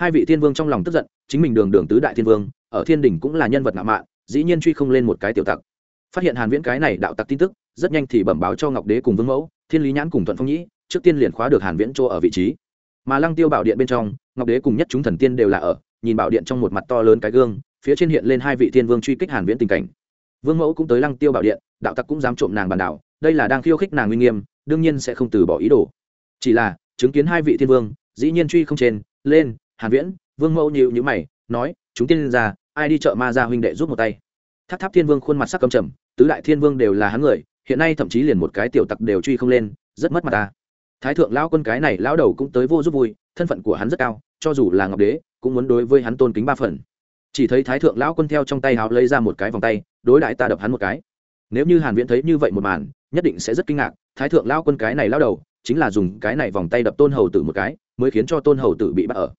hai vị thiên vương trong lòng tức giận, chính mình đường đường tứ đại thiên vương, ở thiên đình cũng là nhân vật ngạo mạn, dĩ nhiên truy không lên một cái tiểu tặc. Phát hiện hàn viễn cái này đạo tặc tin tức, rất nhanh thì bẩm báo cho ngọc đế cùng vương mẫu, thiên lý nhãn cùng thuận phong nhĩ, trước tiên liền khóa được hàn viễn chỗ ở vị trí. Mà lăng tiêu bảo điện bên trong, ngọc đế cùng nhất chúng thần tiên đều là ở, nhìn bảo điện trong một mặt to lớn cái gương, phía trên hiện lên hai vị thiên vương truy kích hàn viễn tình cảnh. Vương mẫu cũng tới lăng tiêu bảo điện, đạo tặc cũng dám trộm nàng bàn đảo, đây là đang khiêu khích nàng uy nghiêm, đương nhiên sẽ không từ bỏ ý đồ. Chỉ là, chứng kiến hai vị thiên vương, dĩ nhiên truy không trên, lên hàn viễn, vương mẫu nhíu nhíu mày, nói, chúng tiên ra ai đi chợ ma ra huynh đệ giúp một tay? Tháp tháp thiên vương khuôn mặt sắc cầm trầm, tứ đại thiên vương đều là hắn người, hiện nay thậm chí liền một cái tiểu tặc đều truy không lên, rất mất mặt ta. Thái thượng lão quân cái này lão đầu cũng tới vô giúp vui, thân phận của hắn rất cao, cho dù là ngọc đế, cũng muốn đối với hắn tôn kính ba phần. Chỉ thấy thái thượng lão quân theo trong tay hào lấy ra một cái vòng tay, đối đại ta đập hắn một cái. Nếu như hàn viễn thấy như vậy một màn, nhất định sẽ rất kinh ngạc, thái thượng lão quân cái này lão đầu, chính là dùng cái này vòng tay đập tôn hầu tử một cái, mới khiến cho tôn hầu tử bị bắt ở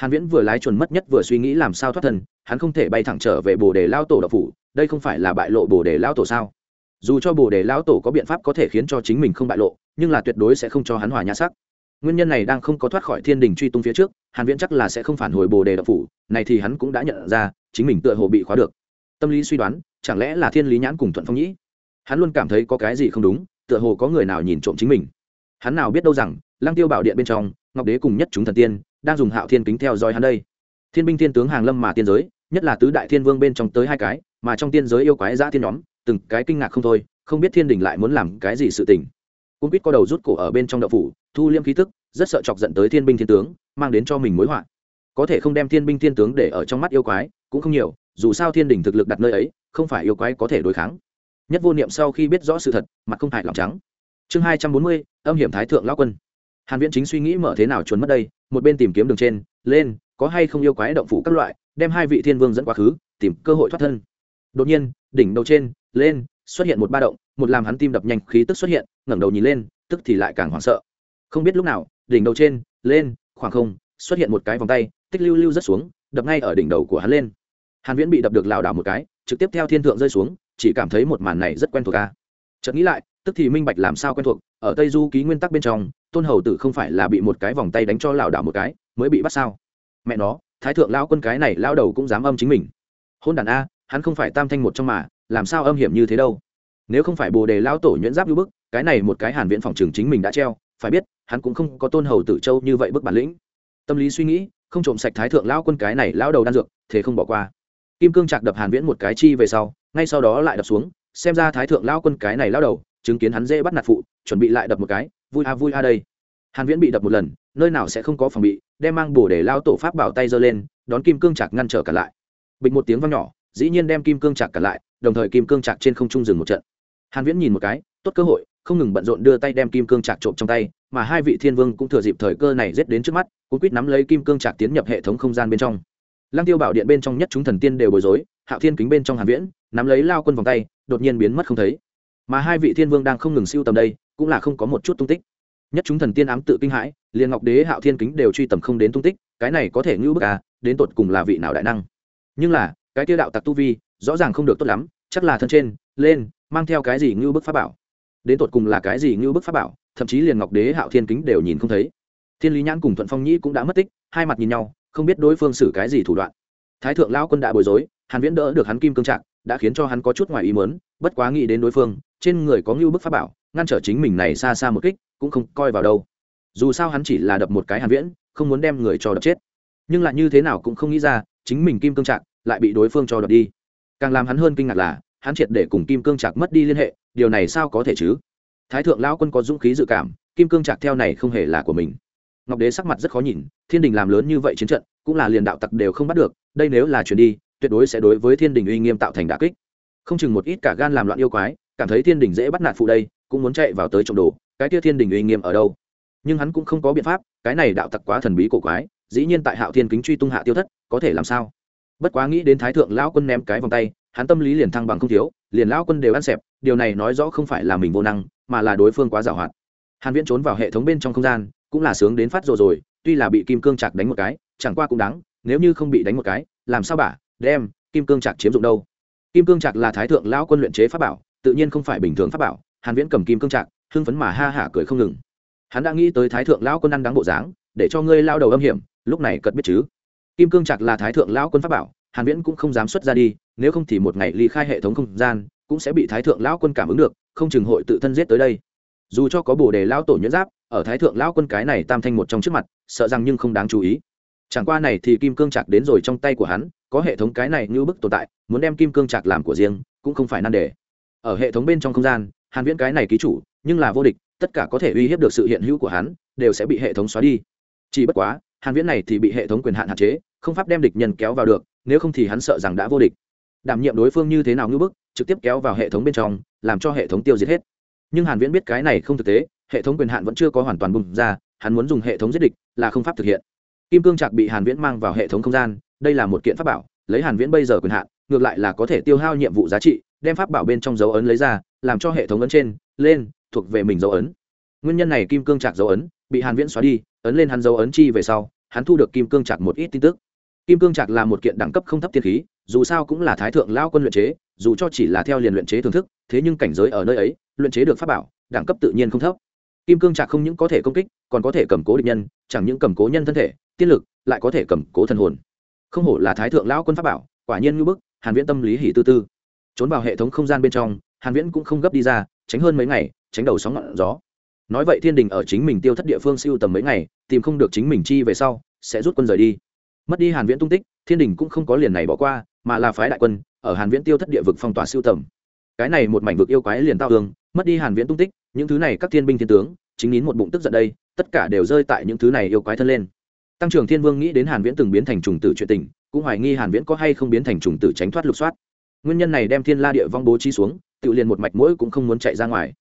hàn viễn vừa lái chuẩn mất nhất vừa suy nghĩ làm sao thoát thân, hắn không thể bay thẳng trở về bồ đề lao tổ độc phủ, đây không phải là bại lộ bồ đề lao tổ sao? Dù cho bồ đề lao tổ có biện pháp có thể khiến cho chính mình không bại lộ, nhưng là tuyệt đối sẽ không cho hắn hòa nhã sắc. Nguyên nhân này đang không có thoát khỏi thiên đình truy tung phía trước, hàn viễn chắc là sẽ không phản hồi bồ đề độc phủ, này thì hắn cũng đã nhận ra, chính mình tựa hồ bị khóa được. Tâm lý suy đoán, chẳng lẽ là thiên lý nhãn cùng thuận phong nhĩ? Hắn luôn cảm thấy có cái gì không đúng, tựa hồ có người nào nhìn trộm chính mình. Hắn nào biết đâu rằng, lăng tiêu bảo điện bên trong, ngọc đế cùng nhất chúng thần tiên đang dùng hạo thiên kính theo dõi hắn đây. Thiên binh thiên tướng hàng lâm mà tiên giới, nhất là tứ đại thiên vương bên trong tới hai cái, mà trong tiên giới yêu quái giã thiên nhóm, từng cái kinh ngạc không thôi, không biết thiên đình lại muốn làm cái gì sự tình. Cũng biết có đầu rút cổ ở bên trong đậu phủ, thu liêm khí tức, rất sợ chọc giận tới thiên binh thiên tướng, mang đến cho mình mối họa. Có thể không đem thiên binh thiên tướng để ở trong mắt yêu quái, cũng không nhiều, dù sao thiên đình thực lực đặt nơi ấy, không phải yêu quái có thể đối kháng. Nhất vô niệm sau khi biết rõ sự thật, mặt không hại lòng trắng. Chương hai trăm bốn mươi, âm hiểm thái thượng lao quân. Hàn viễn chính suy nghĩ mở thế nào trốn mất đây một bên tìm kiếm đường trên, lên, có hay không yêu quái động phủ các loại, đem hai vị thiên vương dẫn quá khứ, tìm cơ hội thoát thân. Đột nhiên, đỉnh đầu trên, lên, xuất hiện một ba động, một làm hắn tim đập nhanh, khí tức xuất hiện, ngẩng đầu nhìn lên, tức thì lại càng hoảng sợ. Không biết lúc nào, đỉnh đầu trên, lên, khoảng không, xuất hiện một cái vòng tay, tích lưu lưu rất xuống, đập ngay ở đỉnh đầu của hắn lên. Hàn viễn bị đập được lảo đảo một cái, trực tiếp theo thiên thượng rơi xuống, chỉ cảm thấy một màn này rất quen thuộc a chợt nghĩ lại, tức thì minh bạch làm sao quen thuộc, ở tây du ký nguyên tắc bên trong tôn hầu tử không phải là bị một cái vòng tay đánh cho lảo đảo một cái, mới bị bắt sao? Mẹ nó, thái thượng lao quân cái này lao đầu cũng dám âm chính mình. Hôn đàn a, hắn không phải tam thanh một trong mà, làm sao âm hiểm như thế đâu? Nếu không phải bồ đề lao tổ nhuyễn giáp như bức, cái này một cái hàn viễn phòng trường chính mình đã treo, phải biết, hắn cũng không có tôn hầu tử châu như vậy bức bản lĩnh. Tâm lý suy nghĩ, không trộm sạch thái thượng lao quân cái này lao đầu đan dược, thế không bỏ qua. Kim cương chạc đập hàn viễn một cái chi về sau, ngay sau đó lại đập xuống, xem ra thái thượng lao quân cái này lao đầu, chứng kiến hắn dễ bắt nạt phụ, chuẩn bị lại đập một cái vui a vui a đây. Hàn viễn bị đập một lần, nơi nào sẽ không có phòng bị, đem mang bổ để lao tổ pháp bảo tay giơ lên, đón kim cương chạc ngăn trở cả lại. Bình một tiếng vang nhỏ, dĩ nhiên đem kim cương chạc cả lại, đồng thời kim cương chạc trên không trung dừng một trận. Hàn viễn nhìn một cái, tốt cơ hội, không ngừng bận rộn đưa tay đem kim cương chạc trộm trong tay, mà hai vị thiên vương cũng thừa dịp thời cơ này giết đến trước mắt cũng quyết nắm lấy kim cương chạc tiến nhập hệ thống không gian bên trong. Lăng tiêu bảo điện bên trong nhất chúng thần tiên đều bối rối, hạo thiên kính bên trong hàn viễn, nắm lấy lao quân vòng tay, đột nhiên biến mất không thấy. Mà hai vị thiên vương đang không ngừng siêu tầm đây cũng là không có một chút tung tích. Nhất chúng thần tiên ám tự kinh hãi, liền ngọc đế, hạo thiên kính đều truy tầm không đến tung tích, cái này có thể ngưu bức à đến tột cùng là vị nào đại năng. Nhưng là, cái tiêu đạo tặc tu vi, rõ ràng không được tốt lắm, chắc là thân trên, lên, mang theo cái gì ngưu bức pháp bảo. Đến tột cùng là cái gì ngưu bức pháp bảo, thậm chí liền ngọc đế, hạo thiên kính đều nhìn không thấy. Thiên lý nhãn cùng thuận phong nhĩ cũng đã mất tích, hai mặt nhìn nhau, không biết đối phương xử cái gì thủ đoạn. Thái thượng lão quân đã bối rối, hàn viễn đỡ được hắn kim cương trạng đã khiến cho hắn có chút ngoài ý muốn, bất quá nghĩ đến đối phương, trên người có ngưu bức pháp bảo ngăn trở chính mình này xa xa một kích, cũng không coi vào đâu. Dù sao hắn chỉ là đập một cái hàn viễn, không muốn đem người cho đập chết. Nhưng lại như thế nào cũng không nghĩ ra, chính mình kim cương trạc lại bị đối phương cho đập đi. Càng làm hắn hơn kinh ngạc là, hắn triệt để cùng kim cương trạc mất đi liên hệ, điều này sao có thể chứ? Thái thượng lão quân có dũng khí dự cảm, kim cương trạc theo này không hề là của mình. Ngọc đế sắc mặt rất khó nhìn, thiên đình làm lớn như vậy chiến trận, cũng là liền đạo tặc đều không bắt được, đây nếu là chuyển đi, tuyệt đối sẽ đối với thiên đình uy nghiêm tạo thành đả kích. Không chừng một ít cả gan làm loạn yêu quái, cảm thấy thiên đình dễ bắt nạt phụ đây cũng muốn chạy vào tới trộm đồ, cái kia thiên đình uy nghiêm ở đâu? Nhưng hắn cũng không có biện pháp, cái này đạo tặc quá thần bí cổ quái, dĩ nhiên tại hạo thiên kính truy tung hạ tiêu thất, có thể làm sao? Bất quá nghĩ đến thái thượng lão quân ném cái vòng tay, hắn tâm lý liền thăng bằng không thiếu, liền lão quân đều ăn xẹp, điều này nói rõ không phải là mình vô năng, mà là đối phương quá giàu hoạt. Hàn viễn trốn vào hệ thống bên trong không gian, cũng là sướng đến phát rồi rồi, tuy là bị kim cương chặt đánh một cái, chẳng qua cũng đáng, nếu như không bị đánh một cái, làm sao bả đem kim cương chặt chiếm dụng đâu? Kim cương chặt là thái thượng lão quân luyện chế pháp bảo, tự nhiên không phải bình thường pháp bảo hàn viễn cầm kim cương Trạc, hưng phấn mà ha hả cười không ngừng. Hắn đã nghĩ tới thái thượng lão quân ăn đáng bộ dáng để cho ngươi lao đầu âm hiểm lúc này cật biết chứ. Kim cương trạc là thái thượng lão quân pháp bảo hàn viễn cũng không dám xuất ra đi nếu không thì một ngày ly khai hệ thống không gian cũng sẽ bị thái thượng lão quân cảm ứng được không chừng hội tự thân giết tới đây. Dù cho có bổ đề lão tổ nhuyễn giáp ở thái thượng lão quân cái này tam thanh một trong trước mặt sợ rằng nhưng không đáng chú ý. Chẳng qua này thì kim cương trạc đến rồi trong tay của hắn có hệ thống cái này như bức tồn tại muốn đem kim cương trạc làm của riêng cũng không phải nan đề. Ở hệ thống bên trong không gian hàn viễn cái này ký chủ, nhưng là vô địch, tất cả có thể uy hiếp được sự hiện hữu của hắn, đều sẽ bị hệ thống xóa đi. Chỉ bất quá, hàn viễn này thì bị hệ thống quyền hạn hạn chế, không pháp đem địch nhân kéo vào được, nếu không thì hắn sợ rằng đã vô địch. Đảm nhiệm đối phương như thế nào ngưỡng bức, trực tiếp kéo vào hệ thống bên trong, làm cho hệ thống tiêu diệt hết. Nhưng hàn viễn biết cái này không thực tế, hệ thống quyền hạn vẫn chưa có hoàn toàn bùng ra, hắn muốn dùng hệ thống giết địch là không pháp thực hiện. Kim cương trạc bị hàn viễn mang vào hệ thống không gian, đây là một kiện pháp bảo, lấy hàn viễn bây giờ quyền hạn, ngược lại là có thể tiêu hao nhiệm vụ giá trị, đem pháp bảo bên trong dấu ấn lấy ra làm cho hệ thống ấn trên, lên, thuộc về mình dấu ấn. Nguyên nhân này kim cương trạc dấu ấn, bị hàn viễn xóa đi, ấn lên hắn dấu ấn chi về sau, hắn thu được kim cương trạc một ít tin tức. Kim cương trạc là một kiện đẳng cấp không thấp tiên khí, dù sao cũng là thái thượng lao quân luyện chế, dù cho chỉ là theo liền luyện chế thưởng thức, thế nhưng cảnh giới ở nơi ấy, luyện chế được pháp bảo, đẳng cấp tự nhiên không thấp. Kim cương trạc không những có thể công kích, còn có thể cầm cố địch nhân, chẳng những cầm cố nhân thân thể, tiên lực, lại có thể cầm cố thần hồn. Không hổ là thái thượng lão quân pháp bảo, quả nhiên ngưỡng bức, hàn viễn tâm lý hỉ tư tư. Trốn vào hệ thống không gian bên trong hàn viễn cũng không gấp đi ra, tránh hơn mấy ngày, tránh đầu sóng ngọn gió. Nói vậy thiên đình ở chính mình tiêu thất địa phương siêu tầm mấy ngày, tìm không được chính mình chi về sau, sẽ rút quân rời đi. Mất đi hàn viễn tung tích, thiên đình cũng không có liền này bỏ qua, mà là phái đại quân, ở hàn viễn tiêu thất địa vực phong tỏa siêu tầm. Cái này một mảnh vực yêu quái liền tao hương, mất đi hàn viễn tung tích, những thứ này các thiên binh thiên tướng, chính nín một bụng tức giận đây, tất cả đều rơi tại những thứ này yêu quái thân lên. Tăng trưởng thiên vương nghĩ đến hàn viễn từng biến thành trùng tử chuyện tình, cũng hoài nghi hàn viễn có hay không biến thành trùng tử tránh thoát lục soát. Nguyên nhân này đem thiên la địa vong bố trí xuống tự liền một mạch mũi cũng không muốn chạy ra ngoài.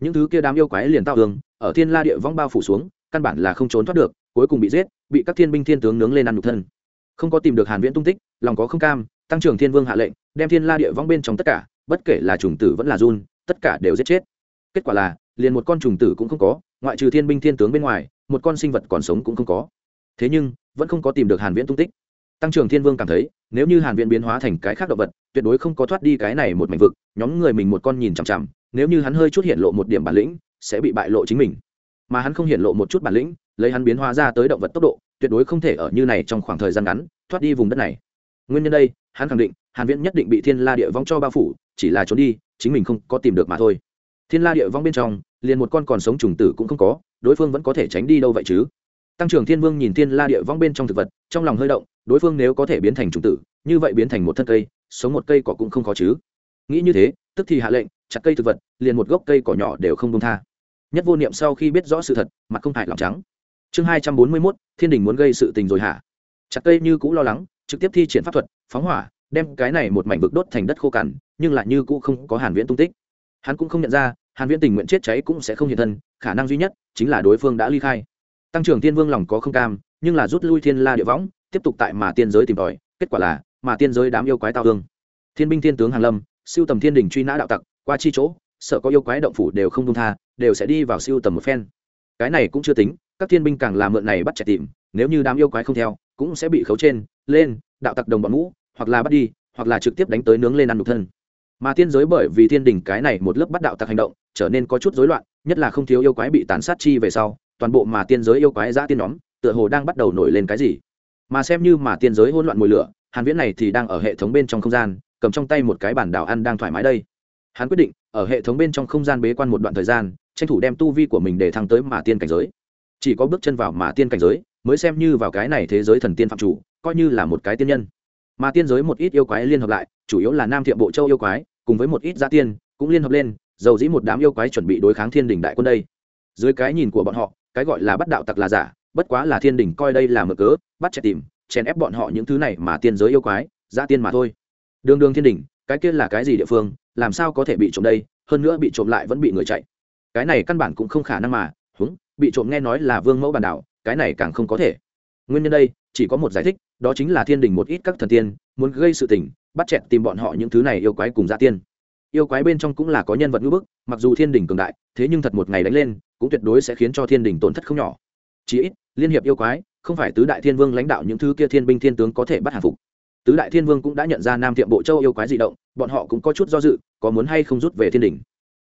Những thứ kia đám yêu quái liền tao hương ở thiên la địa vong bao phủ xuống, căn bản là không trốn thoát được, cuối cùng bị giết, bị các thiên binh thiên tướng nướng lên ăn nhục thân. Không có tìm được hàn viễn tung tích, lòng có không cam, tăng trưởng thiên vương hạ lệnh, đem thiên la địa vong bên trong tất cả, bất kể là trùng tử vẫn là run, tất cả đều giết chết. Kết quả là, liền một con trùng tử cũng không có, ngoại trừ thiên binh thiên tướng bên ngoài, một con sinh vật còn sống cũng không có. Thế nhưng, vẫn không có tìm được hàn viễn tung tích tăng trưởng thiên vương cảm thấy, nếu như hàn viễn biến hóa thành cái khác động vật, tuyệt đối không có thoát đi cái này một mảnh vực, nhóm người mình một con nhìn chằm chằm, nếu như hắn hơi chút hiện lộ một điểm bản lĩnh, sẽ bị bại lộ chính mình. Mà hắn không hiện lộ một chút bản lĩnh, lấy hắn biến hóa ra tới động vật tốc độ, tuyệt đối không thể ở như này trong khoảng thời gian ngắn, thoát đi vùng đất này. Nguyên nhân đây, hắn khẳng định, hàn viễn nhất định bị thiên la địa vong cho bao phủ, chỉ là trốn đi, chính mình không có tìm được mà thôi. Thiên la địa vong bên trong, liền một con còn sống trùng tử cũng không có, đối phương vẫn có thể tránh đi đâu vậy chứ? Tăng trưởng thiên vương nhìn thiên la địa vong bên trong thực vật, trong lòng hơi động, đối phương nếu có thể biến thành trùng tử, như vậy biến thành một thân cây, sống một cây cỏ cũng không khó chứ. Nghĩ như thế, tức thì hạ lệnh, chặt cây thực vật, liền một gốc cây cỏ nhỏ đều không công tha. Nhất vô niệm sau khi biết rõ sự thật, mặt không hại lòng trắng. Chương hai trăm bốn mươi mốt, thiên đình muốn gây sự tình rồi hả? Chặt cây như cũ lo lắng, trực tiếp thi triển pháp thuật, phóng hỏa, đem cái này một mảnh vực đốt thành đất khô cằn, nhưng lại như cũ không có hàn viễn tung tích. Hắn cũng không nhận ra, hàn viễn tình nguyện chết cháy cũng sẽ không hiện thân, khả năng duy nhất chính là đối phương đã ly khai tăng trưởng tiên vương lòng có không cam, nhưng là rút lui thiên la địa võng, tiếp tục tại mà tiên giới tìm tòi, kết quả là, mà tiên giới đám yêu quái tao hương thiên binh thiên tướng hàn lâm, siêu tầm thiên đình truy nã đạo tặc, qua chi chỗ, sợ có yêu quái động phủ đều không đông tha, đều sẽ đi vào siêu tầm một phen. Cái này cũng chưa tính, các thiên binh càng làm mượn này bắt chạy tìm, nếu như đám yêu quái không theo, cũng sẽ bị khấu trên, lên, đạo tặc đồng bọn mũ hoặc là bắt đi, hoặc là trực tiếp đánh tới nướng lên ăn đục thân. Mà tiên giới bởi vì thiên đình cái này một lớp bắt đạo tặc hành động, trở nên có chút rối loạn, nhất là không thiếu yêu quái bị tàn sát chi về sau toàn bộ mà tiên giới yêu quái giã tiên nhóm, tựa hồ đang bắt đầu nổi lên cái gì. Mà xem như mà tiên giới hỗn loạn mùi lửa, hàn viễn này thì đang ở hệ thống bên trong không gian, cầm trong tay một cái bản đảo ăn đang thoải mái đây. Hắn quyết định, ở hệ thống bên trong không gian bế quan một đoạn thời gian, tranh thủ đem tu vi của mình để thăng tới mà tiên cảnh giới. Chỉ có bước chân vào mà tiên cảnh giới, mới xem như vào cái này thế giới thần tiên phạm chủ, coi như là một cái tiên nhân. Mà tiên giới một ít yêu quái liên hợp lại, chủ yếu là nam thiệm bộ châu yêu quái, cùng với một ít gia tiên, cũng liên hợp lên, dầu dĩ một đám yêu quái chuẩn bị đối kháng thiên đình đại quân đây. Dưới cái nhìn của bọn họ cái gọi là bắt đạo tặc là giả, bất quá là thiên đình coi đây là mở cớ, bắt chạy tìm, chèn ép bọn họ những thứ này mà tiên giới yêu quái ra tiên mà thôi. Đường đường thiên đình cái kia là cái gì địa phương, làm sao có thể bị trộm đây, hơn nữa bị trộm lại vẫn bị người chạy. Cái này căn bản cũng không khả năng mà, húng, bị trộm nghe nói là vương mẫu bản đảo cái này càng không có thể. Nguyên nhân đây, chỉ có một giải thích, đó chính là thiên đình một ít các thần tiên, muốn gây sự tình, bắt chẹt tìm bọn họ những thứ này yêu quái cùng gia tiên yêu quái bên trong cũng là có nhân vật ngữ bức, mặc dù thiên đình cường đại, thế nhưng thật một ngày đánh lên, cũng tuyệt đối sẽ khiến cho thiên đình tổn thất không nhỏ. Chí ít, liên hiệp yêu quái, không phải tứ đại thiên vương lãnh đạo những thứ kia thiên binh thiên tướng có thể bắt hàng phục. Tứ đại thiên vương cũng đã nhận ra nam tiệm bộ châu yêu quái di động, bọn họ cũng có chút do dự, có muốn hay không rút về thiên đình.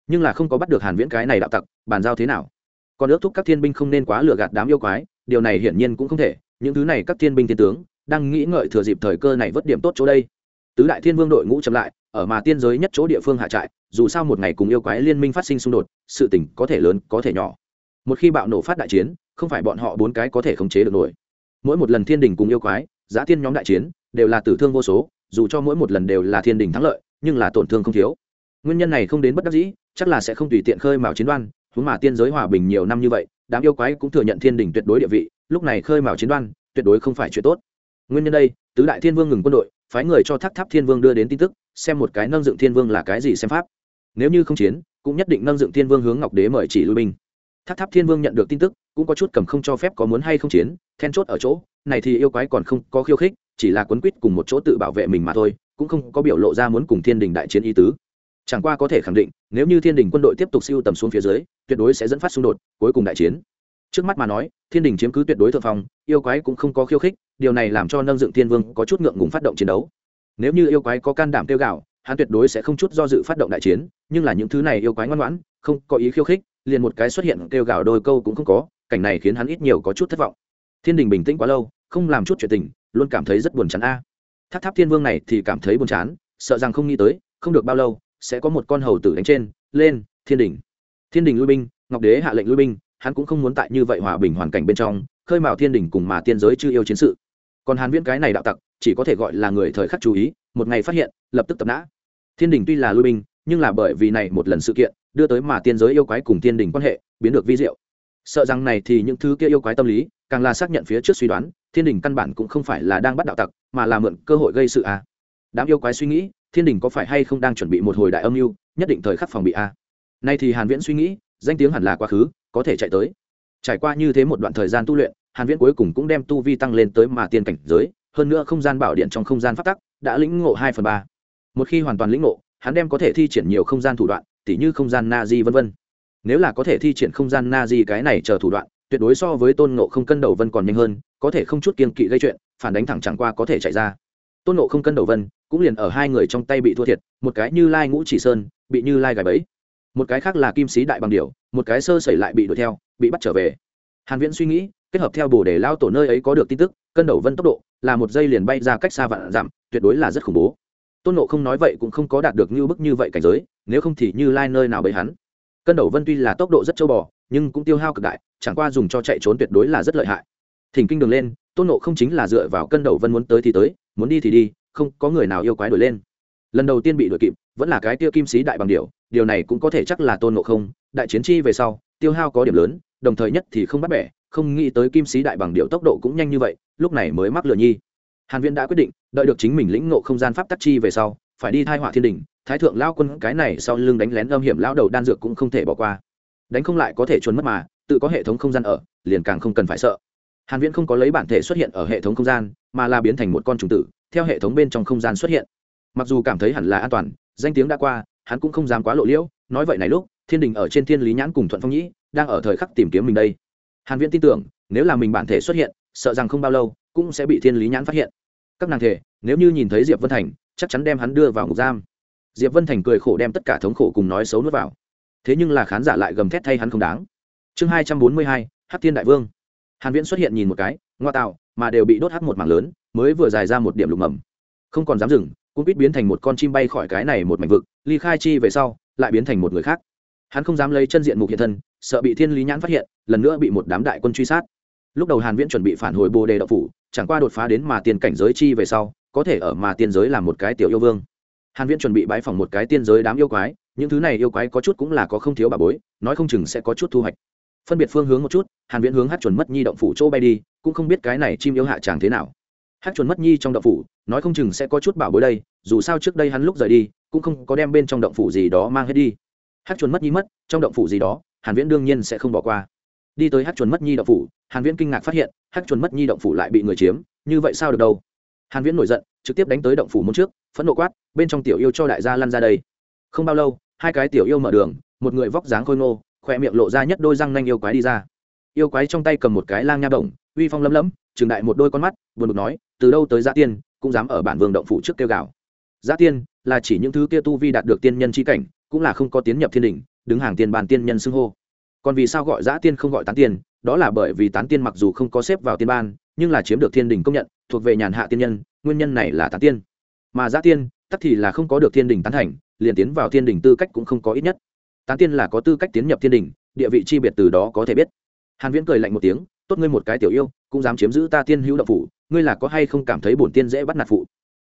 Nhưng là không có bắt được hàn viễn cái này đạo tặc, bàn giao thế nào? Còn ước thúc các thiên binh không nên quá lừa gạt đám yêu quái, điều này hiển nhiên cũng không thể, những thứ này các thiên binh thiên tướng, đang nghĩ ngợi thừa dịp thời cơ này vớt điểm tốt chỗ đây. Tứ đại thiên vương đội ngũ chậm lại ở mà tiên giới nhất chỗ địa phương hạ trại, dù sao một ngày cùng yêu quái liên minh phát sinh xung đột, sự tình có thể lớn, có thể nhỏ. Một khi bạo nổ phát đại chiến, không phải bọn họ bốn cái có thể khống chế được nổi. Mỗi một lần thiên đình cùng yêu quái giá tiên nhóm đại chiến, đều là tử thương vô số, dù cho mỗi một lần đều là thiên đình thắng lợi, nhưng là tổn thương không thiếu. Nguyên nhân này không đến bất đắc dĩ, chắc là sẽ không tùy tiện khơi mào chiến đoan, huống mà tiên giới hòa bình nhiều năm như vậy, đám yêu quái cũng thừa nhận thiên đình tuyệt đối địa vị, lúc này khơi mào chiến đoan, tuyệt đối không phải chuyện tốt. Nguyên nhân đây, tứ đại thiên vương ngừng quân đội phái người cho thác tháp thiên vương đưa đến tin tức, xem một cái nâng dựng thiên vương là cái gì xem pháp. Nếu như không chiến, cũng nhất định nâng dựng thiên vương hướng ngọc đế mời chỉ lui binh. Tháp tháp thiên vương nhận được tin tức, cũng có chút cầm không cho phép có muốn hay không chiến, then chốt ở chỗ, này thì yêu quái còn không có khiêu khích, chỉ là quấn quýt cùng một chỗ tự bảo vệ mình mà thôi, cũng không có biểu lộ ra muốn cùng thiên đình đại chiến ý tứ. Chẳng qua có thể khẳng định, nếu như thiên đình quân đội tiếp tục siêu tầm xuống phía dưới, tuyệt đối sẽ dẫn phát xung đột, cuối cùng đại chiến trước mắt mà nói, thiên đình chiếm cứ tuyệt đối thượng phong, yêu quái cũng không có khiêu khích, điều này làm cho nâng dựng thiên vương có chút ngượng ngùng phát động chiến đấu. Nếu như yêu quái có can đảm tiêu gạo, hắn tuyệt đối sẽ không chút do dự phát động đại chiến, nhưng là những thứ này yêu quái ngoan ngoãn, không có ý khiêu khích, liền một cái xuất hiện kêu gạo đôi câu cũng không có, cảnh này khiến hắn ít nhiều có chút thất vọng. Thiên đình bình tĩnh quá lâu, không làm chút chuyện tình, luôn cảm thấy rất buồn chán a. À. tháp tháp thiên vương này thì cảm thấy buồn chán, sợ rằng không nghĩ tới, không được bao lâu, sẽ có một con hầu tử đánh trên, lên, thiên đình. Thiên đình lui binh, ngọc đế hạ lệnh lui binh hắn cũng không muốn tại như vậy hòa bình hoàn cảnh bên trong, khơi mào thiên đình cùng mà tiên giới chưa yêu chiến sự còn hàn viễn cái này đạo tặc, chỉ có thể gọi là người thời khắc chú ý, một ngày phát hiện, lập tức tập nã thiên đình tuy là lui binh, nhưng là bởi vì này một lần sự kiện, đưa tới mà tiên giới yêu quái cùng thiên đình quan hệ, biến được vi diệu sợ rằng này thì những thứ kia yêu quái tâm lý, càng là xác nhận phía trước suy đoán, thiên đình căn bản cũng không phải là đang bắt đạo tặc, mà là mượn cơ hội gây sự à. đám yêu quái suy nghĩ, thiên đình có phải hay không đang chuẩn bị một hồi đại âm mưu, nhất định thời khắc phòng bị a à. nay thì hàn viễn suy nghĩ, danh tiếng hẳn là quá khứ có thể chạy tới. Trải qua như thế một đoạn thời gian tu luyện, hàn viễn cuối cùng cũng đem tu vi tăng lên tới mà tiên cảnh giới, hơn nữa không gian bảo điện trong không gian phát tắc đã lĩnh ngộ 2 phần 3. một khi hoàn toàn lĩnh ngộ, hắn đem có thể thi triển nhiều không gian thủ đoạn, tỉ như không gian na di vân vân. Nếu là có thể thi triển không gian na di cái này chờ thủ đoạn, tuyệt đối so với tôn ngộ không cân đầu vân còn nhanh hơn, có thể không chút kiên kỵ gây chuyện, phản đánh thẳng chẳng qua có thể chạy ra. Tôn ngộ không cân đầu vân cũng liền ở hai người trong tay bị thua thiệt, một cái như lai ngũ chỉ sơn, bị như lai gài bẫy một cái khác là kim sĩ đại bằng điều một cái sơ sẩy lại bị đuổi theo, bị bắt trở về. Hàn viễn suy nghĩ, kết hợp theo bồ để lao tổ nơi ấy có được tin tức, cân đầu vân tốc độ, là một giây liền bay ra cách xa vạn giảm tuyệt đối là rất khủng bố. Tôn nộ không nói vậy cũng không có đạt được như bức như vậy cảnh giới, nếu không thì như lai nơi nào bấy hắn. Cân đầu vân tuy là tốc độ rất châu bò, nhưng cũng tiêu hao cực đại, chẳng qua dùng cho chạy trốn tuyệt đối là rất lợi hại. Thỉnh kinh đường lên, tôn nộ không chính là dựa vào cân đầu vân muốn tới thì tới, muốn đi thì đi, không có người nào yêu quái đuổi lên. Lần đầu tiên bị đuổi kịp, vẫn là cái tiêu kim sĩ đại bằng điều điều này cũng có thể chắc là tôn nộ không, đại chiến chi về sau, tiêu hao có điểm lớn, đồng thời nhất thì không bắt bẻ, không nghĩ tới kim sĩ đại bằng điệu tốc độ cũng nhanh như vậy, lúc này mới mắc lừa nhi. Hàn viễn đã quyết định, đợi được chính mình lĩnh ngộ không gian pháp tắc chi về sau, phải đi thai họa thiên đình, thái thượng lao quân cái này sau lưng đánh lén âm hiểm lao đầu đan dược cũng không thể bỏ qua. Đánh không lại có thể trốn mất mà, tự có hệ thống không gian ở, liền càng không cần phải sợ. Hàn viễn không có lấy bản thể xuất hiện ở hệ thống không gian, mà là biến thành một con trùng tử, theo hệ thống bên trong không gian xuất hiện. Mặc dù cảm thấy hẳn là an toàn, danh tiếng đã qua hắn cũng không dám quá lộ liễu, nói vậy này lúc, thiên đình ở trên thiên lý nhãn cùng thuận phong nhĩ đang ở thời khắc tìm kiếm mình đây. Hàn viễn tin tưởng, nếu là mình bản thể xuất hiện, sợ rằng không bao lâu cũng sẽ bị thiên lý nhãn phát hiện. Các nàng thể, nếu như nhìn thấy diệp vân thành, chắc chắn đem hắn đưa vào ngục giam. Diệp vân thành cười khổ đem tất cả thống khổ cùng nói xấu nuốt vào. Thế nhưng là khán giả lại gầm thét thay hắn không đáng. Chương hai trăm bốn mươi hai, hắc thiên đại vương. Hàn viễn xuất hiện nhìn một cái, ngoa tạo, mà đều bị đốt hắc một mảng lớn, mới vừa dài ra một điểm lục mầm. Không còn dám dừng cũng biết biến thành một con chim bay khỏi cái này một mảnh vực, ly khai chi về sau, lại biến thành một người khác. Hắn không dám lấy chân diện mục hiện thân, sợ bị thiên lý nhãn phát hiện, lần nữa bị một đám đại quân truy sát. Lúc đầu hàn viễn chuẩn bị phản hồi bồ đề đạo phủ, chẳng qua đột phá đến mà tiền cảnh giới chi về sau, có thể ở mà tiên giới làm một cái tiểu yêu vương. Hàn viễn chuẩn bị bái phỏng một cái tiên giới đám yêu quái, những thứ này yêu quái có chút cũng là có không thiếu bà bối, nói không chừng sẽ có chút thu hoạch. Phân biệt phương hướng một chút, hàn viễn hướng hát chuẩn mất nhi động phủ chỗ bay đi, cũng không biết cái này chim yêu hạ chàng thế nào hát chuẩn mất nhi trong động phủ, nói không chừng sẽ có chút bảo bối đây, dù sao trước đây hắn lúc rời đi, cũng không có đem bên trong động phủ gì đó mang hết đi. Hát chuẩn mất nhi mất, trong động phủ gì đó, hàn viễn đương nhiên sẽ không bỏ qua. Đi tới hát chuẩn mất nhi động phủ, hàn viễn kinh ngạc phát hiện, hát chuẩn mất nhi động phủ lại bị người chiếm, như vậy sao được đâu? Hàn viễn nổi giận, trực tiếp đánh tới động phủ môn trước, phẫn nộ quát, bên trong tiểu yêu cho đại gia lăn ra đây. Không bao lâu, hai cái tiểu yêu mở đường, một người vóc dáng khôi ngô, khỏe miệng lộ ra nhất đôi răng nanh yêu quái đi ra. Yêu quái trong tay cầm một cái lang nha động uy phong lấm lấm trừng đại một đôi con mắt, buồn bực nói từ đâu tới Giá tiên cũng dám ở bản vương động phủ trước kêu gào. Giá tiên là chỉ những thứ kia tu vi đạt được tiên nhân chi cảnh cũng là không có tiến nhập thiên Đình, đứng hàng tiền bàn tiên nhân xưng hô. Còn vì sao gọi giã tiên không gọi tán tiên đó là bởi vì tán tiên mặc dù không có xếp vào tiên ban nhưng là chiếm được thiên đình công nhận thuộc về nhàn hạ tiên nhân nguyên nhân này là tán tiên. Mà giã tiên tắc thì là không có được thiên đình tán thành liền tiến vào thiên đình tư cách cũng không có ít nhất. Tán tiên là có tư cách tiến nhập thiên đình địa vị chi biệt từ đó có thể biết. Hàn viễn cười lạnh một tiếng tốt ngươi một cái tiểu yêu cũng dám chiếm giữ ta tiên hữu động phủ ngươi là có hay không cảm thấy bổn tiên dễ bắt nạt phụ?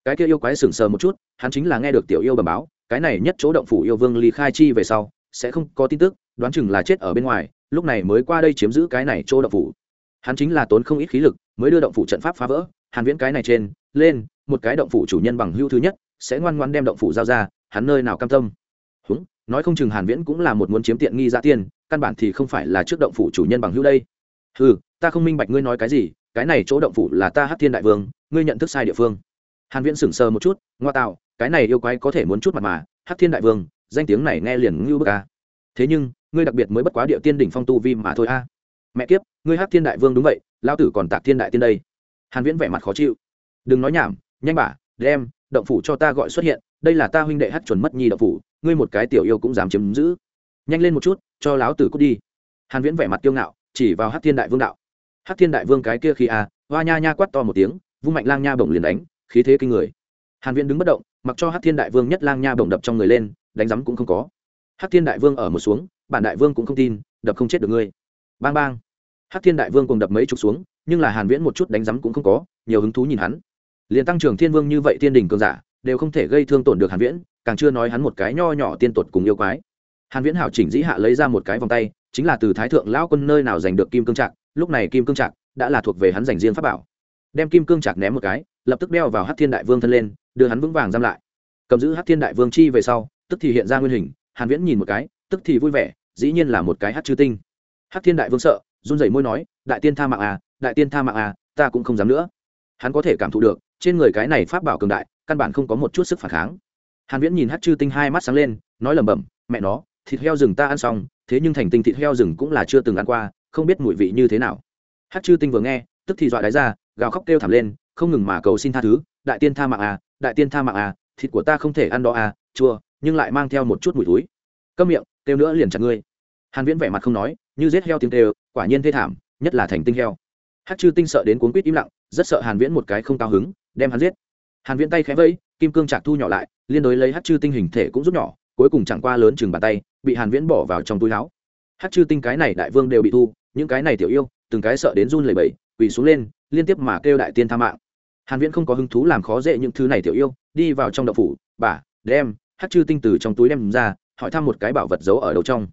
Cái kia yêu quái sừng sờ một chút, hắn chính là nghe được tiểu yêu bẩm báo, cái này nhất chỗ động phủ yêu vương ly khai chi về sau, sẽ không có tin tức, đoán chừng là chết ở bên ngoài, lúc này mới qua đây chiếm giữ cái này chỗ động phủ. Hắn chính là tốn không ít khí lực, mới đưa động phủ trận pháp phá vỡ, hàn viễn cái này trên, lên, một cái động phủ chủ nhân bằng hưu thứ nhất, sẽ ngoan ngoãn đem động phủ giao ra, hắn nơi nào cam tâm. Húng, nói không chừng hàn viễn cũng là một muốn chiếm tiện nghi ra tiền căn bản thì không phải là trước động phủ chủ nhân bằng hưu đây. Hừ ta không minh bạch ngươi nói cái gì, cái này chỗ động phủ là ta hắc thiên đại vương, ngươi nhận thức sai địa phương. Hàn viễn sững sờ một chút, ngoa tạo, cái này yêu quái có thể muốn chút mặt mà, hắc thiên đại vương, danh tiếng này nghe liền ngưu bức a thế nhưng, ngươi đặc biệt mới bất quá địa tiên đỉnh phong tu vi mà thôi a mẹ kiếp, ngươi hắc thiên đại vương đúng vậy lao tử còn tạc thiên đại tiên đây. Hàn viễn vẻ mặt khó chịu. Đừng nói nhảm, nhanh bả đem, động phủ cho ta gọi xuất hiện, đây là ta huynh đệ hắc chuẩn mất nhi động phủ, ngươi một cái tiểu yêu cũng dám chiếm giữ. Nhanh lên một chút, cho láo tử cút đi. Hàn viễn vẻ mặt kiêu ngạo, chỉ vào hắc thiên đại vương đạo hắc thiên đại vương cái kia khi a hoa nha nha quát to một tiếng, vung mạnh lang nha bổng liền đánh, khí thế kinh người. Hàn viễn đứng bất động, mặc cho hắc thiên đại vương nhất lang nha bổng đập trong người lên, đánh rắm cũng không có. Hắc thiên đại vương ở một xuống, bản đại vương cũng không tin, đập không chết được ngươi. Bang bang. Hắc thiên đại vương cùng đập mấy chục xuống, nhưng là hàn viễn một chút đánh rắm cũng không có, nhiều hứng thú nhìn hắn. Liền tăng trưởng thiên vương như vậy thiên đình cường giả, đều không thể gây thương tổn được hàn viễn, càng chưa nói hắn một cái nho nhỏ tiên tuột cùng yêu quái. Hàn viễn hảo chỉnh dĩ hạ lấy ra một cái vòng tay, chính là từ thái thượng lão quân nơi nào giành được kim cương trạng lúc này kim cương trạc đã là thuộc về hắn dành riêng pháp bảo. Đem kim cương trạc ném một cái, lập tức đeo vào hắc thiên đại vương thân lên, đưa hắn vững vàng giam lại. Cầm giữ hắc thiên đại vương chi về sau, tức thì hiện ra nguyên hình, hàn viễn nhìn một cái, tức thì vui vẻ, dĩ nhiên là một cái hắc chư tinh. Hắc thiên đại vương sợ, run rẩy môi nói, đại tiên tha mạng à đại tiên tha mạng à ta cũng không dám nữa. Hắn có thể cảm thụ được, trên người cái này pháp bảo cường đại, căn bản không có một chút sức phản kháng. Hàn viễn nhìn hắc chư tinh hai mắt sáng lên, nói lẩm bẩm, mẹ nó, thịt heo rừng ta ăn xong, thế nhưng thành tinh thịt heo rừng cũng là chưa từng ăn qua không biết mùi vị như thế nào. Hắc chư tinh vừa nghe, tức thì dọa đáy ra, gào khóc kêu thảm lên, không ngừng mà cầu xin tha thứ, đại tiên tha mạng à đại tiên tha mạng à thịt của ta không thể ăn đó à chua, nhưng lại mang theo một chút mùi túi câm miệng, kêu nữa liền chặt ngươi. Hàn viễn vẻ mặt không nói, như giết heo tiếng kêu, quả nhiên thê thảm, nhất là thành tinh heo. Hắc chư tinh sợ đến cuốn quýt im lặng, rất sợ hàn viễn một cái không cao hứng, đem hắn giết. Hàn viễn tay khẽ vẫy, kim cương chạc thu nhỏ lại, liên đối lấy hắc chư tinh hình thể cũng rút nhỏ, cuối cùng chẳng qua lớn chừng bàn tay, bị hàn viễn bỏ vào trong túi áo. Hắc chư tinh cái này đại vương đều bị thu những cái này tiểu yêu, từng cái sợ đến run lẩy bẩy, quỳ xuống lên, liên tiếp mà kêu đại tiên tha mạng. Hàn viễn không có hứng thú làm khó dễ những thứ này tiểu yêu, đi vào trong động phủ, bà, đem hắc chư tinh từ trong túi đem ra, hỏi thăm một cái bảo vật giấu ở đầu trong.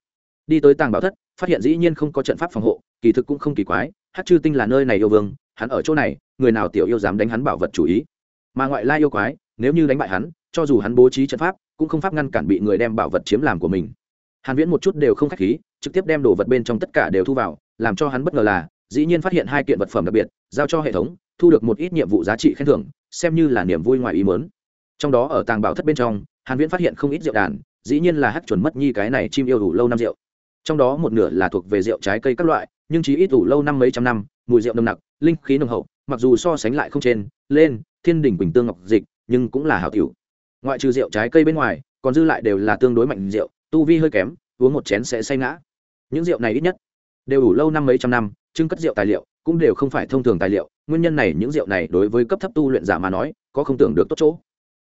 Đi tới tàng bảo thất, phát hiện dĩ nhiên không có trận pháp phòng hộ, kỳ thực cũng không kỳ quái, hắc chư tinh là nơi này yêu vương, hắn ở chỗ này, người nào tiểu yêu dám đánh hắn bảo vật chủ ý. Mà ngoại lai yêu quái, nếu như đánh bại hắn, cho dù hắn bố trí trận pháp, cũng không pháp ngăn cản bị người đem bảo vật chiếm làm của mình. Hàn viễn một chút đều không khách khí, trực tiếp đem đồ vật bên trong tất cả đều thu vào làm cho hắn bất ngờ là, dĩ nhiên phát hiện hai kiện vật phẩm đặc biệt, giao cho hệ thống, thu được một ít nhiệm vụ giá trị khen thưởng, xem như là niềm vui ngoài ý muốn. Trong đó ở tàng bảo thất bên trong, hàn viễn phát hiện không ít rượu đàn, dĩ nhiên là hắc chuẩn mất nhi cái này chim yêu đủ lâu năm rượu. Trong đó một nửa là thuộc về rượu trái cây các loại, nhưng chỉ ít đủ lâu năm mấy trăm năm, mùi rượu nồng nặc, linh khí nồng hậu, mặc dù so sánh lại không trên, lên, thiên đỉnh bình tương ngọc dịch, nhưng cũng là hảo tiểu. Ngoại trừ rượu trái cây bên ngoài, còn dư lại đều là tương đối mạnh rượu, tu vi hơi kém, uống một chén sẽ say ngã. Những rượu này ít nhất đều đủ lâu năm mấy trăm năm, trưng cất rượu tài liệu cũng đều không phải thông thường tài liệu, nguyên nhân này những rượu này đối với cấp thấp tu luyện giả mà nói, có không tưởng được tốt chỗ.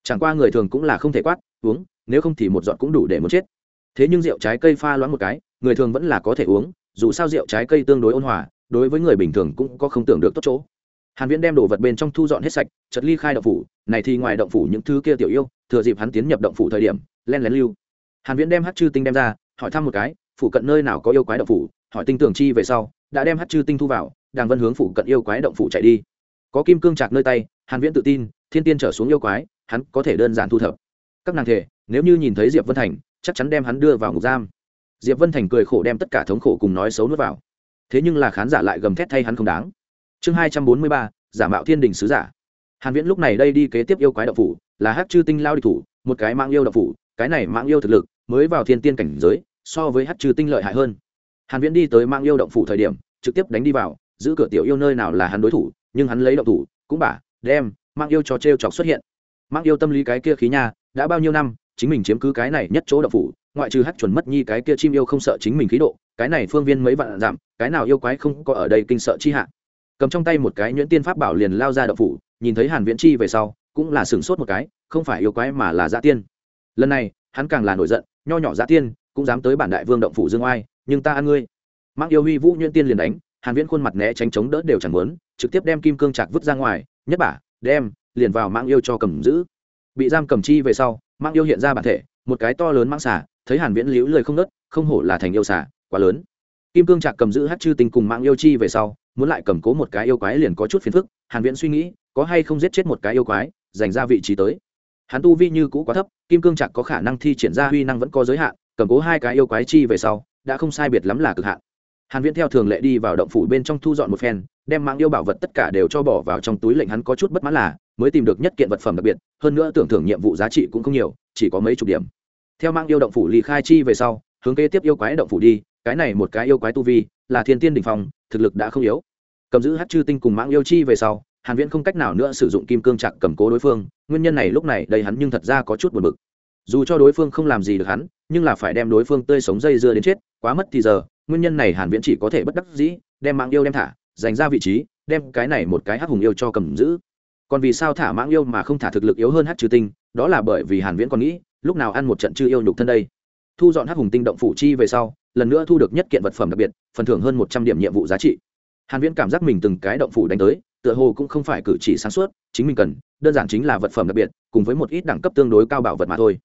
Chẳng qua người thường cũng là không thể quát, uống, nếu không thì một giọt cũng đủ để muốn chết. Thế nhưng rượu trái cây pha loãng một cái, người thường vẫn là có thể uống, dù sao rượu trái cây tương đối ôn hòa, đối với người bình thường cũng có không tưởng được tốt chỗ. Hàn viễn đem đồ vật bên trong thu dọn hết sạch chật ly khai động phủ, này thì ngoài động phủ những thứ kia tiểu yêu, thừa dịp hắn tiến nhập động phủ thời điểm, len lén lưu. Hàn viễn đem hắc chư tinh đem ra, hỏi thăm một cái, phủ cận nơi nào có yêu quái động phủ hỏi tinh tưởng chi về sau, đã đem hắc chư tinh thu vào đang vân hướng phủ cận yêu quái động phủ chạy đi. Có kim cương chạc nơi tay, hàn viễn tự tin, thiên tiên trở xuống yêu quái, hắn có thể đơn giản thu thập. Các nàng thể, nếu như nhìn thấy diệp vân thành, chắc chắn đem hắn đưa vào ngục giam. Diệp vân thành cười khổ đem tất cả thống khổ cùng nói xấu nuốt vào. Thế nhưng là khán giả lại gầm thét thay hắn không đáng. Chương hai trăm bốn mươi ba, giả mạo thiên đình sứ giả. Hàn viễn lúc này đây đi kế tiếp yêu quái động phủ, là hát chư tinh lao địch thủ, một cái mạng yêu động phủ, cái này mạng yêu thực lực, mới vào thiên tiên cảnh giới, so với hát chư tinh lợi hại hơn hàn viễn đi tới mang yêu động phủ thời điểm, trực tiếp đánh đi vào, giữ cửa tiểu yêu nơi nào là hắn đối thủ, nhưng hắn lấy động thủ, cũng bả, đem mang yêu cho treo chọc xuất hiện. Mang yêu tâm lý cái kia khí nha, đã bao nhiêu năm, chính mình chiếm cứ cái này nhất chỗ động phủ, ngoại trừ hát chuẩn mất nhi cái kia chim yêu không sợ chính mình khí độ, cái này phương viên mấy vạn giảm, cái nào yêu quái không có ở đây kinh sợ chi hạ. Cầm trong tay một cái nhuyễn tiên pháp bảo liền lao ra động phủ, nhìn thấy hàn viễn chi về sau, cũng là sửng sốt một cái, không phải yêu quái mà là dạ tiên. Lần này, hắn càng là nổi giận, nho nhỏ dạ tiên cũng dám tới bản đại vương động phủ dương oai nhưng ta ăn ngươi. Mang yêu huy vũ nhuyễn tiên liền đánh, hàn viễn khuôn mặt né tránh chống đỡ đều chẳng muốn, trực tiếp đem kim cương chặt vứt ra ngoài, nhất bả đem, liền vào mang yêu cho cầm giữ. Bị giam cầm chi về sau mang yêu hiện ra bản thể, một cái to lớn mang xả thấy hàn viễn liễu lời không nứt không hổ là thành yêu xả quá lớn. Kim cương chặt cầm giữ hất chư tình cùng mạng yêu chi về sau, muốn lại cầm cố một cái yêu quái liền có chút phiền phức, hàn viễn suy nghĩ, có hay không giết chết một cái yêu quái dành ra vị trí tới. Hắn tu vi như cũ quá thấp, kim cương chặt có khả năng thi triển ra huy năng vẫn có giới hạn, cầm cố hai cái yêu quái chi về sau đã không sai biệt lắm là cực hạn. Hàn viễn theo thường lệ đi vào động phủ bên trong thu dọn một phen, đem mạng yêu bảo vật tất cả đều cho bỏ vào trong túi lệnh hắn có chút bất mãn là, mới tìm được nhất kiện vật phẩm đặc biệt, hơn nữa tưởng thưởng nhiệm vụ giá trị cũng không nhiều, chỉ có mấy chục điểm. Theo mạng yêu động phủ ly khai chi về sau, hướng kế tiếp yêu quái động phủ đi, cái này một cái yêu quái tu vi, là thiên tiên đỉnh phong, thực lực đã không yếu. Cầm giữ hắc chư tinh cùng mạng yêu chi về sau, hàn viễn không cách nào nữa sử dụng kim cương chặt cầm cố đối phương, nguyên nhân này lúc này đây hắn nhưng thật ra có chút buồn bực. Dù cho đối phương không làm gì được hắn nhưng là phải đem đối phương tươi sống dây dưa đến chết, quá mất thì giờ, nguyên nhân này hàn viễn chỉ có thể bất đắc dĩ, đem mạng yêu đem thả dành ra vị trí, đem cái này một cái hắc hùng yêu cho cầm giữ. Còn vì sao thả mạng yêu mà không thả thực lực yếu hơn hắc trừ tinh, đó là bởi vì hàn viễn còn nghĩ, lúc nào ăn một trận chưa yêu nhục thân đây. Thu dọn hắc hùng tinh động phủ chi về sau, lần nữa thu được nhất kiện vật phẩm đặc biệt, phần thưởng hơn 100 điểm nhiệm vụ giá trị. Hàn viễn cảm giác mình từng cái động phủ đánh tới, tựa hồ cũng không phải cử chỉ sáng suốt, chính mình cần, đơn giản chính là vật phẩm đặc biệt, cùng với một ít đẳng cấp tương đối cao bảo vật mà thôi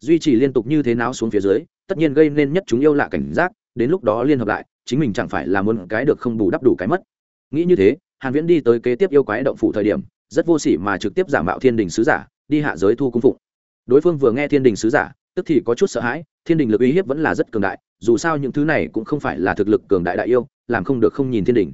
duy trì liên tục như thế nào xuống phía dưới, tất nhiên gây nên nhất chúng yêu lạ cảnh giác, đến lúc đó liên hợp lại, chính mình chẳng phải là muốn cái được không bù đắp đủ cái mất. Nghĩ như thế, hàn viễn đi tới kế tiếp yêu quái động phủ thời điểm, rất vô sỉ mà trực tiếp giả mạo thiên đình sứ giả, đi hạ giới thu cung phụng. Đối phương vừa nghe thiên đình sứ giả, tức thì có chút sợ hãi, thiên đình lực uy hiếp vẫn là rất cường đại, dù sao những thứ này cũng không phải là thực lực cường đại đại yêu, làm không được không nhìn thiên đình.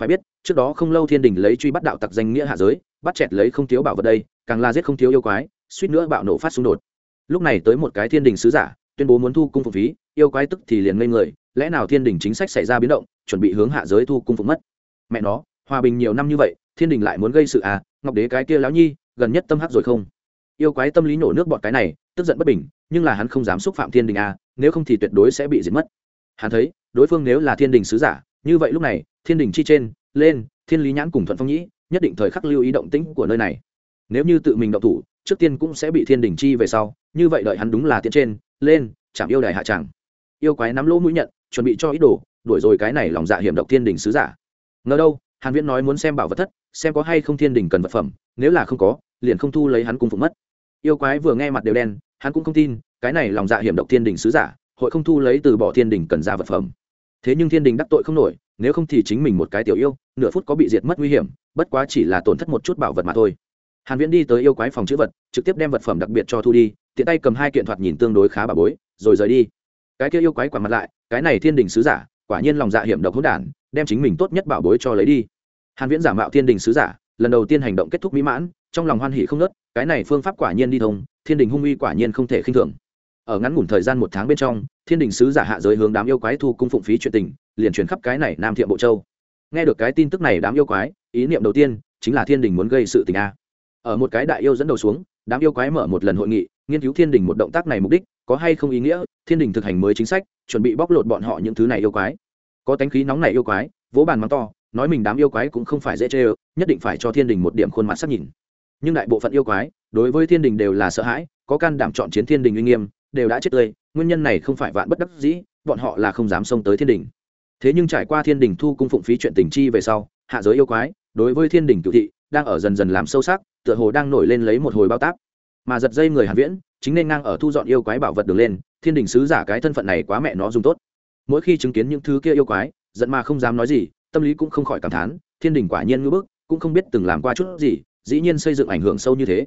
Phải biết, trước đó không lâu thiên đình lấy truy bắt đạo tặc danh nghĩa hạ giới, bắt chẹt lấy không thiếu bảo vật đây, càng là giết không thiếu yêu quái, suýt nữa bạo nổ phát xung đột lúc này tới một cái thiên đình sứ giả, tuyên bố muốn thu cung phục phí, yêu quái tức thì liền ngây người, lẽ nào thiên đình chính sách xảy ra biến động, chuẩn bị hướng hạ giới thu cung phục mất? Mẹ nó, hòa bình nhiều năm như vậy, thiên đình lại muốn gây sự à? Ngọc đế cái kia lão nhi, gần nhất tâm hắc rồi không? Yêu quái tâm lý nổ nước bọt cái này, tức giận bất bình, nhưng là hắn không dám xúc phạm thiên đình à nếu không thì tuyệt đối sẽ bị diệt mất. Hắn thấy, đối phương nếu là thiên đình sứ giả, như vậy lúc này, thiên đình chi trên, lên, thiên lý nhãn cùng thuận phong nhĩ, nhất định thời khắc lưu ý động tĩnh của nơi này. Nếu như tự mình động thủ trước tiên cũng sẽ bị thiên đình chi về sau, như vậy đợi hắn đúng là tiến trên, lên, chạm yêu đài hạ tràng. Yêu quái nắm lỗ mũi nhận, chuẩn bị cho ý đồ, đuổi rồi cái này lòng dạ hiểm độc thiên đình sứ giả. Ngờ đâu, hàn viễn nói muốn xem bảo vật thất, xem có hay không thiên đình cần vật phẩm, nếu là không có, liền không thu lấy hắn cung phục mất. Yêu quái vừa nghe mặt đều đen, hắn cũng không tin, cái này lòng dạ hiểm độc thiên đình sứ giả, hội không thu lấy từ bỏ thiên đình cần ra vật phẩm. Thế nhưng thiên đình đắc tội không nổi, nếu không thì chính mình một cái tiểu yêu, nửa phút có bị diệt mất nguy hiểm, bất quá chỉ là tổn thất một chút bảo vật mà thôi hàn viễn đi tới yêu quái phòng chữ vật, trực tiếp đem vật phẩm đặc biệt cho thu đi, tiện tay cầm hai kiện thoạt nhìn tương đối khá bà bối, rồi rời đi. Cái kia yêu quái quả mặt lại, cái này thiên đình sứ giả, quả nhiên lòng dạ hiểm độc hỗn đản, đem chính mình tốt nhất bảo bối cho lấy đi. Hàn viễn giả mạo thiên đình sứ giả, lần đầu tiên hành động kết thúc mỹ mãn, trong lòng hoan hỉ không nớt cái này phương pháp quả nhiên đi thông, thiên đình hung uy quả nhiên không thể khinh thường. Ở ngắn ngủn thời gian một tháng bên trong, thiên đình sứ giả hạ giới hướng đám yêu quái thu cung phụng phí chuyện tình, liền truyền khắp cái này nam thiệm bộ châu. Nghe được cái tin tức này đám yêu quái, ý niệm đầu tiên chính là thiên đình muốn gây sự tình a ở một cái đại yêu dẫn đầu xuống, đám yêu quái mở một lần hội nghị, nghiên cứu thiên đình một động tác này mục đích, có hay không ý nghĩa, thiên đình thực hành mới chính sách, chuẩn bị bóc lột bọn họ những thứ này yêu quái. Có tánh khí nóng này yêu quái, vỗ bàn mắng to, nói mình đám yêu quái cũng không phải dễ chê ơ nhất định phải cho thiên đình một điểm khuôn mặt sắc nhìn. Nhưng đại bộ phận yêu quái, đối với thiên đình đều là sợ hãi, có can đảm chọn chiến thiên đình uy nghiêm, đều đã chết tươi, nguyên nhân này không phải vạn bất đắc dĩ, bọn họ là không dám xông tới thiên đình. Thế nhưng trải qua thiên đình thu cung phụng phí chuyện tình chi về sau, hạ giới yêu quái, đối với thiên đình cựu thị đang ở dần dần làm sâu sắc, tựa hồ đang nổi lên lấy một hồi bao tác mà giật dây người hàn viễn, chính nên ngang ở thu dọn yêu quái bảo vật đường lên, thiên đình sứ giả cái thân phận này quá mẹ nó dùng tốt. Mỗi khi chứng kiến những thứ kia yêu quái, giận mà không dám nói gì, tâm lý cũng không khỏi cảm thán, thiên đình quả nhiên ngưỡng bức, cũng không biết từng làm qua chút gì, dĩ nhiên xây dựng ảnh hưởng sâu như thế.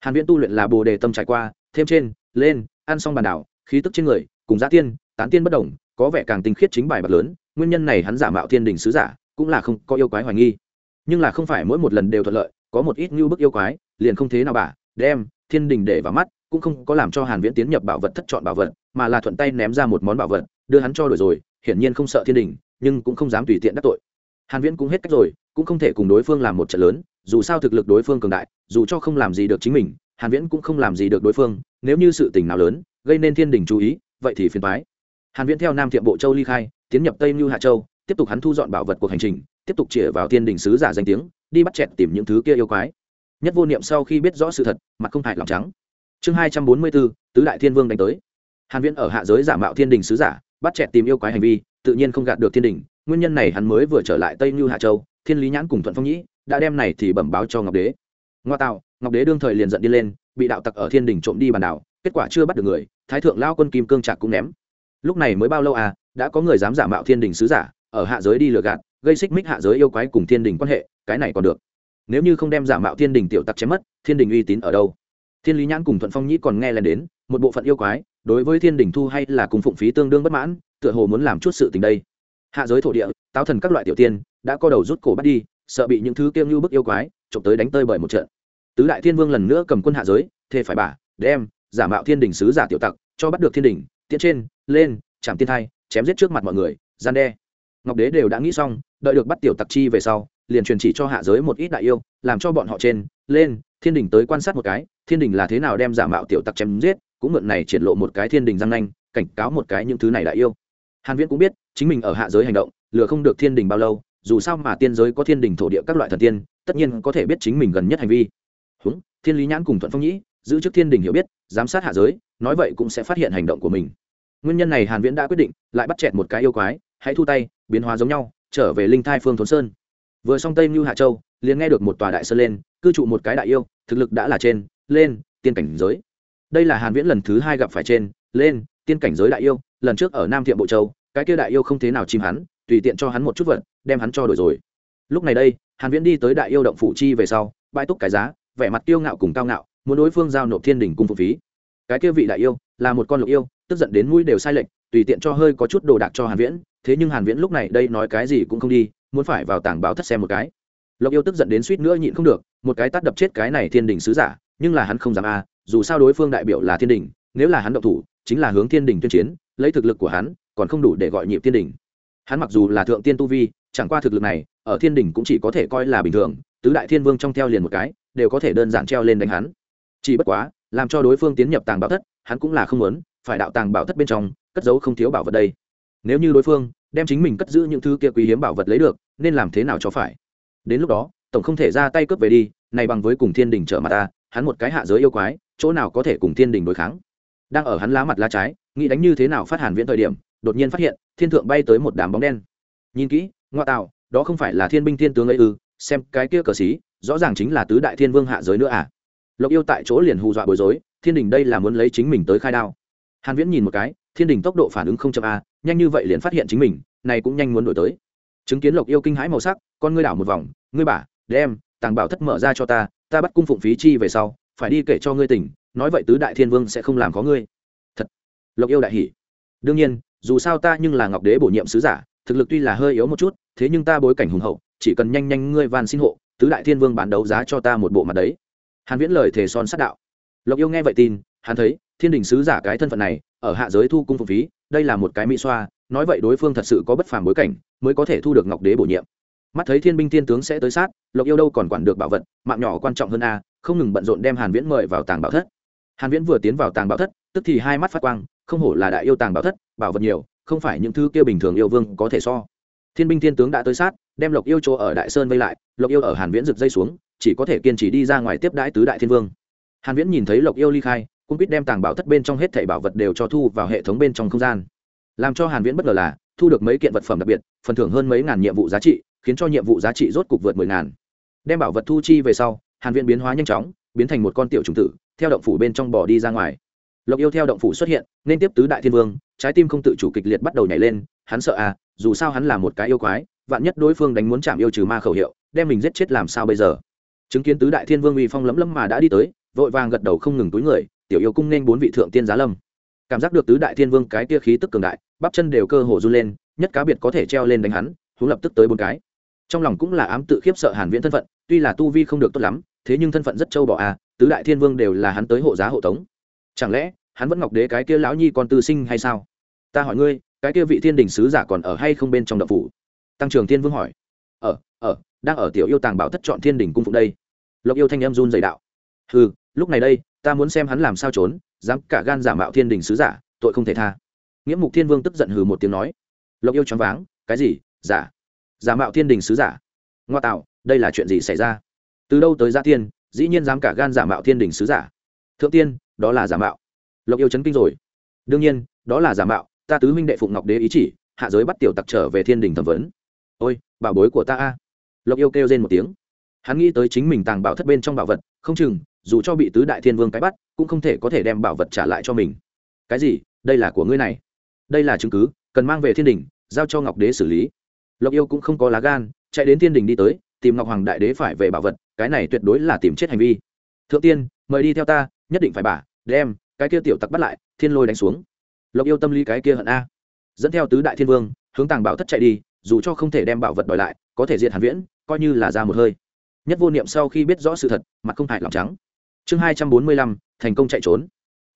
Hàn viễn tu luyện là bồ đề tâm trải qua, thêm trên, lên, ăn xong bàn đảo, khí tức trên người, cùng giá tiên, tán tiên bất động, có vẻ càng tinh khiết chính bài bạc lớn, nguyên nhân này hắn giả mạo thiên đình sứ giả, cũng là không có yêu quái hoài nghi nhưng là không phải mỗi một lần đều thuận lợi, có một ít như bức yêu quái, liền không thế nào bả đem, thiên đình để vào mắt, cũng không có làm cho hàn viễn tiến nhập bảo vật thất chọn bảo vật, mà là thuận tay ném ra một món bảo vật, đưa hắn cho đổi rồi, hiển nhiên không sợ thiên đình, nhưng cũng không dám tùy tiện đắc tội. Hàn viễn cũng hết cách rồi, cũng không thể cùng đối phương làm một trận lớn, dù sao thực lực đối phương cường đại, dù cho không làm gì được chính mình, hàn viễn cũng không làm gì được đối phương, nếu như sự tình nào lớn, gây nên thiên đình chú ý, vậy thì phiền toái. Hàn viễn theo nam thiệm bộ châu ly khai, tiến nhập tây như hạ châu, tiếp tục hắn thu dọn bảo vật cuộc hành trình tiếp tục chĩa vào thiên đình sứ giả danh tiếng, đi bắt chẹt tìm những thứ kia yêu quái. Nhất vô niệm sau khi biết rõ sự thật, mặt không hại lòng trắng. Chương hai trăm bốn mươi bốn, tứ đại thiên vương đánh tới. Hàn viễn ở hạ giới giả mạo thiên đình sứ giả, bắt chẹt tìm yêu quái hành vi, tự nhiên không gạt được thiên đình. Nguyên nhân này hắn mới vừa trở lại tây như hạ châu, thiên lý nhãn cùng thuận phong nhĩ, đã đem này thì bẩm báo cho ngọc đế. Ngoa tạo, ngọc đế đương thời liền giận đi lên, bị đạo tặc ở thiên đình trộm đi bàn đảo, kết quả chưa bắt được người, thái thượng lao quân kim cương trạc cũng ném. Lúc này mới bao lâu à đã có người dám giả mạo thiên đình sứ giả, ở hạ giới đi lừa gạt gây xích mích hạ giới yêu quái cùng thiên đình quan hệ, cái này còn được. Nếu như không đem giả mạo thiên đình tiểu tặc chém mất, thiên đình uy tín ở đâu? Thiên lý nhãn cùng thuận phong nhĩ còn nghe lên đến, một bộ phận yêu quái, đối với thiên đình thu hay là cùng phụng phí tương đương bất mãn, tựa hồ muốn làm chút sự tình đây. Hạ giới thổ địa, táo thần các loại tiểu tiên, đã co đầu rút cổ bắt đi, sợ bị những thứ kiêng như bức yêu quái trộm tới đánh tơi bởi một trận. Tứ đại thiên vương lần nữa cầm quân hạ giới, thề phải bả, đem, giả mạo thiên đình sứ giả tiểu tặc, cho bắt được thiên đình, tiễn trên, lên, chạm tiên thai, chém giết trước mặt mọi người, gian đe. Ngọc đế đều đã nghĩ xong đợi được bắt tiểu tặc chi về sau, liền truyền chỉ cho hạ giới một ít đại yêu, làm cho bọn họ trên, lên, thiên đình tới quan sát một cái, thiên đình là thế nào đem giả mạo tiểu tặc chém giết, cũng mượn này triển lộ một cái thiên đình răng nanh, cảnh cáo một cái những thứ này đại yêu. Hàn viễn cũng biết, chính mình ở hạ giới hành động, lừa không được thiên đình bao lâu, dù sao mà tiên giới có thiên đình thổ địa các loại thần tiên, tất nhiên có thể biết chính mình gần nhất hành vi. Húng, thiên lý nhãn cùng thuận phong nhĩ, giữ chức thiên đình hiểu biết, giám sát hạ giới, nói vậy cũng sẽ phát hiện hành động của mình. Nguyên nhân này hàn viễn đã quyết định, lại bắt chẹt một cái yêu quái, hãy thu tay, biến hóa giống nhau trở về linh thai phương thốn sơn. Vừa xong tây như hạ châu, liền nghe được một tòa đại sơn lên, cư trụ một cái đại yêu, thực lực đã là trên, lên, tiên cảnh giới. Đây là hàn viễn lần thứ hai gặp phải trên, lên, tiên cảnh giới đại yêu, lần trước ở nam thiệm bộ châu, cái kia đại yêu không thế nào chìm hắn, tùy tiện cho hắn một chút vật, đem hắn cho đổi rồi. Lúc này đây, hàn viễn đi tới đại yêu động phủ chi về sau, bãi túc cái giá, vẻ mặt tiêu ngạo cùng cao ngạo, muốn đối phương giao nộp thiên đỉnh cung phụ phí. Cái kia vị đại yêu, là một con lục yêu, tức giận đến mũi đều sai lệch, tùy tiện cho hơi có chút đồ đạc cho hàn viễn thế nhưng hàn viễn lúc này đây nói cái gì cũng không đi muốn phải vào tảng báo thất xem một cái. Lộc yêu tức giận đến suýt nữa nhịn không được một cái tát đập chết cái này thiên Đình sứ giả nhưng là hắn không dám a dù sao đối phương đại biểu là thiên Đình, nếu là hắn động thủ chính là hướng thiên Đình tuyên chiến lấy thực lực của hắn còn không đủ để gọi nhịp thiên Đình. hắn mặc dù là thượng tiên tu vi chẳng qua thực lực này ở thiên Đình cũng chỉ có thể coi là bình thường tứ đại thiên vương trong theo liền một cái đều có thể đơn giản treo lên đánh hắn. Chỉ bất quá làm cho đối phương tiến nhập tàng bảo thất hắn cũng là không muốn phải đạo tàng bảo thất bên trong cất giấu không thiếu bảo vật đây nếu như đối phương đem chính mình cất giữ những thứ kia quý hiếm bảo vật lấy được, nên làm thế nào cho phải? Đến lúc đó, tổng không thể ra tay cướp về đi, này bằng với cùng thiên đình trở mặt ta, hắn một cái hạ giới yêu quái, chỗ nào có thể cùng thiên đình đối kháng? Đang ở hắn lá mặt lá trái, nghĩ đánh như thế nào phát hàn viễn thời điểm, đột nhiên phát hiện, thiên thượng bay tới một đám bóng đen. Nhìn kỹ, ngoại tạo đó không phải là thiên binh thiên tướng ấy ư, xem cái kia cờ xí rõ ràng chính là tứ đại thiên vương hạ giới nữa à? Lộc yêu tại chỗ liền hù dọa bối rối, thiên đình đây là muốn lấy chính mình tới khai đao. Hàn viễn nhìn một cái, thiên đình tốc độ phản ứng không chậm a nhanh như vậy liền phát hiện chính mình, này cũng nhanh muốn đổi tới. Chứng kiến lộc yêu kinh hãi màu sắc, con ngươi đảo một vòng, ngươi bả đem, tàng bảo thất mở ra cho ta ta bắt cung phụng phí chi về sau, phải đi kể cho ngươi tỉnh, nói vậy tứ đại thiên vương sẽ không làm có ngươi. Thật. Lộc yêu đại hỉ. Đương nhiên, dù sao ta nhưng là ngọc đế bổ nhiệm sứ giả, thực lực tuy là hơi yếu một chút, thế nhưng ta bối cảnh hùng hậu, chỉ cần nhanh nhanh ngươi van xin hộ, tứ đại thiên vương bán đấu giá cho ta một bộ mặt đấy. Hàn viễn lời thề son sát đạo. Lộc yêu nghe vậy tin, hắn thấy, thiên đình sứ giả cái thân phận này, ở hạ giới thu cung phụng phí đây là một cái mỹ xoa, nói vậy đối phương thật sự có bất phàm bối cảnh, mới có thể thu được ngọc đế bổ nhiệm. Mắt thấy thiên binh thiên tướng sẽ tới sát, lộc yêu đâu còn quản được bảo vật, mạng nhỏ quan trọng hơn a, không ngừng bận rộn đem hàn viễn mời vào tàng bảo thất. Hàn viễn vừa tiến vào tàng bảo thất, tức thì hai mắt phát quang, không hổ là đại yêu tàng bảo thất, bảo vật nhiều, không phải những thứ kia bình thường yêu vương có thể so. Thiên binh thiên tướng đã tới sát, đem lộc yêu chỗ ở đại sơn vây lại, lộc yêu ở hàn viễn rực dây xuống, chỉ có thể kiên trì đi ra ngoài tiếp đãi tứ đại thiên vương. Hàn viễn nhìn thấy lộc yêu ly khai cũng biết đem tàng bảo thất bên trong hết thảy bảo vật đều cho thu vào hệ thống bên trong không gian. Làm cho hàn viễn bất ngờ là, thu được mấy kiện vật phẩm đặc biệt, phần thưởng hơn mấy ngàn nhiệm vụ giá trị, khiến cho nhiệm vụ giá trị rốt cục vượt mười ngàn. Đem bảo vật thu chi về sau, hàn viễn biến hóa nhanh chóng, biến thành một con tiểu trùng tử, theo động phủ bên trong bò đi ra ngoài. Lộc yêu theo động phủ xuất hiện, nên tiếp tứ đại thiên vương, trái tim không tự chủ kịch liệt bắt đầu nhảy lên, hắn sợ à dù sao hắn là một cái yêu quái, vạn nhất đối phương đánh muốn chạm yêu trừ ma khẩu hiệu, đem mình giết chết làm sao bây giờ? Chứng kiến tứ đại thiên vương uy phong lấm lấm mà đã đi tới, vội vàng gật đầu không ngừng túi người tiểu yêu cung nên bốn vị thượng tiên giá lâm. Cảm giác được tứ đại thiên vương cái tia khí tức cường đại, bắp chân đều cơ hồ run lên, nhất cá biệt có thể treo lên đánh hắn chúng lập tức tới bốn cái. Trong lòng cũng là ám tự khiếp sợ hàn viễn thân phận, tuy là tu vi không được tốt lắm, thế nhưng thân phận rất châu bò à tứ đại thiên vương đều là hắn tới hộ giá hộ tống. Chẳng lẽ, hắn vẫn ngọc đế cái kia lão nhi con tư sinh hay sao? Ta hỏi ngươi, cái kia vị thiên đình sứ giả còn ở hay không bên trong đậu phủ? Tăng trường thiên vương hỏi. Ở ở, đang ở tiểu yêu tàng bảo thất chọn thiên đình cung phụng đây. Lộc yêu thanh em run dày đạo. Hừ lúc này đây, ta muốn xem hắn làm sao trốn, dám cả gan giả mạo thiên đình sứ giả, tội không thể tha. Nghĩa mục thiên vương tức giận hừ một tiếng nói. Lộc yêu choáng váng, cái gì? Giả. Giả mạo thiên đình sứ giả. Ngoa tạo, đây là chuyện gì xảy ra? Từ đâu tới gia tiên dĩ nhiên dám cả gan giả mạo thiên đình sứ giả. Thượng tiên, đó là giả mạo. Lộc yêu chấn kinh rồi. Đương nhiên, đó là giả mạo, ta tứ huynh đệ phụng ngọc đế ý chỉ, hạ giới bắt tiểu tặc trở về thiên đình thẩm vấn. Ôi, bảo bối của ta a. Lộc yêu kêu lên một tiếng. Hắn nghĩ tới chính mình tàng bảo thất bên trong bảo vật, không chừng dù cho bị tứ đại thiên vương cái bắt, cũng không thể có thể đem bảo vật trả lại cho mình. Cái gì? Đây là của ngươi này. Đây là chứng cứ, cần mang về thiên đình, giao cho ngọc đế xử lý. Lộc yêu cũng không có lá gan, chạy đến thiên đình đi tới, tìm ngọc hoàng đại đế phải về bảo vật, cái này tuyệt đối là tìm chết hành vi. Thượng tiên, mời đi theo ta, nhất định phải bà đem, cái kia tiểu tặc bắt lại, thiên lôi đánh xuống. Lộc yêu tâm lý cái kia hận a. Dẫn theo tứ đại thiên vương, hướng tàng bảo thất chạy đi, dù cho không thể đem bảo vật đòi lại, có thể diệt hàn viễn, coi như là ra một hơi. Nhất vô niệm sau khi biết rõ sự thật, mặt không hại lòng trắng chương hai trăm bốn mươi lăm, thành công chạy trốn.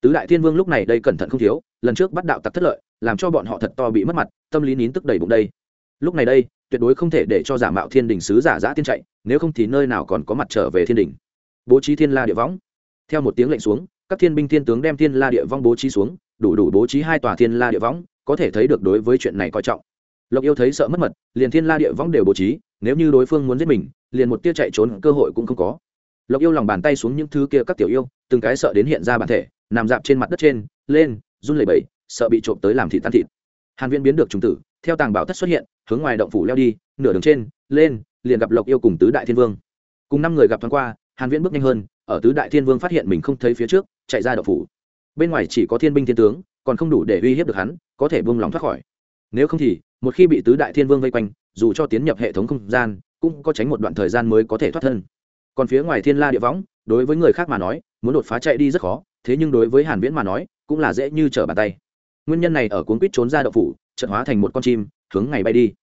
Tứ đại thiên vương lúc này đây cẩn thận không thiếu, lần trước bắt đạo tặc thất lợi, làm cho bọn họ thật to bị mất mặt, tâm lý nín tức đầy bụng đây. Lúc này đây, tuyệt đối không thể để cho giả mạo thiên đình sứ giả giã tiên chạy, nếu không thì nơi nào còn có mặt trở về thiên đình. Bố trí thiên la địa võng. Theo một tiếng lệnh xuống, các thiên binh thiên tướng đem thiên la địa vong bố trí xuống, đủ đủ bố trí hai tòa thiên la địa võng, có thể thấy được đối với chuyện này coi trọng. Lộc yêu thấy sợ mất mật, liền thiên la địa võng đều bố trí, nếu như đối phương muốn giết mình, liền một tia chạy trốn cơ hội cũng không có lộc yêu lòng bàn tay xuống những thứ kia các tiểu yêu, từng cái sợ đến hiện ra bản thể, nằm dạp trên mặt đất trên, lên, run lẩy bẩy, sợ bị trộm tới làm thịt tan thịt. Hàn viễn biến được trùng tử, theo tàng bảo thất xuất hiện, hướng ngoài động phủ leo đi, nửa đường trên, lên, liền gặp lộc yêu cùng tứ đại thiên vương. Cùng năm người gặp thoáng qua, hàn viễn bước nhanh hơn, ở tứ đại thiên vương phát hiện mình không thấy phía trước, chạy ra động phủ. Bên ngoài chỉ có thiên binh thiên tướng, còn không đủ để uy hiếp được hắn, có thể buông lòng thoát khỏi. Nếu không thì, một khi bị tứ đại thiên vương vây quanh, dù cho tiến nhập hệ thống không gian, cũng có tránh một đoạn thời gian mới có thể thoát thân còn phía ngoài thiên la địa võng, đối với người khác mà nói, muốn đột phá chạy đi rất khó, thế nhưng đối với hàn viễn mà nói, cũng là dễ như trở bàn tay. Nguyên nhân này ở cuốn quýt trốn ra đậu phủ, trận hóa thành một con chim, hướng ngày bay đi.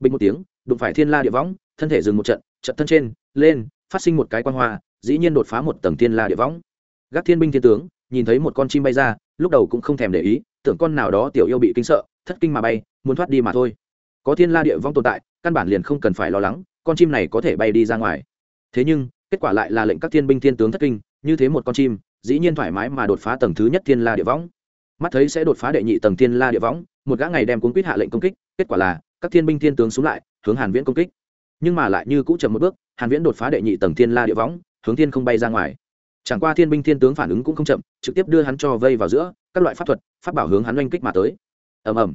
Bình một tiếng, đụng phải thiên la địa võng, thân thể dừng một trận trận thân trên, lên, phát sinh một cái quan hoa, dĩ nhiên đột phá một tầng thiên la địa võng. Gác thiên binh thiên tướng, nhìn thấy một con chim bay ra, lúc đầu cũng không thèm để ý, tưởng con nào đó tiểu yêu bị kinh sợ, thất kinh mà bay, muốn thoát đi mà thôi. Có thiên la địa vong tồn tại, căn bản liền không cần phải lo lắng, con chim này có thể bay đi ra ngoài. Thế nhưng kết quả lại là lệnh các thiên binh thiên tướng thất kinh, như thế một con chim, dĩ nhiên thoải mái mà đột phá tầng thứ nhất thiên la địa võng. Mắt thấy sẽ đột phá đệ nhị tầng thiên la địa võng, một gã ngày đem cuốn quýt hạ lệnh công kích, kết quả là các thiên binh thiên tướng xuống lại, hướng hàn viễn công kích. Nhưng mà lại như cũ chậm một bước, hàn viễn đột phá đệ nhị tầng thiên la địa võng, hướng thiên không bay ra ngoài. Chẳng qua thiên binh thiên tướng phản ứng cũng không chậm, trực tiếp đưa hắn cho vây vào giữa, các loại pháp thuật, pháp bảo hướng hắn oanh kích mà tới. Ầm ầm.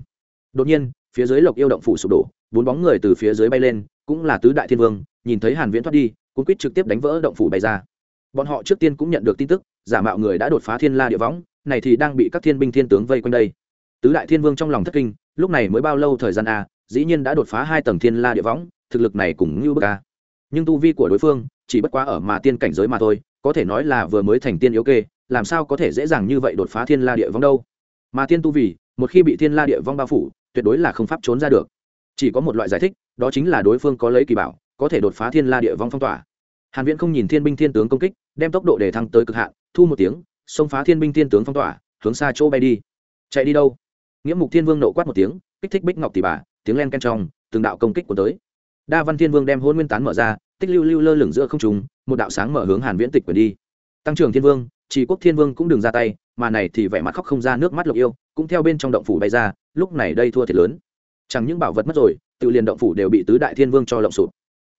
Đột nhiên, phía dưới lộc yêu động phủ sụp đổ, bốn bóng người từ phía dưới bay lên, cũng là tứ đại thiên vương, nhìn thấy hàn viễn thoát đi cũng quyết trực tiếp đánh vỡ động phủ bay ra. Bọn họ trước tiên cũng nhận được tin tức, giả mạo người đã đột phá thiên la địa võng, này thì đang bị các thiên binh thiên tướng vây quanh đây. Tứ đại thiên vương trong lòng thất kinh, lúc này mới bao lâu thời gian a dĩ nhiên đã đột phá hai tầng thiên la địa võng, thực lực này cũng như bức a nhưng tu vi của đối phương, chỉ bất quá ở mà tiên cảnh giới mà thôi, có thể nói là vừa mới thành tiên yếu kê, làm sao có thể dễ dàng như vậy đột phá thiên la địa vong đâu. Mà tiên tu vì, một khi bị thiên la địa vong bao phủ, tuyệt đối là không pháp trốn ra được. Chỉ có một loại giải thích, đó chính là đối phương có lấy kỳ bảo có thể đột phá thiên la địa vong phong tỏa. Hàn viễn không nhìn thiên binh thiên tướng công kích, đem tốc độ để thăng tới cực hạn, thu một tiếng, xông phá thiên binh thiên tướng phong tỏa, hướng xa chỗ bay đi. Chạy đi đâu? Nghĩa mục thiên vương nộ quát một tiếng, kích thích bích ngọc tỷ bà, tiếng len ken trong, từng đạo công kích của tới. Đa văn thiên vương đem hôn nguyên tán mở ra, tích lưu lưu lơ lửng giữa không trung, một đạo sáng mở hướng hàn viễn tịch quyền đi. Tăng trưởng thiên vương, chỉ quốc thiên vương cũng đừng ra tay, mà này thì vẻ mặt khóc không ra nước mắt lục yêu, cũng theo bên trong động phủ bay ra, lúc này đây thua thiệt lớn. Chẳng những bảo vật mất rồi, tự liền động phủ đều bị tứ đại thiên vương cho lộng sụp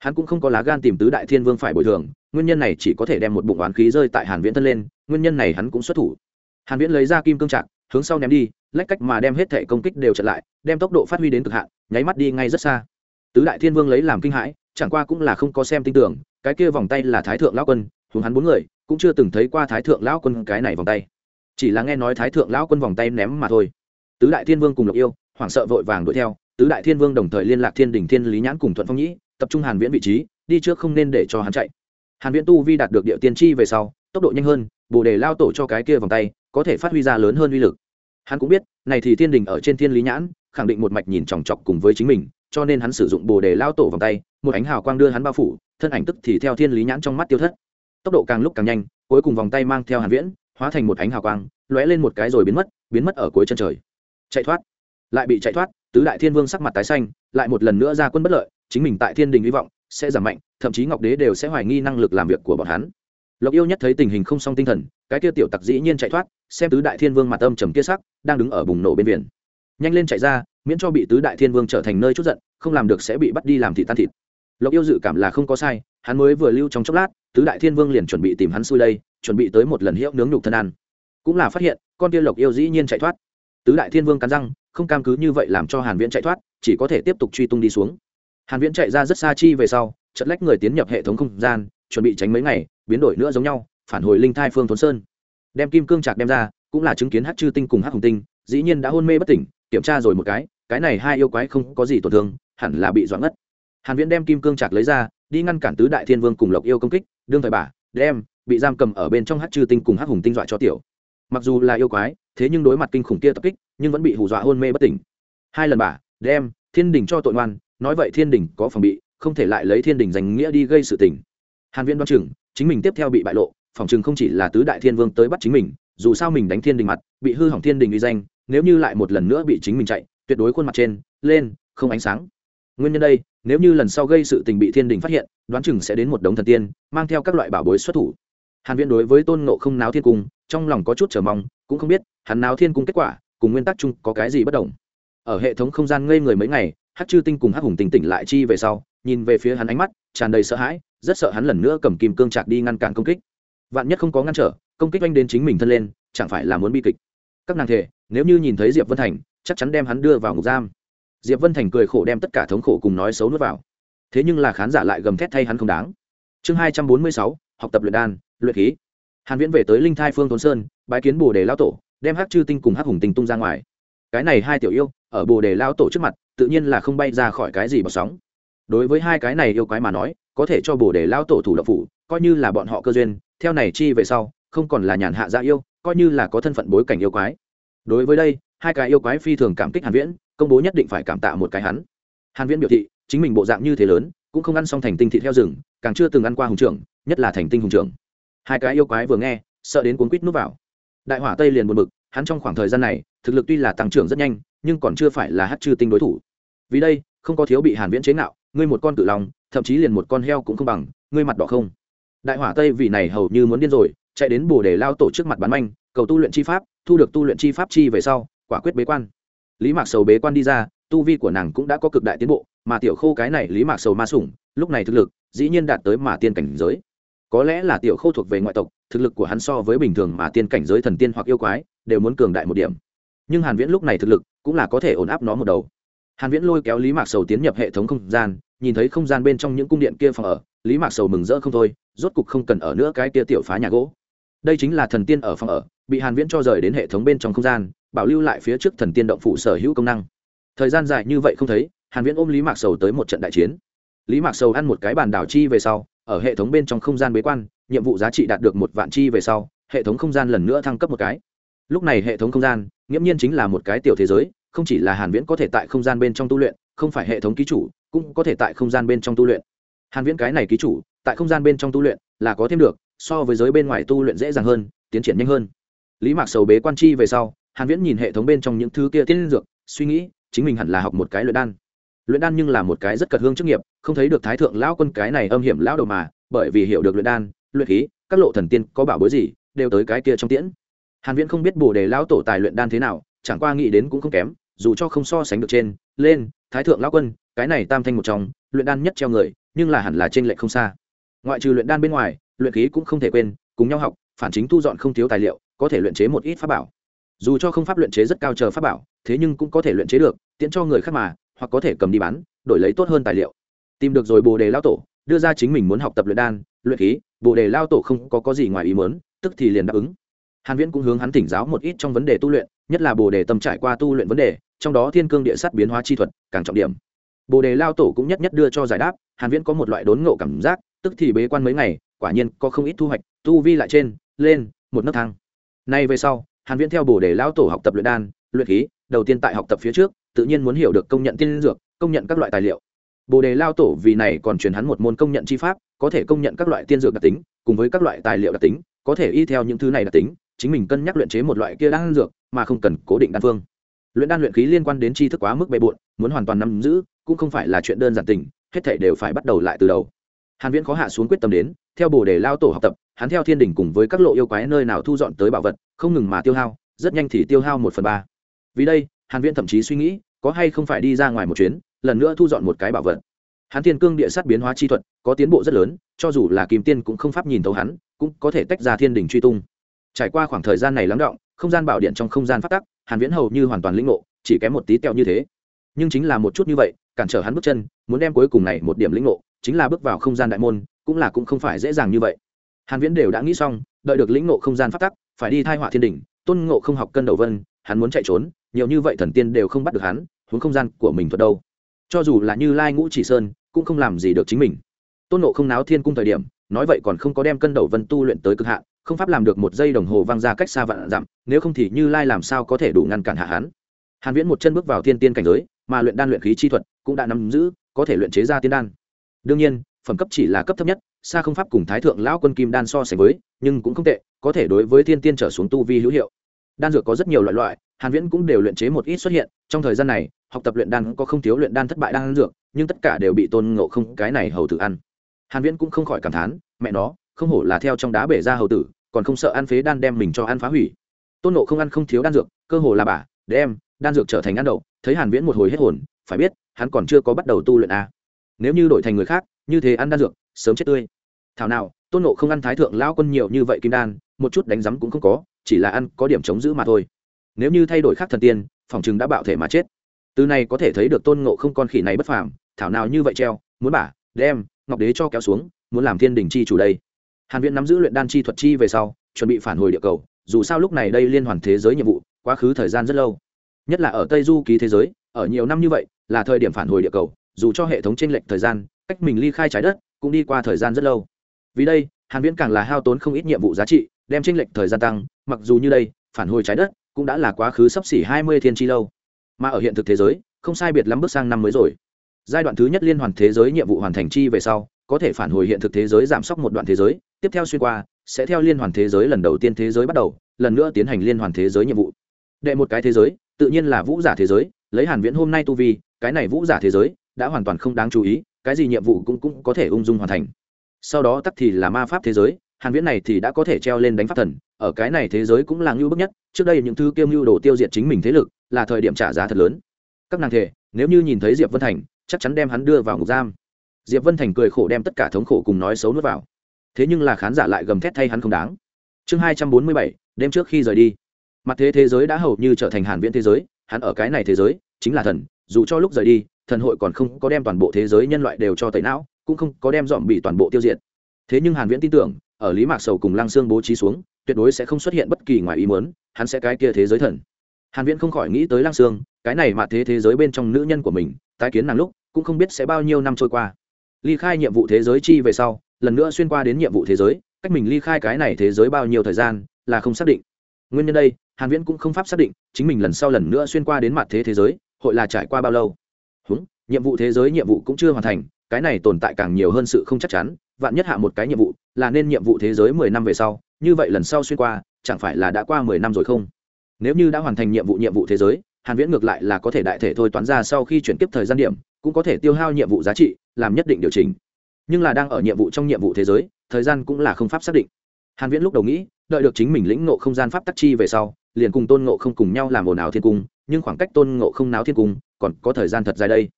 hắn cũng không có lá gan tìm tứ đại thiên vương phải bồi thường, nguyên nhân này chỉ có thể đem một bụng oán khí rơi tại hàn viễn thân lên, nguyên nhân này hắn cũng xuất thủ. Hàn viễn lấy ra kim cương trạc, hướng sau ném đi, lách cách mà đem hết thể công kích đều chặn lại, đem tốc độ phát huy đến cực hạn, nháy mắt đi ngay rất xa. Tứ đại thiên vương lấy làm kinh hãi, chẳng qua cũng là không có xem tin tưởng, cái kia vòng tay là thái thượng lão quân hướng hắn bốn người, cũng chưa từng thấy qua thái thượng lão quân cái này vòng tay. Chỉ là nghe nói thái thượng lão quân vòng tay ném mà thôi. Tứ đại thiên vương cùng lộc yêu, hoảng sợ vội vàng đuổi theo, tứ đại thiên vương đồng thời liên lạc thiên đình thiên lý nhãn cùng thuận phong nhĩ tập trung hàn viễn vị trí, đi trước không nên để cho hắn chạy. Hàn viễn tu vi đạt được địa tiên chi về sau, tốc độ nhanh hơn, bồ đề lao tổ cho cái kia vòng tay, có thể phát huy ra lớn hơn uy lực. Hắn cũng biết, này thì thiên đình ở trên thiên lý nhãn, khẳng định một mạch nhìn chòng chọc cùng với chính mình, cho nên hắn sử dụng bồ đề lao tổ vòng tay, một ánh hào quang đưa hắn bao phủ, thân ảnh tức thì theo thiên lý nhãn trong mắt tiêu thất. Tốc độ càng lúc càng nhanh, cuối cùng vòng tay mang theo hàn viễn, hóa thành một ánh hào quang, lóe lên một cái rồi biến mất biến mất ở cuối chân trời. Chạy thoát. Lại bị chạy thoát, tứ đại thiên vương sắc mặt tái xanh, lại một lần nữa ra quân bất lợi chính mình tại thiên đình hy vọng sẽ giảm mạnh, thậm chí ngọc đế đều sẽ hoài nghi năng lực làm việc của bọn hắn. Lộc yêu nhất thấy tình hình không song tinh thần, cái kia tiểu tặc dĩ nhiên chạy thoát, xem tứ đại thiên vương mặt âm trầm kia sắc, đang đứng ở bùng nổ bên biển. Nhanh lên chạy ra, miễn cho bị tứ đại thiên vương trở thành nơi chút giận, không làm được sẽ bị bắt đi làm thịt tan thịt. Lộc yêu dự cảm là không có sai, hắn mới vừa lưu trong chốc lát, tứ đại thiên vương liền chuẩn bị tìm hắn xui đây, chuẩn bị tới một lần hiệu nướng nhục thân ăn. Cũng là phát hiện, con tiên lộc yêu dĩ nhiên chạy thoát. Tứ đại thiên vương cắn răng, không cam cứ như vậy làm cho hàn viễn chạy thoát, chỉ có thể tiếp tục truy tung đi xuống hàn viễn chạy ra rất xa chi về sau chật lách người tiến nhập hệ thống không gian, chuẩn bị tránh mấy ngày, biến đổi nữa giống nhau, phản hồi linh thai phương thốn sơn. Đem kim cương trạc đem ra, cũng là chứng kiến hát chư tinh cùng hát hùng tinh, dĩ nhiên đã hôn mê bất tỉnh, kiểm tra rồi một cái cái này hai yêu quái không có gì tổn thương, hẳn là bị doãn ngất. Hàn viễn đem kim cương trạc lấy ra, đi ngăn cản tứ đại thiên vương cùng lộc yêu công kích, đương thời bà, đem, bị giam cầm ở bên trong hát chư tinh cùng hát hùng tinh dọa cho tiểu. Mặc dù là yêu quái, thế nhưng đối mặt kinh khủng kia tập kích, nhưng vẫn bị hù dọa hôn mê bất tỉnh. Hai lần bà, đem, thiên đình cho tội ngoan nói vậy thiên đình có phòng bị, không thể lại lấy thiên đình danh nghĩa đi gây sự tình. Hàn viễn đoán chừng, chính mình tiếp theo bị bại lộ, phòng chừng không chỉ là tứ đại thiên vương tới bắt chính mình, dù sao mình đánh thiên đình mặt, bị hư hỏng thiên đình uy danh, nếu như lại một lần nữa bị chính mình chạy, tuyệt đối khuôn mặt trên, lên, không ánh sáng. Nguyên nhân đây, nếu như lần sau gây sự tình bị thiên đình phát hiện, đoán chừng sẽ đến một đống thần tiên, mang theo các loại bảo bối xuất thủ. Hàn viễn đối với tôn ngộ không náo thiên cung, trong lòng có chút chờ mong, cũng không biết, hắn náo thiên cung kết quả, cùng nguyên tắc chung có cái gì bất đồng. Ở hệ thống không gian ngây người mấy ngày hắc chư tinh cùng hắc hùng tinh tỉnh lại chi về sau, nhìn về phía hắn ánh mắt, tràn đầy sợ hãi, rất sợ hắn lần nữa cầm kim cương chạc đi ngăn cản công kích. Vạn nhất không có ngăn trở, công kích anh đến chính mình thân lên, chẳng phải là muốn bi kịch. Các nàng thể, nếu như nhìn thấy diệp vân thành, chắc chắn đem hắn đưa vào ngục giam. Diệp vân thành cười khổ đem tất cả thống khổ cùng nói xấu nuốt vào. Thế nhưng là khán giả lại gầm thét thay hắn không đáng. Chương hai trăm bốn mươi sáu, học tập luyện đan, luyện khí. Hàn viễn về tới linh thai phương thốn sơn, bái kiến bồ đề lao tổ, đem hắc chư tinh cùng hắc hùng tinh tung ra ngoài. Cái này hai tiểu yêu, ở bồ đề lao tổ trước mặt tự nhiên là không bay ra khỏi cái gì bọt sóng. Đối với hai cái này yêu quái mà nói, có thể cho bồ đề lao tổ thủ độc phủ, coi như là bọn họ cơ duyên, theo này chi về sau, không còn là nhàn hạ dạ yêu, coi như là có thân phận bối cảnh yêu quái. Đối với đây, hai cái yêu quái phi thường cảm kích hàn viễn, công bố nhất định phải cảm tạ một cái hắn. Hàn viễn biểu thị, chính mình bộ dạng như thế lớn, cũng không ăn xong thành tinh thị theo rừng, càng chưa từng ăn qua hùng trưởng, nhất là thành tinh hùng trưởng. Hai cái yêu quái vừa nghe, sợ đến cuốn quýt núp vào. Đại hỏa tây liền buồn bực, hắn trong khoảng thời gian này, thực lực tuy là tăng trưởng rất nhanh, nhưng còn chưa phải là hát chư tinh đối thủ vì đây, không có thiếu bị hàn viễn chế ngạo, ngươi một con tự lòng thậm chí liền một con heo cũng không bằng, ngươi mặt đỏ không? Đại hỏa tây vì này hầu như muốn điên rồi, chạy đến bồ để lao tổ trước mặt bán manh, cầu tu luyện chi pháp, thu được tu luyện chi pháp chi về sau, quả quyết bế quan. Lý mạc sầu bế quan đi ra, tu vi của nàng cũng đã có cực đại tiến bộ, mà tiểu khô cái này lý mạc sầu ma sủng, lúc này thực lực, dĩ nhiên đạt tới mà tiên cảnh giới. Có lẽ là tiểu khô thuộc về ngoại tộc, thực lực của hắn so với bình thường mà tiên cảnh giới thần tiên hoặc yêu quái, đều muốn cường đại một điểm. Nhưng hàn viễn lúc này thực lực, cũng là có thể ổn áp nó một đầu hàn viễn lôi kéo lý mạc sầu tiến nhập hệ thống không gian, nhìn thấy không gian bên trong những cung điện kia phòng ở, lý mạc sầu mừng rỡ không thôi, rốt cục không cần ở nữa cái kia tiểu phá nhà gỗ. Đây chính là thần tiên ở phòng ở, bị hàn viễn cho rời đến hệ thống bên trong không gian, bảo lưu lại phía trước thần tiên động phủ sở hữu công năng. Thời gian dài như vậy không thấy, hàn viễn ôm lý mạc sầu tới một trận đại chiến. Lý mạc sầu ăn một cái bàn đảo chi về sau, ở hệ thống bên trong không gian bế quan, nhiệm vụ giá trị đạt được một vạn chi về sau, hệ thống không gian lần nữa thăng cấp một cái. Lúc này hệ thống không gian, nghiễm nhiên chính là một cái tiểu thế giới không chỉ là hàn viễn có thể tại không gian bên trong tu luyện, không phải hệ thống ký chủ, cũng có thể tại không gian bên trong tu luyện. Hàn viễn cái này ký chủ, tại không gian bên trong tu luyện là có thêm được, so với giới bên ngoài tu luyện dễ dàng hơn, tiến triển nhanh hơn. Lý mạc sầu bế quan chi về sau, hàn viễn nhìn hệ thống bên trong những thứ kia tiên dược, suy nghĩ, chính mình hẳn là học một cái luyện đan. Luyện đan nhưng là một cái rất cật hương chức nghiệp, không thấy được thái thượng lão quân cái này âm hiểm lão đầu mà, bởi vì hiểu được luyện đan, luyện khí, các lộ thần tiên có bảo bối gì, đều tới cái kia trong tiễn. Hàn viễn không biết bổ đề lão tổ tài luyện đan thế nào, chẳng qua nghĩ đến cũng không kém dù cho không so sánh được trên lên thái thượng lão quân cái này tam thanh một trong luyện đan nhất treo người nhưng là hẳn là trên lệch không xa. Ngoại trừ luyện đan bên ngoài luyện khí cũng không thể quên cùng nhau học phản chính thu dọn không thiếu tài liệu có thể luyện chế một ít pháp bảo. Dù cho không pháp luyện chế rất cao chờ pháp bảo thế nhưng cũng có thể luyện chế được tiễn cho người khác mà hoặc có thể cầm đi bán đổi lấy tốt hơn tài liệu. Tìm được rồi bồ đề lao tổ đưa ra chính mình muốn học tập luyện đan luyện khí bồ đề lao tổ không có, có gì ngoài ý muốn tức thì liền đáp ứng. Hàn viễn cũng hướng hắn thỉnh giáo một ít trong vấn đề tu luyện nhất là bồ đề tâm trải qua tu luyện vấn đề, trong đó thiên cương địa sát biến hóa chi thuật càng trọng điểm. Bồ đề lao tổ cũng nhất nhất đưa cho giải đáp, hàn viễn có một loại đốn ngộ cảm giác, tức thì bế quan mấy ngày, quả nhiên có không ít thu hoạch, tu vi lại trên, lên, một nấc thang. Nay về sau, hàn viễn theo bồ đề lao tổ học tập luyện đan, luyện khí, đầu tiên tại học tập phía trước, tự nhiên muốn hiểu được công nhận tiên dược, công nhận các loại tài liệu. Bồ đề lao tổ vì này còn truyền hắn một môn công nhận chi pháp, có thể công nhận các loại tiên dược đặc tính, cùng với các loại tài liệu đặc tính, có thể y theo những thứ này đặc tính, chính mình cân nhắc luyện chế một loại kia đan dược mà không cần cố định đan phương. Luyện đan luyện khí liên quan đến tri thức quá mức bề bộn, muốn hoàn toàn nắm giữ, cũng không phải là chuyện đơn giản tình, hết thảy đều phải bắt đầu lại từ đầu. Hàn viễn khó hạ xuống quyết tâm đến, theo bồ đề lao tổ học tập, hắn theo thiên đỉnh cùng với các lộ yêu quái nơi nào thu dọn tới bảo vật, không ngừng mà tiêu hao, rất nhanh thì tiêu hao một phần ba. Vì đây, hàn viễn thậm chí suy nghĩ, có hay không phải đi ra ngoài một chuyến, lần nữa thu dọn một cái bảo vật. Hắn thiên cương địa sát biến hóa chi thuật, có tiến bộ rất lớn, cho dù là kim tiên cũng không pháp nhìn thấu hắn, cũng có thể tách ra thiên Đỉnh truy tung trải qua khoảng thời gian này lắng động, không gian bảo điện trong không gian phát tắc, hàn viễn hầu như hoàn toàn lĩnh ngộ, chỉ kém một tí tẹo như thế. Nhưng chính là một chút như vậy, cản trở hắn bước chân, muốn đem cuối cùng này một điểm lĩnh ngộ, chính là bước vào không gian đại môn, cũng là cũng không phải dễ dàng như vậy. Hàn viễn đều đã nghĩ xong, đợi được lĩnh ngộ không gian phát tắc, phải đi thai họa thiên đỉnh, tôn ngộ không học cân đầu vân, hắn muốn chạy trốn, nhiều như vậy thần tiên đều không bắt được hắn, huống không gian của mình thuật đâu. Cho dù là như lai ngũ chỉ sơn, cũng không làm gì được chính mình. Tôn ngộ không náo thiên cung thời điểm, nói vậy còn không có đem cân đầu vân tu luyện tới cực hạn không pháp làm được một giây đồng hồ vang ra cách xa vạn dặm, nếu không thì như lai làm sao có thể đủ ngăn cản hạ Hán? hàn viễn một chân bước vào thiên tiên cảnh giới, mà luyện đan luyện khí chi thuật cũng đã nắm giữ, có thể luyện chế ra tiên đan. Đương nhiên, phẩm cấp chỉ là cấp thấp nhất, xa không pháp cùng thái thượng lão quân kim đan so sánh với, nhưng cũng không tệ, có thể đối với thiên tiên trở xuống tu vi hữu hiệu. Đan dược có rất nhiều loại loại, hàn viễn cũng đều luyện chế một ít xuất hiện, trong thời gian này, học tập luyện đan có không thiếu luyện đan thất bại đan dược, nhưng tất cả đều bị tôn ngộ không cái này hầu tử ăn. Hàn viễn cũng không khỏi cảm thán, mẹ nó không hổ là theo trong đá bể ra hầu tử, còn không sợ ăn phế đan đem mình cho ăn phá hủy. Tôn ngộ không ăn không thiếu đan dược, cơ hồ là bà, đem đan dược trở thành ăn đậu, thấy hàn viễn một hồi hết hồn, phải biết, hắn còn chưa có bắt đầu tu luyện a nếu như đổi thành người khác, như thế ăn đan dược, sớm chết tươi. Thảo nào, tôn nộ không ăn thái thượng Lão quân nhiều như vậy kim đan, một chút đánh rắm cũng không có, chỉ là ăn có điểm chống giữ mà thôi. Nếu như thay đổi khác thần tiên, phòng chừng đã bạo thể mà chết. Từ này có thể thấy được tôn ngộ không con khỉ này bất phàm, thảo nào như vậy treo, muốn bả đem, ngọc đế cho kéo xuống, muốn làm thiên đình chi chủ đây hàn viễn nắm giữ luyện đan chi thuật chi về sau, chuẩn bị phản hồi địa cầu, dù sao lúc này đây liên hoàn thế giới nhiệm vụ, quá khứ thời gian rất lâu. Nhất là ở tây du ký thế giới, ở nhiều năm như vậy, là thời điểm phản hồi địa cầu, dù cho hệ thống chênh lệch thời gian, cách mình ly khai trái đất, cũng đi qua thời gian rất lâu. Vì đây, hàn viễn càng là hao tốn không ít nhiệm vụ giá trị, đem chênh lệch thời gian tăng, mặc dù như đây, phản hồi trái đất, cũng đã là quá khứ sắp xỉ 20 thiên chi lâu. Mà ở hiện thực thế giới, không sai biệt lắm bước sang năm mới rồi. Giai đoạn thứ nhất liên hoàn thế giới nhiệm vụ hoàn thành chi về sau có thể phản hồi hiện thực thế giới giảm sốc một đoạn thế giới, tiếp theo xuyên qua, sẽ theo liên hoàn thế giới lần đầu tiên thế giới bắt đầu, lần nữa tiến hành liên hoàn thế giới nhiệm vụ. Đệ một cái thế giới, tự nhiên là vũ giả thế giới, lấy hàn viễn hôm nay tu vi, cái này vũ giả thế giới đã hoàn toàn không đáng chú ý, cái gì nhiệm vụ cũng cũng có thể ung dung hoàn thành. Sau đó tắc thì là ma pháp thế giới, hàn viễn này thì đã có thể treo lên đánh pháp thần, ở cái này thế giới cũng là ngưu bức nhất, trước đây những thứ kiêm ngưu đồ tiêu diệt chính mình thế lực, là thời điểm trả giá thật lớn. Các nàng thể, nếu như nhìn thấy diệp vân thành, chắc chắn đem hắn đưa vào ngục giam diệp vân thành cười khổ đem tất cả thống khổ cùng nói xấu nuốt vào. Thế nhưng là khán giả lại gầm thét thay hắn không đáng. Chương hai trăm bốn mươi bảy, đêm trước khi rời đi. Mặt thế thế giới đã hầu như trở thành hàn viễn thế giới, hắn ở cái này thế giới, chính là thần, dù cho lúc rời đi, thần hội còn không có đem toàn bộ thế giới nhân loại đều cho tẩy não, cũng không có đem dọn bị toàn bộ tiêu diệt. Thế nhưng hàn viễn tin tưởng, ở lý mạc sầu cùng lăng xương bố trí xuống, tuyệt đối sẽ không xuất hiện bất kỳ ngoài ý muốn, hắn sẽ cái kia thế giới thần. Hàn viễn không khỏi nghĩ tới lăng xương cái này mà thế thế giới bên trong nữ nhân của mình, tái kiến nàng lúc, cũng không biết sẽ bao nhiêu năm trôi qua ly khai nhiệm vụ thế giới chi về sau, lần nữa xuyên qua đến nhiệm vụ thế giới, cách mình ly khai cái này thế giới bao nhiêu thời gian, là không xác định. Nguyên nhân đây, hàn viễn cũng không pháp xác định, chính mình lần sau lần nữa xuyên qua đến mặt thế thế giới, hội là trải qua bao lâu. Húng nhiệm vụ thế giới nhiệm vụ cũng chưa hoàn thành, cái này tồn tại càng nhiều hơn sự không chắc chắn, vạn nhất hạ một cái nhiệm vụ, là nên nhiệm vụ thế giới mười năm về sau, như vậy lần sau xuyên qua, chẳng phải là đã qua mười năm rồi không? Nếu như đã hoàn thành nhiệm vụ nhiệm vụ thế giới, hàn viễn ngược lại là có thể đại thể thôi toán ra sau khi chuyển tiếp thời gian điểm, cũng có thể tiêu hao nhiệm vụ giá trị làm nhất định điều chỉnh. Nhưng là đang ở nhiệm vụ trong nhiệm vụ thế giới, thời gian cũng là không pháp xác định. Hàn viễn lúc đầu nghĩ, đợi được chính mình lĩnh ngộ không gian pháp tắc chi về sau, liền cùng tôn ngộ không cùng nhau làm ồn ào thiên cung, nhưng khoảng cách tôn ngộ không náo thiên cung, còn có thời gian thật dài đây.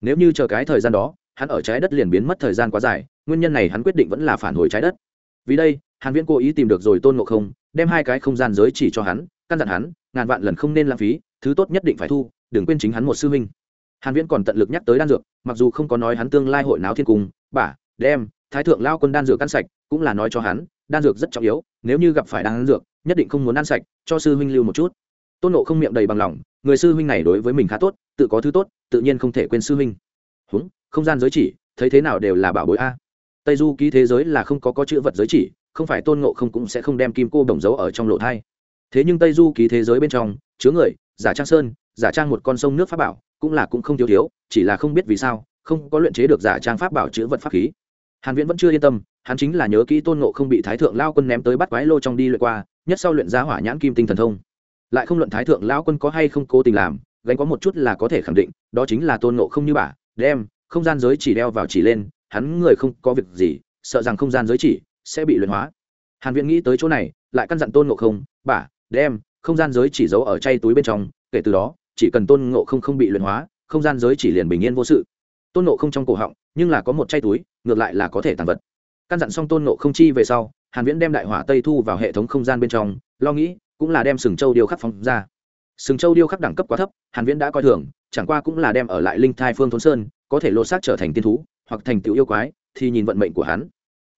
Nếu như chờ cái thời gian đó, hắn ở trái đất liền biến mất thời gian quá dài, nguyên nhân này hắn quyết định vẫn là phản hồi trái đất. Vì đây, hàn viễn cố ý tìm được rồi tôn ngộ không, đem hai cái không gian giới chỉ cho hắn, căn dặn hắn, ngàn vạn lần không nên lãng phí, thứ tốt nhất định phải thu, đừng quên chính hắn một sư huynh hàn viễn còn tận lực nhắc tới đan dược, mặc dù không có nói hắn tương lai hội náo thiên cung bả đem, thái thượng lao quân đan dược ăn sạch, cũng là nói cho hắn, đan dược rất trọng yếu, nếu như gặp phải đan dược, nhất định không muốn ăn sạch, cho sư huynh lưu một chút. Tôn nộ không miệng đầy bằng lòng, người sư huynh này đối với mình khá tốt, tự có thứ tốt, tự nhiên không thể quên sư huynh. Húng không gian giới chỉ, thấy thế nào đều là bảo bối a. Tây du ký thế giới là không có có chữ vật giới chỉ, không phải tôn ngộ không cũng sẽ không đem kim cô bổng dấu ở trong lộ thai. Thế nhưng tây du ký thế giới bên trong, chứa người, giả trang sơn, giả trang một con sông nước pháp bảo cũng là cũng không thiếu thiếu, chỉ là không biết vì sao, không có luyện chế được giả trang pháp bảo chữ vật pháp khí. Hàn viễn vẫn chưa yên tâm, hắn chính là nhớ kỹ tôn ngộ không bị thái thượng lao quân ném tới bắt quái lô trong đi luyện qua, nhất sau luyện ra hỏa nhãn kim tinh thần thông. Lại không luận thái thượng lao quân có hay không cố tình làm, gánh có một chút là có thể khẳng định, đó chính là tôn ngộ không như bà, đem không gian giới chỉ đeo vào chỉ lên, hắn người không có việc gì, sợ rằng không gian giới chỉ sẽ bị luyện hóa. Hàn viễn nghĩ tới chỗ này, lại căn dặn tôn ngộ không, bà, đem không gian giới chỉ giấu ở chay túi bên trong, kể từ đó chỉ cần tôn ngộ không không bị luyện hóa, không gian giới chỉ liền bình yên vô sự. Tôn ngộ không trong cổ họng, nhưng là có một chay túi, ngược lại là có thể tàn vật. Căn dặn xong tôn ngộ không chi về sau, hàn viễn đem đại hỏa tây thu vào hệ thống không gian bên trong, lo nghĩ, cũng là đem sừng châu điêu khắc phóng ra. Sừng châu điêu khắc đẳng cấp quá thấp, hàn viễn đã coi thường, chẳng qua cũng là đem ở lại linh thai phương thốn sơn, có thể lột xác trở thành tiên thú, hoặc thành tiểu yêu quái, thì nhìn vận mệnh của hắn.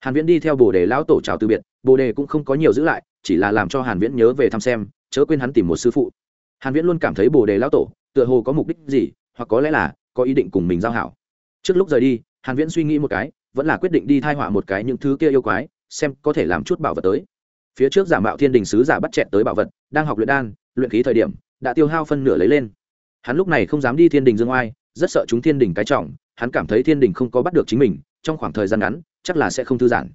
Hàn viễn đi theo bồ đề lão tổ chào từ biệt, bồ đề cũng không có nhiều giữ lại, chỉ là làm cho hàn viễn nhớ về thăm xem, chớ quên hắn tìm một sư phụ hàn viễn luôn cảm thấy bồ đề lão tổ tựa hồ có mục đích gì, hoặc có lẽ là có ý định cùng mình giao hảo. Trước lúc rời đi, hàn viễn suy nghĩ một cái, vẫn là quyết định đi thai họa một cái những thứ kia yêu quái, xem có thể làm chút bảo vật tới. Phía trước giả mạo thiên đình sứ giả bắt chẹt tới bảo vật, đang học luyện đan, luyện khí thời điểm, đã tiêu hao phân nửa lấy lên. Hắn lúc này không dám đi thiên đình dương oai, rất sợ chúng thiên đình cái trọng, hắn cảm thấy thiên đình không có bắt được chính mình, trong khoảng thời gian ngắn, chắc là sẽ không thư giãn.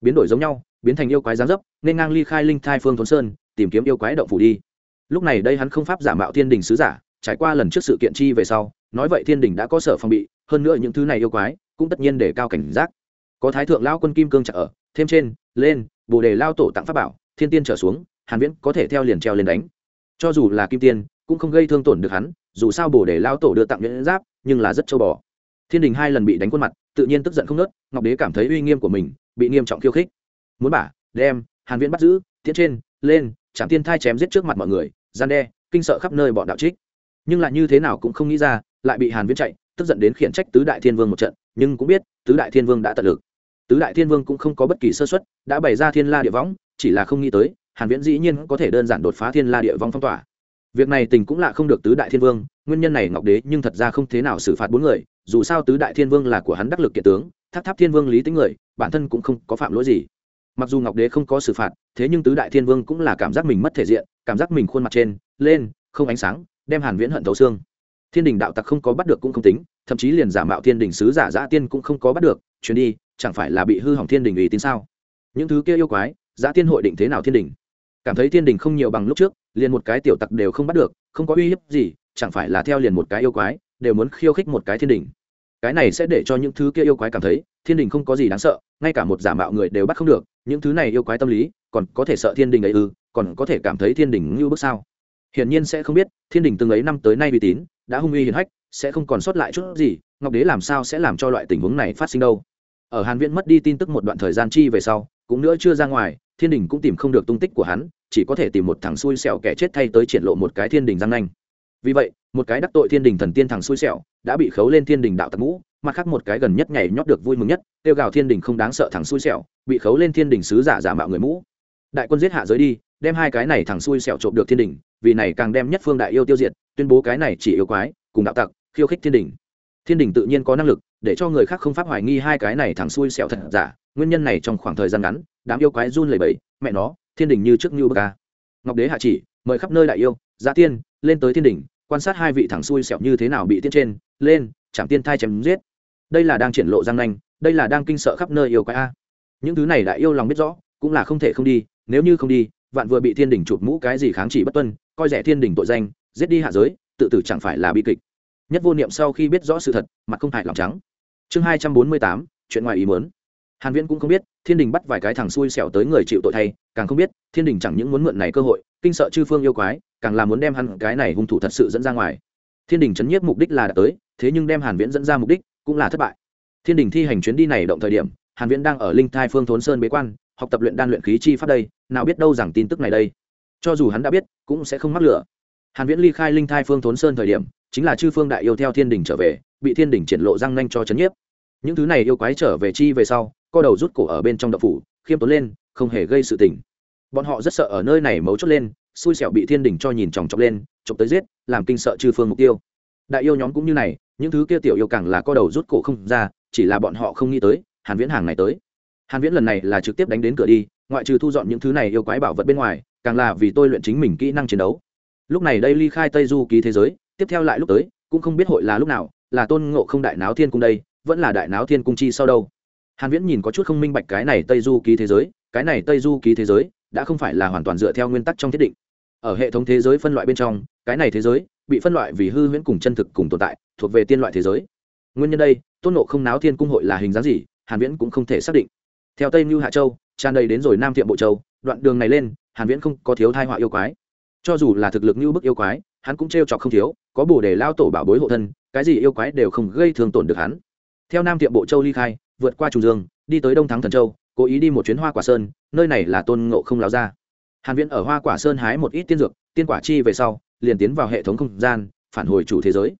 Biến đổi giống nhau, biến thành yêu quái giáng dấp, nên ngang ly khai linh thai phương thốn sơn, tìm kiếm yêu quái động phủ đi lúc này đây hắn không pháp giả mạo thiên đình sứ giả, trải qua lần trước sự kiện chi về sau, nói vậy thiên đình đã có sở phòng bị, hơn nữa những thứ này yêu quái, cũng tất nhiên để cao cảnh giác. Có thái thượng lao quân kim cương trả ở, thêm trên, lên, bồ đề lao tổ tặng pháp bảo, thiên tiên trở xuống, hàn viễn có thể theo liền treo lên đánh. Cho dù là kim tiên, cũng không gây thương tổn được hắn, dù sao bồ đề lao tổ đưa tặng nhuyễn giáp, nhưng là rất châu bò. Thiên đình hai lần bị đánh khuôn mặt, tự nhiên tức giận không nớt, ngọc đế cảm thấy uy nghiêm của mình, bị nghiêm trọng khiêu khích. Muốn bả, đem, hàn viễn bắt giữ tiến trên, lên chạm tiên thai chém giết trước mặt mọi người gian đe, kinh sợ khắp nơi bọn đạo trích. Nhưng lại như thế nào cũng không nghĩ ra, lại bị hàn viễn chạy, tức giận đến khiển trách tứ đại thiên vương một trận, nhưng cũng biết, tứ đại thiên vương đã tận lực. Tứ đại thiên vương cũng không có bất kỳ sơ suất, đã bày ra thiên la địa võng, chỉ là không nghĩ tới, hàn viễn dĩ nhiên có thể đơn giản đột phá thiên la địa võng phong tỏa. Việc này tình cũng là không được tứ đại thiên vương, nguyên nhân này ngọc đế nhưng thật ra không thế nào xử phạt bốn người, dù sao tứ đại thiên vương là của hắn đắc lực kiện tướng, tháp tháp thiên vương lý tính người, bản thân cũng không có phạm lỗi gì mặc dù ngọc đế không có xử phạt, thế nhưng tứ đại thiên vương cũng là cảm giác mình mất thể diện, cảm giác mình khuôn mặt trên, lên, không ánh sáng, đem hàn viễn hận thấu xương. Thiên đình đạo tặc không có bắt được cũng không tính, thậm chí liền giả mạo thiên đình sứ giả giã tiên cũng không có bắt được, chuyến đi, chẳng phải là bị hư hỏng thiên đình ủy tín sao? Những thứ kia yêu quái, giã tiên hội định thế nào thiên đình? Cảm thấy thiên đình không nhiều bằng lúc trước, liền một cái tiểu tặc đều không bắt được, không có uy hiếp gì, chẳng phải là theo liền một cái yêu quái, đều muốn khiêu khích một cái thiên đình cái này sẽ để cho những thứ kia yêu quái cảm thấy, thiên đình không có gì đáng sợ, ngay cả một giả mạo người đều bắt không được, những thứ này yêu quái tâm lý, còn có thể sợ thiên đình ấy ư, còn có thể cảm thấy thiên đình như bước sao? Hiển nhiên sẽ không biết, thiên đình từng ấy năm tới nay uy tín, đã hung uy hiển hách, sẽ không còn sót lại chút gì, ngọc đế làm sao sẽ làm cho loại tình huống này phát sinh đâu? Ở hàn viễn mất đi tin tức một đoạn thời gian chi về sau, cũng nữa chưa ra ngoài, thiên đình cũng tìm không được tung tích của hắn, chỉ có thể tìm một thằng xui xẻo kẻ chết thay tới triển lộ một cái thiên đình giang nanh vì vậy, một cái đắc tội thiên đình thần tiên thằng xui xẻo, đã bị khấu lên thiên đình đạo tặc ngũ, mặt khác một cái gần nhất nhảy nhót được vui mừng nhất, tiêu gào thiên đình không đáng sợ thằng xui xẻo, bị khấu lên thiên đình sứ giả giả mạo người mũ. Đại quân giết hạ giới đi, đem hai cái này thằng xui xẻo trộm được thiên đình, vì này càng đem nhất phương đại yêu tiêu diệt, tuyên bố cái này chỉ yêu quái, cùng đạo tặc, khiêu khích thiên đình. Thiên đình tự nhiên có năng lực, để cho người khác không pháp hoài nghi hai cái này thằng xui xẻo thật giả, nguyên nhân này trong khoảng thời gian ngắn, đám yêu quái run lẩy bẩy, mẹ nó, thiên đình như trước như bờ ca. Ngọc đế hạ chỉ, mời khắp nơi đại yêu, giá tiên, lên tới thiên đình quan sát hai vị thẳng xui xẹo như thế nào bị tiên trên, lên, chạm tiên thai chém giết. Đây là đang triển lộ giang nanh, đây là đang kinh sợ khắp nơi yêu quái a. Những thứ này đại yêu lòng biết rõ, cũng là không thể không đi, nếu như không đi, vạn vừa bị thiên đình chụp mũ cái gì kháng chỉ bất tuân, coi rẻ thiên đình tội danh, giết đi hạ giới, tự tử chẳng phải là bi kịch. Nhất vô niệm sau khi biết rõ sự thật, mặt không hại lòng trắng. Chương hai trăm bốn mươi tám, chuyện ngoài ý muốn hàn viễn cũng không biết, thiên đình bắt vài cái thằng xui xẻo tới người chịu tội thay, càng không biết, thiên đình chẳng những muốn mượn này cơ hội, kinh sợ chư phương yêu quái, càng là muốn đem hắn cái này hung thủ thật sự dẫn ra ngoài. Thiên đình chấn nhiếp mục đích là đã tới, thế nhưng đem hàn viễn dẫn ra mục đích cũng là thất bại. Thiên đình thi hành chuyến đi này động thời điểm, hàn viễn đang ở linh thai phương thốn sơn bế quan, học tập luyện đan luyện khí chi pháp đây, nào biết đâu rằng tin tức này đây. Cho dù hắn đã biết, cũng sẽ không mắc lửa hàn viễn ly khai linh thai phương thốn sơn thời điểm, chính là chư phương đại yêu theo thiên đình trở về, bị thiên đình triển lộ răng nanh cho chấn nhiếp. Những thứ này yêu quái trở về chi về sau co đầu rút cổ ở bên trong đậu phủ, khiêm tốn lên, không hề gây sự tình. Bọn họ rất sợ ở nơi này mấu chốt lên, xui xẻo bị thiên đình cho nhìn chòng chọc lên chọc tới giết, làm kinh sợ chư phương mục tiêu. Đại yêu nhóm cũng như này, những thứ kia tiểu yêu càng là co đầu rút cổ không ra, chỉ là bọn họ không nghĩ tới, hàn viễn hàng này tới. Hàn viễn lần này là trực tiếp đánh đến cửa đi, ngoại trừ thu dọn những thứ này yêu quái bảo vật bên ngoài, càng là vì tôi luyện chính mình kỹ năng chiến đấu. Lúc này đây ly khai tây du ký thế giới, tiếp theo lại lúc tới, cũng không biết hội là lúc nào, là tôn ngộ không đại náo thiên cung đây, vẫn là đại náo thiên cung chi sau đâu hàn viễn nhìn có chút không minh bạch cái này tây du ký thế giới, cái này tây du ký thế giới đã không phải là hoàn toàn dựa theo nguyên tắc trong thiết định. Ở hệ thống thế giới phân loại bên trong, cái này thế giới bị phân loại vì hư huyễn cùng chân thực cùng tồn tại, thuộc về tiên loại thế giới. Nguyên nhân đây, tôn nộ không náo thiên cung hội là hình dáng gì, hàn viễn cũng không thể xác định. Theo tây như hạ châu, tràn đầy đến rồi nam thiệm bộ châu, đoạn đường này lên, hàn viễn không có thiếu thai họa yêu quái. Cho dù là thực lực như bức yêu quái, hắn cũng trêu chọc không thiếu, có bổ để lao tổ bảo bối hộ thân, cái gì yêu quái đều không gây thương tổn được hắn. Theo nam tiệm bộ châu ly khai vượt qua trùng dương, đi tới đông thắng thần châu, cố ý đi một chuyến hoa quả sơn, nơi này là tôn ngộ không láo ra. Hàn viễn ở hoa quả sơn hái một ít tiên dược, tiên quả chi về sau, liền tiến vào hệ thống không gian, phản hồi chủ thế giới.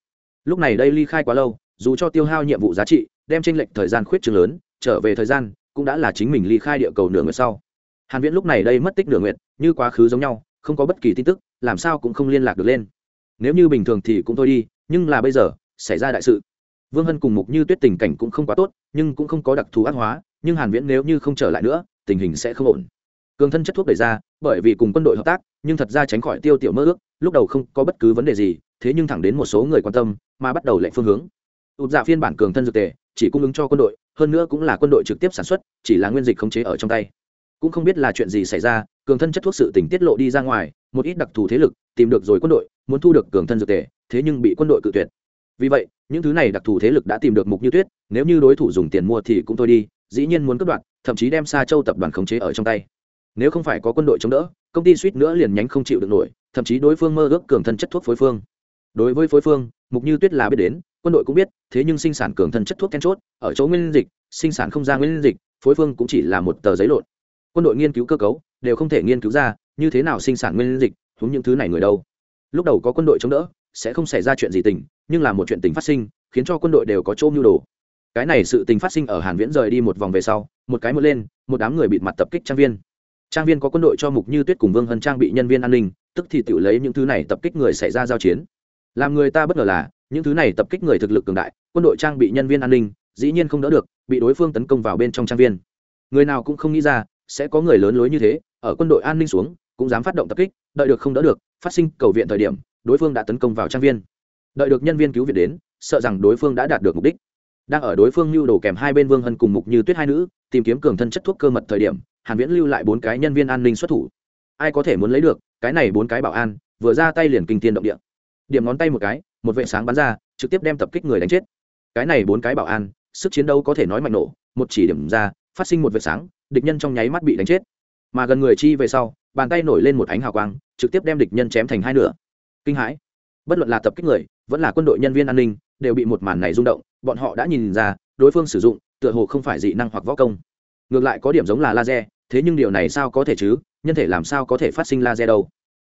Lúc này đây ly khai quá lâu, dù cho tiêu hao nhiệm vụ giá trị, đem tranh lệch thời gian khuyết trường lớn, trở về thời gian, cũng đã là chính mình ly khai địa cầu nửa nguyệt sau. Hàn viễn lúc này đây mất tích nửa nguyệt, như quá khứ giống nhau, không có bất kỳ tin tức, làm sao cũng không liên lạc được lên. Nếu như bình thường thì cũng thôi đi, nhưng là bây giờ, xảy ra đại sự vương hân cùng mục như tuyết tình cảnh cũng không quá tốt, nhưng cũng không có đặc thù ác hóa, nhưng hàn viễn nếu như không trở lại nữa, tình hình sẽ không ổn. Cường thân chất thuốc đẩy ra, bởi vì cùng quân đội hợp tác, nhưng thật ra tránh khỏi tiêu tiểu mơ ước, lúc đầu không có bất cứ vấn đề gì, thế nhưng thẳng đến một số người quan tâm, mà bắt đầu lệnh phương hướng. Ụt dạ phiên bản cường thân dược tề, chỉ cung ứng cho quân đội, hơn nữa cũng là quân đội trực tiếp sản xuất, chỉ là nguyên dịch khống chế ở trong tay. Cũng không biết là chuyện gì xảy ra, cường thân chất thuốc sự tình tiết lộ đi ra ngoài, một ít đặc thù thế lực tìm được rồi quân đội, muốn thu được cường thân dược tề, thế nhưng bị quân đội cự tuyệt vì vậy, những thứ này đặc thù thế lực đã tìm được mục như tuyết, nếu như đối thủ dùng tiền mua thì cũng thôi đi, dĩ nhiên muốn cướp đoạt, thậm chí đem xa châu tập đoàn khống chế ở trong tay. Nếu không phải có quân đội chống đỡ, công ty suýt nữa liền nhánh không chịu được nổi, thậm chí đối phương mơ ước cường thân chất thuốc phối phương. Đối với phối phương, mục như tuyết là biết đến, quân đội cũng biết, thế nhưng sinh sản cường thân chất thuốc then chốt, ở chỗ nguyên dịch, sinh sản không ra nguyên dịch, phối phương cũng chỉ là một tờ giấy lộn. Quân đội nghiên cứu cơ cấu, đều không thể nghiên cứu ra, như thế nào sinh sản nguyên dịch thúng những thứ này người đâu. Lúc đầu có quân đội chống đỡ sẽ không xảy ra chuyện gì tình, nhưng là một chuyện tình phát sinh, khiến cho quân đội đều có chỗ mưu đồ. Cái này sự tình phát sinh ở hàn viễn rời đi một vòng về sau, một cái một lên, một đám người bịt mặt tập kích trang viên. Trang viên có quân đội cho mục như tuyết cùng vương hân trang bị nhân viên an ninh, tức thì tự lấy những thứ này tập kích người xảy ra giao chiến. Làm người ta bất ngờ là, những thứ này tập kích người thực lực cường đại, quân đội trang bị nhân viên an ninh, dĩ nhiên không đỡ được, bị đối phương tấn công vào bên trong trang viên. Người nào cũng không nghĩ ra, sẽ có người lớn lối như thế, ở quân đội an ninh xuống, cũng dám phát động tập kích, đợi được không đỡ được, phát sinh cầu viện thời điểm đối phương đã tấn công vào trang viên. Đợi được nhân viên cứu viện đến, sợ rằng đối phương đã đạt được mục đích. Đang ở đối phương lưu đồ kèm hai bên vương hân cùng mục như tuyết hai nữ, tìm kiếm cường thân chất thuốc cơ mật thời điểm, hàn viễn lưu lại bốn cái nhân viên an ninh xuất thủ. Ai có thể muốn lấy được, cái này bốn cái bảo an, vừa ra tay liền kinh thiên động địa. Điểm ngón tay một cái, một vệ sáng bắn ra, trực tiếp đem tập kích người đánh chết. Cái này bốn cái bảo an, sức chiến đấu có thể nói mạnh nổ, một chỉ điểm ra, phát sinh một vệ sáng, địch nhân trong nháy mắt bị đánh chết. Mà gần người chi về sau, bàn tay nổi lên một ánh hào quang, trực tiếp đem địch nhân chém thành hai nửa kinh hãi. Bất luận là tập kích người, vẫn là quân đội nhân viên an ninh, đều bị một màn này rung động, bọn họ đã nhìn ra, đối phương sử dụng, tựa hồ không phải dị năng hoặc võ công. Ngược lại có điểm giống là laser, thế nhưng điều này sao có thể chứ? Nhân thể làm sao có thể phát sinh laser đâu?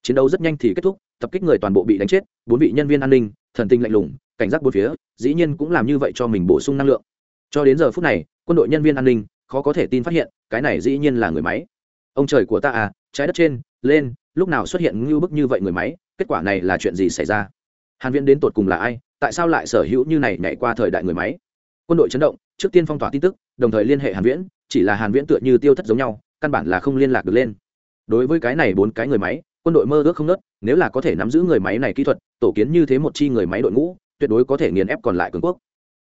Chiến đấu rất nhanh thì kết thúc, tập kích người toàn bộ bị đánh chết, bốn vị nhân viên an ninh, thần tinh lạnh lùng, cảnh giác bốn phía, dĩ nhiên cũng làm như vậy cho mình bổ sung năng lượng. Cho đến giờ phút này, quân đội nhân viên an ninh, khó có thể tin phát hiện, cái này dĩ nhiên là người máy. Ông trời của ta à trái đất trên, lên, lúc nào xuất hiện ngưu bức như vậy người máy? Kết quả này là chuyện gì xảy ra? Hàn viễn đến tột cùng là ai? Tại sao lại sở hữu như này nhảy qua thời đại người máy? Quân đội chấn động, trước tiên phong tỏa tin tức, đồng thời liên hệ hàn viễn, chỉ là hàn viễn tựa như tiêu thất giống nhau, căn bản là không liên lạc được lên. Đối với cái này bốn cái người máy, quân đội mơ ước không nớt nếu là có thể nắm giữ người máy này kỹ thuật, tổ kiến như thế một chi người máy đội ngũ, tuyệt đối có thể nghiền ép còn lại cường quốc.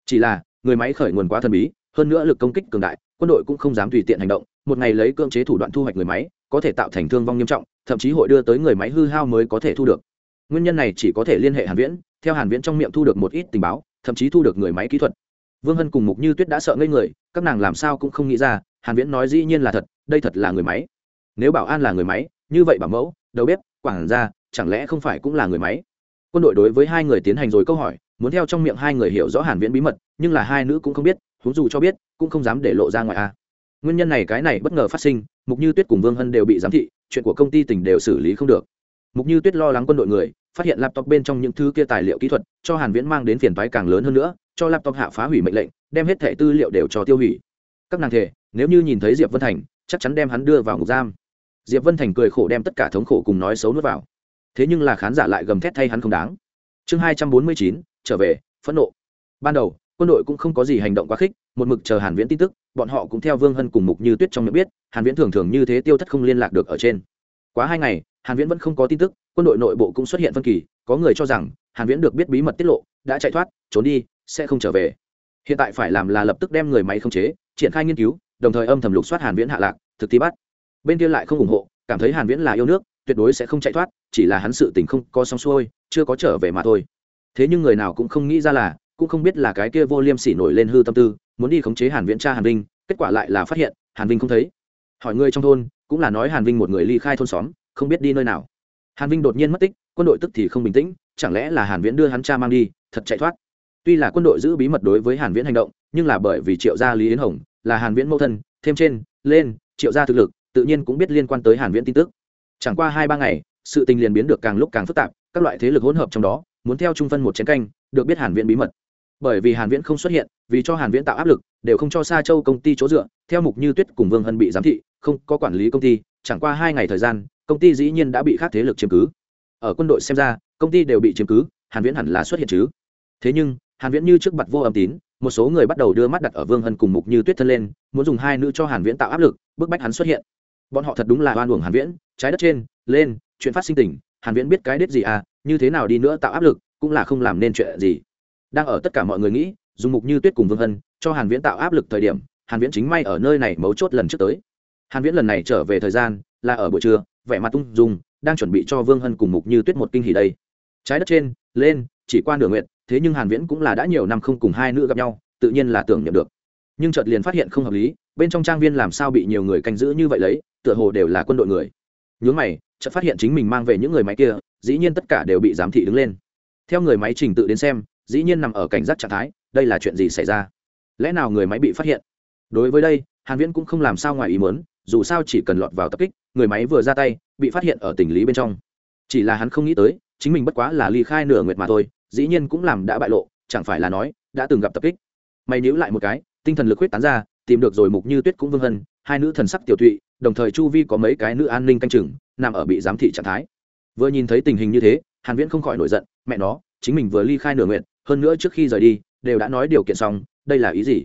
Chỉ là, người máy khởi nguồn quá thần bí, hơn nữa lực công kích cường đại, quân đội cũng không dám tùy tiện hành động, một ngày lấy cưỡng chế thủ đoạn thu hoạch người máy, có thể tạo thành thương vong nghiêm trọng, thậm chí hội đưa tới người máy hư hao mới có thể thu được nguyên nhân này chỉ có thể liên hệ hàn viễn, theo hàn viễn trong miệng thu được một ít tình báo, thậm chí thu được người máy kỹ thuật. Vương hân cùng mục như tuyết đã sợ ngây người, các nàng làm sao cũng không nghĩ ra, hàn viễn nói dĩ nhiên là thật, đây thật là người máy. Nếu bảo an là người máy, như vậy bảo mẫu, đầu bếp quảng gia, chẳng lẽ không phải cũng là người máy? Quân đội đối với hai người tiến hành rồi câu hỏi, muốn theo trong miệng hai người hiểu rõ hàn viễn bí mật, nhưng là hai nữ cũng không biết, huống dù cho biết, cũng không dám để lộ ra ngoài a. Nguyên nhân này cái này bất ngờ phát sinh, mục như tuyết cùng vương hân đều bị giám thị, chuyện của công ty tỉnh đều xử lý không được mục như tuyết lo lắng quân đội người, phát hiện laptop bên trong những thứ kia tài liệu kỹ thuật, cho hàn viễn mang đến phiền toái càng lớn hơn nữa, cho laptop hạ phá hủy mệnh lệnh, đem hết thẻ tư liệu đều cho tiêu hủy. Các nàng thể nếu như nhìn thấy diệp vân thành, chắc chắn đem hắn đưa vào ngục giam. Diệp vân thành cười khổ đem tất cả thống khổ cùng nói xấu nuốt vào. Thế nhưng là khán giả lại gầm thét thay hắn không đáng. Chương hai trăm bốn mươi chín, trở về, phẫn nộ. Ban đầu, quân đội cũng không có gì hành động quá khích, một mực chờ hàn viễn tin tức, bọn họ cũng theo vương hân cùng mục như tuyết trong miệng biết, hàn viễn thường thường như thế tiêu thất không liên lạc được ở trên. Quá hai ngày hàn viễn vẫn không có tin tức, quân đội nội bộ cũng xuất hiện phân kỳ, có người cho rằng hàn viễn được biết bí mật tiết lộ, đã chạy thoát, trốn đi, sẽ không trở về. Hiện tại phải làm là lập tức đem người máy không chế, triển khai nghiên cứu, đồng thời âm thầm lục soát hàn viễn hạ lạc, thực thi bắt. Bên kia lại không ủng hộ, cảm thấy hàn viễn là yêu nước, tuyệt đối sẽ không chạy thoát, chỉ là hắn sự tình không có xong xuôi, chưa có trở về mà thôi. Thế nhưng người nào cũng không nghĩ ra là, cũng không biết là cái kia vô liêm sỉ nổi lên hư tâm tư, muốn đi khống chế hàn viễn cha hàn vinh, kết quả lại là phát hiện, hàn vinh không thấy. Hỏi người trong thôn, cũng là nói hàn vinh một người ly khai thôn xóm không biết đi nơi nào. Hàn vinh đột nhiên mất tích, quân đội tức thì không bình tĩnh, chẳng lẽ là hàn viễn đưa hắn cha mang đi, thật chạy thoát? Tuy là quân đội giữ bí mật đối với hàn viễn hành động, nhưng là bởi vì triệu gia lý yến hồng, là hàn viễn mẫu thân, thêm trên, lên, triệu gia thực lực, tự nhiên cũng biết liên quan tới hàn viễn tin tức. Chẳng qua hai ba ngày, sự tình liền biến được càng lúc càng phức tạp, các loại thế lực hỗn hợp trong đó, muốn theo trung phân một chiến canh, được biết hàn viễn bí mật. Bởi vì hàn viễn không xuất hiện, vì cho hàn viễn tạo áp lực, đều không cho sa châu công ty chỗ dựa, theo mục như tuyết cùng vương hân bị giám thị, không có quản lý công ty, chẳng qua hai ngày thời gian công ty dĩ nhiên đã bị khác thế lực chiếm cứ. Ở quân đội xem ra, công ty đều bị chiếm cứ, hàn viễn hẳn là xuất hiện chứ. Thế nhưng, hàn viễn như trước mặt vô âm tín, một số người bắt đầu đưa mắt đặt ở vương hân cùng mục như tuyết thân lên, muốn dùng hai nữ cho hàn viễn tạo áp lực, bức bách hắn xuất hiện. Bọn họ thật đúng là oan uổng hàn viễn, trái đất trên, lên, chuyện phát sinh tình, hàn viễn biết cái đết gì à như thế nào đi nữa tạo áp lực, cũng là không làm nên chuyện gì. Đang ở tất cả mọi người nghĩ, dùng mục như tuyết cùng vương hân cho hàn viễn tạo áp lực thời điểm, hàn viễn chính may ở nơi này mấu chốt lần trước tới. Hàn viễn lần này trở về thời gian là ở buổi trưa vẻ mặt tung dung, đang chuẩn bị cho vương hân cùng mục như tuyết một kinh hỉ đây. Trái đất trên, lên, chỉ qua nửa nguyện thế nhưng hàn viễn cũng là đã nhiều năm không cùng hai nữ gặp nhau, tự nhiên là tưởng nhận được. Nhưng chợt liền phát hiện không hợp lý, bên trong trang viên làm sao bị nhiều người canh giữ như vậy lấy, tựa hồ đều là quân đội người. Nhướng mày, chợt phát hiện chính mình mang về những người máy kia, dĩ nhiên tất cả đều bị giám thị đứng lên. Theo người máy trình tự đến xem, dĩ nhiên nằm ở cảnh giác trạng thái, đây là chuyện gì xảy ra? Lẽ nào người máy bị phát hiện? Đối với đây, hàn viễn cũng không làm sao ngoài ý muốn dù sao chỉ cần lọt vào tập kích, người máy vừa ra tay, bị phát hiện ở tình lý bên trong. Chỉ là hắn không nghĩ tới, chính mình bất quá là ly khai nửa nguyệt mà thôi, dĩ nhiên cũng làm đã bại lộ, chẳng phải là nói, đã từng gặp tập kích. Mày níu lại một cái, tinh thần lực huyết tán ra, tìm được rồi mục như tuyết cũng vương hân, hai nữ thần sắc tiểu thụy, đồng thời chu vi có mấy cái nữ an ninh canh chừng, nằm ở bị giám thị trạng thái. Vừa nhìn thấy tình hình như thế, hàn viễn không khỏi nổi giận, mẹ nó, chính mình vừa ly khai nửa nguyện hơn nữa trước khi rời đi, đều đã nói điều kiện xong, đây là ý gì?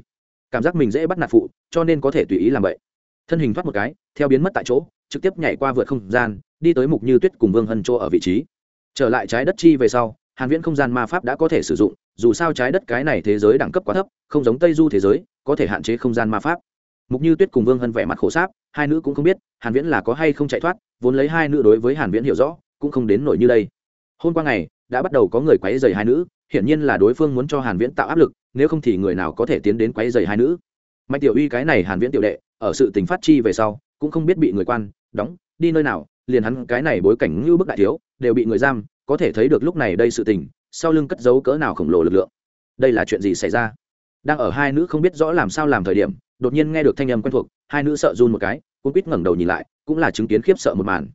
Cảm giác mình dễ bắt nạt phụ, cho nên có thể tùy ý làm vậy thân hình thoát một cái, theo biến mất tại chỗ, trực tiếp nhảy qua vượt không gian, đi tới mục như tuyết cùng vương hân chỗ ở vị trí. Trở lại trái đất chi về sau, hàn viễn không gian ma pháp đã có thể sử dụng, dù sao trái đất cái này thế giới đẳng cấp quá thấp, không giống tây du thế giới, có thể hạn chế không gian ma pháp. Mục như tuyết cùng vương hân vẻ mặt khổ sáp, hai nữ cũng không biết, hàn viễn là có hay không chạy thoát, vốn lấy hai nữ đối với hàn viễn hiểu rõ, cũng không đến nổi như đây. Hôm qua ngày, đã bắt đầu có người quấy rầy hai nữ, hiển nhiên là đối phương muốn cho hàn viễn tạo áp lực, nếu không thì người nào có thể tiến đến quấy rầy hai nữ? Mạnh tiểu uy cái này hàn viễn tiểu đệ ở sự tình phát chi về sau, cũng không biết bị người quan, đóng, đi nơi nào, liền hắn cái này bối cảnh như bức đại thiếu, đều bị người giam, có thể thấy được lúc này đây sự tình, sau lưng cất giấu cỡ nào khổng lồ lực lượng. Đây là chuyện gì xảy ra? Đang ở hai nữ không biết rõ làm sao làm thời điểm, đột nhiên nghe được thanh âm quen thuộc, hai nữ sợ run một cái cũng quýt ngẩng đầu nhìn lại, cũng là chứng kiến khiếp sợ một màn.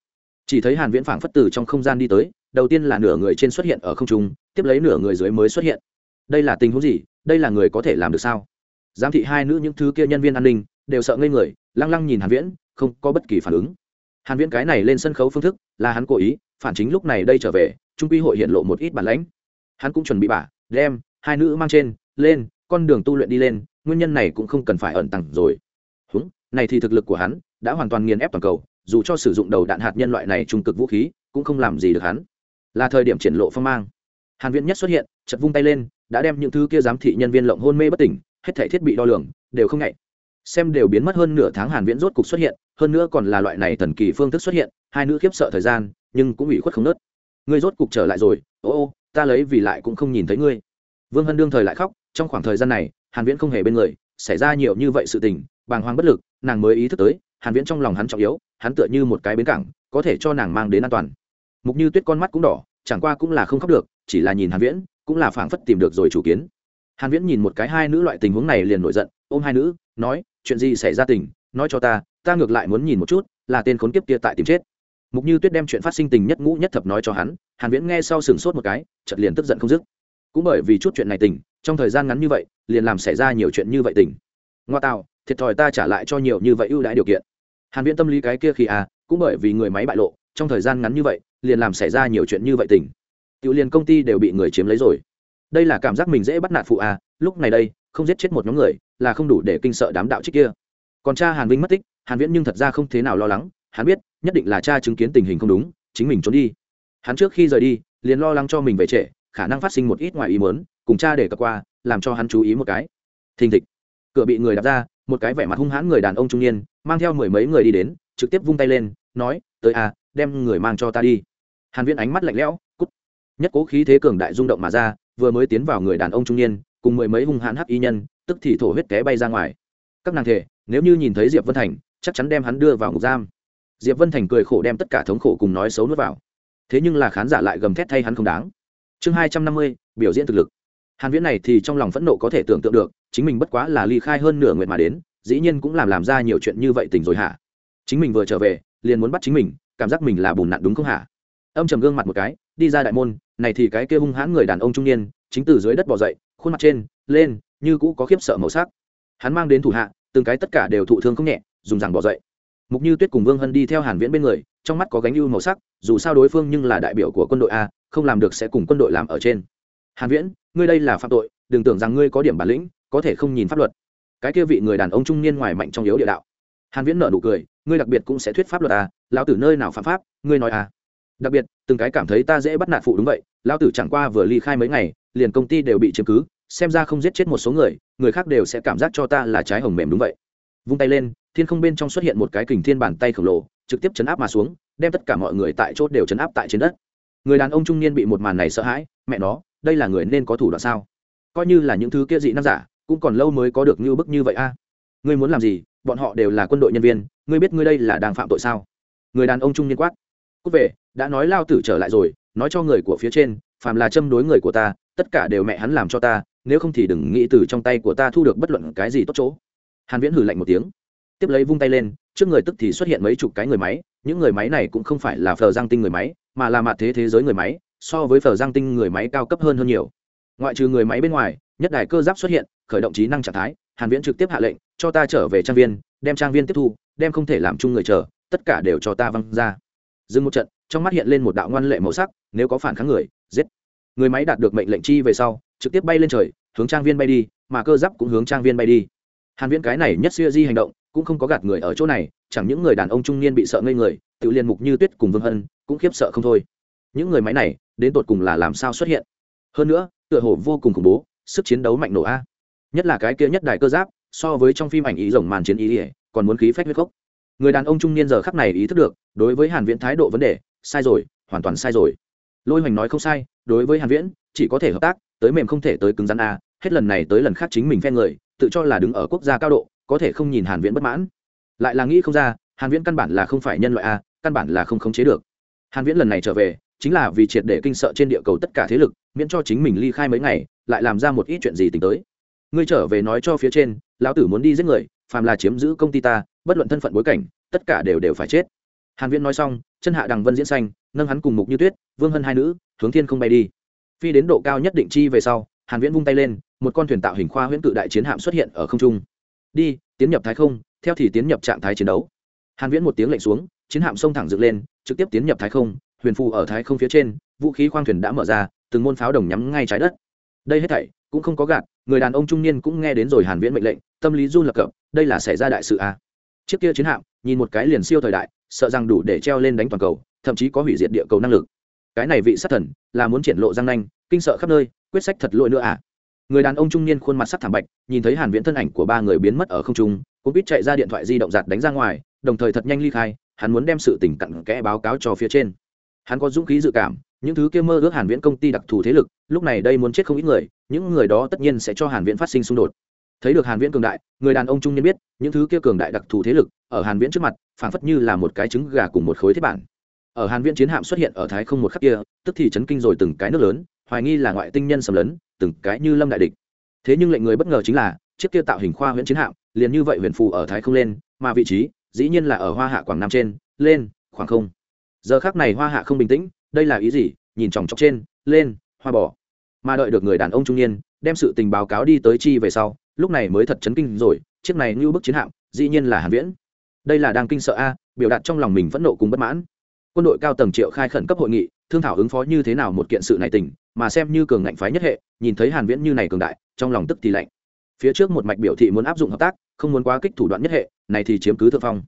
Chỉ thấy hàn viễn phảng phất từ trong không gian đi tới, đầu tiên là nửa người trên xuất hiện ở không trung, tiếp lấy nửa người dưới mới xuất hiện. Đây là tình huống gì? Đây là người có thể làm được sao? Giám thị hai nữ những thứ kia nhân viên an ninh đều sợ ngây người, lăng lăng nhìn hàn viễn, không có bất kỳ phản ứng. Hàn viễn cái này lên sân khấu phương thức, là hắn cố ý, phản chính lúc này đây trở về, trung quy hội hiện lộ một ít bản lãnh. Hắn cũng chuẩn bị bả, đem hai nữ mang trên, lên, con đường tu luyện đi lên, nguyên nhân này cũng không cần phải ẩn tàng rồi. Húng, này thì thực lực của hắn đã hoàn toàn nghiền ép toàn cầu, dù cho sử dụng đầu đạn hạt nhân loại này trung cực vũ khí, cũng không làm gì được hắn. Là thời điểm triển lộ phong mang. Hàn viễn nhất xuất hiện chật vung tay lên, đã đem những thứ kia giám thị nhân viên lộng hôn mê bất tỉnh, hết thảy thiết bị đo lường, đều không ngại xem đều biến mất hơn nửa tháng hàn viễn rốt cục xuất hiện, hơn nữa còn là loại này thần kỳ phương thức xuất hiện, hai nữ khiếp sợ thời gian, nhưng cũng ủy khuất không nớt. Ngươi rốt cục trở lại rồi, ô ô, ta lấy vì lại cũng không nhìn thấy ngươi. Vương hân đương thời lại khóc, trong khoảng thời gian này, hàn viễn không hề bên người, xảy ra nhiều như vậy sự tình, bàng hoàng bất lực, nàng mới ý thức tới, hàn viễn trong lòng hắn trọng yếu, hắn tựa như một cái bến cảng, có thể cho nàng mang đến an toàn. Mục như tuyết con mắt cũng đỏ, chẳng qua cũng là không khóc được, chỉ là nhìn hàn viễn, cũng là phảng phất tìm được rồi chủ kiến. Hàn viễn nhìn một cái hai nữ loại tình huống này liền nổi giận, ôm hai nữ, nói chuyện gì xảy ra tình, nói cho ta ta ngược lại muốn nhìn một chút, là tên khốn kiếp kia tại tìm chết. Mục như tuyết đem chuyện phát sinh tình nhất ngũ nhất thập nói cho hắn, hàn viễn nghe sau sừng sốt một cái, chợt liền tức giận không dứt. Cũng bởi vì chút chuyện này tình, trong thời gian ngắn như vậy, liền làm xảy ra nhiều chuyện như vậy tình. Ngoa tạo, thiệt thòi ta trả lại cho nhiều như vậy ưu đãi điều kiện. Hàn viễn tâm lý cái kia khi à cũng bởi vì người máy bại lộ, trong thời gian ngắn như vậy, liền làm xảy ra nhiều chuyện như vậy tình. Tiểu liền công ty đều bị người chiếm lấy rồi. Đây là cảm giác mình dễ bắt nạt phụ à lúc này đây, không giết chết một nhóm người là không đủ để kinh sợ đám đạo trích kia. Còn cha hàn vinh mất tích, hàn viễn nhưng thật ra không thế nào lo lắng, hắn biết, nhất định là cha chứng kiến tình hình không đúng, chính mình trốn đi. Hắn trước khi rời đi, liền lo lắng cho mình về trễ, khả năng phát sinh một ít ngoài ý muốn, cùng cha để cập qua, làm cho hắn chú ý một cái. Thình thịch. Cửa bị người đặt ra, một cái vẻ mặt hung hãn người đàn ông trung niên, mang theo mười mấy người đi đến, trực tiếp vung tay lên, nói, tới à đem người mang cho ta đi. Hàn viễn ánh mắt lạnh lẽo, cút. Nhất cố khí thế cường đại rung động mà ra, vừa mới tiến vào người đàn ông trung niên, cùng mười mấy hung hãn hắc y nhân tức thì thổ huyết té bay ra ngoài. Các nàng thể nếu như nhìn thấy diệp vân thành, chắc chắn đem hắn đưa vào ngục giam. Diệp vân thành cười khổ đem tất cả thống khổ cùng nói xấu nuốt vào. Thế nhưng là khán giả lại gầm thét thay hắn không đáng. Chương hai trăm năm mươi, biểu diễn thực lực. Hàn viễn này thì trong lòng phẫn nộ có thể tưởng tượng được, chính mình bất quá là ly khai hơn nửa nguyện mà đến, dĩ nhiên cũng làm làm ra nhiều chuyện như vậy tình rồi hả? Chính mình vừa trở về, liền muốn bắt chính mình, cảm giác mình là bùn nặn đúng không hả? Âm trầm gương mặt một cái, đi ra đại môn, này thì cái kia hung hãn người đàn ông trung niên, chính từ dưới đất bò dậy, khuôn mặt trên, lên như cũ có khiếp sợ màu sắc. Hắn mang đến thủ hạ, từng cái tất cả đều thụ thương không nhẹ, dùng rằng bỏ dậy. Mục như tuyết cùng vương hân đi theo hàn viễn bên người, trong mắt có gánh ưu màu sắc, dù sao đối phương nhưng là đại biểu của quân đội a, không làm được sẽ cùng quân đội làm ở trên. Hàn viễn, ngươi đây là phạm tội, đừng tưởng rằng ngươi có điểm bản lĩnh, có thể không nhìn pháp luật. Cái kia vị người đàn ông trung niên ngoài mạnh trong yếu địa đạo. Hàn viễn nở nụ cười, ngươi đặc biệt cũng sẽ thuyết pháp luật à lão tử nơi nào phạm pháp, ngươi nói à đặc biệt, từng cái cảm thấy ta dễ bắt nạt phụ đúng vậy, lão tử chẳng qua vừa ly khai mấy ngày, liền công ty đều bị chiếm cứ xem ra không giết chết một số người người khác đều sẽ cảm giác cho ta là trái hồng mềm đúng vậy. Vung tay lên, thiên không bên trong xuất hiện một cái kình thiên bàn tay khổng lồ, trực tiếp chấn áp mà xuống, đem tất cả mọi người tại chốt đều chấn áp tại trên đất. Người đàn ông trung niên bị một màn này sợ hãi, mẹ nó, đây là người nên có thủ đoạn sao? Coi như là những thứ kia dị nam giả, cũng còn lâu mới có được như bức như vậy a. Ngươi muốn làm gì? Bọn họ đều là quân đội nhân viên, ngươi biết ngươi đây là đang phạm tội sao? Người đàn ông trung niên quát. Cúc về, đã nói lao tử trở lại rồi, nói cho người của phía trên, phàm là châm đối người của ta, tất cả đều mẹ hắn làm cho ta nếu không thì đừng nghĩ từ trong tay của ta thu được bất luận cái gì tốt chỗ. Hàn viễn hử lạnh một tiếng, tiếp lấy vung tay lên, trước người tức thì xuất hiện mấy chục cái người máy, những người máy này cũng không phải là phờ giang tinh người máy, mà là mặt thế thế giới người máy, so với phờ giang tinh người máy cao cấp hơn hơn nhiều. Ngoại trừ người máy bên ngoài, nhất đài cơ giáp xuất hiện, khởi động trí năng trạng thái, hàn viễn trực tiếp hạ lệnh, cho ta trở về trang viên, đem trang viên tiếp thu, đem không thể làm chung người chờ, tất cả đều cho ta văng ra. Dừng một trận, trong mắt hiện lên một đạo ngoan lệ màu sắc, nếu có phản kháng người, giết. Người máy đạt được mệnh lệnh chi về sau trực tiếp bay lên trời, hướng trang viên bay đi, mà cơ giáp cũng hướng trang viên bay đi. Hàn viễn cái này nhất xưa di hành động cũng không có gạt người ở chỗ này, chẳng những người đàn ông trung niên bị sợ ngây người, tự liên mục như tuyết cùng vương hân cũng khiếp sợ không thôi. Những người máy này, đến tột cùng là làm sao xuất hiện? Hơn nữa, tựa hồ vô cùng khủng bố, sức chiến đấu mạnh nổ a. Nhất là cái kia nhất đại cơ giáp, so với trong phim ảnh ý rồng màn chiến ý ỉa còn muốn khí phách huyết gốc người đàn ông trung niên giờ khắc này ý thức được, đối với hàn viễn thái độ vấn đề, sai rồi, hoàn toàn sai rồi. Lôi hoành nói không sai, đối với hàn viễn, chỉ có thể hợp tác tới mềm không thể tới cứng rắn a, hết lần này tới lần khác chính mình phe người, tự cho là đứng ở quốc gia cao độ, có thể không nhìn hàn viễn bất mãn. Lại là nghĩ không ra, hàn viễn căn bản là không phải nhân loại a, căn bản là không khống chế được. Hàn viễn lần này trở về, chính là vì triệt để kinh sợ trên địa cầu tất cả thế lực, miễn cho chính mình ly khai mấy ngày, lại làm ra một ít chuyện gì tính tới. Ngươi trở về nói cho phía trên, lão tử muốn đi giết người, phàm là chiếm giữ công ty ta, bất luận thân phận bối cảnh, tất cả đều đều phải chết. Hàn viễn nói xong, chân hạ đằng vân diễn xanh, nâng hắn cùng mục như tuyết, vương hân hai nữ, hướng thiên không bay đi phi đến độ cao nhất định chi về sau, hàn viễn vung tay lên, một con thuyền tạo hình khoa huyễn cự đại chiến hạm xuất hiện ở không trung. Đi, tiến nhập thái không, theo thì tiến nhập trạng thái chiến đấu. Hàn viễn một tiếng lệnh xuống, chiến hạm sông thẳng dựng lên, trực tiếp tiến nhập thái không, huyền phù ở thái không phía trên, vũ khí khoang thuyền đã mở ra, từng môn pháo đồng nhắm ngay trái đất. Đây hết thảy cũng không có gạt, người đàn ông trung niên cũng nghe đến rồi hàn viễn mệnh lệnh, tâm lý run lập cập, đây là xảy ra đại sự à. chiếc kia chiến hạm, nhìn một cái liền siêu thời đại, sợ rằng đủ để treo lên đánh toàn cầu, thậm chí có hủy diệt địa cầu năng lực cái này vị sát thần là muốn triển lộ răng nanh, kinh sợ khắp nơi, quyết sách thật lỗi nữa à? Người đàn ông trung niên khuôn mặt sắc thảm bạch, nhìn thấy hàn viễn thân ảnh của ba người biến mất ở không trung, cũng biết chạy ra điện thoại di động giạt đánh ra ngoài, đồng thời thật nhanh ly khai, hắn muốn đem sự tình cặn kẽ báo cáo cho phía trên. Hắn có dũng khí dự cảm, những thứ kia mơ ước hàn viễn công ty đặc thù thế lực, lúc này đây muốn chết không ít người, những người đó tất nhiên sẽ cho hàn viễn phát sinh xung đột. Thấy được hàn viễn cường đại, người đàn ông trung niên biết, những thứ kia cường đại đặc thù thế lực, ở hàn viễn trước mặt, phảng phất như là một cái trứng gà cùng một khối thiết bản ở hàn viễn chiến hạm xuất hiện ở thái không một khắc kia, tức thì chấn kinh rồi từng cái nước lớn, hoài nghi là ngoại tinh nhân sầm lấn, từng cái như lâm đại địch. Thế nhưng lệnh người bất ngờ chính là, chiếc kia tạo hình khoa huyễn chiến hạm, liền như vậy huyền phù ở thái không lên, mà vị trí, dĩ nhiên là ở hoa hạ quảng nam trên, lên, khoảng không. Giờ khác này hoa hạ không bình tĩnh, đây là ý gì? Nhìn chòng chọc trên, lên, hoa bỏ mà đợi được người đàn ông trung niên, đem sự tình báo cáo đi tới chi về sau, lúc này mới thật chấn kinh rồi, chiếc này như bức chiến hạm, dĩ nhiên là hàn viễn. Đây là đang kinh sợ a, biểu đạt trong lòng mình phẫn nộ cùng bất mãn quân đội cao tầng triệu khai khẩn cấp hội nghị, thương thảo ứng phó như thế nào một kiện sự này tình, mà xem như cường ngạnh phái nhất hệ, nhìn thấy hàn viễn như này cường đại, trong lòng tức thì lạnh. Phía trước một mạch biểu thị muốn áp dụng hợp tác, không muốn quá kích thủ đoạn nhất hệ, này thì chiếm cứ thượng phong.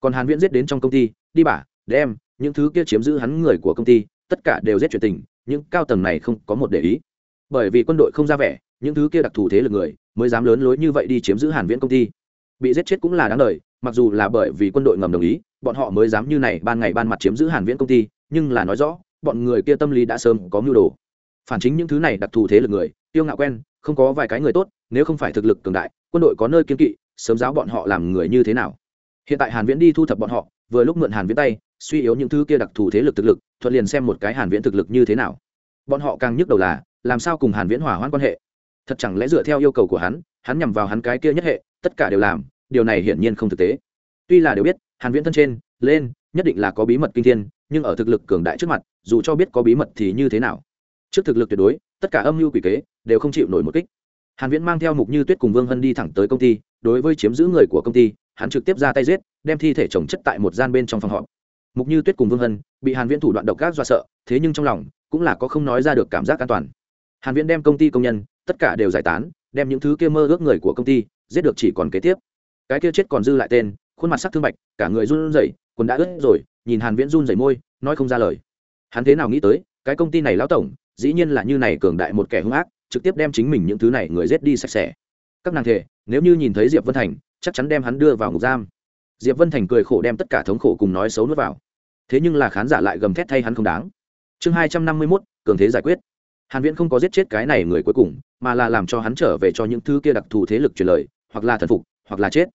Còn hàn viễn giết đến trong công ty, đi bả đem, những thứ kia chiếm giữ hắn người của công ty, tất cả đều giết chuyện tình, những cao tầng này không có một để ý. Bởi vì quân đội không ra vẻ, những thứ kia đặc thù thế lực người, mới dám lớn lối như vậy đi chiếm giữ hàn viễn công ty. Bị giết chết cũng là đáng đời mặc dù là bởi vì quân đội ngầm đồng ý, bọn họ mới dám như này ban ngày ban mặt chiếm giữ hàn viễn công ty, nhưng là nói rõ, bọn người kia tâm lý đã sớm có mưu đồ. Phản chính những thứ này đặc thù thế lực người, tiêu ngạo quen, không có vài cái người tốt, nếu không phải thực lực cường đại, quân đội có nơi kiên kỵ, sớm giáo bọn họ làm người như thế nào. Hiện tại hàn viễn đi thu thập bọn họ, vừa lúc mượn hàn viễn tay, suy yếu những thứ kia đặc thù thế lực thực lực, thuận liền xem một cái hàn viễn thực lực như thế nào. Bọn họ càng nhức đầu là, làm sao cùng hàn viễn hòa hoãn quan hệ? Thật chẳng lẽ dựa theo yêu cầu của hắn hắn nhằm vào hắn cái kia nhất hệ, tất cả đều làm điều này hiển nhiên không thực tế. Tuy là đều biết, hàn viễn thân trên, lên, nhất định là có bí mật kinh thiên, nhưng ở thực lực cường đại trước mặt, dù cho biết có bí mật thì như thế nào? Trước thực lực tuyệt đối, tất cả âm mưu quỷ kế đều không chịu nổi một kích. Hàn viễn mang theo mục như tuyết cùng vương hân đi thẳng tới công ty, đối với chiếm giữ người của công ty, hắn trực tiếp ra tay giết, đem thi thể chồng chất tại một gian bên trong phòng họp. Mục như tuyết cùng vương hân bị hàn viễn thủ đoạn độc ác do sợ, thế nhưng trong lòng cũng là có không nói ra được cảm giác an toàn. Hàn viễn đem công ty công nhân, tất cả đều giải tán, đem những thứ kia mơ ước người của công ty giết được chỉ còn kế tiếp cái kia chết còn dư lại tên khuôn mặt sắc thương bạch cả người run rẩy quần đã ướt rồi nhìn hàn viễn run rẩy môi nói không ra lời. Hắn thế nào nghĩ tới cái công ty này lão tổng dĩ nhiên là như này cường đại một kẻ hung ác trực tiếp đem chính mình những thứ này người giết đi sạch sẽ. Các nàng thề nếu như nhìn thấy diệp vân thành chắc chắn đem hắn đưa vào ngục giam. Diệp vân thành cười khổ đem tất cả thống khổ cùng nói xấu nuốt vào. Thế nhưng là khán giả lại gầm thét thay hắn không đáng. Chương hai trăm năm mươi 251, cường thế giải quyết. Hàn viễn không có giết chết cái này người cuối cùng mà là làm cho hắn trở về cho những thứ kia đặc thù thế lực truyền lời hoặc là thần phục hoặc là chết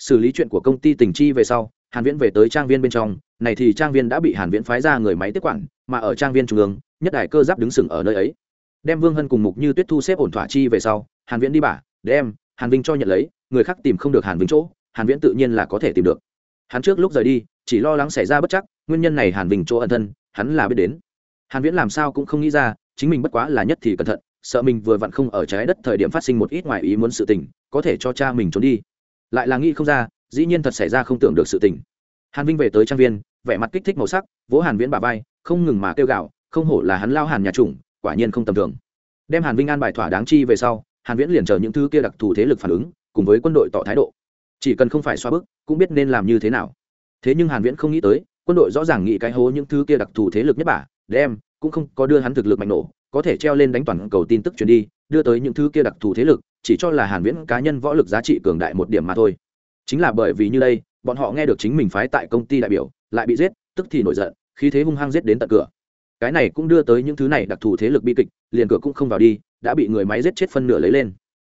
xử lý chuyện của công ty tình chi về sau, hàn viễn về tới trang viên bên trong. Này thì trang viên đã bị hàn viễn phái ra người máy tiếp quản, mà ở trang viên trung ương, nhất đại cơ giáp đứng sừng ở nơi ấy. Đem vương hân cùng mục như tuyết thu xếp ổn thỏa chi về sau, hàn viễn đi bả, đem, hàn vinh cho nhận lấy, người khác tìm không được hàn vinh chỗ, hàn viễn tự nhiên là có thể tìm được. Hắn trước lúc rời đi, chỉ lo lắng xảy ra bất chắc, nguyên nhân này hàn vinh chỗ ẩn thân, hắn là biết đến. Hàn viễn làm sao cũng không nghĩ ra, chính mình bất quá là nhất thì cẩn thận, sợ mình vừa vặn không ở trái đất thời điểm phát sinh một ít ngoài ý muốn sự tình, có thể cho cha mình trốn đi lại là nghĩ không ra, dĩ nhiên thật xảy ra không tưởng được sự tình. Hàn vinh về tới trang viên, vẻ mặt kích thích màu sắc, vỗ hàn viễn bà vai, không ngừng mà kêu gạo không hổ là hắn lao hàn nhà chủng, quả nhiên không tầm thường. Đem hàn vinh an bài thỏa đáng chi về sau, hàn viễn liền chờ những thứ kia đặc thù thế lực phản ứng, cùng với quân đội tỏ thái độ. Chỉ cần không phải xoa bức, cũng biết nên làm như thế nào. Thế nhưng hàn viễn không nghĩ tới, quân đội rõ ràng nghĩ cái hố những thứ kia đặc thù thế lực nhất bả, đem, cũng không có đưa hắn thực lực mạnh nổ, có thể treo lên đánh toàn cầu tin tức truyền đi, đưa tới những thứ kia đặc thù thế lực chỉ cho là hàn viễn cá nhân võ lực giá trị cường đại một điểm mà thôi. Chính là bởi vì như đây, bọn họ nghe được chính mình phái tại công ty đại biểu, lại bị giết, tức thì nổi giận khi thế hung hăng giết đến tận cửa. Cái này cũng đưa tới những thứ này đặc thù thế lực bi kịch, liền cửa cũng không vào đi, đã bị người máy giết chết phân nửa lấy lên.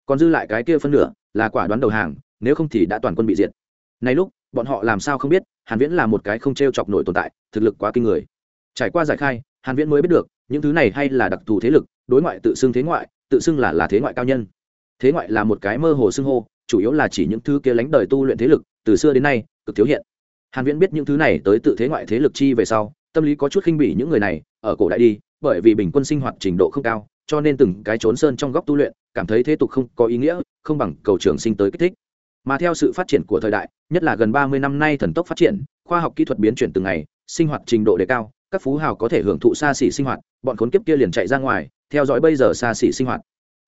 Còn dư lại cái kia phân nửa là quả đoán đầu hàng, nếu không thì đã toàn quân bị diệt. Nay lúc, bọn họ làm sao không biết, hàn viễn là một cái không treo chọc nổi tồn tại, thực lực quá kinh người. Trải qua giải khai, hàn viễn mới biết được, những thứ này hay là đặc thù thế lực, đối ngoại tự xưng thế ngoại, tự xưng là là thế ngoại cao nhân thế ngoại là một cái mơ hồ xưng hô, chủ yếu là chỉ những thứ kia lánh đời tu luyện thế lực, từ xưa đến nay, cực thiếu hiện. Hàn viễn biết những thứ này tới tự thế ngoại thế lực chi về sau, tâm lý có chút khinh bỉ những người này, ở cổ đại đi, bởi vì bình quân sinh hoạt trình độ không cao, cho nên từng cái trốn sơn trong góc tu luyện, cảm thấy thế tục không có ý nghĩa, không bằng cầu trường sinh tới kích thích. Mà theo sự phát triển của thời đại, nhất là gần 30 năm nay thần tốc phát triển, khoa học kỹ thuật biến chuyển từng ngày, sinh hoạt trình độ đề cao, các phú hào có thể hưởng thụ xa xỉ sinh hoạt, bọn khốn kiếp kia liền chạy ra ngoài, theo dõi bây giờ xa xỉ sinh hoạt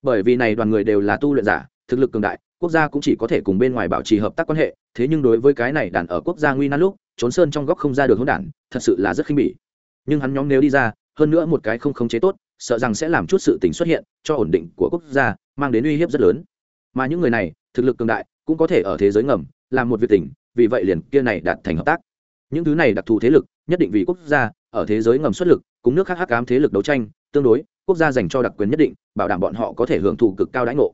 bởi vì này đoàn người đều là tu luyện giả, thực lực cường đại, quốc gia cũng chỉ có thể cùng bên ngoài bảo trì hợp tác quan hệ, thế nhưng đối với cái này đàn ở quốc gia nguy nan lúc, trốn sơn trong góc không ra được hỗn đản, thật sự là rất khinh bỉ. Nhưng hắn nhóm nếu đi ra, hơn nữa một cái không khống chế tốt, sợ rằng sẽ làm chút sự tình xuất hiện, cho ổn định của quốc gia, mang đến uy hiếp rất lớn. Mà những người này, thực lực cường đại, cũng có thể ở thế giới ngầm, làm một việc tình, vì vậy liền kia này đạt thành hợp tác. Những thứ này đặc thù thế lực, nhất định vì quốc gia, ở thế giới ngầm xuất lực, cùng nước khác hắc ám thế lực đấu tranh, tương đối quốc gia dành cho đặc quyền nhất định, bảo đảm bọn họ có thể hưởng thụ cực cao đãi ngộ.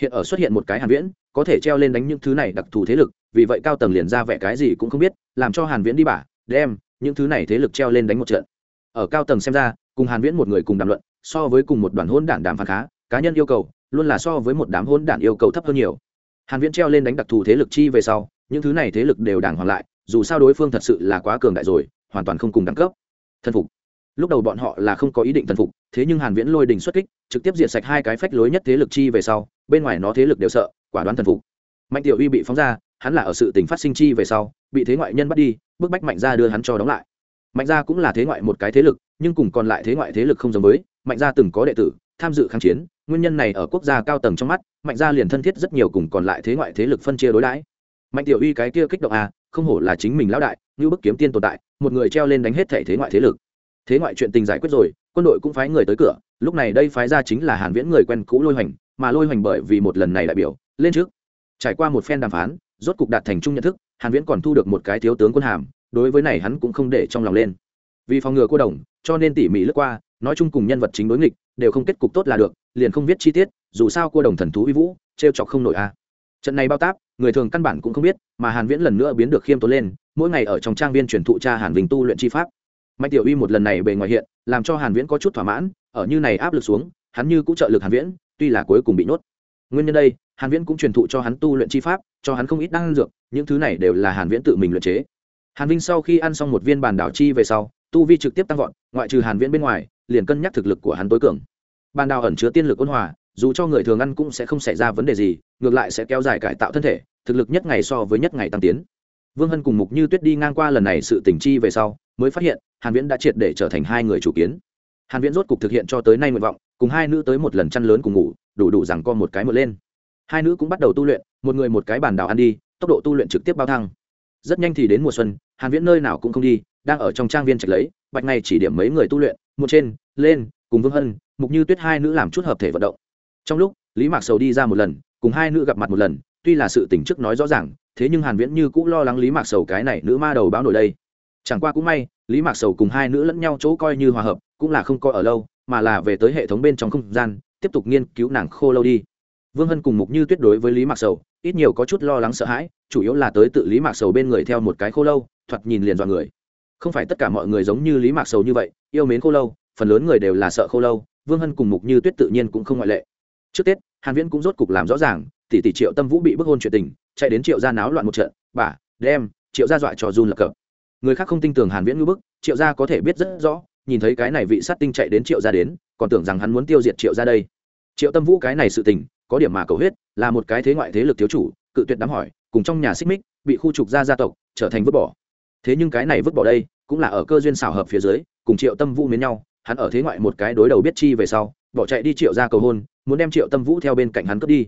Hiện ở xuất hiện một cái hàn viễn, có thể treo lên đánh những thứ này đặc thù thế lực, vì vậy cao tầng liền ra vẻ cái gì cũng không biết, làm cho hàn viễn đi bả, đem những thứ này thế lực treo lên đánh một trận. Ở cao tầng xem ra, cùng hàn viễn một người cùng đàm luận, so với cùng một đoàn hỗn đản đàm phán khá, cá nhân yêu cầu luôn là so với một đám hỗn đản yêu cầu thấp hơn nhiều. Hàn viễn treo lên đánh đặc thù thế lực chi về sau, những thứ này thế lực đều đàng hoàng lại, dù sao đối phương thật sự là quá cường đại rồi, hoàn toàn không cùng đẳng cấp. Thân phục. Lúc đầu bọn họ là không có ý định thần phục thế nhưng hàn viễn lôi đình xuất kích, trực tiếp diệt sạch hai cái phách lối nhất thế lực chi về sau, bên ngoài nó thế lực đều sợ, quả đoán thần phục. Mạnh tiểu uy bị phóng ra, hắn là ở sự tình phát sinh chi về sau, bị thế ngoại nhân bắt đi, bức bách mạnh gia đưa hắn cho đóng lại. Mạnh gia cũng là thế ngoại một cái thế lực, nhưng cùng còn lại thế ngoại thế lực không giống với, mạnh gia từng có đệ tử, tham dự kháng chiến, nguyên nhân này ở quốc gia cao tầng trong mắt, mạnh gia liền thân thiết rất nhiều cùng còn lại thế ngoại thế lực phân chia đối đãi. Mạnh tiểu uy cái kia kích động à không hổ là chính mình lão đại, như bức kiếm tiên tồn tại, một người treo lên đánh hết thể thế ngoại thế lực. Thế ngoại chuyện tình giải quyết rồi quân đội cũng phái người tới cửa, lúc này đây phái ra chính là hàn viễn người quen cũ lôi hoành, mà lôi hoành bởi vì một lần này đại biểu, lên trước. Trải qua một phen đàm phán, rốt cục đạt thành chung nhận thức, hàn viễn còn thu được một cái thiếu tướng quân hàm, đối với này hắn cũng không để trong lòng lên. Vì phòng ngừa cô đồng, cho nên tỉ mỉ lướt qua, nói chung cùng nhân vật chính đối nghịch, đều không kết cục tốt là được, liền không biết chi tiết, dù sao cô đồng thần thú uy vũ, trêu chọc không nổi a. Trận này bao táp, người thường căn bản cũng không biết, mà hàn viễn lần nữa biến được khiêm tốn lên, mỗi ngày ở trong trang viên truyền thụ cha hàn vinh tu luyện chi pháp mạnh tiểu uy một lần này bề ngoài hiện, làm cho hàn viễn có chút thỏa mãn, ở như này áp lực xuống, hắn như cũng trợ lực hàn viễn, tuy là cuối cùng bị nuốt nguyên nhân đây, hàn viễn cũng truyền thụ cho hắn tu luyện chi pháp, cho hắn không ít đan dược, những thứ này đều là hàn viễn tự mình luyện chế. Hàn vinh sau khi ăn xong một viên bàn đảo chi về sau, tu vi trực tiếp tăng vọt, ngoại trừ hàn viễn bên ngoài, liền cân nhắc thực lực của hắn tối cường. Bàn đảo ẩn chứa tiên lực ôn hòa, dù cho người thường ăn cũng sẽ không xảy ra vấn đề gì, ngược lại sẽ kéo dài cải tạo thân thể, thực lực nhất ngày so với nhất ngày tăng tiến. Vương hân cùng mục như tuyết đi ngang qua lần này sự tỉnh chi về sau, mới phát hiện hàn viễn đã triệt để trở thành hai người chủ kiến. Hàn viễn rốt cục thực hiện cho tới nay nguyện vọng, cùng hai nữ tới một lần chăn lớn cùng ngủ, đủ đủ rằng con một cái một lên. Hai nữ cũng bắt đầu tu luyện, một người một cái bàn đảo ăn đi, tốc độ tu luyện trực tiếp bao thăng. Rất nhanh thì đến mùa xuân, hàn viễn nơi nào cũng không đi, đang ở trong trang viên trạch lấy, bạch ngày chỉ điểm mấy người tu luyện, một trên, lên, cùng vương hân, mục như tuyết hai nữ làm chút hợp thể vận động. Trong lúc, lý mạc sầu đi ra một lần, cùng hai nữ gặp mặt một lần, tuy là sự tình trước nói rõ ràng, thế nhưng hàn viễn như cũng lo lắng lý mạc sầu cái này nữ ma đầu báo nổi đây. Chẳng qua cũng may lý mạc sầu cùng hai nữ lẫn nhau chỗ coi như hòa hợp, cũng là không coi ở lâu, mà là về tới hệ thống bên trong không gian, tiếp tục nghiên cứu nàng khô lâu đi. Vương hân cùng mục như tuyết đối với lý mạc sầu, ít nhiều có chút lo lắng sợ hãi, chủ yếu là tới tự lý mạc sầu bên người theo một cái khô lâu, thoạt nhìn liền dọa người. Không phải tất cả mọi người giống như lý mạc sầu như vậy, yêu mến khô lâu, phần lớn người đều là sợ khô lâu, vương hân cùng mục như tuyết tự nhiên cũng không ngoại lệ. Trước tết, hàn viễn cũng rốt cục làm rõ ràng, tỷ tỷ triệu tâm vũ bị bức hôn chuyện tình, chạy đến triệu gia náo loạn một trận, bà, đem, triệu gia dọa cho run lập cập người khác không tin tưởng hàn viễn ngư bức, triệu gia có thể biết rất rõ, nhìn thấy cái này vị sát tinh chạy đến triệu gia đến, còn tưởng rằng hắn muốn tiêu diệt triệu gia đây. Triệu tâm vũ cái này sự tình, có điểm mà cầu huyết, là một cái thế ngoại thế lực thiếu chủ, cự tuyệt đám hỏi, cùng trong nhà xích mích, bị khu trục gia gia tộc, trở thành vứt bỏ. Thế nhưng cái này vứt bỏ đây, cũng là ở cơ duyên xảo hợp phía dưới, cùng triệu tâm vũ miến nhau, hắn ở thế ngoại một cái đối đầu biết chi về sau, bỏ chạy đi triệu gia cầu hôn, muốn đem triệu tâm vũ theo bên cạnh hắn cướp đi.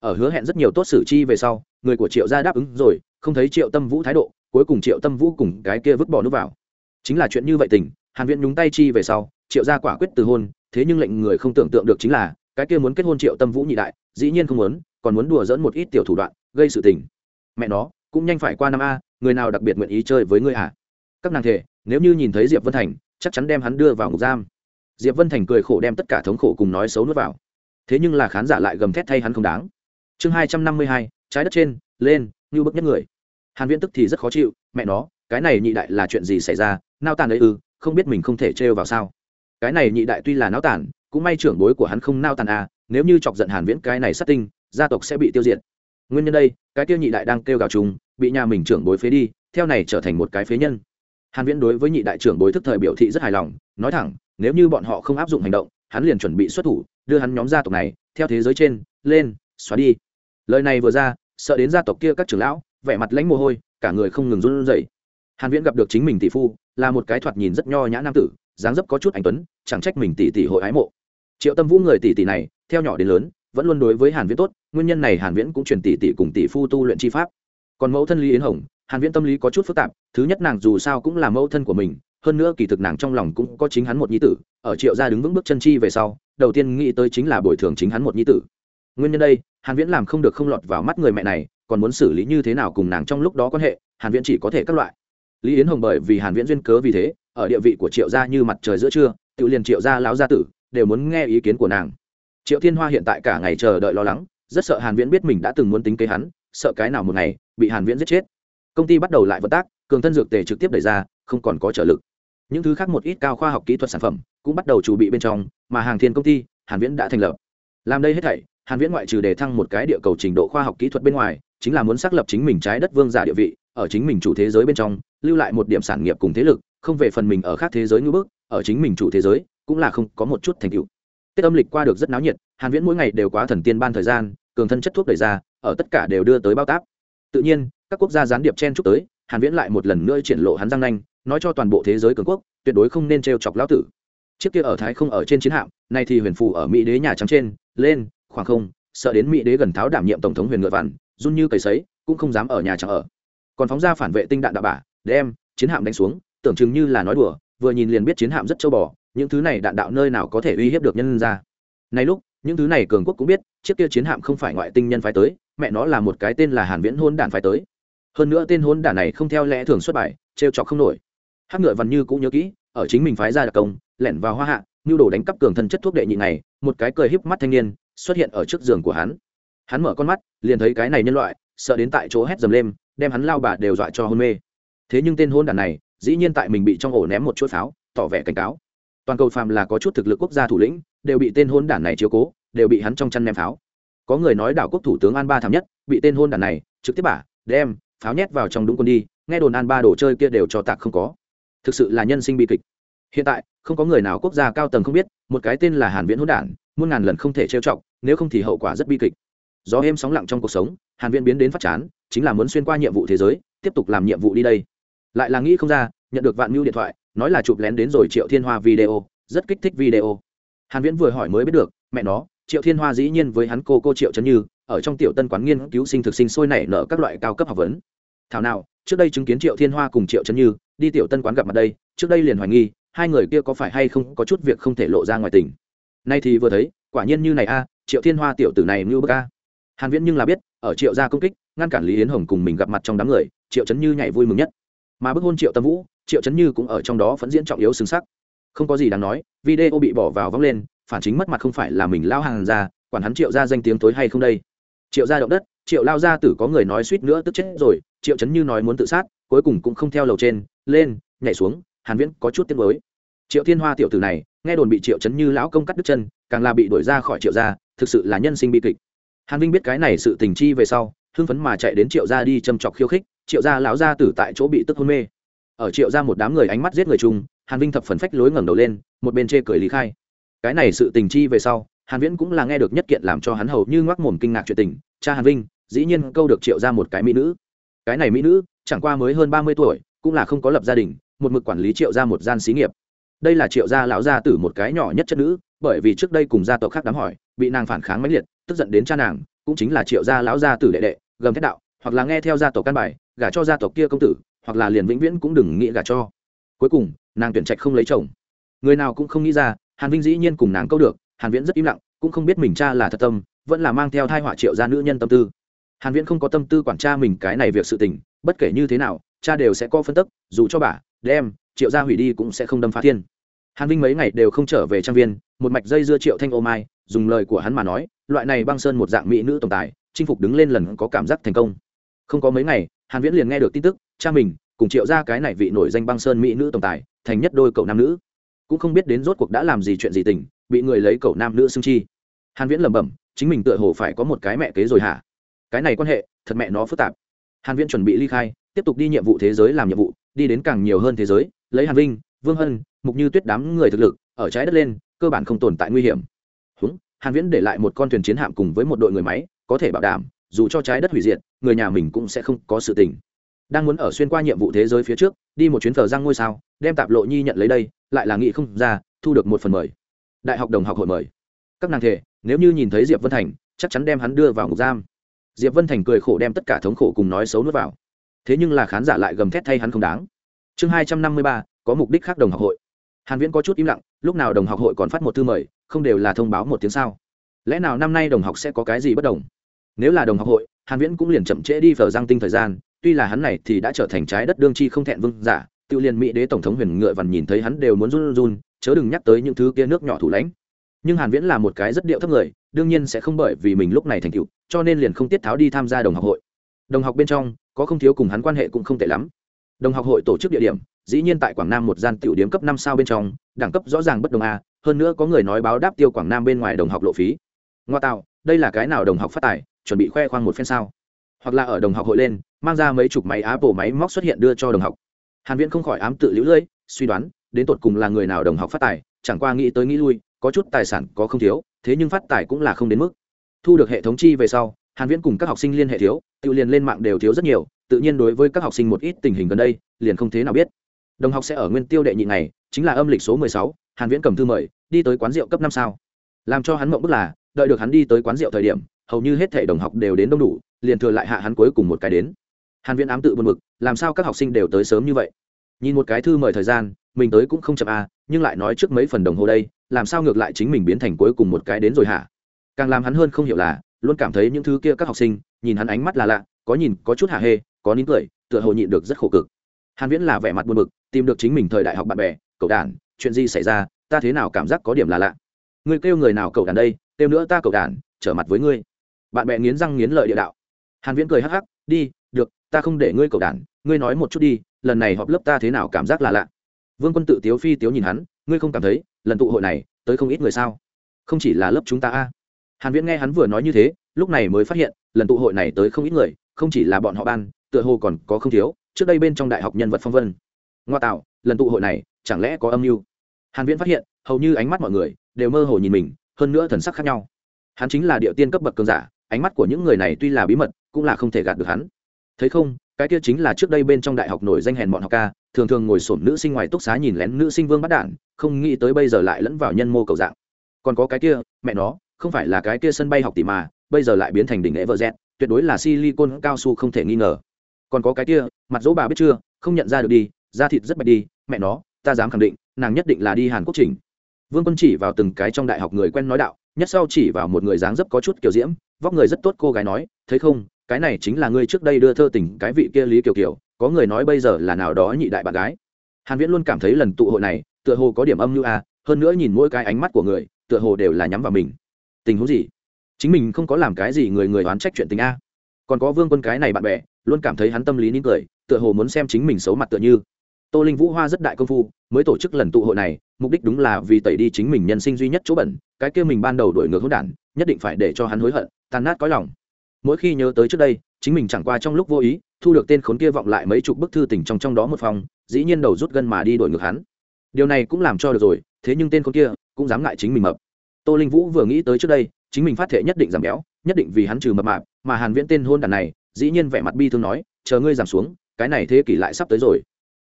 Ở hứa hẹn rất nhiều tốt xử chi về sau, người của triệu gia đáp ứng rồi, không thấy triệu tâm vũ thái độ cuối cùng triệu tâm vũ cùng cái kia vứt bỏ nước vào. Chính là chuyện như vậy tình, hàn viễn nhúng tay chi về sau, triệu gia quả quyết từ hôn, thế nhưng lệnh người không tưởng tượng được chính là, cái kia muốn kết hôn triệu tâm vũ nhị đại, dĩ nhiên không muốn, còn muốn đùa dẫn một ít tiểu thủ đoạn, gây sự tình. Mẹ nó, cũng nhanh phải qua năm a, người nào đặc biệt nguyện ý chơi với ngươi à các nàng thể nếu như nhìn thấy diệp vân thành, chắc chắn đem hắn đưa vào ngục giam. Diệp vân thành cười khổ đem tất cả thống khổ cùng nói xấu nuốt vào. Thế nhưng là khán giả lại gầm thét thay hắn không đáng. Chương hai trăm năm mươi hai, trái đất trên, lên, như bức nhất người hàn viễn tức thì rất khó chịu, mẹ nó, cái này nhị đại là chuyện gì xảy ra? Nao tàn ấy ư, không biết mình không thể trêu vào sao? Cái này nhị đại tuy là nao tàn cũng may trưởng bối của hắn không nao tàn à nếu như chọc giận hàn viễn cái này sát tinh, gia tộc sẽ bị tiêu diệt. Nguyên nhân đây, cái tiêu nhị đại đang kêu gào chúng bị nhà mình trưởng bối phế đi, theo này trở thành một cái phế nhân. Hàn viễn đối với nhị đại trưởng bối thức thời biểu thị rất hài lòng, nói thẳng, nếu như bọn họ không áp dụng hành động, hắn liền chuẩn bị xuất thủ, đưa hắn nhóm gia tộc này, theo thế giới trên, lên, xóa đi. Lời này vừa ra, sợ đến gia tộc kia các trưởng lão vẻ mặt lãnh mồ hôi, cả người không ngừng run rẩy. Hàn viễn gặp được chính mình tỷ phu, là một cái thoạt nhìn rất nho nhã nam tử, dáng dấp có chút anh tuấn, chẳng trách mình tỷ tỷ hội ái mộ. Triệu tâm vũ người tỷ tỷ này, theo nhỏ đến lớn, vẫn luôn đối với hàn viễn tốt, nguyên nhân này hàn viễn cũng truyền tỷ tỷ cùng tỷ phu tu luyện chi pháp. Còn mẫu thân lý yến hồng, hàn viễn tâm lý có chút phức tạp, thứ nhất nàng dù sao cũng là mẫu thân của mình, hơn nữa kỳ thực nàng trong lòng cũng có chính hắn một nhi tử, ở triệu gia đứng vững bước chân chi về sau, đầu tiên nghĩ tới chính là bồi thường chính hắn một nhi tử. Nguyên nhân đây, hàn viễn làm không được không lọt vào mắt người mẹ này còn muốn xử lý như thế nào cùng nàng trong lúc đó quan hệ, hàn viễn chỉ có thể các loại. Lý yến hồng bởi vì hàn viễn duyên cớ vì thế, ở địa vị của triệu gia như mặt trời giữa trưa, tự liền triệu gia lão gia tử, đều muốn nghe ý kiến của nàng. Triệu thiên hoa hiện tại cả ngày chờ đợi lo lắng, rất sợ hàn viễn biết mình đã từng muốn tính kế hắn, sợ cái nào một ngày, bị hàn viễn giết chết. Công ty bắt đầu lại vận tác, cường thân dược tề trực tiếp đẩy ra, không còn có trợ lực. Những thứ khác một ít cao khoa học kỹ thuật sản phẩm, cũng bắt đầu chuẩn bị bên trong, mà hàng thiên công ty, hàn viễn đã thành lập. Làm đây hết thảy, hàn viễn ngoại trừ đề thăng một cái địa cầu trình độ khoa học kỹ thuật bên ngoài chính là muốn xác lập chính mình trái đất vương giả địa vị, ở chính mình chủ thế giới bên trong, lưu lại một điểm sản nghiệp cùng thế lực, không về phần mình ở khác thế giới như bước ở chính mình chủ thế giới, cũng là không có một chút thành tựu. Tết âm lịch qua được rất náo nhiệt, hàn viễn mỗi ngày đều quá thần tiên ban thời gian, cường thân chất thuốc đẩy ra, ở tất cả đều đưa tới bao táp. Tự nhiên, các quốc gia gián điệp chen chúc tới, hàn viễn lại một lần nữa triển lộ hắn răng nanh, nói cho toàn bộ thế giới cường quốc, tuyệt đối không nên trêu chọc lão tử. Chiếc kia ở thái không ở trên chiến hạm, nay thì huyền phù ở mỹ đế nhà trắng trên, lên, khoảng không, sợ đến mỹ đế gần tháo đảm nhiệm tổng thống huyền ngựa vằn run như cầy sấy, cũng không dám ở nhà chẳng ở. Còn phóng ra phản vệ tinh đạn đạo bả, đem chiến hạm đánh xuống, tưởng chừng như là nói đùa, vừa nhìn liền biết chiến hạm rất châu bò, những thứ này đạn đạo nơi nào có thể uy hiếp được nhân ra. Nay lúc, những thứ này cường quốc cũng biết, chiếc kia chiến hạm không phải ngoại tinh nhân phái tới, mẹ nó là một cái tên là hàn viễn hôn đản phái tới. Hơn nữa tên hôn đản này không theo lẽ thường xuất bài, trêu chọc không nổi. Hắc ngựa văn như cũng nhớ kỹ, ở chính mình phái ra đặc công, lẻn vào hoa hạ, nhu đồ đánh cắp cường thân chất thuốc đệ nhị này, một cái cười híp mắt thanh niên, xuất hiện ở trước giường của hắn hắn mở con mắt, liền thấy cái này nhân loại, sợ đến tại chỗ hét dầm lên, đem hắn lao bà đều dọa cho hôn mê. Thế nhưng tên hôn đàn này, dĩ nhiên tại mình bị trong ổ ném một chuỗi pháo, tỏ vẻ cảnh cáo. Toàn cầu phàm là có chút thực lực quốc gia thủ lĩnh, đều bị tên hôn đản này chiếu cố, đều bị hắn trong chăn ném pháo. Có người nói đảo quốc thủ tướng an ba thảm nhất, bị tên hôn đản này trực tiếp bả, đem pháo nhét vào trong đúng quân đi, nghe đồn an ba đồ chơi kia đều cho tạc không có. Thực sự là nhân sinh bi kịch. Hiện tại, không có người nào quốc gia cao tầng không biết, một cái tên là hàn viễn hôn đản, muôn ngàn lần không thể trêu chọc, nếu không thì hậu quả rất bi kịch gió êm sóng lặng trong cuộc sống, hàn viễn biến đến phát chán, chính là muốn xuyên qua nhiệm vụ thế giới, tiếp tục làm nhiệm vụ đi đây. Lại là nghĩ không ra, nhận được vạn mưu điện thoại, nói là chụp lén đến rồi triệu thiên hoa video, rất kích thích video. Hàn viễn vừa hỏi mới biết được, mẹ nó, triệu thiên hoa dĩ nhiên với hắn cô cô triệu trấn như, ở trong tiểu tân quán nghiên cứu sinh thực sinh sôi nảy nở các loại cao cấp học vấn. Thảo nào, trước đây chứng kiến triệu thiên hoa cùng triệu trấn như, đi tiểu tân quán gặp mặt đây, trước đây liền hoài nghi, hai người kia có phải hay không có chút việc không thể lộ ra ngoài tình. Nay thì vừa thấy, quả nhiên như này a, triệu thiên hoa tiểu tử này như bức a hàn viễn nhưng là biết, ở triệu gia công kích, ngăn cản lý yến hồng cùng mình gặp mặt trong đám người, triệu trấn như nhảy vui mừng nhất. Mà bức hôn triệu tâm vũ, triệu trấn như cũng ở trong đó phẫn diễn trọng yếu xứng sắc. Không có gì đáng nói, video bị bỏ vào vong lên, phản chính mất mặt không phải là mình lao hàng ra, quản hắn triệu gia danh tiếng tối hay không đây. Triệu gia động đất, triệu lao ra tử có người nói suýt nữa tức chết rồi, triệu chấn như nói muốn tự sát, cuối cùng cũng không theo lầu trên, lên, nhảy xuống, hàn viễn có chút tiếc mới triệu thiên hoa tiểu tử này, nghe đồn bị triệu chấn như lão công cắt đứt chân, càng là bị đuổi ra khỏi triệu gia, thực sự là nhân sinh bi kịch hàn vinh biết cái này sự tình chi về sau, hưng phấn mà chạy đến triệu gia đi châm chọc khiêu khích, triệu gia lão gia tử tại chỗ bị tức hôn mê. Ở triệu gia một đám người ánh mắt giết người chung, hàn vinh thập phần phách lối ngẩng đầu lên, một bên chê cười lý khai. Cái này sự tình chi về sau, hàn viễn cũng là nghe được nhất kiện làm cho hắn hầu như ngoác mồm kinh ngạc chuyện tình, cha hàn vinh, dĩ nhiên câu được triệu Gia một cái mỹ nữ. Cái này mỹ nữ, chẳng qua mới hơn 30 tuổi, cũng là không có lập gia đình, một mực quản lý triệu Gia một gian xí nghiệp. Đây là triệu gia lão gia tử một cái nhỏ nhất chất nữ, bởi vì trước đây cùng gia tộc khác đám hỏi, bị nàng phản kháng mãnh liệt tức giận đến cha nàng, cũng chính là triệu gia lão gia tử đệ đệ, gầm thét đạo, hoặc là nghe theo gia tộc căn bài, gả cho gia tộc kia công tử, hoặc là liền vĩnh viễn cũng đừng nghĩ gả cho. Cuối cùng, nàng tuyển trạch không lấy chồng. Người nào cũng không nghĩ ra, hàn vinh dĩ nhiên cùng nàng câu được, hàn viễn rất im lặng, cũng không biết mình cha là thật tâm, vẫn là mang theo thai họa triệu gia nữ nhân tâm tư. Hàn viễn không có tâm tư quản cha mình cái này việc sự tình, bất kể như thế nào, cha đều sẽ có phân tức, dù cho bà, đem, triệu gia hủy đi cũng sẽ không đâm phá thiên. Hàn vinh mấy ngày đều không trở về trang viên, một mạch dây dưa triệu thanh ô mai, dùng lời của hắn mà nói loại này băng sơn một dạng mỹ nữ tổng tài, chinh phục đứng lên lần có cảm giác thành công. Không có mấy ngày, hàn viễn liền nghe được tin tức, cha mình cùng triệu ra cái này vị nổi danh băng sơn mỹ nữ tổng tài, thành nhất đôi cậu nam nữ. Cũng không biết đến rốt cuộc đã làm gì chuyện gì tình, bị người lấy cậu nam nữ xưng chi. Hàn viễn lẩm bẩm, chính mình tựa hồ phải có một cái mẹ kế rồi hả? Cái này quan hệ, thật mẹ nó phức tạp. Hàn viễn chuẩn bị ly khai, tiếp tục đi nhiệm vụ thế giới làm nhiệm vụ, đi đến càng nhiều hơn thế giới, lấy hàn vinh, vương hân, mục như tuyết đám người thực lực, ở trái đất lên, cơ bản không tồn tại nguy hiểm hàn viễn để lại một con thuyền chiến hạm cùng với một đội người máy, có thể bảo đảm, dù cho trái đất hủy diệt, người nhà mình cũng sẽ không có sự tình. Đang muốn ở xuyên qua nhiệm vụ thế giới phía trước, đi một chuyến thờ giang ngôi sao, đem tạp lộ nhi nhận lấy đây, lại là nghị không ra, thu được một phần mời. Đại học đồng học hội mời. Các nàng thể nếu như nhìn thấy diệp vân thành, chắc chắn đem hắn đưa vào ngục giam. Diệp vân thành cười khổ đem tất cả thống khổ cùng nói xấu nuốt vào. Thế nhưng là khán giả lại gầm thét thay hắn không đáng. Chương hai trăm năm mươi ba, có mục đích khác đồng học hội hàn viễn có chút im lặng, lúc nào đồng học hội còn phát một thư mời, không đều là thông báo một tiếng sao? Lẽ nào năm nay đồng học sẽ có cái gì bất đồng? Nếu là đồng học hội, hàn viễn cũng liền chậm trễ đi phở giang tinh thời gian, tuy là hắn này thì đã trở thành trái đất đương chi không thẹn vương giả tiêu liên mỹ đế tổng thống huyền ngựa vằn nhìn thấy hắn đều muốn run run, chớ đừng nhắc tới những thứ kia nước nhỏ thủ lãnh. Nhưng hàn viễn là một cái rất điệu thấp người, đương nhiên sẽ không bởi vì mình lúc này thành tựu, cho nên liền không tiết tháo đi tham gia đồng học hội. Đồng học bên trong, có không thiếu cùng hắn quan hệ cũng không tệ lắm đồng học hội tổ chức địa điểm, dĩ nhiên tại quảng nam một gian tiểu điếm cấp năm sao bên trong, đẳng cấp rõ ràng bất đồng a, hơn nữa có người nói báo đáp tiêu quảng nam bên ngoài đồng học lộ phí. Ngoa tạo, đây là cái nào đồng học phát tài, chuẩn bị khoe khoang một phen sao? Hoặc là ở đồng học hội lên, mang ra mấy chục máy apple máy móc xuất hiện đưa cho đồng học. Hàn viễn không khỏi ám tự liễu lưỡi suy đoán, đến tột cùng là người nào đồng học phát tài, chẳng qua nghĩ tới nghĩ lui, có chút tài sản có không thiếu, thế nhưng phát tài cũng là không đến mức. Thu được hệ thống chi về sau hàn viễn cùng các học sinh liên hệ thiếu tự liền lên mạng đều thiếu rất nhiều tự nhiên đối với các học sinh một ít tình hình gần đây liền không thế nào biết. Đồng học sẽ ở nguyên tiêu đệ nhị này chính là âm lịch số 16, hàn viễn cầm thư mời đi tới quán rượu cấp năm sao. Làm cho hắn mộng bức là đợi được hắn đi tới quán rượu thời điểm hầu như hết thảy đồng học đều đến đông đủ liền thừa lại hạ hắn cuối cùng một cái đến. Hàn viễn ám tự buồn bực làm sao các học sinh đều tới sớm như vậy? Nhìn một cái thư mời thời gian mình tới cũng không chậm à nhưng lại nói trước mấy phần đồng hồ đây làm sao ngược lại chính mình biến thành cuối cùng một cái đến rồi hả? Càng làm hắn hơn không hiểu là luôn cảm thấy những thứ kia các học sinh, nhìn hắn ánh mắt là lạ, có nhìn, có chút hạ hê, có nín cười, tựa hồ nhịn được rất khổ cực. Hàn viễn là vẻ mặt buồn bực, tìm được chính mình thời đại học bạn bè, cậu đàn, chuyện gì xảy ra, ta thế nào cảm giác có điểm là lạ. Ngươi kêu người nào cậu đàn đây, kêu nữa ta cậu đàn, trở mặt với ngươi. Bạn bè nghiến răng nghiến lợi địa đạo. Hàn viễn cười hắc hắc, đi, được, ta không để ngươi cầu đản ngươi nói một chút đi, lần này họp lớp ta thế nào cảm giác là lạ. Vương quân tự tiếu phi tiếu nhìn hắn, ngươi không cảm thấy, lần tụ hội này, tới không ít người sao? Không chỉ là lớp chúng ta a hàn viễn nghe hắn vừa nói như thế, lúc này mới phát hiện, lần tụ hội này tới không ít người, không chỉ là bọn họ ban, tựa hồ còn có không thiếu, trước đây bên trong đại học nhân vật phong vân. Ngoa tạo, lần tụ hội này, chẳng lẽ có âm mưu? Hàn viễn phát hiện, hầu như ánh mắt mọi người, đều mơ hồ nhìn mình, hơn nữa thần sắc khác nhau. Hắn chính là địa tiên cấp bậc cường giả, ánh mắt của những người này tuy là bí mật, cũng là không thể gạt được hắn. Thấy không, cái kia chính là trước đây bên trong đại học nổi danh hèn bọn học ca, thường thường ngồi sổm nữ sinh ngoài túc xá nhìn lén nữ sinh vương bắt đản, không nghĩ tới bây giờ lại lẫn vào nhân mô cầu dạng. Còn có cái kia, mẹ nó không phải là cái kia sân bay học tỷ mà, bây giờ lại biến thành đỉnh lễ vợ dẹt tuyệt đối là silicon cao su không thể nghi ngờ. Còn có cái kia, mặt dỗ bà biết chưa, không nhận ra được đi, da thịt rất bạch đi, mẹ nó, ta dám khẳng định, nàng nhất định là đi hàn quốc trình vương quân chỉ vào từng cái trong đại học người quen nói đạo, nhất sau chỉ vào một người dáng dấp có chút kiểu diễm, vóc người rất tốt cô gái nói, thấy không, cái này chính là ngươi trước đây đưa thơ tình cái vị kia lý kiều kiều, có người nói bây giờ là nào đó nhị đại bạn gái. Hàn viễn luôn cảm thấy lần tụ hội này, tựa hồ có điểm âm như a à, hơn nữa nhìn mỗi cái ánh mắt của người, tựa hồ đều là nhắm vào mình tình huống gì? Chính mình không có làm cái gì người người oán trách chuyện tình a. Còn có vương quân cái này bạn bè, luôn cảm thấy hắn tâm lý nín cười, tựa hồ muốn xem chính mình xấu mặt tựa như. Tô linh vũ hoa rất đại công phu, mới tổ chức lần tụ hội này, mục đích đúng là vì tẩy đi chính mình nhân sinh duy nhất chỗ bẩn, cái kia mình ban đầu đổi ngược hỗn đản, nhất định phải để cho hắn hối hận, tan nát có lòng. Mỗi khi nhớ tới trước đây, chính mình chẳng qua trong lúc vô ý, thu được tên khốn kia vọng lại mấy chục bức thư tình trong trong đó một phòng, dĩ nhiên đầu rút gân mà đi đổi ngược hắn. Điều này cũng làm cho được rồi, thế nhưng tên khốn kia cũng dám ngại chính mình mập tô linh vũ vừa nghĩ tới trước đây, chính mình phát thể nhất định giảm béo, nhất định vì hắn trừ mập mạp, mà hàn viễn tên hôn đàn này, dĩ nhiên vẻ mặt bi thương nói, chờ ngươi giảm xuống, cái này thế kỷ lại sắp tới rồi.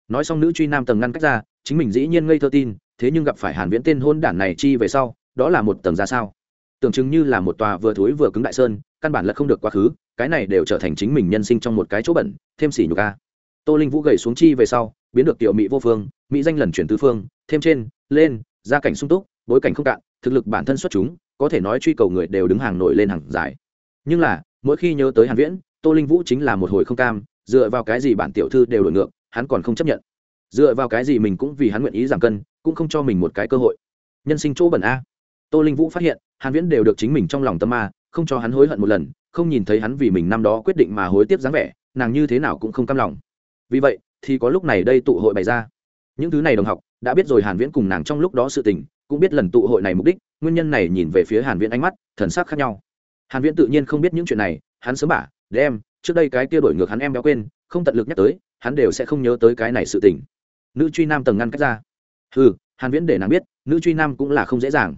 Nói xong nữ truy nam tầng ngăn cách ra, chính mình dĩ nhiên ngây thơ tin, thế nhưng gặp phải hàn viễn tên hôn đản này chi về sau, đó là một tầng ra sao? Tưởng chừng như là một tòa vừa thối vừa cứng đại sơn, căn bản là không được quá khứ, cái này đều trở thành chính mình nhân sinh trong một cái chỗ bẩn, thêm xỉ nhục a. Tô linh vũ gầy xuống chi về sau, biến được tiểu mỹ vô phương, mỹ danh lần chuyển tứ phương, thêm trên, lên, gia cảnh sung túc, bối cảnh không cạn thực lực bản thân xuất chúng, có thể nói truy cầu người đều đứng hàng nổi lên hàng giải nhưng là, mỗi khi nhớ tới hàn viễn, tô linh vũ chính là một hồi không cam, dựa vào cái gì bản tiểu thư đều đổi ngược, hắn còn không chấp nhận. Dựa vào cái gì mình cũng vì hắn nguyện ý giảm cân, cũng không cho mình một cái cơ hội. Nhân sinh chỗ bẩn a. Tô linh vũ phát hiện, hàn viễn đều được chính mình trong lòng tâm ma, không cho hắn hối hận một lần, không nhìn thấy hắn vì mình năm đó quyết định mà hối tiếc dáng vẻ, nàng như thế nào cũng không cam lòng. Vì vậy, thì có lúc này đây tụ hội bày ra. Những thứ này đồng học, đã biết rồi hàn viễn cùng nàng trong lúc đó sự tình cũng biết lần tụ hội này mục đích nguyên nhân này nhìn về phía hàn viễn ánh mắt thần sắc khác nhau. Hàn viễn tự nhiên không biết những chuyện này hắn sớm bả đem trước đây cái kia đổi ngược hắn em béo quên không tận lực nhắc tới hắn đều sẽ không nhớ tới cái này sự tình. Nữ truy nam tầng ngăn cách ra. Hừ, hàn viễn để nàng biết nữ truy nam cũng là không dễ dàng.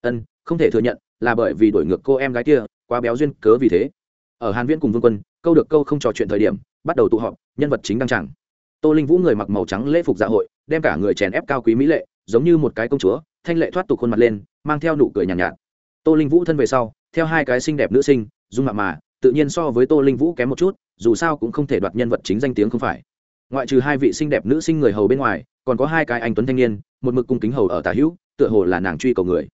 Ân không thể thừa nhận là bởi vì đổi ngược cô em gái kia quá béo duyên cớ vì thế. Ở hàn viễn cùng vương quân câu được câu không trò chuyện thời điểm bắt đầu tụ họp nhân vật chính đăng tràng. Tô linh vũ người mặc màu trắng lễ phục dạ hội đem cả người chèn ép cao quý mỹ lệ giống như một cái công chúa thanh lệ thoát tục khuôn mặt lên mang theo nụ cười nhàn nhạt, nhạt. Tô linh vũ thân về sau theo hai cái xinh đẹp nữ sinh dung mạ mà tự nhiên so với tô linh vũ kém một chút dù sao cũng không thể đoạt nhân vật chính danh tiếng không phải. Ngoại trừ hai vị xinh đẹp nữ sinh người hầu bên ngoài còn có hai cái anh tuấn thanh niên một mực cung kính hầu ở tả hữu tựa hồ là nàng truy cầu người.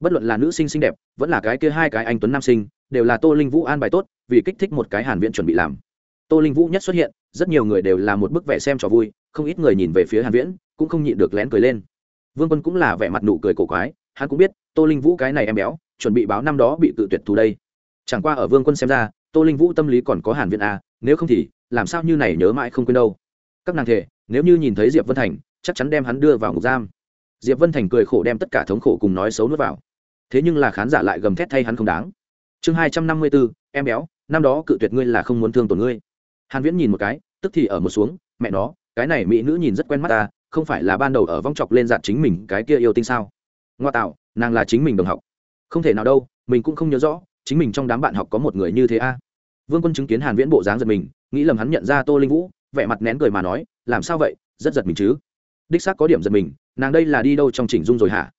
Bất luận là nữ sinh xinh đẹp vẫn là cái kia hai cái anh tuấn nam sinh đều là tô linh vũ an bài tốt vì kích thích một cái hàn viện chuẩn bị làm. Tô linh vũ nhất xuất hiện rất nhiều người đều là một bức vẽ xem trò vui không ít người nhìn về phía hàn viễn cũng không nhịn được lén cười lên vương quân cũng là vẻ mặt nụ cười cổ quái hắn cũng biết tô linh vũ cái này em béo chuẩn bị báo năm đó bị tự tuyệt thù đây. Chẳng qua ở vương quân xem ra tô linh vũ tâm lý còn có hàn viễn a à, nếu không thì làm sao như này nhớ mãi không quên đâu. Các nàng thể nếu như nhìn thấy diệp vân thành chắc chắn đem hắn đưa vào ngục giam. Diệp vân thành cười khổ đem tất cả thống khổ cùng nói xấu nuốt vào. Thế nhưng là khán giả lại gầm thét thay hắn không đáng. Chương hai trăm năm mươi bốn em béo năm đó cự tuyệt ngươi là không muốn thương tổn ngươi. Hàn viễn nhìn một cái tức thì ở một xuống mẹ nó cái này mỹ nữ nhìn rất quen mắt ta không phải là ban đầu ở vong chọc lên giạt chính mình cái kia yêu tinh sao? Ngoa tạo, nàng là chính mình đồng học. Không thể nào đâu, mình cũng không nhớ rõ, chính mình trong đám bạn học có một người như thế a. Vương quân chứng kiến hàn viễn bộ dáng giật mình, nghĩ lầm hắn nhận ra tô linh vũ, vẻ mặt nén cười mà nói, làm sao vậy? Rất giật mình chứ? Đích xác có điểm giật mình, nàng đây là đi đâu trong chỉnh dung rồi hả?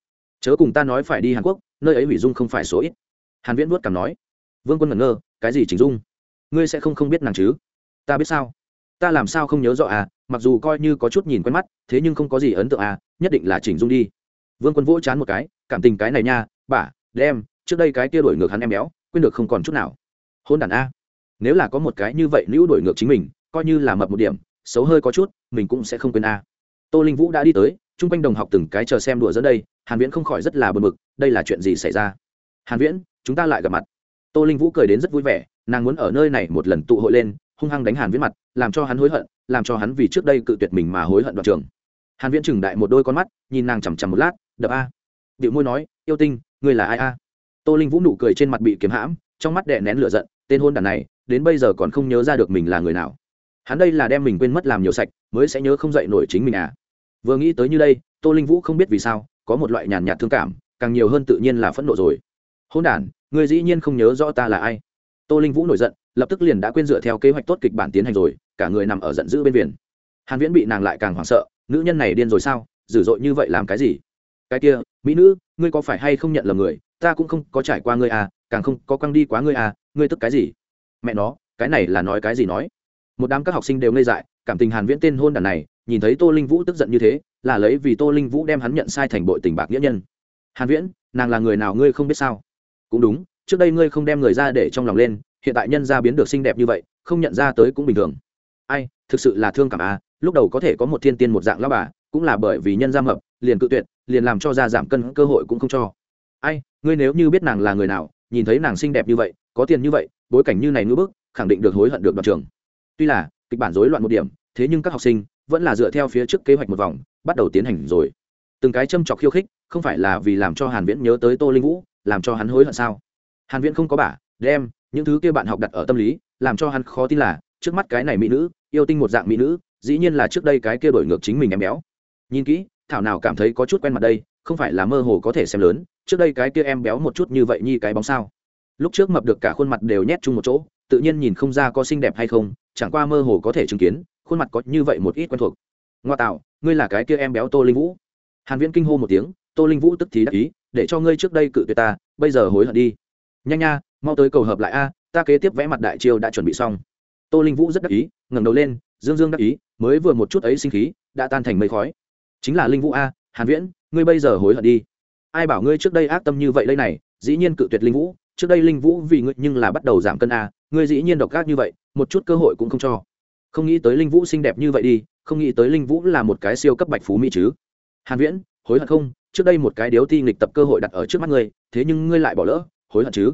Chớ cùng ta nói phải đi hàn quốc, nơi ấy hủy dung không phải số ít. Hàn viễn vuốt cảm nói. Vương quân ngẩn ngơ, cái gì chỉnh dung? Ngươi sẽ không không biết nàng chứ? Ta biết sao? Ta làm sao không nhớ rõ à? Mặc dù coi như có chút nhìn quen mắt, thế nhưng không có gì ấn tượng à nhất định là chỉnh dung đi. Vương quân vỗ chán một cái, cảm tình cái này nha bả đem, trước đây cái kia đổi ngược hắn em béo, quên được không còn chút nào. Hôn đàn a. Nếu là có một cái như vậy nữ đổi ngược chính mình, coi như là mập một điểm, xấu hơi có chút, mình cũng sẽ không quên a. Tô linh vũ đã đi tới, chung quanh đồng học từng cái chờ xem đùa dẫn đây, hàn viễn không khỏi rất là bực bực, đây là chuyện gì xảy ra? Hàn viễn, chúng ta lại gặp mặt. Tô linh vũ cười đến rất vui vẻ, nàng muốn ở nơi này một lần tụ hội lên hung hăng đánh hàn viễn mặt làm cho hắn hối hận làm cho hắn vì trước đây cự tuyệt mình mà hối hận đoạn trường. Hàn viễn chừng đại một đôi con mắt nhìn nàng chằm chằm một lát đập a. Điệu môi nói yêu tinh ngươi là ai a? Tô linh vũ nụ cười trên mặt bị kiếm hãm trong mắt đè nén lửa giận tên hôn đàn này đến bây giờ còn không nhớ ra được mình là người nào. Hắn đây là đem mình quên mất làm nhiều sạch mới sẽ nhớ không dậy nổi chính mình à. Vừa nghĩ tới như đây tô linh vũ không biết vì sao có một loại nhàn nhạt thương cảm càng nhiều hơn tự nhiên là phẫn nộ rồi. Hôn đàn, ngươi dĩ nhiên không nhớ rõ ta là ai? Tô linh vũ nổi giận lập tức liền đã quên dựa theo kế hoạch tốt kịch bản tiến hành rồi, cả người nằm ở giận dữ bên viền. Hàn viễn bị nàng lại càng hoảng sợ, nữ nhân này điên rồi sao, dữ dội như vậy làm cái gì? Cái kia, mỹ nữ, ngươi có phải hay không nhận lầm người? Ta cũng không có trải qua ngươi à càng không có quăng đi quá ngươi à ngươi tức cái gì? Mẹ nó, cái này là nói cái gì nói? Một đám các học sinh đều ngây dại, cảm tình hàn viễn tên hôn đàn này, nhìn thấy tô linh vũ tức giận như thế, là lấy vì tô linh vũ đem hắn nhận sai thành bội tình bạc nghĩa nhân. Hàn viễn, nàng là người nào ngươi không biết sao? Cũng đúng, trước đây ngươi không đem người ra để trong lòng lên hiện tại nhân gia biến được xinh đẹp như vậy, không nhận ra tới cũng bình thường. Ai, thực sự là thương cảm à lúc đầu có thể có một thiên tiên một dạng lão bà, cũng là bởi vì nhân gia mập, liền cự tuyệt, liền làm cho gia giảm cân cơ hội cũng không cho. Ai, ngươi nếu như biết nàng là người nào, nhìn thấy nàng xinh đẹp như vậy, có tiền như vậy, bối cảnh như này ngưỡng bức, khẳng định được hối hận được đoạn trường tuy là, kịch bản rối loạn một điểm, thế nhưng các học sinh vẫn là dựa theo phía trước kế hoạch một vòng, bắt đầu tiến hành rồi. Từng cái châm chọc khiêu khích, không phải là vì làm cho hàn viễn nhớ tới tô linh vũ, làm cho hắn hối hận sao? Hàn viễn không có bả, đem những thứ kia bạn học đặt ở tâm lý, làm cho hắn khó tin là, trước mắt cái này mỹ nữ, yêu tinh một dạng mỹ nữ, dĩ nhiên là trước đây cái kia đổi ngược chính mình em béo. Nhìn kỹ, thảo nào cảm thấy có chút quen mặt đây, không phải là mơ hồ có thể xem lớn, trước đây cái kia em béo một chút như vậy như cái bóng sao? Lúc trước mập được cả khuôn mặt đều nhét chung một chỗ, tự nhiên nhìn không ra có xinh đẹp hay không, chẳng qua mơ hồ có thể chứng kiến, khuôn mặt có như vậy một ít quen thuộc. Ngoa tạo, ngươi là cái kia em béo tô linh vũ. Hàn viễn kinh hô một tiếng, tô linh vũ tức thì đắc ý, để cho ngươi trước đây cự tuyệt ta, bây giờ hối hận đi. Nhanh nha mau tới cầu hợp lại a, ta kế tiếp vẽ mặt đại chiêu đã chuẩn bị xong. Tô linh vũ rất đắc ý, ngẩng đầu lên, dương dương đắc ý, mới vừa một chút ấy sinh khí, đã tan thành mây khói. Chính là linh vũ a, hàn viễn, ngươi bây giờ hối hận đi. Ai bảo ngươi trước đây ác tâm như vậy đây này, dĩ nhiên cự tuyệt linh vũ, trước đây linh vũ vì ngươi nhưng là bắt đầu giảm cân a, ngươi dĩ nhiên độc ác như vậy, một chút cơ hội cũng không cho. Không nghĩ tới linh vũ xinh đẹp như vậy đi, không nghĩ tới linh vũ là một cái siêu cấp bạch phú mỹ chứ. Hàn viễn, hối hận không? Trước đây một cái điếu ti nghịch tập cơ hội đặt ở trước mắt ngươi, thế nhưng ngươi lại bỏ lỡ, hối hận chứ?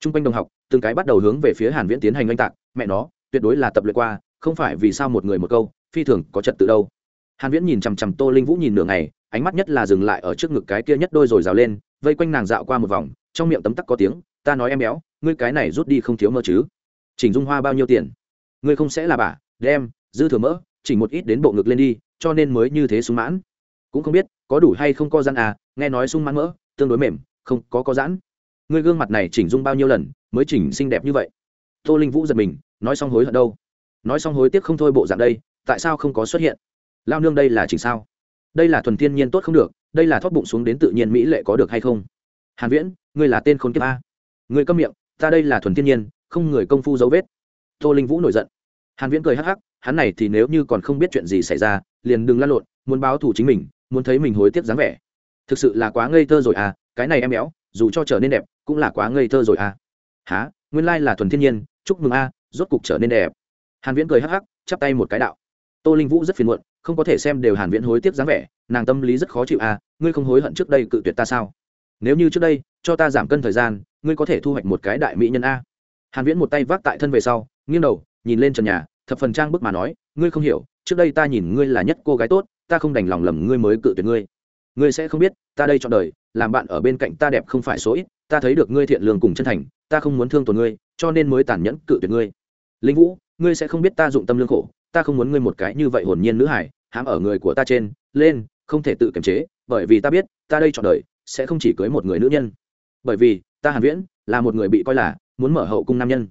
Trung quanh đồng học, từng cái bắt đầu hướng về phía hàn viễn tiến hành oanh tạc, mẹ nó, tuyệt đối là tập luyện qua, không phải vì sao một người một câu, phi thường có trật tự đâu. Hàn viễn nhìn chằm chằm tô linh vũ nhìn nửa ngày, ánh mắt nhất là dừng lại ở trước ngực cái kia nhất đôi rồi rào lên, vây quanh nàng dạo qua một vòng, trong miệng tấm tắc có tiếng, ta nói em béo, ngươi cái này rút đi không thiếu mơ chứ. Chỉnh dung hoa bao nhiêu tiền? Ngươi không sẽ là bà, đem, dư thừa mỡ, chỉnh một ít đến bộ ngực lên đi, cho nên mới như thế sung mãn. Cũng không biết, có đủ hay không có giãn à nghe nói sung mãn mỡ, tương đối mềm, không, có có giãn ngươi gương mặt này chỉnh dung bao nhiêu lần, mới chỉnh xinh đẹp như vậy? Tô linh vũ giật mình, nói xong hối hận đâu? Nói xong hối tiếc không thôi bộ dạng đây, tại sao không có xuất hiện? Lao nương đây là chỉnh sao? Đây là thuần thiên nhiên tốt không được, đây là thoát bụng xuống đến tự nhiên mỹ lệ có được hay không? Hàn viễn, ngươi là tên khốn kiếp a. Ngươi câm miệng, ta đây là thuần thiên nhiên, không người công phu dấu vết. Tô linh vũ nổi giận. Hàn viễn cười hắc hắc, hắn này thì nếu như còn không biết chuyện gì xảy ra, liền đừng lăn lộn, muốn báo thù chính mình, muốn thấy mình hối tiếc dáng vẻ. Thực sự là quá ngây thơ rồi à cái này em béo dù cho trở nên đẹp, cũng là quá ngây thơ rồi à. Há nguyên lai là thuần thiên nhiên, chúc mừng a, rốt cục trở nên đẹp. Hàn viễn cười hắc hắc, chắp tay một cái đạo. Tô linh vũ rất phiền muộn, không có thể xem đều hàn viễn hối tiếc dáng vẻ, nàng tâm lý rất khó chịu à ngươi không hối hận trước đây cự tuyệt ta sao? Nếu như trước đây, cho ta giảm cân thời gian, ngươi có thể thu hoạch một cái đại mỹ nhân a. Hàn viễn một tay vác tại thân về sau, nghiêng đầu, nhìn lên trần nhà, thập phần trang bức mà nói, ngươi không hiểu, trước đây ta nhìn ngươi là nhất cô gái tốt, ta không đành lòng lầm ngươi mới cự tuyệt ngươi. Ngươi sẽ không biết, ta đây chọn đời làm bạn ở bên cạnh ta đẹp không phải số ít, ta thấy được ngươi thiện lương cùng chân thành, ta không muốn thương tổn ngươi, cho nên mới tàn nhẫn cự tuyệt ngươi. Linh vũ, ngươi sẽ không biết ta dụng tâm lương khổ, ta không muốn ngươi một cái như vậy hồn nhiên nữ hải hãm ở người của ta trên, lên, không thể tự kiềm chế, bởi vì ta biết, ta đây chọn đời, sẽ không chỉ cưới một người nữ nhân. Bởi vì, ta hàn viễn, là một người bị coi là, muốn mở hậu cung nam nhân.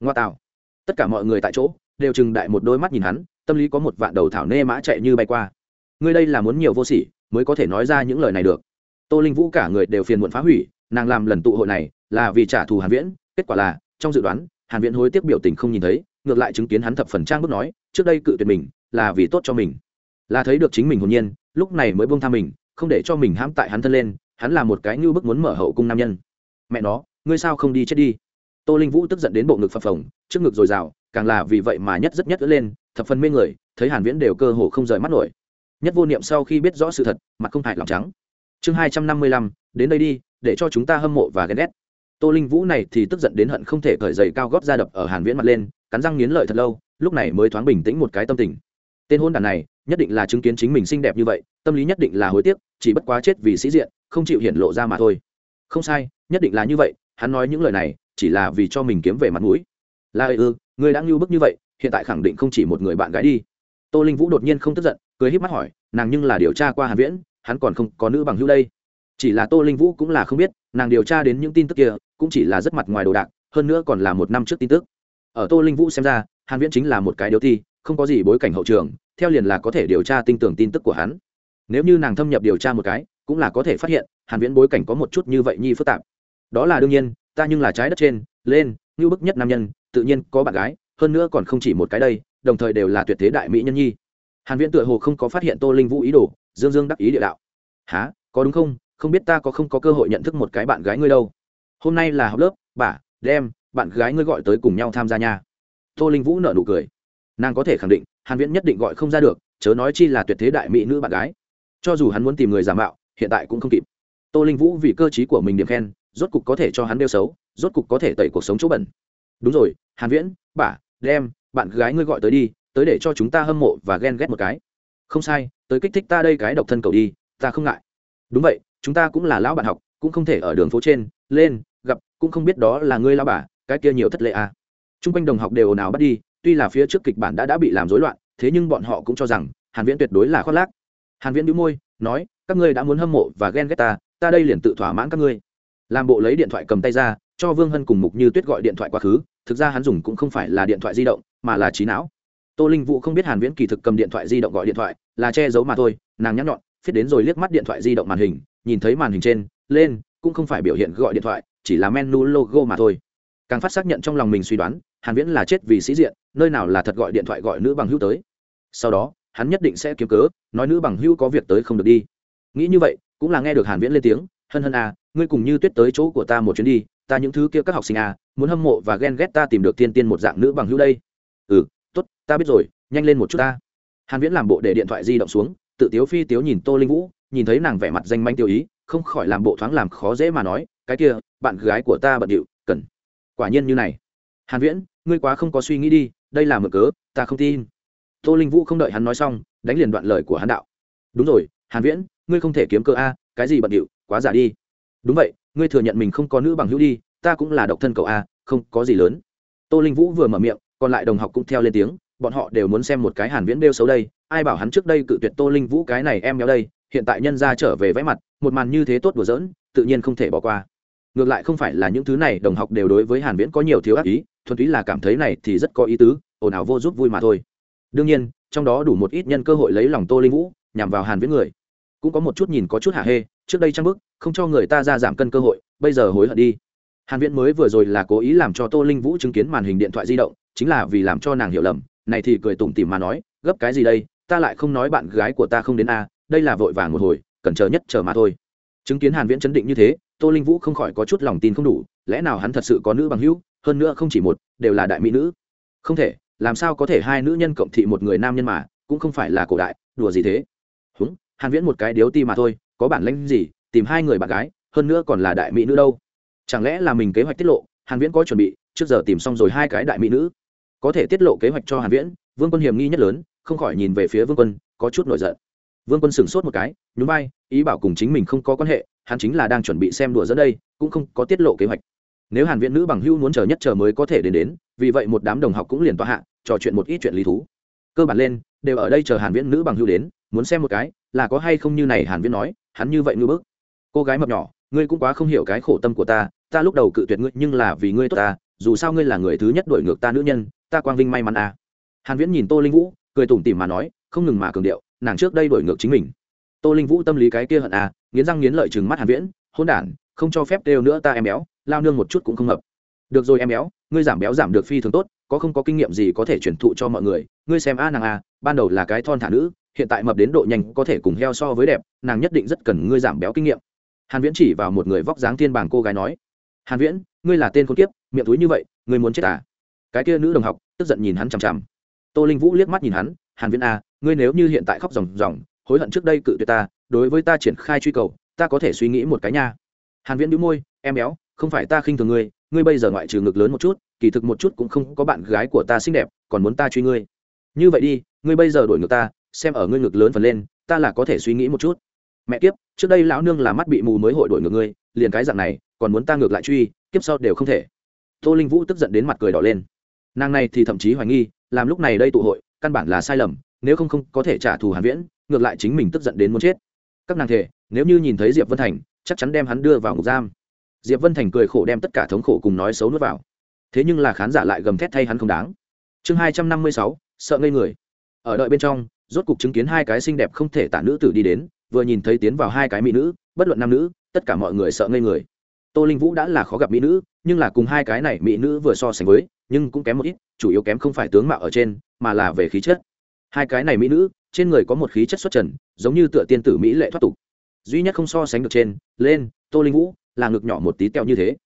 Ngoa tạo. Tất cả mọi người tại chỗ, đều chừng đại một đôi mắt nhìn hắn, tâm lý có một vạn đầu thảo nê mã chạy như bay qua. Ngươi đây là muốn nhiều vô sỉ, mới có thể nói ra những lời này được tô linh vũ cả người đều phiền muộn phá hủy, nàng làm lần tụ hội này là vì trả thù hàn viễn, kết quả là, trong dự đoán, hàn viễn hối tiếc biểu tình không nhìn thấy, ngược lại chứng kiến hắn thập phần trang bước nói, trước đây cự tuyệt mình là vì tốt cho mình. Là thấy được chính mình hồn nhiên, lúc này mới buông tha mình, không để cho mình hãm tại hắn thân lên, hắn là một cái như bức muốn mở hậu cung nam nhân. Mẹ nó, ngươi sao không đi chết đi? Tô linh vũ tức giận đến bộ ngực phập phồng, trước ngực dồi dào, càng là vì vậy mà nhất rất nhất lên, thập phần mê người, thấy hàn viễn đều cơ hồ không rời mắt nổi. Nhất vô niệm sau khi biết rõ sự thật, mặt không hại lòng trắng chương hai trăm năm mươi lăm, đến đây đi, để cho chúng ta hâm mộ và ghen ghét. Tô linh vũ này thì tức giận đến hận không thể cởi giày cao gót ra đập ở hàn viễn mặt lên, cắn răng nghiến lợi thật lâu, lúc này mới thoáng bình tĩnh một cái tâm tình. Tên hôn đàn này, nhất định là chứng kiến chính mình xinh đẹp như vậy, tâm lý nhất định là hối tiếc, chỉ bất quá chết vì sĩ diện, không chịu hiển lộ ra mà thôi. Không sai, nhất định là như vậy, hắn nói những lời này, chỉ là vì cho mình kiếm về mặt mũi. Là ư người đã ngưu bức như vậy, hiện tại khẳng định không chỉ một người bạn gái đi. Tô linh vũ đột nhiên không tức giận, cười híp mắt hỏi, nàng nhưng là điều tra qua hàn viễn hắn còn không có nữ bằng hữu đây. Chỉ là tô linh vũ cũng là không biết, nàng điều tra đến những tin tức kia, cũng chỉ là rất mặt ngoài đồ đạc, hơn nữa còn là một năm trước tin tức. Ở tô linh vũ xem ra, hàn viễn chính là một cái điều thi, không có gì bối cảnh hậu trường, theo liền là có thể điều tra tin tưởng tin tức của hắn. Nếu như nàng thâm nhập điều tra một cái, cũng là có thể phát hiện, hàn viễn bối cảnh có một chút như vậy nhi phức tạp. Đó là đương nhiên, ta nhưng là trái đất trên, lên, như bức nhất nam nhân, tự nhiên có bạn gái, hơn nữa còn không chỉ một cái đây, đồng thời đều là tuyệt thế đại mỹ nhân nhi hàn viễn tựa hồ không có phát hiện tô linh vũ ý đồ, dương dương đắc ý địa đạo. Há có đúng không? Không biết ta có không có cơ hội nhận thức một cái bạn gái ngươi đâu. Hôm nay là học lớp, bà, đem, bạn gái ngươi gọi tới cùng nhau tham gia nha. Tô linh vũ nở nụ cười. Nàng có thể khẳng định, hàn viễn nhất định gọi không ra được, chớ nói chi là tuyệt thế đại mỹ nữ bạn gái. Cho dù hắn muốn tìm người giả mạo, hiện tại cũng không kịp. Tô linh vũ vì cơ trí của mình điểm khen, rốt cục có thể cho hắn đeo xấu, rốt cục có thể tẩy cuộc sống chỗ bẩn. Đúng rồi, hàn viễn, bà, đem, bạn gái ngươi gọi tới đi tới để cho chúng ta hâm mộ và ghen ghét một cái. Không sai, tới kích thích ta đây cái độc thân cầu đi, ta không ngại. Đúng vậy, chúng ta cũng là lão bạn học, cũng không thể ở đường phố trên, lên, gặp, cũng không biết đó là ngươi lão bà, cái kia nhiều thất lệ à. t r u n g quanh đồng học đều ồn ào bắt đi, tuy là phía trước kịch bản đã đã bị làm rối loạn, thế nhưng bọn họ cũng cho rằng, hàn viễn tuyệt đối là khoác lác. Hàn viễn đĩu môi, nói, các ngươi đã muốn hâm mộ và ghen ghét ta ta đây liền tự thỏa mãn các ngươi. Làm bộ lấy điện thoại cầm tay ra, cho vương hân cùng mục như tuyết gọi điện thoại quá khứ, thực ra hắn dùng cũng không phải là điện thoại di động, mà là trí não tô linh vũ không biết hàn viễn kỳ thực cầm điện thoại di động gọi điện thoại, là che giấu mà thôi, nàng nhắc nhọn phiết đến rồi liếc mắt điện thoại di động màn hình, nhìn thấy màn hình trên, lên, cũng không phải biểu hiện gọi điện thoại, chỉ là menu logo mà thôi. Càng phát xác nhận trong lòng mình suy đoán, hàn viễn là chết vì sĩ diện, nơi nào là thật gọi điện thoại gọi nữ bằng hữu tới. Sau đó, hắn nhất định sẽ kiếm cớ, nói nữ bằng hữu có việc tới không được đi. Nghĩ như vậy, cũng là nghe được hàn viễn lên tiếng, hân hân à ngươi cùng như tuyết tới chỗ của ta một chuyến đi, ta những thứ kia các học sinh à muốn hâm mộ và ghen ghét ta tìm được tiên tiên một dạng nữ bằng hữu đây. Ừ tốt, ta biết rồi, nhanh lên một chút ta. Hàn viễn làm bộ để điện thoại di động xuống, tự tiếu phi tiếu nhìn tô linh vũ, nhìn thấy nàng vẻ mặt danh manh tiêu ý, không khỏi làm bộ thoáng làm khó dễ mà nói, cái kia, bạn gái của ta bận điệu, cần. Quả nhiên như này. Hàn viễn, ngươi quá không có suy nghĩ đi, đây là mở cớ, ta không tin. Tô linh vũ không đợi hắn nói xong, đánh liền đoạn lời của hắn đạo. Đúng rồi, hàn viễn, ngươi không thể kiếm cơ a, cái gì bận điệu, quá giả đi. Đúng vậy, ngươi thừa nhận mình không có nữ bằng hữu đi, ta cũng là độc thân cậu a, không có gì lớn. Tô linh vũ vừa mở miệng còn lại đồng học cũng theo lên tiếng, bọn họ đều muốn xem một cái hàn viễn đeo xấu đây, ai bảo hắn trước đây cự tuyệt tô linh vũ cái này em béo đây, hiện tại nhân ra trở về vẽ mặt, một màn như thế tốt đùa giỡn, tự nhiên không thể bỏ qua. Ngược lại không phải là những thứ này đồng học đều đối với hàn viễn có nhiều thiếu ác ý, thuần túy là cảm thấy này thì rất có ý tứ, ồn ào vô giúp vui mà thôi. Đương nhiên, trong đó đủ một ít nhân cơ hội lấy lòng tô linh vũ, nhằm vào hàn viễn người. Cũng có một chút nhìn có chút hạ hê, trước đây trang bức không cho người ta ra giảm cân cơ hội, bây giờ hối hận đi hàn viễn mới vừa rồi là cố ý làm cho tô linh vũ chứng kiến màn hình điện thoại di động, chính là vì làm cho nàng hiểu lầm, này thì cười tủm tỉm mà nói, gấp cái gì đây, ta lại không nói bạn gái của ta không đến a, đây là vội vàng một hồi, cần chờ nhất chờ mà thôi. Chứng kiến hàn viễn chấn định như thế, tô linh vũ không khỏi có chút lòng tin không đủ, lẽ nào hắn thật sự có nữ bằng hữu, hơn nữa không chỉ một, đều là đại mỹ nữ. Không thể, làm sao có thể hai nữ nhân cộng thị một người nam nhân mà, cũng không phải là cổ đại, đùa gì thế. Húng, hàn viễn một cái điếu ti mà thôi, có bản lĩnh gì, tìm hai người bạn gái, hơn nữa còn là đại mỹ nữ đâu chẳng lẽ là mình kế hoạch tiết lộ, hàn viễn có chuẩn bị, trước giờ tìm xong rồi hai cái đại mỹ nữ. Có thể tiết lộ kế hoạch cho hàn viễn, vương quân hiểm nghi nhất lớn, không khỏi nhìn về phía vương quân, có chút nổi giận. Vương quân sửng sốt một cái, nhún vai, ý bảo cùng chính mình không có quan hệ, hắn chính là đang chuẩn bị xem đùa dẫn đây, cũng không có tiết lộ kế hoạch. Nếu hàn viễn nữ bằng hưu muốn chờ nhất chờ mới có thể đến đến, vì vậy một đám đồng học cũng liền tọa hạ, trò chuyện một ít chuyện lý thú. Cơ bản lên, đều ở đây chờ hàn viễn nữ bằng hưu đến, muốn xem một cái, là có hay không như này hàn viễn nói, hắn như vậy ngư bức. Cô gái mập nhỏ, ngươi cũng quá không hiểu cái khổ tâm của ta ta lúc đầu cự tuyệt ngươi, nhưng là vì ngươi tốt ta, dù sao ngươi là người thứ nhất đuổi ngược ta nữ nhân, ta quang vinh may mắn à. Hàn viễn nhìn tô linh vũ, cười tủm tỉm mà nói, không ngừng mà cường điệu, nàng trước đây đổi ngược chính mình. Tô linh vũ tâm lý cái kia hận à nghiến răng nghiến lợi chừng mắt hàn viễn hôn đản, không cho phép đều nữa ta em béo, lao nương một chút cũng không hợp được rồi em béo, ngươi giảm béo giảm được phi thường tốt, có không có kinh nghiệm gì có thể truyền thụ cho mọi người, ngươi xem a nàng a ban đầu là cái thon thả nữ, hiện tại mập đến độ nhanh có thể cùng heo so với đẹp, nàng nhất định rất cần ngươi giảm béo kinh nghiệm. Hàn viễn chỉ vào một người vóc dáng thiên bảng cô gái nói hàn viễn ngươi là tên con kiếp miệng túi như vậy ngươi muốn chết à? Cái kia nữ đồng học tức giận nhìn hắn chằm chằm. Tô linh vũ liếc mắt nhìn hắn hàn viễn à, ngươi nếu như hiện tại khóc ròng ròng hối hận trước đây cự tuyệt ta đối với ta triển khai truy cầu ta có thể suy nghĩ một cái nha. Hàn viễn nhíu môi em béo không phải ta khinh thường ngươi ngươi bây giờ ngoại trừ ngực lớn một chút kỳ thực một chút cũng không có bạn gái của ta xinh đẹp còn muốn ta truy ngươi. Như vậy đi ngươi bây giờ đổi ngược ta xem ở ngươi ngực lớn phần lên ta là có thể suy nghĩ một chút. Mẹ kiếp trước đây lão nương là mắt bị mù mới hội đổi ngược ngươi liền cái dạng này còn muốn ta ngược lại truy, kiếp sau đều không thể. Tô linh vũ tức giận đến mặt cười đỏ lên. Nàng này thì thậm chí hoài nghi, làm lúc này đây tụ hội, căn bản là sai lầm, nếu không không có thể trả thù hàn viễn, ngược lại chính mình tức giận đến muốn chết. Các nàng thể, nếu như nhìn thấy diệp vân thành, chắc chắn đem hắn đưa vào ngục giam. Diệp vân thành cười khổ đem tất cả thống khổ cùng nói xấu nuốt vào. Thế nhưng là khán giả lại gầm thét thay hắn không đáng. Chương hai trăm năm mươi sáu, sợ ngây người. Ở đợi bên trong, rốt cục chứng kiến hai cái xinh đẹp không thể tả nữ tử đi đến, vừa nhìn thấy tiến vào hai cái mỹ nữ, bất luận nam nữ, tất cả mọi người sợ ngây người tô linh vũ đã là khó gặp mỹ nữ, nhưng là cùng hai cái này mỹ nữ vừa so sánh với, nhưng cũng kém một ít, chủ yếu kém không phải tướng mạo ở trên, mà là về khí chất. Hai cái này mỹ nữ, trên người có một khí chất xuất trần, giống như tựa tiên tử mỹ lệ thoát tục. Duy nhất không so sánh được trên, lên, tô linh vũ, là ngực nhỏ một tí teo như thế.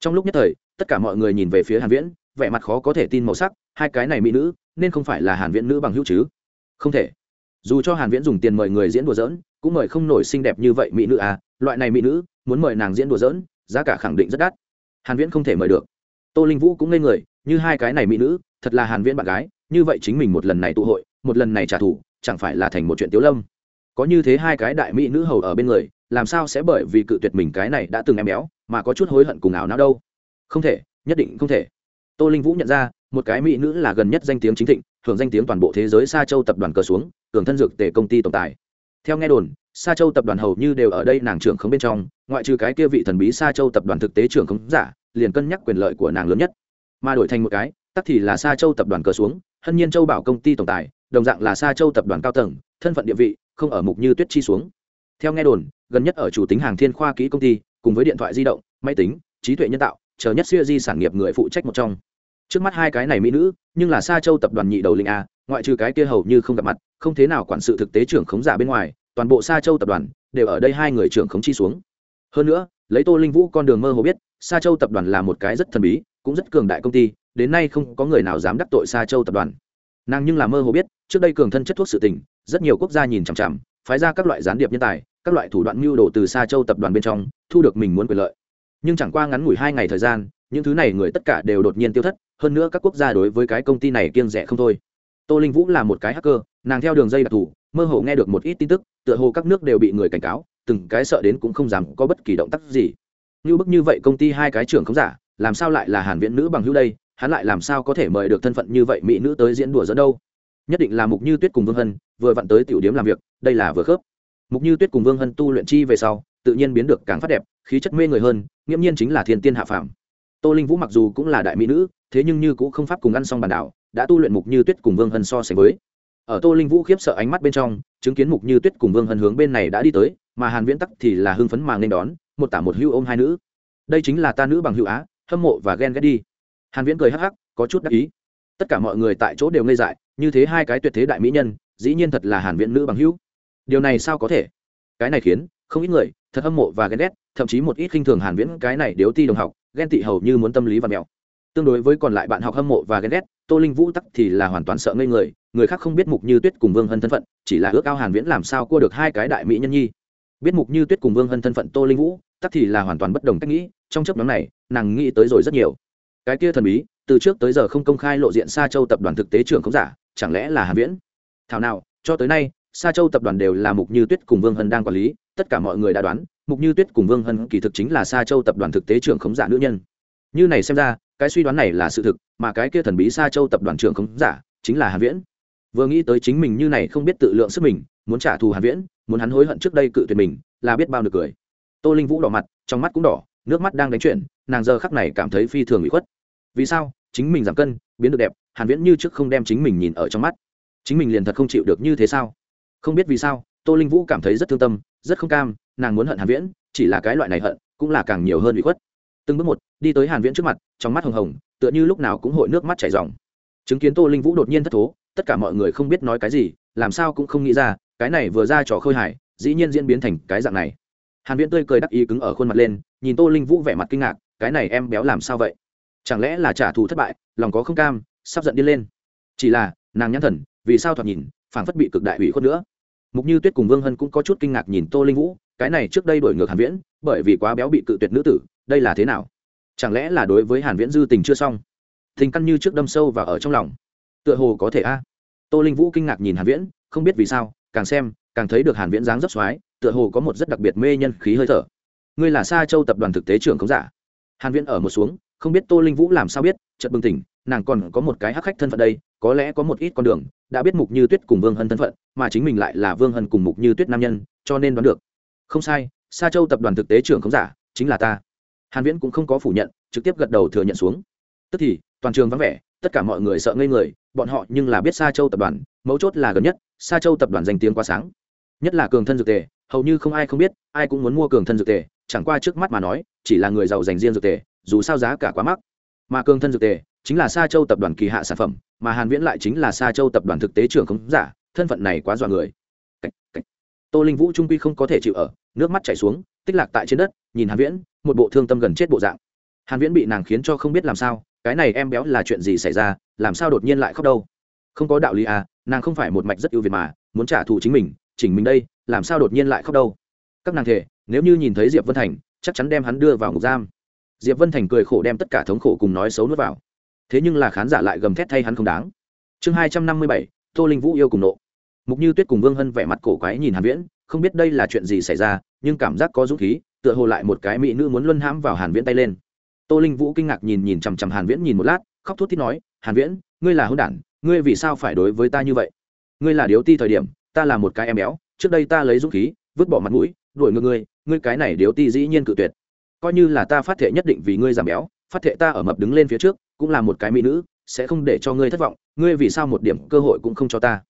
Trong lúc nhất thời, tất cả mọi người nhìn về phía hàn viễn, vẻ mặt khó có thể tin màu sắc, hai cái này mỹ nữ, nên không phải là hàn viễn nữ bằng hữu chứ? Không thể. Dù cho hàn viễn dùng tiền mời người diễn đùa giỡn, cũng mời không nổi xinh đẹp như vậy mỹ nữ à loại này mỹ nữ, muốn mời nàng diễn đùa giỡn giá cả khẳng định rất đắt. Hàn viễn không thể mời được. Tô linh vũ cũng ngây người, như hai cái này mỹ nữ, thật là hàn viễn bạn gái, như vậy chính mình một lần này tụ hội, một lần này trả thù, chẳng phải là thành một chuyện tiếu lâm. Có như thế hai cái đại mỹ nữ hầu ở bên người, làm sao sẽ bởi vì cự tuyệt mình cái này đã từng em béo, mà có chút hối hận cùng ảo não đâu? Không thể, nhất định không thể. Tô linh vũ nhận ra, một cái mỹ nữ là gần nhất danh tiếng chính thịnh, thường danh tiếng toàn bộ thế giới sa châu tập đoàn cờ xuống, cường thân dược tề công ty tổng tài theo nghe đồn, sa châu tập đoàn hầu như đều ở đây nàng trưởng không bên trong, ngoại trừ cái kia vị thần bí sa châu tập đoàn thực tế trưởng không giả, liền cân nhắc quyền lợi của nàng lớn nhất. Mà đổi thành một cái, tắc thì là sa châu tập đoàn cờ xuống, hân nhiên châu bảo công ty tổng tài, đồng dạng là sa châu tập đoàn cao tầng, thân phận địa vị, không ở mục như tuyết chi xuống. Theo nghe đồn, gần nhất ở chủ tính hàng thiên khoa kỹ công ty, cùng với điện thoại di động, máy tính, trí tuệ nhân tạo, chờ nhất siêu di sản nghiệp người phụ trách một trong trước mắt hai cái này mỹ nữ, nhưng là sa châu tập đoàn nhị đầu linh a, ngoại trừ cái kia hầu như không gặp mặt, không thế nào quản sự thực tế trưởng khống giả bên ngoài, toàn bộ sa châu tập đoàn đều ở đây hai người trưởng khống chi xuống. Hơn nữa, lấy tô linh vũ con đường mơ hồ biết, sa châu tập đoàn là một cái rất thần bí, cũng rất cường đại công ty, đến nay không có người nào dám đắc tội sa châu tập đoàn. Nàng nhưng là mơ hồ biết, trước đây cường thân chất thuốc sự tình, rất nhiều quốc gia nhìn chằm chằm, phái ra các loại gián điệp nhân tài, các loại thủ đoạn mưu đồ từ sa châu tập đoàn bên trong, thu được mình muốn quyền lợi. Nhưng chẳng qua ngắn ngủi hai ngày thời gian những thứ này người tất cả đều đột nhiên tiêu thất, hơn nữa các quốc gia đối với cái công ty này kiêng rẻ không thôi. Tô linh vũ là một cái hacker, nàng theo đường dây đặc thù, mơ hồ nghe được một ít tin tức, tựa hồ các nước đều bị người cảnh cáo, từng cái sợ đến cũng không dám có bất kỳ động tác gì. Như bức như vậy công ty hai cái trưởng không giả, làm sao lại là hàn viễn nữ bằng hữu đây? Hắn lại làm sao có thể mời được thân phận như vậy mỹ nữ tới diễn đùa dẫn đâu? Nhất định là mục như tuyết cùng vương hân, vừa vặn tới tiểu điếm làm việc, đây là vừa khớp. Mục như tuyết cùng vương hân tu luyện chi về sau, tự nhiên biến được càng phát đẹp, khí chất mê người hơn, nghiễm nhiên chính là thiên tiên hạ phàm tô linh vũ mặc dù cũng là đại mỹ nữ, thế nhưng như cũng không pháp cùng ăn xong bàn đảo, đã tu luyện mục như tuyết cùng vương hân so sánh với. Ở tô linh vũ khiếp sợ ánh mắt bên trong, chứng kiến mục như tuyết cùng vương hân hướng bên này đã đi tới, mà hàn viễn tắc thì là hưng phấn mà nên đón, một tả một hưu ôm hai nữ. Đây chính là ta nữ bằng hữu á, hâm mộ và ghen ghét đi. Hàn viễn cười hắc hắc, có chút đắc ý. Tất cả mọi người tại chỗ đều ngây dại, như thế hai cái tuyệt thế đại mỹ nhân, dĩ nhiên thật là hàn viễn nữ bằng hữu. Điều này sao có thể? Cái này khiến không ít người thật hâm mộ và ghen ghét, thậm chí một ít khinh thường hàn viễn cái này điếu ti đồng học ghen tị hầu như muốn tâm lý và mèo tương đối với còn lại bạn học hâm mộ và ghen ghét, tô linh vũ tắc thì là hoàn toàn sợ ngây người người khác không biết mục như tuyết cùng vương hân thân phận, chỉ là ước ao hàn viễn làm sao cua được hai cái đại mỹ nhân nhi. Biết mục như tuyết cùng vương hân thân phận tô linh vũ, tắc thì là hoàn toàn bất đồng cách nghĩ, trong chấp nhóm này, nàng nghĩ tới rồi rất nhiều. Cái kia thần bí, từ trước tới giờ không công khai lộ diện sa châu tập đoàn thực tế trưởng không giả, chẳng lẽ là hàn viễn? Thảo nào, cho tới nay, sa châu tập đoàn đều là mục như tuyết cùng vương hân đang quản lý, tất cả mọi người đã đoán mục như tuyết cùng vương hân kỳ thực chính là sa châu tập đoàn thực tế trưởng khống giả nữ nhân. Như này xem ra, cái suy đoán này là sự thực, mà cái kia thần bí sa châu tập đoàn trưởng khống giả chính là hàn viễn. Vừa nghĩ tới chính mình như này không biết tự lượng sức mình, muốn trả thù hàn viễn, muốn hắn hối hận trước đây cự tuyệt mình, là biết bao được cười. Tô linh vũ đỏ mặt, trong mắt cũng đỏ, nước mắt đang đánh chuyển, nàng giờ khắc này cảm thấy phi thường bị khuất. Vì sao? Chính mình giảm cân, biến được đẹp, hàn viễn như trước không đem chính mình nhìn ở trong mắt. Chính mình liền thật không chịu được như thế sao? Không biết vì sao, tô linh vũ cảm thấy rất thương tâm, rất không cam nàng muốn hận hàn viễn, chỉ là cái loại này hận, cũng là càng nhiều hơn bị khuất. Từng bước một, đi tới hàn viễn trước mặt, trong mắt hồng hồng, tựa như lúc nào cũng hội nước mắt chảy ròng. Chứng kiến tô linh vũ đột nhiên thất thố, tất cả mọi người không biết nói cái gì, làm sao cũng không nghĩ ra, cái này vừa ra trò khơi hài, dĩ nhiên diễn biến thành cái dạng này. Hàn viễn tươi cười đắc ý cứng ở khuôn mặt lên, nhìn tô linh vũ vẻ mặt kinh ngạc, cái này em béo làm sao vậy? Chẳng lẽ là trả thù thất bại, lòng có không cam, sắp giận đi lên. Chỉ là, nàng nhãn thần, vì sao thoạt nhìn, phảng phất bị cực đại ủy khuất nữa. Mục như tuyết cùng vương hân cũng có chút kinh ngạc nhìn tô linh vũ cái này trước đây đổi ngược hàn viễn, bởi vì quá béo bị cự tuyệt nữ tử, đây là thế nào? Chẳng lẽ là đối với hàn viễn dư tình chưa xong? Tình căn như trước đâm sâu và ở trong lòng. Tựa hồ có thể a. Tô linh vũ kinh ngạc nhìn hàn viễn, không biết vì sao, càng xem, càng thấy được hàn viễn dáng dấp xoái, tựa hồ có một rất đặc biệt mê nhân khí hơi thở. Ngươi là sa châu tập đoàn thực tế trưởng không giả. Hàn viễn ở một xuống, không biết tô linh vũ làm sao biết, chợt bừng tỉnh, nàng còn có một cái hắc khách thân phận đây, có lẽ có một ít con đường, đã biết mục như tuyết cùng vương hân thân phận, mà chính mình lại là vương hân cùng mục như tuyết nam nhân, cho nên đoán được không sai sa châu tập đoàn thực tế trưởng khống giả chính là ta. Hàn viễn cũng không có phủ nhận trực tiếp gật đầu thừa nhận xuống. Tức thì toàn trường vắng vẻ tất cả mọi người sợ ngây người bọn họ nhưng là biết sa châu tập đoàn mấu chốt là gần nhất sa châu tập đoàn danh tiếng quá sáng. Nhất là cường thân dược tề hầu như không ai không biết ai cũng muốn mua cường thân dược tề chẳng qua trước mắt mà nói chỉ là người giàu dành riêng dược tề dù sao giá cả quá mắc. Mà cường thân dược tề chính là sa châu tập đoàn kỳ hạ sản phẩm mà hàn viễn lại chính là sa châu tập đoàn thực tế trưởng không giả thân phận này quá dọa người. Cách, cách tô linh vũ trung quy không có thể chịu ở, nước mắt chảy xuống, tích lạc tại trên đất, nhìn hàn viễn, một bộ thương tâm gần chết bộ dạng. Hàn viễn bị nàng khiến cho không biết làm sao, cái này em béo là chuyện gì xảy ra, làm sao đột nhiên lại khóc đâu? Không có đạo lý à nàng không phải một mạch rất ưu việt mà, muốn trả thù chính mình, chỉnh mình đây, làm sao đột nhiên lại khóc đâu? Các nàng thể, nếu như nhìn thấy diệp vân thành, chắc chắn đem hắn đưa vào ngục giam. Diệp vân thành cười khổ đem tất cả thống khổ cùng nói xấu nuốt vào. Thế nhưng là khán giả lại gầm thét thay hắn không đáng. Chương hai trăm năm mươi bảy, tô linh vũ yêu cùng nộ mục như tuyết cùng vương hân vẻ mặt cổ quái nhìn hàn viễn, không biết đây là chuyện gì xảy ra, nhưng cảm giác có dũng khí, tựa hồ lại một cái mỹ nữ muốn luân hãm vào hàn viễn tay lên. Tô linh vũ kinh ngạc nhìn nhìn chằm chằm hàn viễn nhìn một lát, khóc thút thít nói, hàn viễn, ngươi là hôn đản, ngươi vì sao phải đối với ta như vậy? Ngươi là điếu ti thời điểm, ta là một cái em béo, trước đây ta lấy dũng khí, vứt bỏ mặt mũi, đuổi ngược ngươi ngươi cái này điếu ti dĩ nhiên cự tuyệt. Coi như là ta phát thệ nhất định vì ngươi giảm béo, phát thệ ta ở mập đứng lên phía trước, cũng là một cái mỹ nữ, sẽ không để cho ngươi thất vọng, ngươi vì sao một điểm cơ hội cũng không cho ta?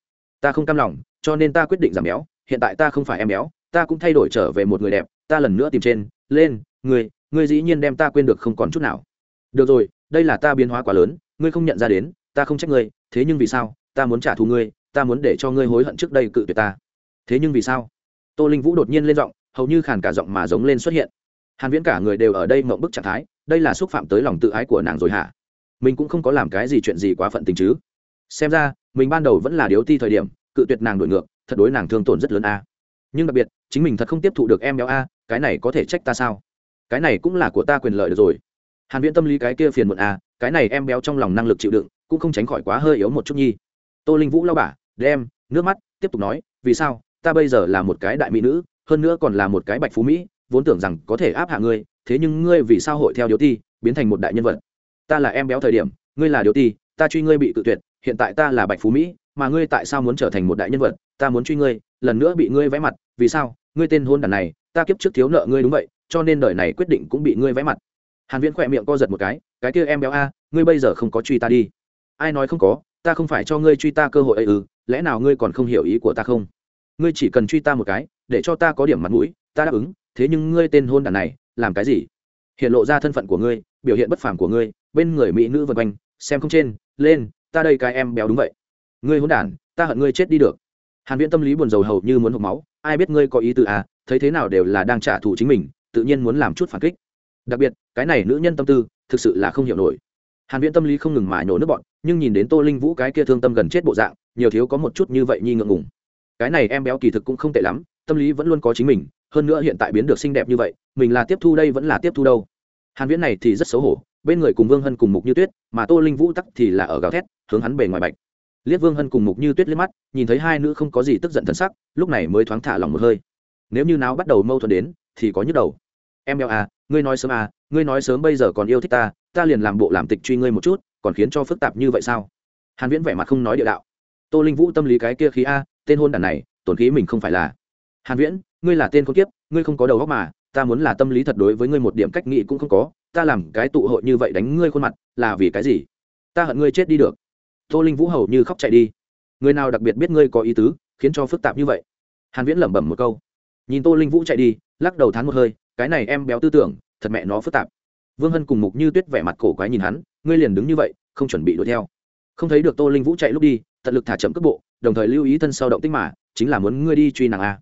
Ta không cam lòng cho nên ta quyết định giảm béo hiện tại ta không phải em béo ta cũng thay đổi trở về một người đẹp ta lần nữa tìm trên lên người, người dĩ nhiên đem ta quên được không còn chút nào. Được rồi đây là ta biến hóa quá lớn ngươi không nhận ra đến ta không trách ngươi thế nhưng vì sao ta muốn trả thù ngươi ta muốn để cho ngươi hối hận trước đây cự tuyệt ta. Thế nhưng vì sao? Tô linh vũ đột nhiên lên giọng hầu như khàn cả giọng mà giống lên xuất hiện. Hàn viễn cả người đều ở đây mộng bức trạng thái đây là xúc phạm tới lòng tự ái của nàng rồi hả? Mình cũng không có làm cái gì chuyện gì quá phận tình chứ xem ra, mình ban đầu vẫn là điếu ti thời điểm, cự tuyệt nàng đổi ngược, thật đối nàng thương tổn rất lớn a. Nhưng đặc biệt, chính mình thật không tiếp thụ được em béo a, cái này có thể trách ta sao? Cái này cũng là của ta quyền lợi được rồi. Hàn viễn tâm lý cái kia phiền muộn a, cái này em béo trong lòng năng lực chịu đựng, cũng không tránh khỏi quá hơi yếu một chút nhi. Tô linh vũ lau bả đem nước mắt, tiếp tục nói, vì sao, ta bây giờ là một cái đại mỹ nữ, hơn nữa còn là một cái bạch phú mỹ, vốn tưởng rằng có thể áp hạ ngươi, thế nhưng ngươi vì sao hội theo điếu ti, biến thành một đại nhân vật? Ta là em béo thời điểm, ngươi là điếu ti, ta truy ngươi bị tự tuyệt hiện tại ta là bạch phú mỹ, mà ngươi tại sao muốn trở thành một đại nhân vật? Ta muốn truy ngươi, lần nữa bị ngươi vẽ mặt. Vì sao? Ngươi tên hôn đàn này, ta kiếp trước thiếu nợ ngươi đúng vậy, cho nên đời này quyết định cũng bị ngươi vẽ mặt. Hàn viễn khỏe miệng co giật một cái cái kia em béo a, ngươi bây giờ không có truy ta đi. Ai nói không có, ta không phải cho ngươi truy ta cơ hội ấy ư, lẽ nào ngươi còn không hiểu ý của ta không? Ngươi chỉ cần truy ta một cái, để cho ta có điểm mặt mũi, ta đáp ứng. Thế nhưng ngươi tên hôn đàn này, làm cái gì? Hiện lộ ra thân phận của ngươi, biểu hiện bất phàm của ngươi, bên người mỹ nữ vân quanh, xem không trên, lên ta đây cái em béo đúng vậy. Ngươi hôn đản, ta hận ngươi chết đi được. Hàn viễn tâm lý buồn rầu hầu như muốn hộc máu, ai biết ngươi có ý tư à thấy thế nào đều là đang trả thù chính mình, tự nhiên muốn làm chút phản kích. Đặc biệt, cái này nữ nhân tâm tư, thực sự là không hiểu nổi. Hàn viễn tâm lý không ngừng mải nổ nước bọn, nhưng nhìn đến tô linh vũ cái kia thương tâm gần chết bộ dạng, nhiều thiếu có một chút như vậy nhi ngượng ngùng. Cái này em béo kỳ thực cũng không tệ lắm, tâm lý vẫn luôn có chính mình, hơn nữa hiện tại biến được xinh đẹp như vậy, mình là tiếp thu đây vẫn là tiếp thu đâu. Hàn viễn này thì rất xấu hổ bên người cùng vương hân cùng mục như tuyết, mà tô linh vũ tắc thì là ở gào thét, hướng hắn bề ngoài bạch. Liếc vương hân cùng mục như tuyết liếc mắt, nhìn thấy hai nữ không có gì tức giận thân sắc, lúc này mới thoáng thả lòng một hơi. Nếu như nào bắt đầu mâu thuẫn đến, thì có nhức đầu. Em béo à ngươi nói sớm à ngươi nói sớm bây giờ còn yêu thích ta ta liền làm bộ làm tịch truy ngươi một chút, còn khiến cho phức tạp như vậy sao? Hàn viễn vẻ mặt không nói địa đạo. Tô linh vũ tâm lý cái kia khí a, tên hôn đàn này, tổn khí mình không phải là. Hàn viễn, ngươi là tên con kiếp, ngươi không có đầu óc mà, ta muốn là tâm lý thật đối với ngươi một điểm cách nghĩ cũng không có ta làm cái tụ hội như vậy đánh ngươi khuôn mặt, là vì cái gì? Ta hận ngươi chết đi được. Tô linh vũ hầu như khóc chạy đi. Người nào đặc biệt biết ngươi có ý tứ, khiến cho phức tạp như vậy? Hàn viễn lẩm bẩm một câu. Nhìn tô linh vũ chạy đi, lắc đầu thán một hơi, cái này em béo tư tưởng, thật mẹ nó phức tạp. Vương hân cùng mục như tuyết vẻ mặt cổ quái nhìn hắn, ngươi liền đứng như vậy, không chuẩn bị đuổi theo. Không thấy được tô linh vũ chạy lúc đi, tận lực thả chậm cước bộ, đồng thời lưu ý thân sau động tích mà, chính là muốn ngươi đi truy nàng a.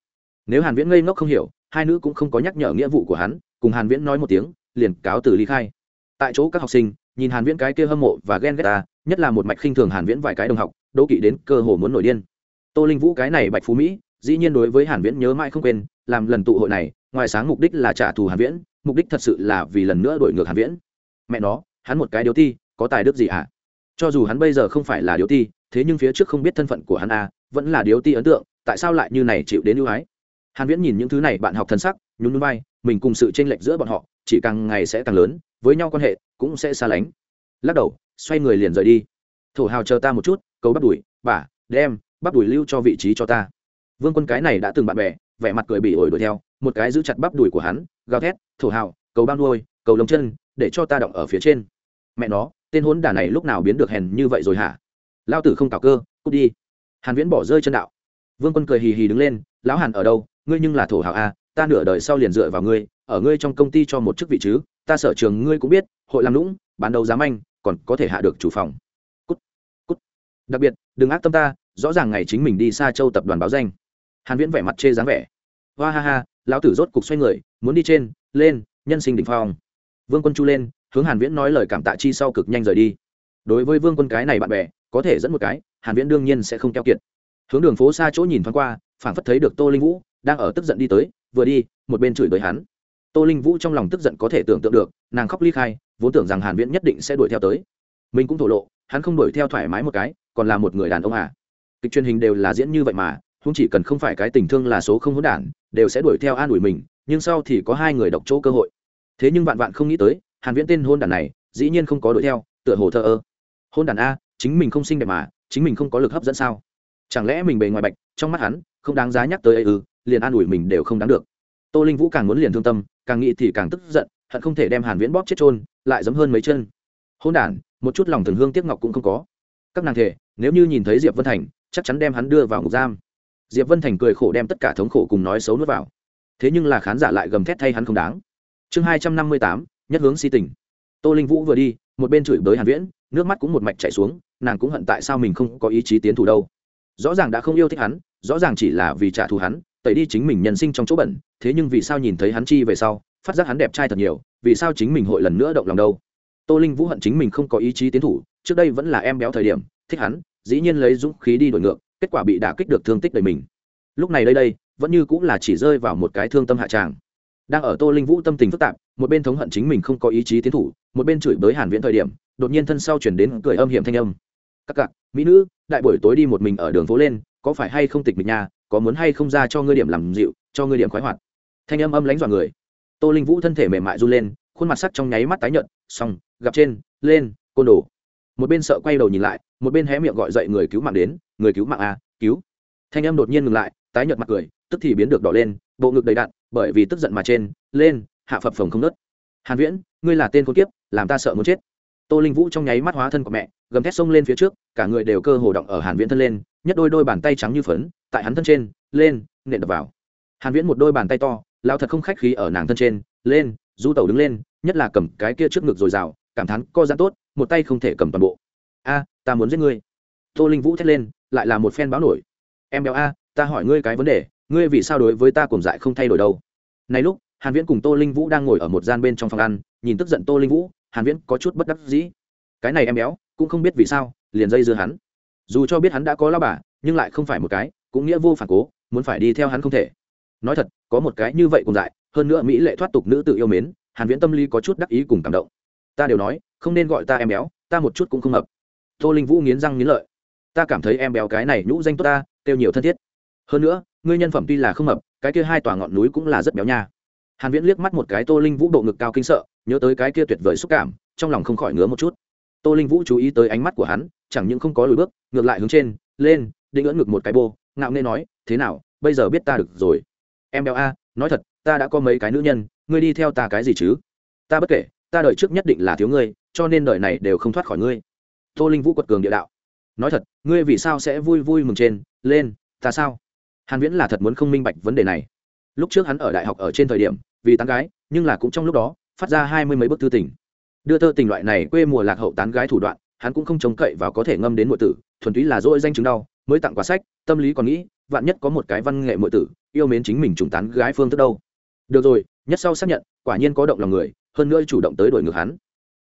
Nếu hàn viễn ngây ngốc không hiểu, hai nữ cũng không có nhắc nhở nghĩa vụ của hắn, cùng hàn viễn nói một tiếng liền cáo từ ly khai. Tại chỗ các học sinh nhìn hàn viễn cái kia hâm mộ và ghen ghét ta, nhất là một mạch khinh thường hàn viễn vài cái đồng học, đố kỵ đến cơ hồ muốn nổi điên. Tô linh vũ cái này bạch phú mỹ, dĩ nhiên đối với hàn viễn nhớ mãi không quên, làm lần tụ hội này, ngoài sáng mục đích là trả thù hàn viễn, mục đích thật sự là vì lần nữa đổi ngược hàn viễn. Mẹ nó, hắn một cái điếu ti, có tài đức gì à cho dù hắn bây giờ không phải là điếu ti, thế nhưng phía trước không biết thân phận của hắn à vẫn là điếu ti ấn tượng, tại sao lại như này chịu đến ưu ái? Hàn viễn nhìn những thứ này, bạn học thân sắc, nhún nhún vai, mình cùng sự chênh lệch giữa bọn họ chỉ càng ngày sẽ càng lớn, với nhau quan hệ cũng sẽ xa lánh. Lắc đầu, xoay người liền rời đi. Thổ hào chờ ta một chút, cầu bắt đuổi, bà, đem, bắt đuổi lưu cho vị trí cho ta. Vương quân cái này đã từng bạn bè, vẻ mặt cười bị ổi đuổi theo, một cái giữ chặt bắp đùi của hắn, gào thét, thổ hào, cầu bao nuôi, cầu lồng chân, để cho ta động ở phía trên. Mẹ nó, tên hốn đả này lúc nào biến được hèn như vậy rồi hả? Lao tử không cào cơ, cút đi. Hàn viễn bỏ rơi chân đạo. Vương quân cười hì hì đứng lên, lão hàn ở đâu? Ngươi nhưng là thổ hào a ta nửa đời sau liền dựa vào ngươi, ở ngươi trong công ty cho một chức vị chứ, ta sở trường ngươi cũng biết, hội làm lũng, bán đầu giám anh còn có thể hạ được chủ phòng. Cút cút. Đặc biệt, đừng ác tâm ta, rõ ràng ngày chính mình đi xa châu tập đoàn báo danh. Hàn viễn vẻ mặt chê dáng vẻ. Hoa ha ha, lão tử rốt cục xoay người, muốn đi trên, lên, nhân sinh đỉnh phong. Vương quân chu lên, hướng hàn viễn nói lời cảm tạ chi sau cực nhanh rời đi. Đối với vương quân cái này bạn bè, có thể dẫn một cái, hàn viễn đương nhiên sẽ không keo kiệt. Hướng đường phố xa chỗ nhìn thoáng qua, phảng phất thấy được tô linh vũ, đang ở tức giận đi tới vừa đi, một bên chửi bới hắn. Tô linh vũ trong lòng tức giận có thể tưởng tượng được, nàng khóc ly khai, vốn tưởng rằng hàn viễn nhất định sẽ đuổi theo tới. Mình cũng thổ lộ, hắn không đuổi theo thoải mái một cái, còn là một người đàn ông à. Kịch truyền hình đều là diễn như vậy mà không chỉ cần không phải cái tình thương là số không hỗn đản, đều sẽ đuổi theo an ủi mình, nhưng sau thì có hai người độc chỗ cơ hội. Thế nhưng vạn vạn không nghĩ tới, hàn viễn tên hôn đản này, dĩ nhiên không có đuổi theo, tựa hồ thơ ơ. Hôn đản a, chính mình không xinh đẹp mà, chính mình không có lực hấp dẫn sao? Chẳng lẽ mình bề ngoài bạch, trong mắt hắn, không đáng giá nhắc tới ấy ư? Liền an ủi mình đều không đáng được. Tô linh vũ càng muốn liền thương tâm, càng nghĩ thì càng tức giận, hận không thể đem hàn viễn bóp chết trôn lại giấm hơn mấy chân. Hôn đản, một chút lòng thường hương tiếc ngọc cũng không có. Các nàng thể, nếu như nhìn thấy diệp vân thành, chắc chắn đem hắn đưa vào ngục giam. Diệp vân thành cười khổ đem tất cả thống khổ cùng nói xấu nuốt vào. Thế nhưng là khán giả lại gầm thét thay hắn không đáng. Chương hai trăm năm mươi tám, nhất hướng si tình. Tô linh vũ vừa đi, một bên chửi bới hàn viễn, nước mắt cũng một mạch chảy xuống, nàng cũng hận tại sao mình không có ý chí tiến thủ đâu. Rõ ràng đã không yêu thích hắn, rõ ràng chỉ là vì trả thù hắn tẩy đi chính mình nhân sinh trong chỗ bẩn, thế nhưng vì sao nhìn thấy hắn chi về sau, phát giác hắn đẹp trai thật nhiều, vì sao chính mình hội lần nữa động lòng đâu? Tô linh vũ hận chính mình không có ý chí tiến thủ, trước đây vẫn là em béo thời điểm, thích hắn, dĩ nhiên lấy dũng khí đi đổi ngược, kết quả bị đả kích được thương tích đời mình. Lúc này đây đây, vẫn như cũng là chỉ rơi vào một cái thương tâm hạ tràng. Đang ở tô linh vũ tâm tình phức tạp, một bên thống hận chính mình không có ý chí tiến thủ, một bên chửi bới hàn viễn thời điểm, đột nhiên thân sau chuyển đến cười âm hiểm thanh âm. Các cặc mỹ nữ, đại buổi tối đi một mình ở đường phố lên, có phải hay không tịch mịch nhà? Có muốn hay không ra cho ngươi điểm làm dịu, cho ngươi điểm khoái hoạt. Thanh âm âm lánh dọa người. Tô linh vũ thân thể mềm mại run lên, khuôn mặt sắc trong nháy mắt tái nhợt, xong, gặp trên, lên, côn đồ. Một bên sợ quay đầu nhìn lại, một bên hé miệng gọi dậy người cứu mạng đến, người cứu mạng a cứu. Thanh âm đột nhiên ngừng lại, tái nhợt mặt cười, tức thì biến được đỏ lên, bộ ngực đầy đạn bởi vì tức giận mà trên, lên, hạ phập phồng không nớt. Hàn viễn, ngươi là tên con kiếp, làm ta sợ muốn chết. Tô linh vũ trong nháy mắt hóa thân của mẹ, gầm thét xông lên phía trước, cả người đều cơ hồ động ở hàn viễn thân lên nhất đôi đôi bàn tay trắng như phấn tại hắn thân trên, lên, nện đập vào. Hàn viễn một đôi bàn tay to lao thật không khách khí ở nàng thân trên, lên, du tẩu đứng lên, nhất là cầm cái kia trước ngực rồi rào, cảm thán, co giãn tốt, một tay không thể cầm toàn bộ. A, ta muốn giết ngươi. Tô linh vũ thét lên, lại là một phen báo nổi. Em béo a, ta hỏi ngươi cái vấn đề, ngươi vì sao đối với ta cùng dại không thay đổi đâu? Này lúc, hàn viễn cùng tô linh vũ đang ngồi ở một gian bên trong phòng ăn, nhìn tức giận tô linh vũ, hàn viễn có chút bất đắc dĩ. Cái này em béo, cũng không biết vì sao, liền dây dưa hắn. Dù cho biết hắn đã có lao bà, nhưng lại không phải một cái cũng nghĩa vô phản cố, muốn phải đi theo hắn không thể. Nói thật, có một cái như vậy cùng dại, hơn nữa mỹ lệ thoát tục nữ tự yêu mến, hàn viễn tâm lý có chút đắc ý cùng cảm động. Ta đều nói, không nên gọi ta em béo, ta một chút cũng không hợp. Tô linh vũ nghiến răng nghiến lợi. Ta cảm thấy em béo cái này nhũ danh tốt ta tiêu nhiều thân thiết. Hơn nữa, ngươi nhân phẩm tuy là không hợp, cái kia hai tòa ngọn núi cũng là rất béo nha. Hàn viễn liếc mắt một cái tô linh vũ độ ngực cao kinh sợ, nhớ tới cái kia tuyệt vời xúc cảm, trong lòng không khỏi ngứa một chút. Tô linh vũ chú ý tới ánh mắt của hắn, chẳng những không có lùi bước, ngược lại hướng trên, lên, định ưỡn ngực một cái bô ngạo nghê nói, thế nào, bây giờ biết ta được rồi? Em béo a, nói thật, ta đã có mấy cái nữ nhân, ngươi đi theo ta cái gì chứ? Ta bất kể, ta đợi trước nhất định là thiếu ngươi, cho nên đời này đều không thoát khỏi ngươi. Tô linh vũ quật cường địa đạo, nói thật, ngươi vì sao sẽ vui vui mừng trên, lên, ta sao? Hàn viễn là thật muốn không minh bạch vấn đề này. Lúc trước hắn ở đại học ở trên thời điểm, vì tán gái, nhưng là cũng trong lúc đó, phát ra hai mươi mấy bức thư tình. Đưa thơ tình loại này quê mùa lạc hậu tán gái thủ đoạn, hắn cũng không trông cậy và có thể ngâm đến nội tử, thuần túy là dỗi danh chứng đau mới tặng quà sách, tâm lý còn nghĩ, vạn nhất có một cái văn nghệ mọi tử, yêu mến chính mình trùng tán gái phương thức đâu. Được rồi, nhất sau xác nhận, quả nhiên có động lòng người, hơn nữa chủ động tới đổi ngược hắn.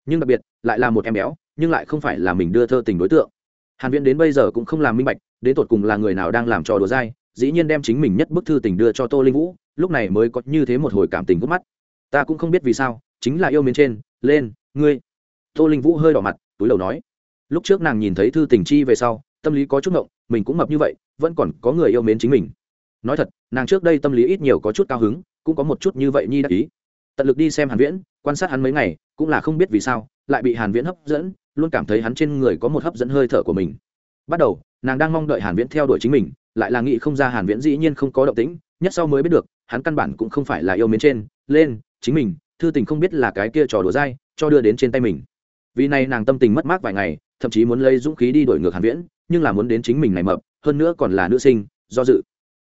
Nhưng đặc biệt, lại là một em béo, nhưng lại không phải là mình đưa thơ tình đối tượng. Hàn viễn đến bây giờ cũng không làm minh bạch, đến tột cùng là người nào đang làm trò đùa dai, dĩ nhiên đem chính mình nhất bức thư tình đưa cho tô linh vũ, lúc này mới có như thế một hồi cảm tình gút mắt. Ta cũng không biết vì sao, chính là yêu mến trên, lên, ngươi. Tô linh vũ hơi đỏ mặt, túi đầu nói. Lúc trước nàng nhìn thấy thư tình chi về sau, tâm lý có chút ngộng mình cũng mập như vậy, vẫn còn có người yêu mến chính mình. Nói thật, nàng trước đây tâm lý ít nhiều có chút cao hứng, cũng có một chút như vậy nhi đắc ý. Tận lực đi xem hàn viễn, quan sát hắn mấy ngày, cũng là không biết vì sao, lại bị hàn viễn hấp dẫn, luôn cảm thấy hắn trên người có một hấp dẫn hơi thở của mình. Bắt đầu, nàng đang mong đợi hàn viễn theo đuổi chính mình, lại là nghĩ không ra hàn viễn dĩ nhiên không có động tĩnh, nhất sau mới biết được, hắn căn bản cũng không phải là yêu mến trên, lên, chính mình, thư tình không biết là cái kia trò đùa dai, cho đưa đến trên tay mình. Vì này nàng tâm tình mất mát vài ngày, thậm chí muốn lấy dũng khí đi đổi ngược hàn viễn nhưng là muốn đến chính mình này mập, hơn nữa còn là nữ sinh, do dự.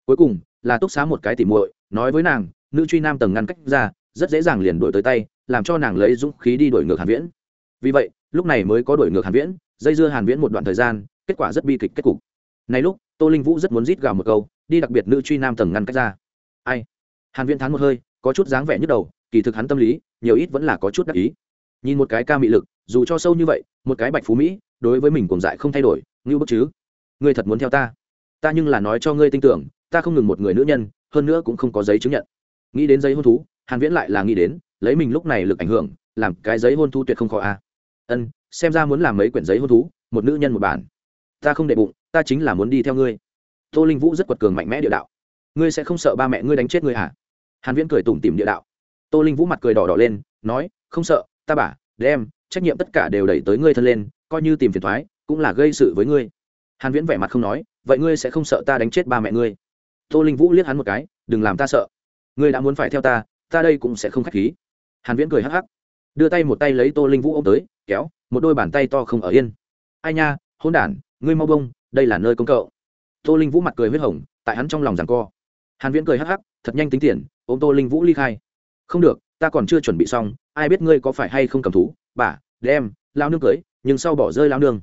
Cuối cùng, là túc xá một cái tỉ muội, nói với nàng, nữ truy nam tầng ngăn cách ra, rất dễ dàng liền đổi tới tay, làm cho nàng lấy dũng khí đi đổi ngược hàn viễn. Vì vậy, lúc này mới có đổi ngược hàn viễn, dây dưa hàn viễn một đoạn thời gian, kết quả rất bi kịch kết cục. Này lúc, tô linh vũ rất muốn rít gào một câu, đi đặc biệt nữ truy nam tầng ngăn cách ra. Ai? Hàn viễn thán một hơi, có chút dáng vẻ nhức đầu, kỳ thực hắn tâm lý, nhiều ít vẫn là có chút đắc ý. Nhìn một cái ca mị lực, dù cho sâu như vậy, một cái bạch phú mỹ, đối với mình cùng dại không thay đổi ngưu bức chứ? Ngươi thật muốn theo ta? Ta nhưng là nói cho ngươi tin tưởng, ta không ngừng một người nữ nhân, hơn nữa cũng không có giấy chứng nhận. Nghĩ đến giấy hôn thú, hàn viễn lại là nghĩ đến, lấy mình lúc này lực ảnh hưởng, làm cái giấy hôn thú tuyệt không khó a ân, xem ra muốn làm mấy quyển giấy hôn thú, một nữ nhân một bản. Ta không để bụng, ta chính là muốn đi theo ngươi. Tô linh vũ rất quật cường mạnh mẽ địa đạo. Ngươi sẽ không sợ ba mẹ ngươi đánh chết ngươi hả hàn viễn cười tủm tỉm địa đạo. Tô linh vũ mặt cười đỏ đỏ lên, nói, không sợ, ta bả đem, trách nhiệm tất cả đều đẩy tới ngươi thân lên, coi như tìm phiền thoái cũng là gây sự với ngươi. Hàn viễn vẻ mặt không nói, vậy ngươi sẽ không sợ ta đánh chết ba mẹ ngươi? Tô linh vũ liếc hắn một cái, đừng làm ta sợ. Ngươi đã muốn phải theo ta ta đây cũng sẽ không khách khí. Hàn viễn cười hắc hắc, đưa tay một tay lấy tô linh vũ ôm tới, kéo, một đôi bàn tay to không ở yên. Ai nha, hỗn đản, ngươi mau bông, đây là nơi công cậu. Tô linh vũ mặt cười huyết hồng, tại hắn trong lòng giằng co. Hàn viễn cười hắc hắc, thật nhanh tính tiền, ôm tô linh vũ ly khai. Không được, ta còn chưa chuẩn bị xong, ai biết ngươi có phải hay không cầm thú? Bà, đem, lao nương cưới, nhưng sau bỏ rơi lao nương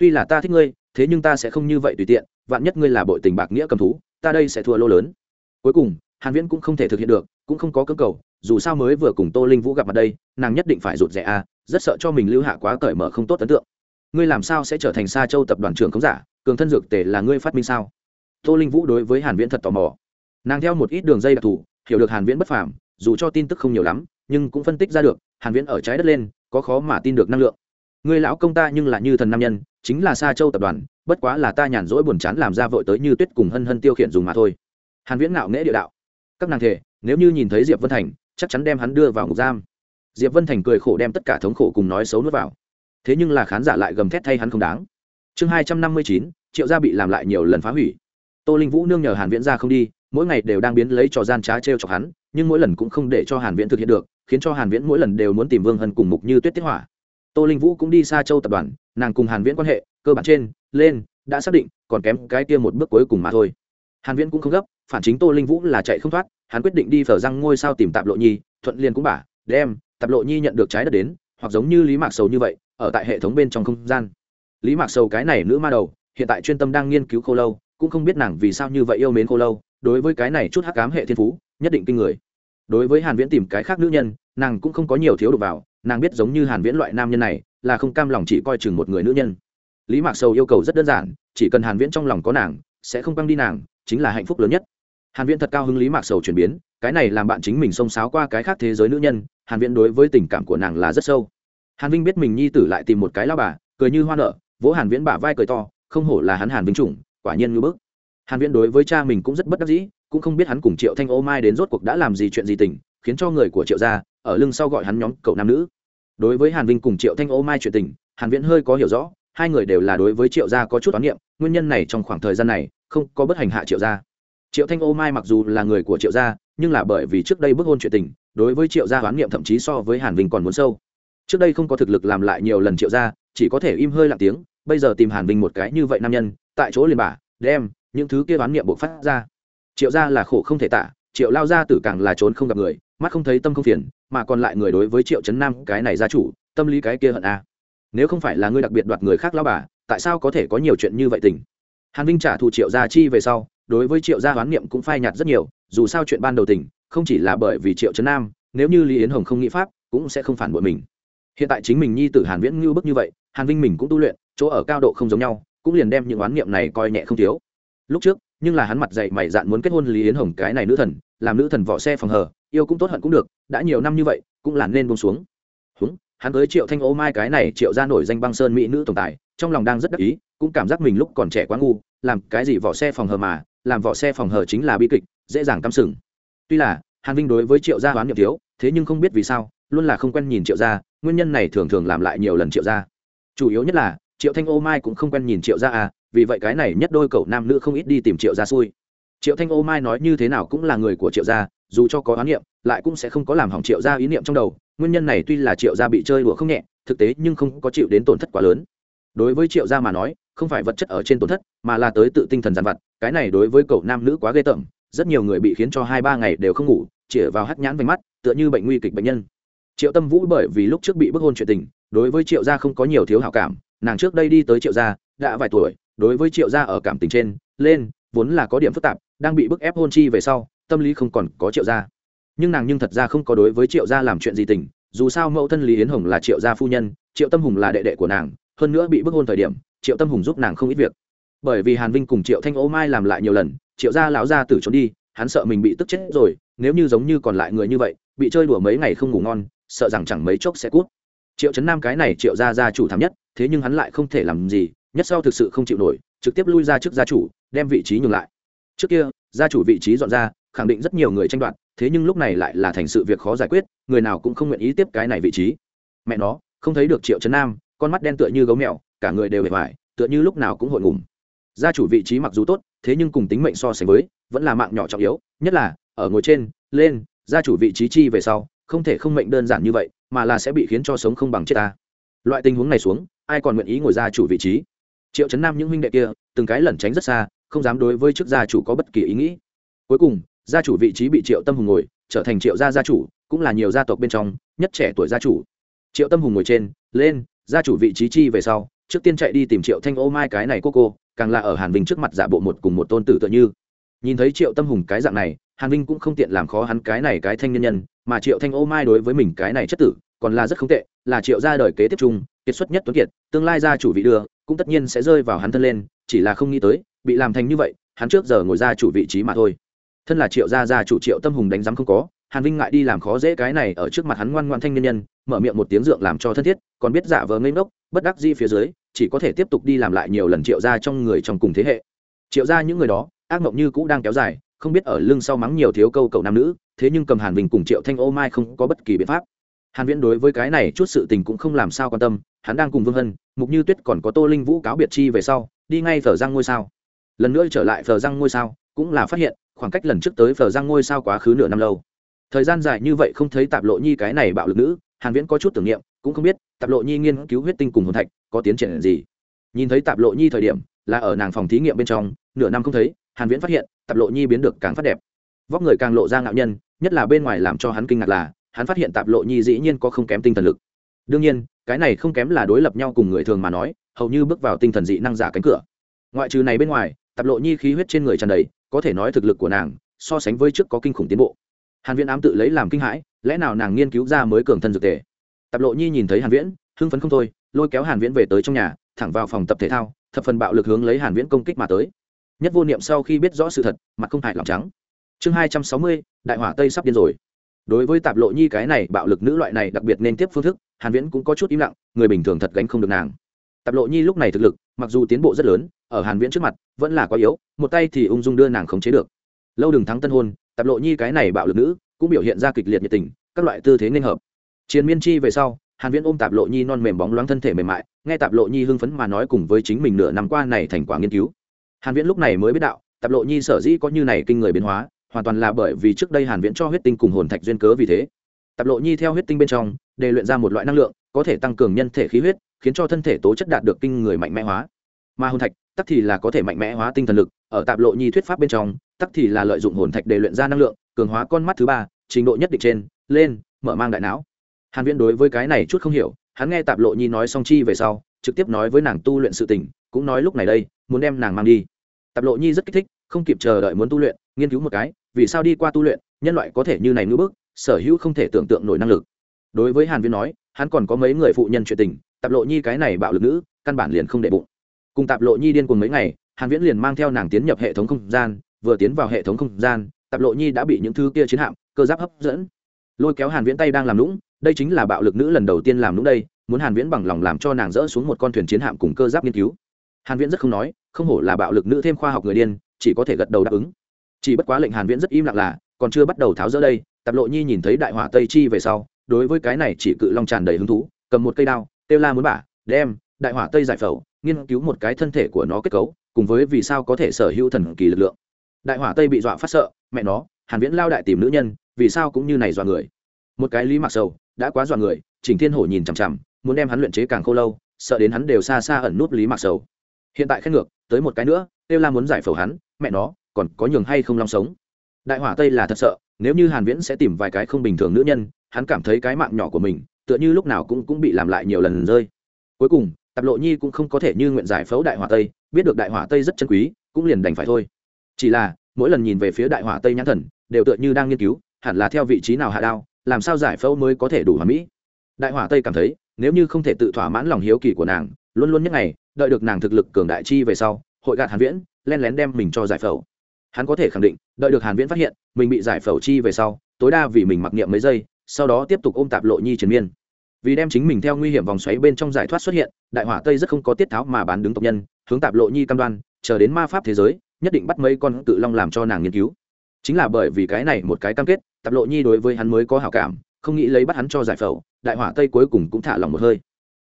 tuy là ta thích ngươi thế nhưng ta sẽ không như vậy tùy tiện vạn nhất ngươi là bội tình bạc nghĩa cầm thú ta đây sẽ thua lô lớn. Cuối cùng hàn viễn cũng không thể thực hiện được cũng không có cơ cầu dù sao mới vừa cùng tô linh vũ gặp mặt đây nàng nhất định phải rụt rè a à, rất sợ cho mình lưu hạ quá cởi mở không tốt ấn tượng. Ngươi làm sao sẽ trở thành sa châu tập đoàn trưởng không giả cường thân dược tề là ngươi phát minh sao? Tô linh vũ đối với hàn viễn thật tò mò. Nàng theo một ít đường dây đặc thù hiểu được hàn viễn bất phàm dù cho tin tức không nhiều lắm nhưng cũng phân tích ra được hàn viễn ở trái đất lên có khó mà tin được năng lượng người lão công ta nhưng là như thần nam nhân, chính là sa châu tập đoàn, bất quá là ta nhàn rỗi buồn chán làm ra vội tới như tuyết cùng hân hân tiêu khiển dùng mà thôi. Hàn viễn ngạo nghễ địa đạo. Các nàng thể, nếu như nhìn thấy diệp vân thành, chắc chắn đem hắn đưa vào ngục giam. Diệp vân thành cười khổ đem tất cả thống khổ cùng nói xấu nuốt vào. Thế nhưng là khán giả lại gầm thét thay hắn không đáng. Chương hai trăm năm mươi chín, triệu gia bị làm lại nhiều lần phá hủy. Tô linh vũ nương nhờ hàn viễn ra không đi, mỗi ngày đều đang biến lấy trò gian trá treo chọc hắn, nhưng mỗi lần cũng không để cho hàn viễn thực hiện được, khiến cho hàn viễn mỗi lần đều muốn tìm vương hân cùng mục như tuyết tiết hỏa tô linh vũ cũng đi xa châu tập đoàn, nàng cùng hàn viễn quan hệ, cơ bản trên, lên, đã xác định, còn kém cái kia một bước cuối cùng mà thôi. Hàn viễn cũng không gấp, phản chính tô linh vũ là chạy không thoát, hắn quyết định đi phở răng ngôi sao tìm tạp lộ nhi, thuận liền cũng bả đem, tạp lộ nhi nhận được trái đất đến, hoặc giống như lý mạc sầu như vậy, ở tại hệ thống bên trong không gian. Lý mạc sầu cái này nữ ma đầu, hiện tại chuyên tâm đang nghiên cứu khô lâu, cũng không biết nàng vì sao như vậy yêu mến khô lâu, đối với cái này chút hắc cám hệ thiên phú, nhất định kinh người. Đối với hàn viễn tìm cái khác nữ nhân, nàng cũng không có nhiều thiếu được vào nàng biết giống như hàn viễn loại nam nhân này, là không cam lòng chỉ coi chừng một người nữ nhân. Lý mạc sầu yêu cầu rất đơn giản, chỉ cần hàn viễn trong lòng có nàng, sẽ không băng đi nàng, chính là hạnh phúc lớn nhất. Hàn viễn thật cao hứng lý mạc sầu chuyển biến, cái này làm bạn chính mình xông xáo qua cái khác thế giới nữ nhân, hàn viễn đối với tình cảm của nàng là rất sâu. Hàn vinh biết mình nhi tử lại tìm một cái lao bà, cười như hoa nở, vỗ hàn viễn bả vai cười to, không hổ là hắn hàn vinh chủng, quả nhiên như bức. Hàn viễn đối với cha mình cũng rất bất đắc dĩ, cũng không biết hắn cùng triệu thanh ô mai đến rốt cuộc đã làm gì chuyện gì tình, khiến cho người của triệu gia ở lưng sau gọi hắn nhóm cậu nam nữ. Đối với hàn vinh cùng triệu thanh ô mai chuyện tình, hàn viễn hơi có hiểu rõ, hai người đều là đối với triệu gia có chút toán niệm, nguyên nhân này trong khoảng thời gian này, không có bất hành hạ triệu gia. Triệu thanh ô mai mặc dù là người của triệu gia, nhưng là bởi vì trước đây bức hôn chuyện tình, đối với triệu gia hoán niệm thậm chí so với hàn vinh còn muốn sâu. Trước đây không có thực lực làm lại nhiều lần triệu gia, chỉ có thể im hơi lặng tiếng, bây giờ tìm hàn vinh một cái như vậy nam nhân, tại chỗ liền bả, đem những thứ kia hoán niệm buộc phát ra. Triệu gia là khổ không thể tả triệu lao gia tử càng là trốn không gặp người, mắt không thấy tâm không phiền, mà còn lại người đối với triệu trấn nam cái này gia chủ, tâm lý cái kia hận a nếu không phải là ngươi đặc biệt đoạt người khác lao bà, tại sao có thể có nhiều chuyện như vậy tình? Hàn vinh trả thù triệu gia chi về sau, đối với triệu gia hoán niệm cũng phai nhạt rất nhiều, dù sao chuyện ban đầu tình, không chỉ là bởi vì triệu trấn nam, nếu như lý yến hồng không nghĩ pháp, cũng sẽ không phản bội mình. Hiện tại chính mình nhi tử hàn viễn ngưu bức như vậy, hàn vinh mình cũng tu luyện, chỗ ở cao độ không giống nhau, cũng liền đem những oán niệm này coi nhẹ không thiếu. Lúc trước nhưng là hắn mặt dạy mày dạn muốn kết hôn lý yến hồng cái này nữ thần, làm nữ thần vỏ xe phòng hờ, yêu cũng tốt hận cũng được, đã nhiều năm như vậy, cũng là nên buông xuống. Húng, hắn tới triệu thanh ô mai cái này triệu ra nổi danh băng sơn mỹ nữ tổng tài, trong lòng đang rất đắc ý, cũng cảm giác mình lúc còn trẻ quá ngu, làm cái gì vỏ xe phòng hờ mà, làm vỏ xe phòng hờ chính là bi kịch, dễ dàng cắm sừng. Tuy là, hàn vinh đối với triệu gia hoán niệm thiếu, thế nhưng không biết vì sao, luôn là không quen nhìn triệu gia, nguyên nhân này thường thường làm lại nhiều lần triệu gia. Chủ yếu nhất là, triệu thanh ô mai cũng không quen nhìn triệu gia à vì vậy cái này nhất đôi cậu nam nữ không ít đi tìm triệu gia xui. Triệu thanh ô mai nói như thế nào cũng là người của triệu gia, dù cho có oán niệm, lại cũng sẽ không có làm hỏng triệu gia ý niệm trong đầu. Nguyên nhân này tuy là triệu gia bị chơi đùa không nhẹ, thực tế nhưng không có chịu đến tổn thất quá lớn. Đối với triệu gia mà nói, không phải vật chất ở trên tổn thất, mà là tới tự tinh thần giàn vặt, cái này đối với cậu nam nữ quá ghê tởm, rất nhiều người bị khiến cho hai ba ngày đều không ngủ, chĩa vào hắt nhãn vành mắt, tựa như bệnh nguy kịch bệnh nhân. Triệu tâm vũ bởi vì lúc trước bị bức hôn chuyện tình, đối với triệu gia không có nhiều thiếu hảo cảm, nàng trước đây đi tới triệu gia đã vài tuổi, đối với triệu gia ở cảm tình trên, lên, vốn là có điểm phức tạp, đang bị bức ép hôn chi về sau, tâm lý không còn có triệu gia. Nhưng nàng nhưng thật ra không có đối với triệu gia làm chuyện gì tình, dù sao mẫu thân lý yến hồng là triệu gia phu nhân, triệu tâm hùng là đệ đệ của nàng, hơn nữa bị bức hôn thời điểm, triệu tâm hùng giúp nàng không ít việc. Bởi vì hàn vinh cùng triệu thanh ô mai làm lại nhiều lần, triệu gia lão gia tử trốn đi, hắn sợ mình bị tức chết rồi, nếu như giống như còn lại người như vậy, bị chơi đùa mấy ngày không ngủ ngon, sợ rằng chẳng mấy chốc sẽ cút. Triệu trấn nam cái này triệu gia gia chủ thảm nhất, thế nhưng hắn lại không thể làm gì nhất sau thực sự không chịu nổi, trực tiếp lui ra trước gia chủ, đem vị trí nhường lại. Trước kia, gia chủ vị trí dọn ra, khẳng định rất nhiều người tranh đoạt, thế nhưng lúc này lại là thành sự việc khó giải quyết, người nào cũng không nguyện ý tiếp cái này vị trí. Mẹ nó, không thấy được triệu trấn nam, con mắt đen tựa như gấu mèo, cả người đều hề hoài, tựa như lúc nào cũng hội ngủm. Gia chủ vị trí mặc dù tốt, thế nhưng cùng tính mệnh so sánh với, vẫn là mạng nhỏ trọng yếu, nhất là, ở ngồi trên, lên, gia chủ vị trí chi về sau, không thể không mệnh đơn giản như vậy, mà là sẽ bị khiến cho sống không bằng chết ta. Loại tình huống này xuống, ai còn nguyện ý ngồi gia chủ vị trí? Triệu trấn nam những huynh đệ kia, từng cái lẩn tránh rất xa, không dám đối với chức gia chủ có bất kỳ ý nghĩ. Cuối cùng, gia chủ vị trí bị triệu tâm hùng ngồi, trở thành triệu gia gia chủ, cũng là nhiều gia tộc bên trong, nhất trẻ tuổi gia chủ. Triệu tâm hùng ngồi trên, lên, gia chủ vị trí chi về sau, trước tiên chạy đi tìm triệu thanh ô mai cái này cô cô, càng là ở hàn vinh trước mặt giả bộ một cùng một tôn tử tựa như. Nhìn thấy triệu tâm hùng cái dạng này, hàn vinh cũng không tiện làm khó hắn cái này cái thanh nhân nhân, mà triệu thanh ô mai đối với mình cái này chất tử, còn là rất không tệ, là triệu gia đời kế tiếp trung kiệt xuất nhất tuấn kiệt, tương lai gia chủ vị đưa, cũng tất nhiên sẽ rơi vào hắn thân lên, chỉ là không nghĩ tới, bị làm thành như vậy, hắn trước giờ ngồi ra chủ vị trí mà thôi. Thân là triệu gia gia chủ triệu tâm hùng đánh giám không có, hàn vinh ngại đi làm khó dễ cái này ở trước mặt hắn ngoan ngoan thanh niên nhân, mở miệng một tiếng dượng làm cho thân thiết, còn biết giả vờ ngây ngốc, bất đắc di phía dưới, chỉ có thể tiếp tục đi làm lại nhiều lần triệu gia trong người trong cùng thế hệ. Triệu gia những người đó, ác mộng như cũ đang kéo dài, không biết ở lưng sau mắng nhiều thiếu câu cậu nam nữ, thế nhưng cầm hàn vinh cùng triệu thanh ô mai không có bất kỳ biện pháp hàn viễn đối với cái này chút sự tình cũng không làm sao quan tâm, hắn đang cùng vương hân, mục như tuyết còn có tô linh vũ cáo biệt chi về sau, đi ngay phở Giang ngôi sao. Lần nữa trở lại phở Giang ngôi sao, cũng là phát hiện, khoảng cách lần trước tới phở Giang ngôi sao quá khứ nửa năm lâu. Thời gian dài như vậy không thấy tạp lộ nhi cái này bạo lực nữ, hàn viễn có chút tưởng niệm, cũng không biết tạp lộ nhi nghiên cứu huyết tinh cùng hồn thạch có tiến triển gì. Nhìn thấy tạp lộ nhi thời điểm, là ở nàng phòng thí nghiệm bên trong, nửa năm không thấy, hàn viễn phát hiện tạp lộ nhi biến được càng phát đẹp. Vóc người càng lộ ra ngạo nhân, nhất là bên ngoài làm cho hắn kinh ngạc là hắn phát hiện tạp lộ nhi dĩ nhiên có không kém tinh thần lực. đương nhiên cái này không kém là đối lập nhau cùng người thường mà nói hầu như bước vào tinh thần dị năng giả cánh cửa. ngoại trừ này bên ngoài tạp lộ nhi khí huyết trên người tràn đầy có thể nói thực lực của nàng so sánh với trước có kinh khủng tiến bộ. hàn viễn ám tự lấy làm kinh hãi lẽ nào nàng nghiên cứu ra mới cường thân dược tề? tạp lộ nhi nhìn thấy hàn viễn hưng phấn không thôi lôi kéo hàn viễn về tới trong nhà thẳng vào phòng tập thể thao thập phần bạo lực hướng lấy hàn viễn công kích mà tới. nhất vô niệm sau khi biết rõ sự thật mặt không hại lòng trắng. chương 260, đại hỏa tây sắp điên rồi đối với tạp lộ nhi cái này, bạo lực nữ loại này đặc biệt nên tiếp phương thức, hàn viễn cũng có chút im lặng, người bình thường thật gánh không được nàng. Tạp lộ nhi lúc này thực lực, mặc dù tiến bộ rất lớn, ở hàn viễn trước mặt, vẫn là quá yếu, một tay thì ung dung đưa nàng khống chế được. Lâu đừng thắng tân hôn, tạp lộ nhi cái này bạo lực nữ, cũng biểu hiện ra kịch liệt nhiệt tình, các loại tư thế nên hợp. Chiến miên chi về sau, hàn viễn ôm tạp lộ nhi non mềm bóng loáng thân thể mềm mại, nghe tạp lộ nhi hưng phấn mà nói cùng với chính mình nửa năm qua này thành quả nghiên cứu. Hàn viễn lúc này mới biết đạo, tạp lộ nhi sở dĩ có như này kinh người biến hóa hoàn toàn là bởi vì trước đây hàn viễn cho huyết tinh cùng hồn thạch duyên cớ vì thế. Tạp lộ nhi theo huyết tinh bên trong để luyện ra một loại năng lượng, có thể tăng cường nhân thể khí huyết, khiến cho thân thể tố chất đạt được kinh người mạnh mẽ hóa. Mà hồn thạch, tắc thì là có thể mạnh mẽ hóa tinh thần lực, ở tạp lộ nhi thuyết pháp bên trong, tắc thì là lợi dụng hồn thạch để luyện ra năng lượng, cường hóa con mắt thứ ba, trình độ nhất định trên, lên, mở mang đại não. Hàn viễn đối với cái này chút không hiểu, hắn nghe tạp lộ nhi nói xong chi về sau, trực tiếp nói với nàng tu luyện sự tình, cũng nói lúc này đây, muốn đem nàng mang đi. Tạp lộ nhi rất kích thích, không kịp chờ đợi muốn tu luyện, nghiên cứu một cái vì sao đi qua tu luyện, nhân loại có thể như này ngưỡng bức, sở hữu không thể tưởng tượng nổi năng lực. Đối với hàn viễn nói, hắn còn có mấy người phụ nhân chuyện tình, tạp lộ nhi cái này bạo lực nữ, căn bản liền không để bụng. Cùng tạp lộ nhi điên cuồng mấy ngày, hàn viễn liền mang theo nàng tiến nhập hệ thống không gian, vừa tiến vào hệ thống không gian, tạp lộ nhi đã bị những thứ kia chiến hạm, cơ giáp hấp dẫn. Lôi kéo hàn viễn tay đang làm lũng đây chính là bạo lực nữ lần đầu tiên làm lũng đây, muốn hàn viễn bằng lòng làm cho nàng dỡ xuống một con thuyền chiến hạm cùng cơ giáp nghiên cứu. Hàn viễn rất không nói, không hổ là bạo lực nữ thêm khoa học người điên, chỉ có thể gật đầu đáp ứng chỉ bất quá lệnh hàn viễn rất im lặng là, còn chưa bắt đầu tháo dỡ đây, tạp lộ nhi nhìn thấy đại hỏa tây chi về sau, đối với cái này chỉ cự long tràn đầy hứng thú, cầm một cây đao tiêu la muốn bả, đem đại hỏa tây giải phẫu, nghiên cứu một cái thân thể của nó kết cấu, cùng với vì sao có thể sở hữu thần kỳ lực lượng. Đại hỏa tây bị dọa phát sợ, mẹ nó, hàn viễn lao đại tìm nữ nhân, vì sao cũng như này dọa người. Một cái lý mặc sầu, đã quá dọa người chỉnh thiên hổ nhìn chằm chằm, muốn đem hắn luyện chế càng khô lâu, sợ đến hắn đều xa xa ẩn nút lý mặc sầu. Hiện tại khét ngược, tới một cái nữa tiêu la muốn giải phẫu hắn, mẹ nó còn có nhường hay không long sống. Đại hỏa tây là thật sợ, nếu như hàn viễn sẽ tìm vài cái không bình thường nữ nhân, hắn cảm thấy cái mạng nhỏ của mình, tựa như lúc nào cũng cũng bị làm lại nhiều lần rơi. Cuối cùng, tạp lộ nhi cũng không có thể như nguyện giải phẫu đại hỏa tây, biết được đại hỏa tây rất chân quý, cũng liền đành phải thôi. Chỉ là, mỗi lần nhìn về phía đại hỏa tây nhãn thần, đều tựa như đang nghiên cứu, hẳn là theo vị trí nào hạ đao, làm sao giải phẫu mới có thể đủ hoàn mỹ. Đại hỏa tây cảm thấy, nếu như không thể tự thỏa mãn lòng hiếu kỳ của nàng, luôn luôn những ngày, đợi được nàng thực lực cường đại chi về sau, hội gạt hàn viễn, len lén đem mình cho giải phẫu hắn có thể khẳng định, đợi được hàn viễn phát hiện, mình bị giải phẫu chi về sau, tối đa vì mình mặc niệm mấy giây, sau đó tiếp tục ôm tạp lộ nhi triền miên. Vì đem chính mình theo nguy hiểm vòng xoáy bên trong giải thoát xuất hiện, đại hỏa tây rất không có tiết tháo mà bán đứng tộc nhân, hướng tạp lộ nhi cam đoan, chờ đến ma pháp thế giới, nhất định bắt mấy con tự long làm cho nàng nghiên cứu. Chính là bởi vì cái này một cái cam kết, tạp lộ nhi đối với hắn mới có hảo cảm, không nghĩ lấy bắt hắn cho giải phẫu, đại hỏa tây cuối cùng cũng thả lòng một hơi.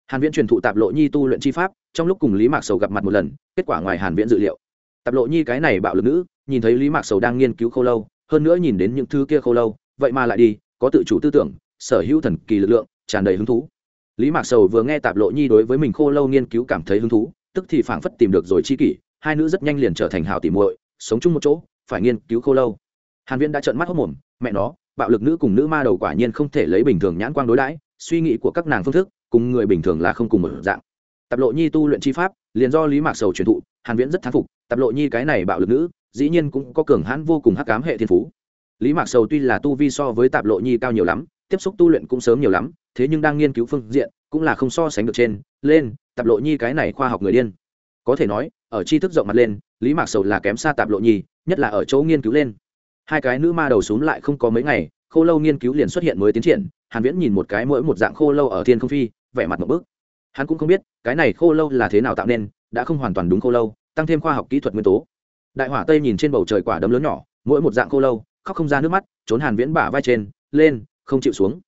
Hàn viễn truyền thụ tạp lộ nhi tu luyện chi pháp, trong lúc cùng lý mạc sầu gặp mặt một lần, kết quả ngoài hàn viễn dự liệu tạp lộ nhi cái này bạo lực nữ, nhìn thấy lý mạc sầu đang nghiên cứu khô lâu, hơn nữa nhìn đến những thứ kia khô lâu, vậy mà lại đi, có tự chủ tư tưởng, sở hữu thần kỳ lực lượng, tràn đầy hứng thú. Lý mạc sầu vừa nghe tạp lộ nhi đối với mình khô lâu nghiên cứu cảm thấy hứng thú, tức thì phảng phất tìm được rồi chi kỷ, hai nữ rất nhanh liền trở thành hảo tỉ muội, sống chung một chỗ, phải nghiên cứu khô lâu. Hàn viễn đã trợn mắt hốc mồm, mẹ nó, bạo lực nữ cùng nữ ma đầu quả nhiên không thể lấy bình thường nhãn quang đối đãi, suy nghĩ của các nàng phương thức, cùng người bình thường là không cùng một dạng. Tạp lộ nhi tu luyện chi pháp, liền do lý mạc sầu truyền thụ hàn viễn rất thán phục tạp lộ nhi cái này bạo lực nữ, dĩ nhiên cũng có cường hãn vô cùng hắc ám hệ thiên phú. Lý mạc sầu tuy là tu vi so với tạp lộ nhi cao nhiều lắm, tiếp xúc tu luyện cũng sớm nhiều lắm, thế nhưng đang nghiên cứu phương diện, cũng là không so sánh được trên, lên, tạp lộ nhi cái này khoa học người điên. Có thể nói, ở tri thức rộng mặt lên, lý mạc sầu là kém xa tạp lộ nhi, nhất là ở chỗ nghiên cứu lên. Hai cái nữ ma đầu xuống lại không có mấy ngày, khô lâu nghiên cứu liền xuất hiện mới tiến triển, hàn viễn nhìn một cái mỗi một dạng khô lâu ở thiên không phi, vẻ mặt một bước. Hắn cũng không biết, cái này khô lâu là thế nào tạo nên đã không hoàn toàn đúng khô lâu, tăng thêm khoa học kỹ thuật nguyên tố. Đại hỏa tây nhìn trên bầu trời quả đấm lớn nhỏ, mỗi một dạng khô lâu, khóc không ra nước mắt, trốn hàn viễn bả vai trên, lên, không chịu xuống.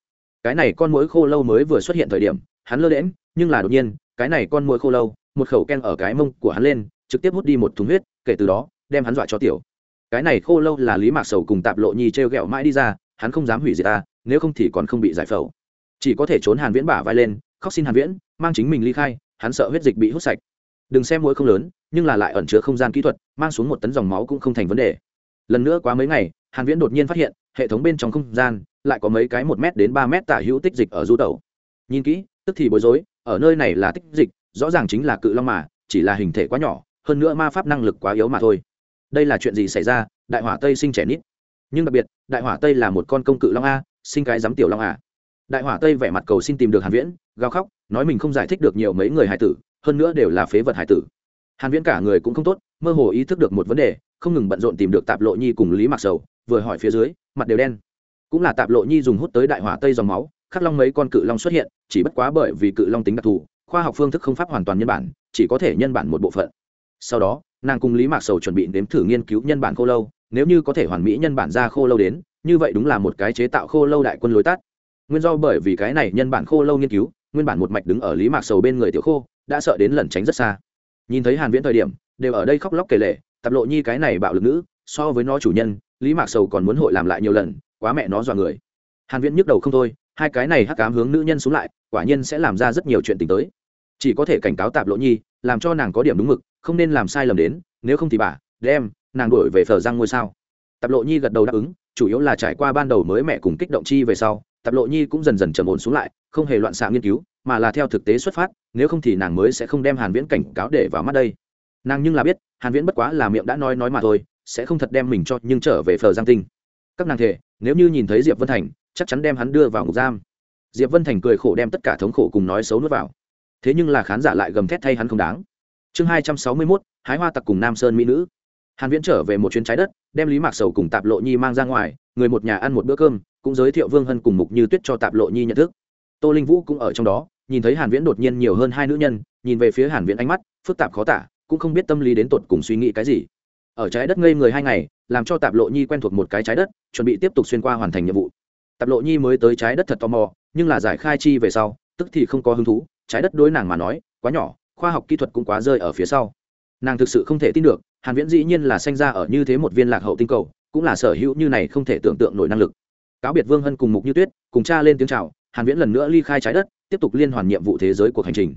Cái này con muỗi khô lâu mới vừa xuất hiện thời điểm, hắn lơ đễm nhưng là đột nhiên, cái này con muỗi khô lâu, một khẩu ken ở cái mông của hắn lên, trực tiếp hút đi một thùng huyết, kể từ đó, đem hắn dọa cho tiểu. Cái này khô lâu là lý mạc sầu cùng tạp lộ nhi treo gẹo mãi đi ra, hắn không dám hủy diệt ta, nếu không thì còn không bị giải phẫu. Chỉ có thể trốn hàn viễn bả vai lên, khóc xin hàn viễn, mang chính mình ly khai, hắn sợ huyết dịch bị hút sạch đừng xem mũi không lớn, nhưng là lại ẩn chứa không gian kỹ thuật, mang xuống một tấn dòng máu cũng không thành vấn đề. Lần nữa quá mấy ngày, hàn viễn đột nhiên phát hiện, hệ thống bên trong không gian lại có mấy cái một m đến ba m tả hữu tích dịch ở du tẩu. Nhìn kỹ, tức thì bối rối, ở nơi này là tích dịch, rõ ràng chính là cự long mà, chỉ là hình thể quá nhỏ, hơn nữa ma pháp năng lực quá yếu mà thôi. Đây là chuyện gì xảy ra? Đại hỏa tây sinh trẻ nít. Nhưng đặc biệt, đại hỏa tây là một con công cự long a, sinh cái giám tiểu long à đại hỏa tây vẻ mặt cầu xin tìm được hàn viễn, gào khóc, nói mình không giải thích được nhiều mấy người hải tử hơn nữa đều là phế vật hải tử. Hàn viễn cả người cũng không tốt, mơ hồ ý thức được một vấn đề, không ngừng bận rộn tìm được tạp lộ nhi cùng lý mặc sầu, vừa hỏi phía dưới, mặt đều đen. Cũng là tạp lộ nhi dùng hút tới đại hỏa tây dòng máu, khắc long mấy con cự long xuất hiện, chỉ bất quá bởi vì cự long tính đặc thù, khoa học phương thức không pháp hoàn toàn nhân bản, chỉ có thể nhân bản một bộ phận. Sau đó, nàng cùng lý mạc sầu chuẩn bị đến thử nghiên cứu nhân bản khô lâu, nếu như có thể hoàn mỹ nhân bản ra khô lâu đến, như vậy đúng là một cái chế tạo khô lâu đại quân lối tắt. Nguyên do bởi vì cái này nhân bản khô lâu nghiên cứu, nguyên bản một mạch đứng ở lý mạc sầu bên người tiểu khô đã sợ đến lẩn tránh rất xa. Nhìn thấy hàn viễn thời điểm, đều ở đây khóc lóc kể lể, tập lộ nhi cái này bạo lực nữ, so với nó chủ nhân, lý mạc sầu còn muốn hội làm lại nhiều lần, quá mẹ nó dọa người. Hàn viễn nhức đầu không thôi, hai cái này hắc ám hướng nữ nhân xuống lại, quả nhiên sẽ làm ra rất nhiều chuyện tình tới. Chỉ có thể cảnh cáo tạp lộ nhi, làm cho nàng có điểm đúng mực, không nên làm sai lầm đến, nếu không thì bà, đem, nàng đổi về phở răng ngôi sao. Tạp lộ nhi gật đầu đáp ứng, chủ yếu là trải qua ban đầu mới mẹ cùng kích động chi về sau, tạp lộ nhi cũng dần dần trầm ổn xuống lại, không hề loạn xạ nghiên cứu mà là theo thực tế xuất phát nếu không thì nàng mới sẽ không đem hàn viễn cảnh cáo để vào mắt đây. Nàng nhưng là biết hàn viễn bất quá là miệng đã nói nói mà thôi sẽ không thật đem mình cho nhưng trở về phờ giang tinh. Các nàng thể nếu như nhìn thấy diệp vân thành chắc chắn đem hắn đưa vào ngục giam. Diệp vân thành cười khổ đem tất cả thống khổ cùng nói xấu nuốt vào. Thế nhưng là khán giả lại gầm thét thay hắn không đáng. Chương hai trăm sáu mươi 261, hái hoa tặc cùng nam sơn mỹ nữ. Hàn viễn trở về một chuyến trái đất đem lý mạc sầu cùng tạp lộ nhi mang ra ngoài người một nhà ăn một bữa cơm cũng giới thiệu vương hân cùng mục như tuyết cho tạp lộ nhi nhận thức tô linh vũ cũng ở trong đó, nhìn thấy hàn viễn đột nhiên nhiều hơn hai nữ nhân, nhìn về phía hàn viễn ánh mắt, phức tạp khó tả, cũng không biết tâm lý đến tột cùng suy nghĩ cái gì. Ở trái đất ngây người hai ngày, làm cho tạp lộ nhi quen thuộc một cái trái đất, chuẩn bị tiếp tục xuyên qua hoàn thành nhiệm vụ. Tạp lộ nhi mới tới trái đất thật tò mò, nhưng là giải khai chi về sau, tức thì không có hứng thú, trái đất đối nàng mà nói, quá nhỏ, khoa học kỹ thuật cũng quá rơi ở phía sau. Nàng thực sự không thể tin được, hàn viễn dĩ nhiên là sinh ra ở như thế một viên lạc hậu tinh cầu, cũng là sở hữu như này không thể tưởng tượng nổi năng lực. Cáo biệt vương hân cùng mục như tuyết, cùng cha lên tiếng chào hàn viễn lần nữa ly khai trái đất, tiếp tục liên hoàn nhiệm vụ thế giới cuộc hành trình.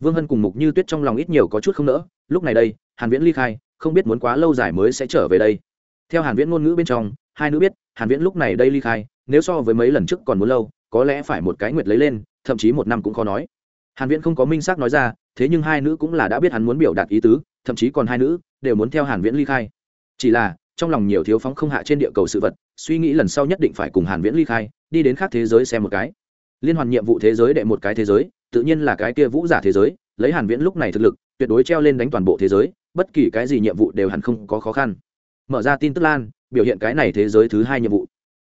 Vương hân cùng mục như tuyết trong lòng ít nhiều có chút không nỡ, lúc này đây, hàn viễn ly khai, không biết muốn quá lâu dài mới sẽ trở về đây. Theo hàn viễn ngôn ngữ bên trong, hai nữ biết, hàn viễn lúc này đây ly khai, nếu so với mấy lần trước còn muốn lâu, có lẽ phải một cái nguyệt lấy lên, thậm chí một năm cũng khó nói. Hàn viễn không có minh xác nói ra, thế nhưng hai nữ cũng là đã biết hắn muốn biểu đạt ý tứ, thậm chí còn hai nữ đều muốn theo hàn viễn ly khai. Chỉ là, trong lòng nhiều thiếu phóng không hạ trên địa cầu sự vật, suy nghĩ lần sau nhất định phải cùng hàn viễn ly khai, đi đến khác thế giới xem một cái liên hoàn nhiệm vụ thế giới đệ một cái thế giới, tự nhiên là cái kia vũ giả thế giới, lấy hàn viễn lúc này thực lực, tuyệt đối treo lên đánh toàn bộ thế giới, bất kỳ cái gì nhiệm vụ đều hẳn không có khó khăn. Mở ra tin tức lan, biểu hiện cái này thế giới thứ hai nhiệm vụ.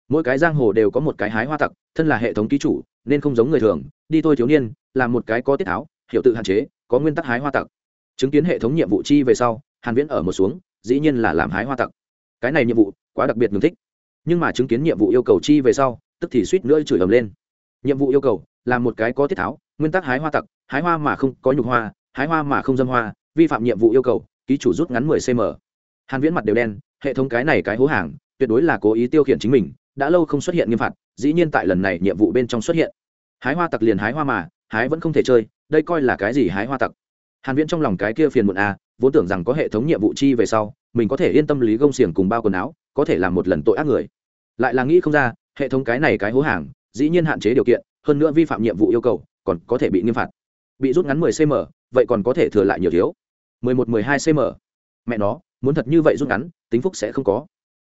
Mỗi cái giang hồ đều có một cái hái hoa tặc, thân là hệ thống ký chủ, nên không giống người thường, đi thôi thiếu niên, làm một cái có tiết tháo, hiểu tự hạn chế, có nguyên tắc hái hoa tặc. Chứng kiến hệ thống nhiệm vụ chi về sau, hàn viễn ở một xuống, dĩ nhiên là làm hái hoa tặc. Cái này nhiệm vụ, quá đặc biệt ngừng thích. Nhưng mà chứng kiến nhiệm vụ yêu cầu chi về sau, tức thì suýt nữa chửi ầm lên nhiệm vụ yêu cầu là một cái có tiết tháo, nguyên tắc hái hoa tặc, hái hoa mà không có nhục hoa, hái hoa mà không dâm hoa, vi phạm nhiệm vụ yêu cầu, ký chủ rút ngắn 10 cm hàn viễn mặt đều đen, hệ thống cái này cái hố hàng, tuyệt đối là cố ý tiêu khiển chính mình, đã lâu không xuất hiện nghiêm phạt, dĩ nhiên tại lần này nhiệm vụ bên trong xuất hiện. Hái hoa tặc liền hái hoa mà, hái vẫn không thể chơi, đây coi là cái gì hái hoa tặc? Hàn viễn trong lòng cái kia phiền muộn à vốn tưởng rằng có hệ thống nhiệm vụ chi về sau, mình có thể yên tâm lý gông xiềng cùng bao quần áo, có thể làm một lần tội ác người. Lại là nghĩ không ra, hệ thống cái này cái hố hàng dĩ nhiên hạn chế điều kiện, hơn nữa vi phạm nhiệm vụ yêu cầu, còn có thể bị nghiêm phạt. Bị rút ngắn 10 cm vậy còn có thể thừa lại nhiều thiếu. 11 12 cm mẹ nó, muốn thật như vậy rút ngắn, tính phúc sẽ không có.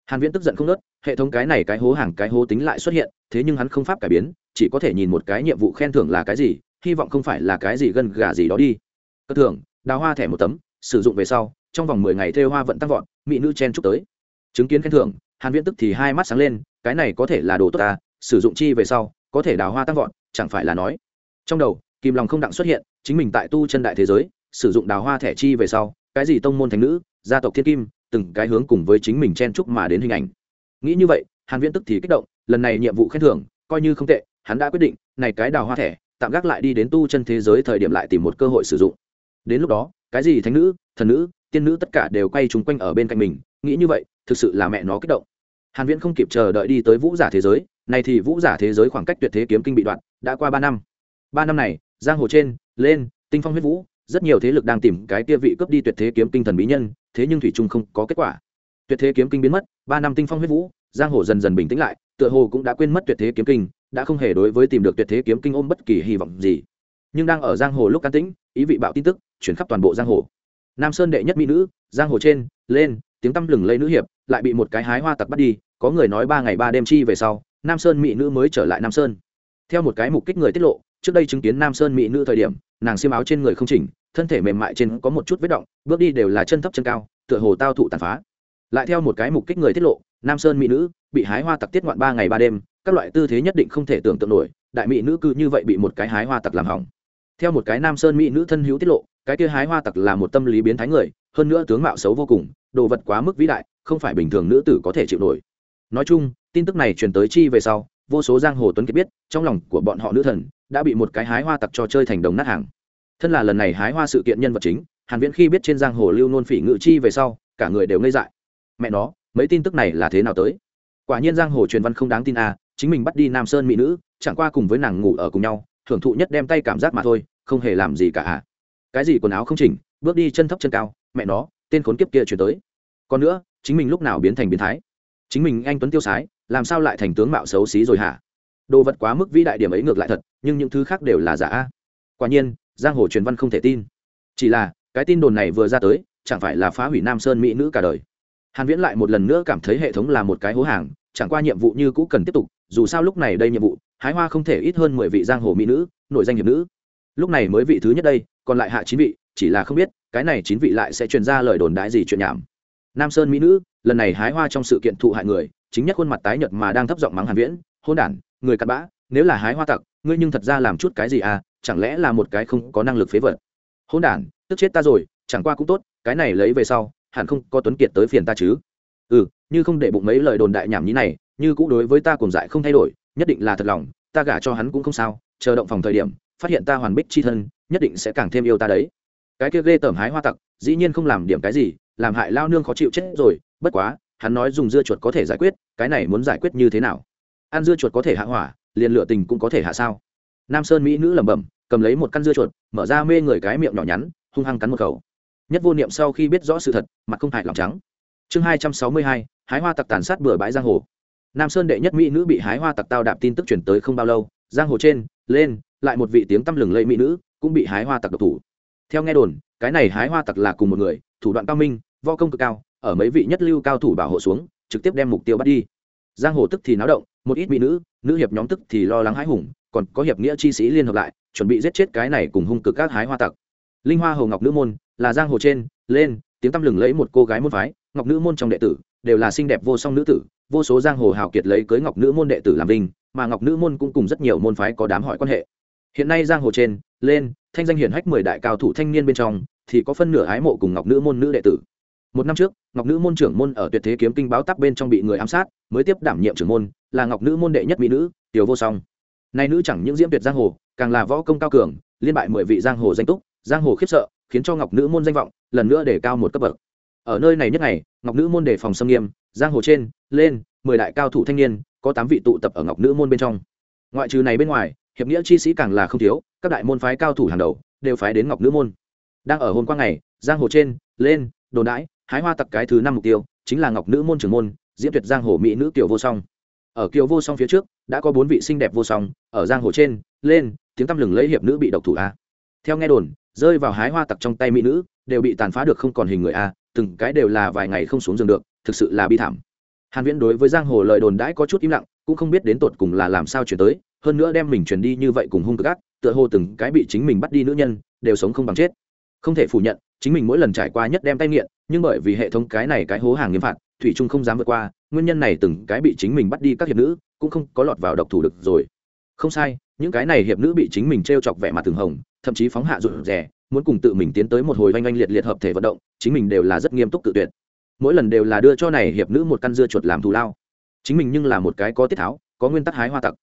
Hàn viễn tức giận không nớt, hệ thống cái này cái hố hàng, cái hố tính lại xuất hiện, thế nhưng hắn không pháp cải biến, chỉ có thể nhìn một cái nhiệm vụ khen thưởng là cái gì, hy vọng không phải là cái gì gân gà gì đó đi. Cơ thưởng, đào hoa thẻ một tấm, sử dụng về sau, trong vòng 10 ngày thêu hoa vận tăng vọt, mỹ nữ chen chúc tới. Chứng kiến khen thưởng, hàn viễn tức thì hai mắt sáng lên, cái này có thể là đồ tốt ta sử dụng chi về sau, có thể đào hoa tăng vọt, chẳng phải là nói. Trong đầu, kim long không đặng xuất hiện, chính mình tại tu chân đại thế giới, sử dụng đào hoa thẻ chi về sau, cái gì tông môn thánh nữ, gia tộc thiên kim, từng cái hướng cùng với chính mình chen chúc mà đến hình ảnh. Nghĩ như vậy, hàn viễn tức thì kích động, lần này nhiệm vụ khen thưởng, coi như không tệ, hắn đã quyết định, này cái đào hoa thẻ, tạm gác lại đi đến tu chân thế giới thời điểm lại tìm một cơ hội sử dụng. Đến lúc đó, cái gì thánh nữ, thần nữ, tiên nữ tất cả đều quay chúng quanh ở bên cạnh mình, nghĩ như vậy, thực sự là mẹ nó kích động hàn viễn không kịp chờ đợi đi tới vũ giả thế giới này thì vũ giả thế giới khoảng cách tuyệt thế kiếm kinh bị đoạn, đã qua ba năm. Ba năm này, giang hồ trên, lên, tinh phong huyết vũ, rất nhiều thế lực đang tìm cái kia vị cướp đi tuyệt thế kiếm kinh thần bí nhân, thế nhưng thủy trung không có kết quả. Tuyệt thế kiếm kinh biến mất, ba năm tinh phong huyết vũ, giang hồ dần dần bình tĩnh lại, tựa hồ cũng đã quên mất tuyệt thế kiếm kinh, đã không hề đối với tìm được tuyệt thế kiếm kinh ôm bất kỳ hy vọng gì. Nhưng đang ở giang hồ lúc can tĩnh, ý vị bạo tin tức chuyển khắp toàn bộ giang hồ. Nam sơn đệ nhất mỹ nữ, giang hồ trên, lên, tiếng tăm lừng lây nữ hiệp, lại bị một cái hái hoa tặc bắt đi có người nói ba ngày ba đêm chi về sau, nam sơn mỹ nữ mới trở lại nam sơn. Theo một cái mục kích người tiết lộ, trước đây chứng kiến nam sơn mỹ nữ thời điểm, nàng xiêm áo trên người không chỉnh, thân thể mềm mại trên có một chút vết động, bước đi đều là chân thấp chân cao, tựa hồ tao thụ tàn phá. Lại theo một cái mục kích người tiết lộ, nam sơn mỹ nữ bị hái hoa tặc tiết ngoạn ba ngày ba đêm, các loại tư thế nhất định không thể tưởng tượng nổi, đại mỹ nữ cứ như vậy bị một cái hái hoa tặc làm hỏng. Theo một cái nam sơn mỹ nữ thân hữu tiết lộ, cái kia hái hoa tặc là một tâm lý biến thái người, hơn nữa tướng mạo xấu vô cùng, đồ vật quá mức vĩ đại, không phải bình thường nữ tử có thể chịu nổi nói chung, tin tức này truyền tới chi về sau, vô số giang hồ tuấn kiệt biết, trong lòng của bọn họ nữ thần đã bị một cái hái hoa tặc cho chơi thành đồng nát hàng. Thân là lần này hái hoa sự kiện nhân vật chính, hàn viễn khi biết trên giang hồ lưu nôn phỉ ngự chi về sau, cả người đều ngây dại. Mẹ nó, mấy tin tức này là thế nào tới? Quả nhiên giang hồ truyền văn không đáng tin à chính mình bắt đi nam sơn mỹ nữ, chẳng qua cùng với nàng ngủ ở cùng nhau thưởng thụ nhất đem tay cảm giác mà thôi, không hề làm gì cả à. Cái gì quần áo không chỉnh, bước đi chân thấp chân cao, mẹ nó, tên khốn kiếp kia chuyển tới. Còn nữa, chính mình lúc nào biến thành biến thái? Chính mình anh tuấn tiêu sái, làm sao lại thành tướng mạo xấu xí rồi hả? Đồ vật quá mức vĩ đại điểm ấy ngược lại thật, nhưng những thứ khác đều là giả. Quả nhiên, giang hồ truyền văn không thể tin. Chỉ là, cái tin đồn này vừa ra tới, chẳng phải là phá hủy nam sơn mỹ nữ cả đời. Hàn viễn lại một lần nữa cảm thấy hệ thống là một cái hố hàng, chẳng qua nhiệm vụ như cũ cần tiếp tục, dù sao lúc này đây nhiệm vụ, hái hoa không thể ít hơn 10 vị giang hồ mỹ nữ, nội danh hiệp nữ. Lúc này mới vị thứ nhất đây, còn lại hạ chín vị, chỉ là không biết, cái này chín vị lại sẽ truyền ra lời đồn đại gì chuyện nhảm nam sơn mỹ nữ, lần này hái hoa trong sự kiện thụ hại người, chính nhất khuôn mặt tái nhợt mà đang thấp giọng mắng hàn viễn, hôn đản, người cặn bã, nếu là hái hoa tặc, ngươi nhưng thật ra làm chút cái gì à chẳng lẽ là một cái không có năng lực phế vật? Hôn đản, tức chết ta rồi, chẳng qua cũng tốt, cái này lấy về sau, hẳn không có tuấn kiệt tới phiền ta chứ. Ừ như không để bụng mấy lời đồn đại nhảm nhí này, như cũng đối với ta cùng dại không thay đổi, nhất định là thật lòng, ta gả cho hắn cũng không sao, chờ động phòng thời điểm, phát hiện ta hoàn bích chi thân, nhất định sẽ càng thêm yêu ta đấy. Cái kia ghê tởm hái hoa tặc, dĩ nhiên không làm điểm cái gì làm hại lao nương khó chịu chết rồi, bất quá, hắn nói dùng dưa chuột có thể giải quyết, cái này muốn giải quyết như thế nào? Ăn dưa chuột có thể hạ hỏa, liền lựa tình cũng có thể hạ sao? Nam sơn mỹ nữ lẩm bẩm, cầm lấy một căn dưa chuột, mở ra mê người cái miệng nhỏ nhắn, hung hăng cắn một khẩu. Nhất vô niệm sau khi biết rõ sự thật, mặt không hại lòng trắng. Chương hai trăm sáu mươi hai, hái hoa tặc tàn sát bừa bãi giang hồ. Nam sơn đệ nhất mỹ nữ bị hái hoa tặc tao đạp tin tức chuyển tới không bao lâu, giang hồ trên, lên, lại một vị tiếng tăm lừng lẫy mỹ nữ cũng bị hái hoa tặc độc thủ. Theo nghe đồn, cái này hái hoa tặc là cùng một người thủ đoạn cao minh vo công cực cao, ở mấy vị nhất lưu cao thủ bảo hộ xuống, trực tiếp đem mục tiêu bắt đi. Giang hồ tức thì náo động, một ít mỹ nữ nữ hiệp nhóm tức thì lo lắng hãi hùng, còn có hiệp nghĩa chi sĩ liên hợp lại, chuẩn bị giết chết cái này cùng hung cực các hái hoa tặc. Linh hoa hồ ngọc nữ môn, là giang hồ trên, lên, tiếng tăm lừng lấy một cô gái môn phái, ngọc nữ môn trong đệ tử, đều là xinh đẹp vô song nữ tử, vô số giang hồ hào kiệt lấy cưới ngọc nữ môn đệ tử làm vinh, mà ngọc nữ môn cũng cùng rất nhiều môn phái có đám hỏi quan hệ. Hiện nay giang hồ trên, lên, thanh danh hiển hách mười đại cao thủ thanh niên bên trong thì có phân nửa ái mộ cùng ngọc nữ môn nữ đệ tử. Một năm trước, ngọc nữ môn trưởng môn ở tuyệt thế kiếm kinh báo tắc bên trong bị người ám sát, mới tiếp đảm nhiệm trưởng môn, là ngọc nữ môn đệ nhất mỹ nữ, tiểu vô song. Nay nữ chẳng những diễm tuyệt giang hồ, càng là võ công cao cường, liên bại mười vị giang hồ danh túc, giang hồ khiếp sợ, khiến cho ngọc nữ môn danh vọng lần nữa để cao một cấp bậc. Ở nơi này nhất ngày, ngọc nữ môn đề phòng xâm nghiêm, giang hồ trên, lên, mười đại cao thủ thanh niên, có tám vị tụ tập ở ngọc nữ môn bên trong. Ngoại trừ này bên ngoài, hiệp nghĩa chi sĩ càng là không thiếu, các đại môn phái cao thủ hàng đầu, đều phái đến ngọc nữ môn đang ở hôm qua ngày, giang hồ trên, lên, đồn đãi, hái hoa tặc cái thứ năm mục tiêu, chính là ngọc nữ môn trưởng môn, diễn tuyệt giang hồ mỹ nữ kiều vô song. Ở kiều vô song phía trước, đã có bốn vị xinh đẹp vô song, ở giang hồ trên, lên, tiếng tăm lừng lấy hiệp nữ bị độc thủ a. Theo nghe đồn, rơi vào hái hoa tặc trong tay mỹ nữ, đều bị tàn phá được không còn hình người a, từng cái đều là vài ngày không xuống giường được, thực sự là bi thảm. Hàn viễn đối với giang hồ lời đồn đãi có chút im lặng, cũng không biết đến tột cùng là làm sao chuyển tới, hơn nữa đem mình chuyển đi như vậy cùng hung cực ác, tựa hồ từng cái bị chính mình bắt đi nữ nhân, đều sống không bằng chết không thể phủ nhận, chính mình mỗi lần trải qua nhất đem tay nghiện, nhưng bởi vì hệ thống cái này cái hố hàng nghiêm phạt, thủy trung không dám vượt qua, nguyên nhân này từng cái bị chính mình bắt đi các hiệp nữ, cũng không có lọt vào độc thủ được rồi. Không sai, những cái này hiệp nữ bị chính mình t r e o chọc vẻ mặt từng hồng, thậm chí phóng hạ rụt rè, muốn cùng tự mình tiến tới một hồi oanh oanh liệt liệt hợp thể vận động, chính mình đều là rất nghiêm túc tự tuyệt. Mỗi lần đều là đưa cho này hiệp nữ một căn dưa chuột làm thù lao. Chính mình nhưng là một cái có tiết tháo, có nguyên tắc hái hoa tặc.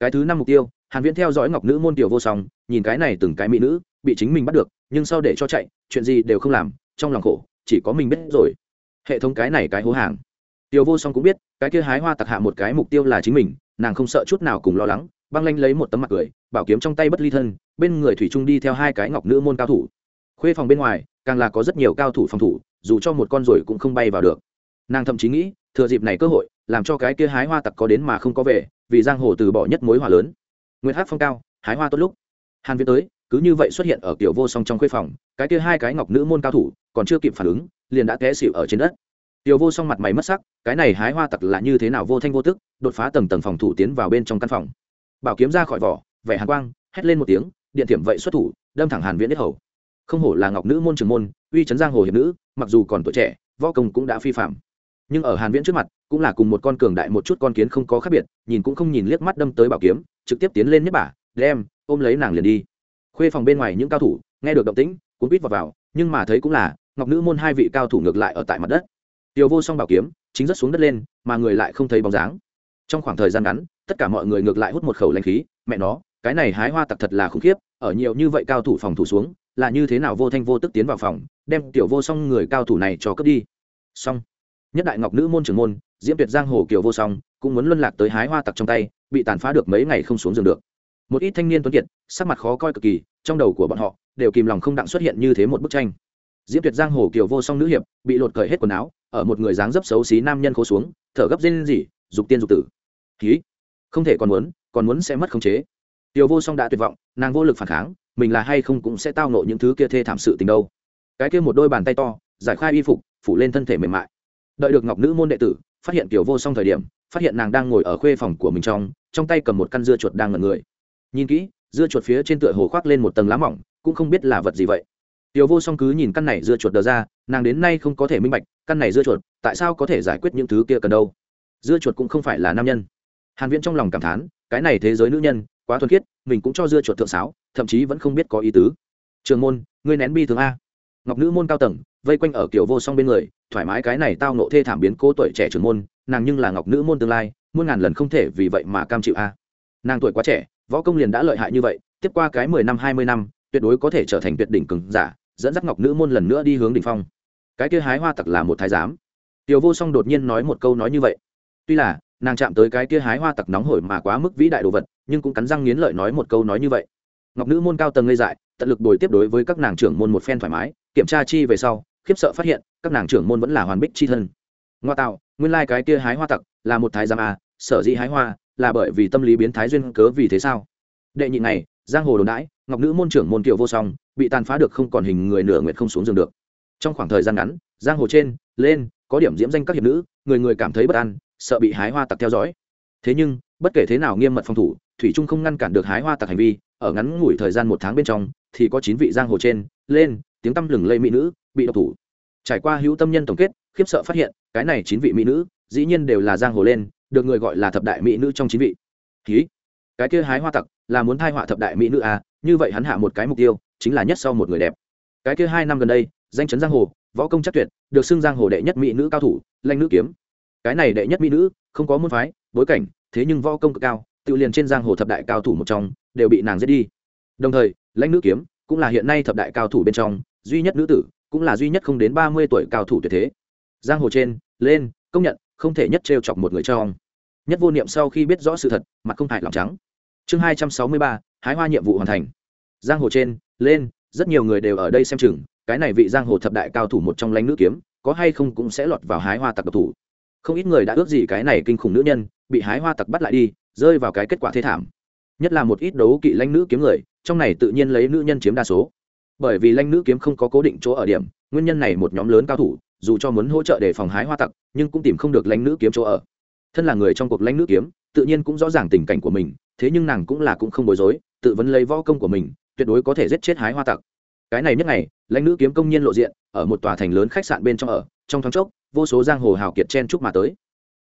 Cái thứ năm mục tiêu hàn viễn theo dõi ngọc nữ môn tiểu vô song, nhìn cái này từng cái mỹ nữ, bị chính mình bắt được, nhưng sau để cho chạy, chuyện gì đều không làm, trong lòng khổ, chỉ có mình biết rồi. Hệ thống cái này cái hố hàng. Tiểu vô song cũng biết, cái kia hái hoa tặc hạ một cái mục tiêu là chính mình, nàng không sợ chút nào cùng lo lắng, băng lanh lấy một tấm mặt cười, bảo kiếm trong tay bất ly thân, bên người thủy trung đi theo hai cái ngọc nữ môn cao thủ. Khuê phòng bên ngoài, càng là có rất nhiều cao thủ phòng thủ, dù cho một con rồi cũng không bay vào được. Nàng thậm chí nghĩ, thừa dịp này cơ hội, làm cho cái kia hái hoa tặc có đến mà không có về, vì giang hồ từ bỏ nhất mối hòa lớn nguyệt hát phong cao, hái hoa tốt lúc. Hàn viễn tới, cứ như vậy xuất hiện ở kiểu vô song trong khuê phòng, cái kia hai cái ngọc nữ môn cao thủ còn chưa kịp phản ứng, liền đã té xỉu ở trên đất. Tiểu vô song mặt mày mất sắc, cái này hái hoa tặc là như thế nào vô thanh vô tức, đột phá tầng tầng phòng thủ tiến vào bên trong căn phòng. Bảo kiếm ra khỏi vỏ, vẻ hàn quang, hét lên một tiếng, điện thiểm vậy xuất thủ, đâm thẳng hàn viễn nhất hầu. Không hổ là ngọc nữ môn trường môn, uy chấn giang hồ hiệp nữ, mặc dù còn tuổi trẻ, võ công cũng đã phi phạm nhưng ở hàn viễn trước mặt, cũng là cùng một con cường đại một chút con kiến không có khác biệt, nhìn cũng không nhìn liếc mắt đâm tới bảo kiếm, trực tiếp tiến lên nhất bả, đem, ôm lấy nàng liền đi. Khuê phòng bên ngoài những cao thủ, nghe được động tĩnh cũng biết vào vào, nhưng mà thấy cũng là, ngọc nữ môn hai vị cao thủ ngược lại ở tại mặt đất. Tiêu vô song bảo kiếm, chính rất xuống đất lên, mà người lại không thấy bóng dáng. Trong khoảng thời gian ngắn, tất cả mọi người ngược lại hút một khẩu lãnh khí, mẹ nó, cái này hái hoa tặc thật là khủng khiếp, ở nhiều như vậy cao thủ phòng thủ xuống, là như thế nào vô thanh vô tức tiến vào phòng, đem tiểu vô song người cao thủ này cho cướp đi. Xong nhất đại ngọc nữ môn trưởng môn, diễm tuyệt giang hồ kiều vô song, cũng muốn luân lạc tới hái hoa tặc trong tay, bị tàn phá được mấy ngày không xuống giường được. Một ít thanh niên tuấn kiệt, sắc mặt khó coi cực kỳ, trong đầu của bọn họ, đều kìm lòng không đặng xuất hiện như thế một bức tranh. Diễm tuyệt giang hồ kiều vô song nữ hiệp, bị lột cởi hết quần áo, ở một người dáng dấp xấu xí nam nhân khô xuống, thở gấp dên gì dục tiên dục tử. Ký không thể còn muốn còn muốn sẽ mất khống chế. Tiểu vô song đã tuyệt vọng, nàng vô lực phản kháng, mình là hay không cũng sẽ tao nộ những thứ kia thê thảm sự tình đâu. Cái kia một đôi bàn tay to, giải khai y phục, phủ lên thân thể mềm mại đợi được ngọc nữ môn đệ tử, phát hiện tiểu vô song thời điểm, phát hiện nàng đang ngồi ở khuê phòng của mình trong trong tay cầm một căn dưa chuột đang ngẩn người. Nhìn kỹ, dưa chuột phía trên tựa hồ khoác lên một tầng lá mỏng, cũng không biết là vật gì vậy. Tiểu vô song cứ nhìn căn này dưa chuột đờ ra, nàng đến nay không có thể minh bạch, căn này dưa chuột, tại sao có thể giải quyết những thứ kia cần đâu? Dưa chuột cũng không phải là nam nhân. Hàn viễn trong lòng cảm thán, cái này thế giới nữ nhân, quá thuần khiết, mình cũng cho dưa chuột thượng sáo, thậm chí vẫn không biết có ý tứ. Trường môn, ngươi nén bi thường a. Ngọc nữ môn cao tầng, vây quanh ở kiểu vô song bên người thoải mái cái này tao nộ thê thảm biến cố tuổi trẻ trưởng môn, nàng nhưng là ngọc nữ môn tương lai, muôn ngàn lần không thể vì vậy mà cam chịu a. Nàng tuổi quá trẻ, võ công liền đã lợi hại như vậy, tiếp qua cái mười năm, hai mươi năm, tuyệt đối có thể trở thành tuyệt đỉnh cường giả, dẫn dắt ngọc nữ môn lần nữa đi hướng đỉnh phong. Cái kia hái hoa tặc là một thái giám. Tiểu vô song đột nhiên nói một câu nói như vậy. Tuy là, nàng chạm tới cái kia hái hoa tặc nóng hổi mà quá mức vĩ đại đồ vật, nhưng cũng cắn răng nghiến lợi nói một câu nói như vậy. Ngọc nữ môn cao tầng ngây dại, tận lực đổi tiếp đối với các nàng trưởng môn một phen thoải mái, kiểm tra chi về sau khiếp sợ phát hiện các nàng trưởng môn vẫn là hoàn bích chi thân. Ngoa tạo nguyên lai、like、cái kia hái hoa tặc là một thái giám à, sở dĩ hái hoa là bởi vì tâm lý biến thái duyên cớ vì thế sao? Đệ nhị này giang hồ đồn đãi ngọc nữ môn trưởng môn kiều vô song bị tàn phá được không còn hình người nửa nguyệt không xuống giường được. Trong khoảng thời gian ngắn giang hồ trên lên có điểm diễm danh các hiệp nữ người người cảm thấy bất an sợ bị hái hoa tặc theo dõi. Thế nhưng bất kể thế nào nghiêm mật phòng thủ thủy trung không ngăn cản được hái hoa tặc hành vi ở ngắn ngủi thời gian một tháng bên trong thì có chín vị giang hồ trên lên tiếng tăm lừng lây mỹ nữ bị độc thủ. Trải qua hữu tâm nhân tổng kết, khiếp sợ phát hiện, cái này chín vị mỹ nữ, dĩ nhiên đều là giang hồ lên, được người gọi là thập đại mỹ nữ trong chín vị. Ký cái kia hái hoa tặc, là muốn thai họa thập đại mỹ nữ à như vậy hắn hạ một cái mục tiêu, chính là nhất sau một người đẹp. Cái kia hai năm gần đây, danh chấn giang hồ, võ công chắc tuyệt, được xưng giang hồ đệ nhất mỹ nữ cao thủ, lanh nữ kiếm. Cái này đệ nhất mỹ nữ, không có môn phái, bối cảnh, thế nhưng võ công cực cao, tự liền trên giang hồ thập đại cao thủ một trong, đều bị nàng giết đi. Đồng thời lãnh nữ kiếm, cũng là hiện nay thập đại cao thủ bên trong, duy nhất nữ tử cũng là duy nhất không đến ba mươi tuổi cao thủ tuyệt thế. Giang hồ trên, lên, công nhận, không thể nhất trêu chọc một người trong. Nhất vô niệm sau khi biết rõ sự thật, mặt không hại lòng trắng. Chương hai trăm sáu mươi ba, hái hoa nhiệm vụ hoàn thành. Giang hồ trên, lên, rất nhiều người đều ở đây xem chừng, cái này vị giang hồ thập đại cao thủ một trong lãnh nữ kiếm, có hay không cũng sẽ lọt vào hái hoa tặc độc thủ. Không ít người đã ước gì cái này kinh khủng nữ nhân, bị hái hoa tặc bắt lại đi, rơi vào cái kết quả thê thảm. Nhất là một ít đấu kỵ lãnh nữ kiếm người, trong này tự nhiên lấy nữ nhân chiếm đa số bởi vì lãnh nữ kiếm không có cố định chỗ ở điểm, nguyên nhân này một nhóm lớn cao thủ, dù cho muốn hỗ trợ để phòng hái hoa tặc, nhưng cũng tìm không được lãnh nữ kiếm chỗ ở. Thân là người trong cuộc lãnh nữ kiếm, tự nhiên cũng rõ ràng tình cảnh của mình, thế nhưng nàng cũng là cũng không bối rối, tự vấn lấy võ công của mình, tuyệt đối có thể giết chết hái hoa tặc. Cái này nhất ngày, lãnh nữ kiếm công nhiên lộ diện, ở một tòa thành lớn khách sạn bên trong ở, trong thoáng chốc, vô số giang hồ hào kiệt chen chúc mà tới.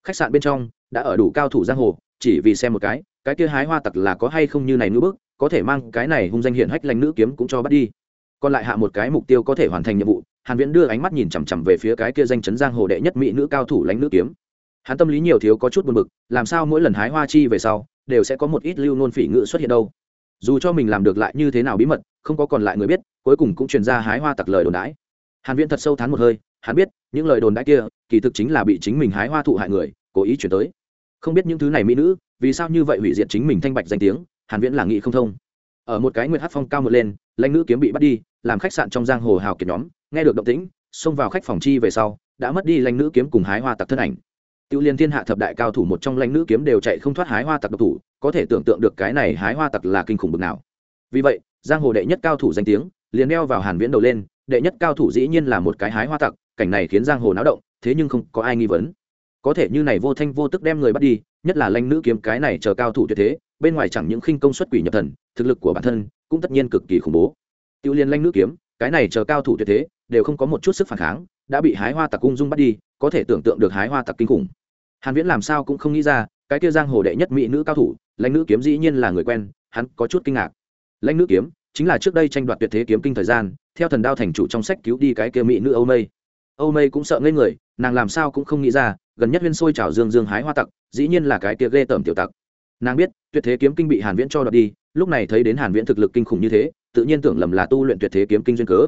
Khách sạn bên trong, đã ở đủ cao thủ giang hồ, chỉ vì xem một cái cái kia hái hoa tặc là có hay không như này nữ bước có thể mang cái này hung danh hiển hách lãnh nữ kiếm cũng cho bắt đi còn lại hạ một cái mục tiêu có thể hoàn thành nhiệm vụ, hàn viễn đưa ánh mắt nhìn chằm chằm về phía cái kia danh chấn giang hồ đệ nhất mỹ nữ cao thủ lãnh nữ kiếm. Hắn tâm lý nhiều thiếu có chút buồn bực, làm sao mỗi lần hái hoa chi về sau, đều sẽ có một ít lưu nôn phỉ ngữ xuất hiện đâu. Dù cho mình làm được lại như thế nào bí mật, không có còn lại người biết, cuối cùng cũng truyền ra hái hoa tặc lời đồn đãi. Hàn viễn thật sâu thán một hơi, hắn biết, những lời đồn đãi kia, kỳ thực chính là bị chính mình hái hoa thụ hại người, cố ý chuyển tới. Không biết những thứ này mỹ nữ, vì sao như vậy hủy diệt chính mình thanh bạch danh tiếng, hàn viễn là nghĩ không thông. Ở một cái nguyệt hát phong cao một lên, lãnh nữ kiếm bị bắt đi làm khách sạn trong giang hồ hào kiệt nhóm nghe được động tĩnh xông vào khách phòng chi về sau đã mất đi lãnh nữ kiếm cùng hái hoa tặc thân ảnh Tiêu Liên Thiên hạ thập đại cao thủ một trong lãnh nữ kiếm đều chạy không thoát hái hoa tặc độc thủ, có thể tưởng tượng được cái này hái hoa tặc là kinh khủng bực nào. Vì vậy, giang hồ đệ nhất cao thủ danh tiếng, liền đeo vào Hàn Viễn đầu lên, đệ nhất cao thủ dĩ nhiên là một cái hái hoa tặc, cảnh này khiến giang hồ náo động, thế nhưng không có ai nghi vấn. Có thể như này vô thanh vô tức đem người bắt đi, nhất là lãnh nữ kiếm cái này chờ cao thủ tuyệt thế, bên ngoài chẳng những khinh công xuất quỷ nhập thần, thực lực của bản thân cũng tất nhiên cực kỳ khủng bố. Tiêu Liên lanh nữ kiếm, cái này chờ cao thủ tuyệt thế, đều không có một chút sức phản kháng, đã bị hái hoa tặc cung dung bắt đi, có thể tưởng tượng được hái hoa tặc kinh khủng. Hàn viễn làm sao cũng không nghĩ ra cái kia giang hồ đệ nhất mỹ nữ cao thủ lãnh nữ kiếm dĩ nhiên là người quen hắn có chút kinh ngạc. Lãnh nữ kiếm chính là trước đây tranh đoạt tuyệt thế kiếm kinh thời gian theo thần đao thành chủ trong sách cứu đi cái kia mỹ nữ âu mây. Âu mây cũng sợ ngây người nàng làm sao cũng không nghĩ ra gần nhất huyên sôi trào dương dương hái hoa tặc dĩ nhiên là cái kia ghê tởm tiểu tặc. Nàng biết tuyệt thế kiếm kinh bị hàn viễn cho đoạt đi lúc này thấy đến hàn viễn thực lực kinh khủng như thế tự nhiên tưởng lầm là tu luyện tuyệt thế kiếm kinh duyên cớ.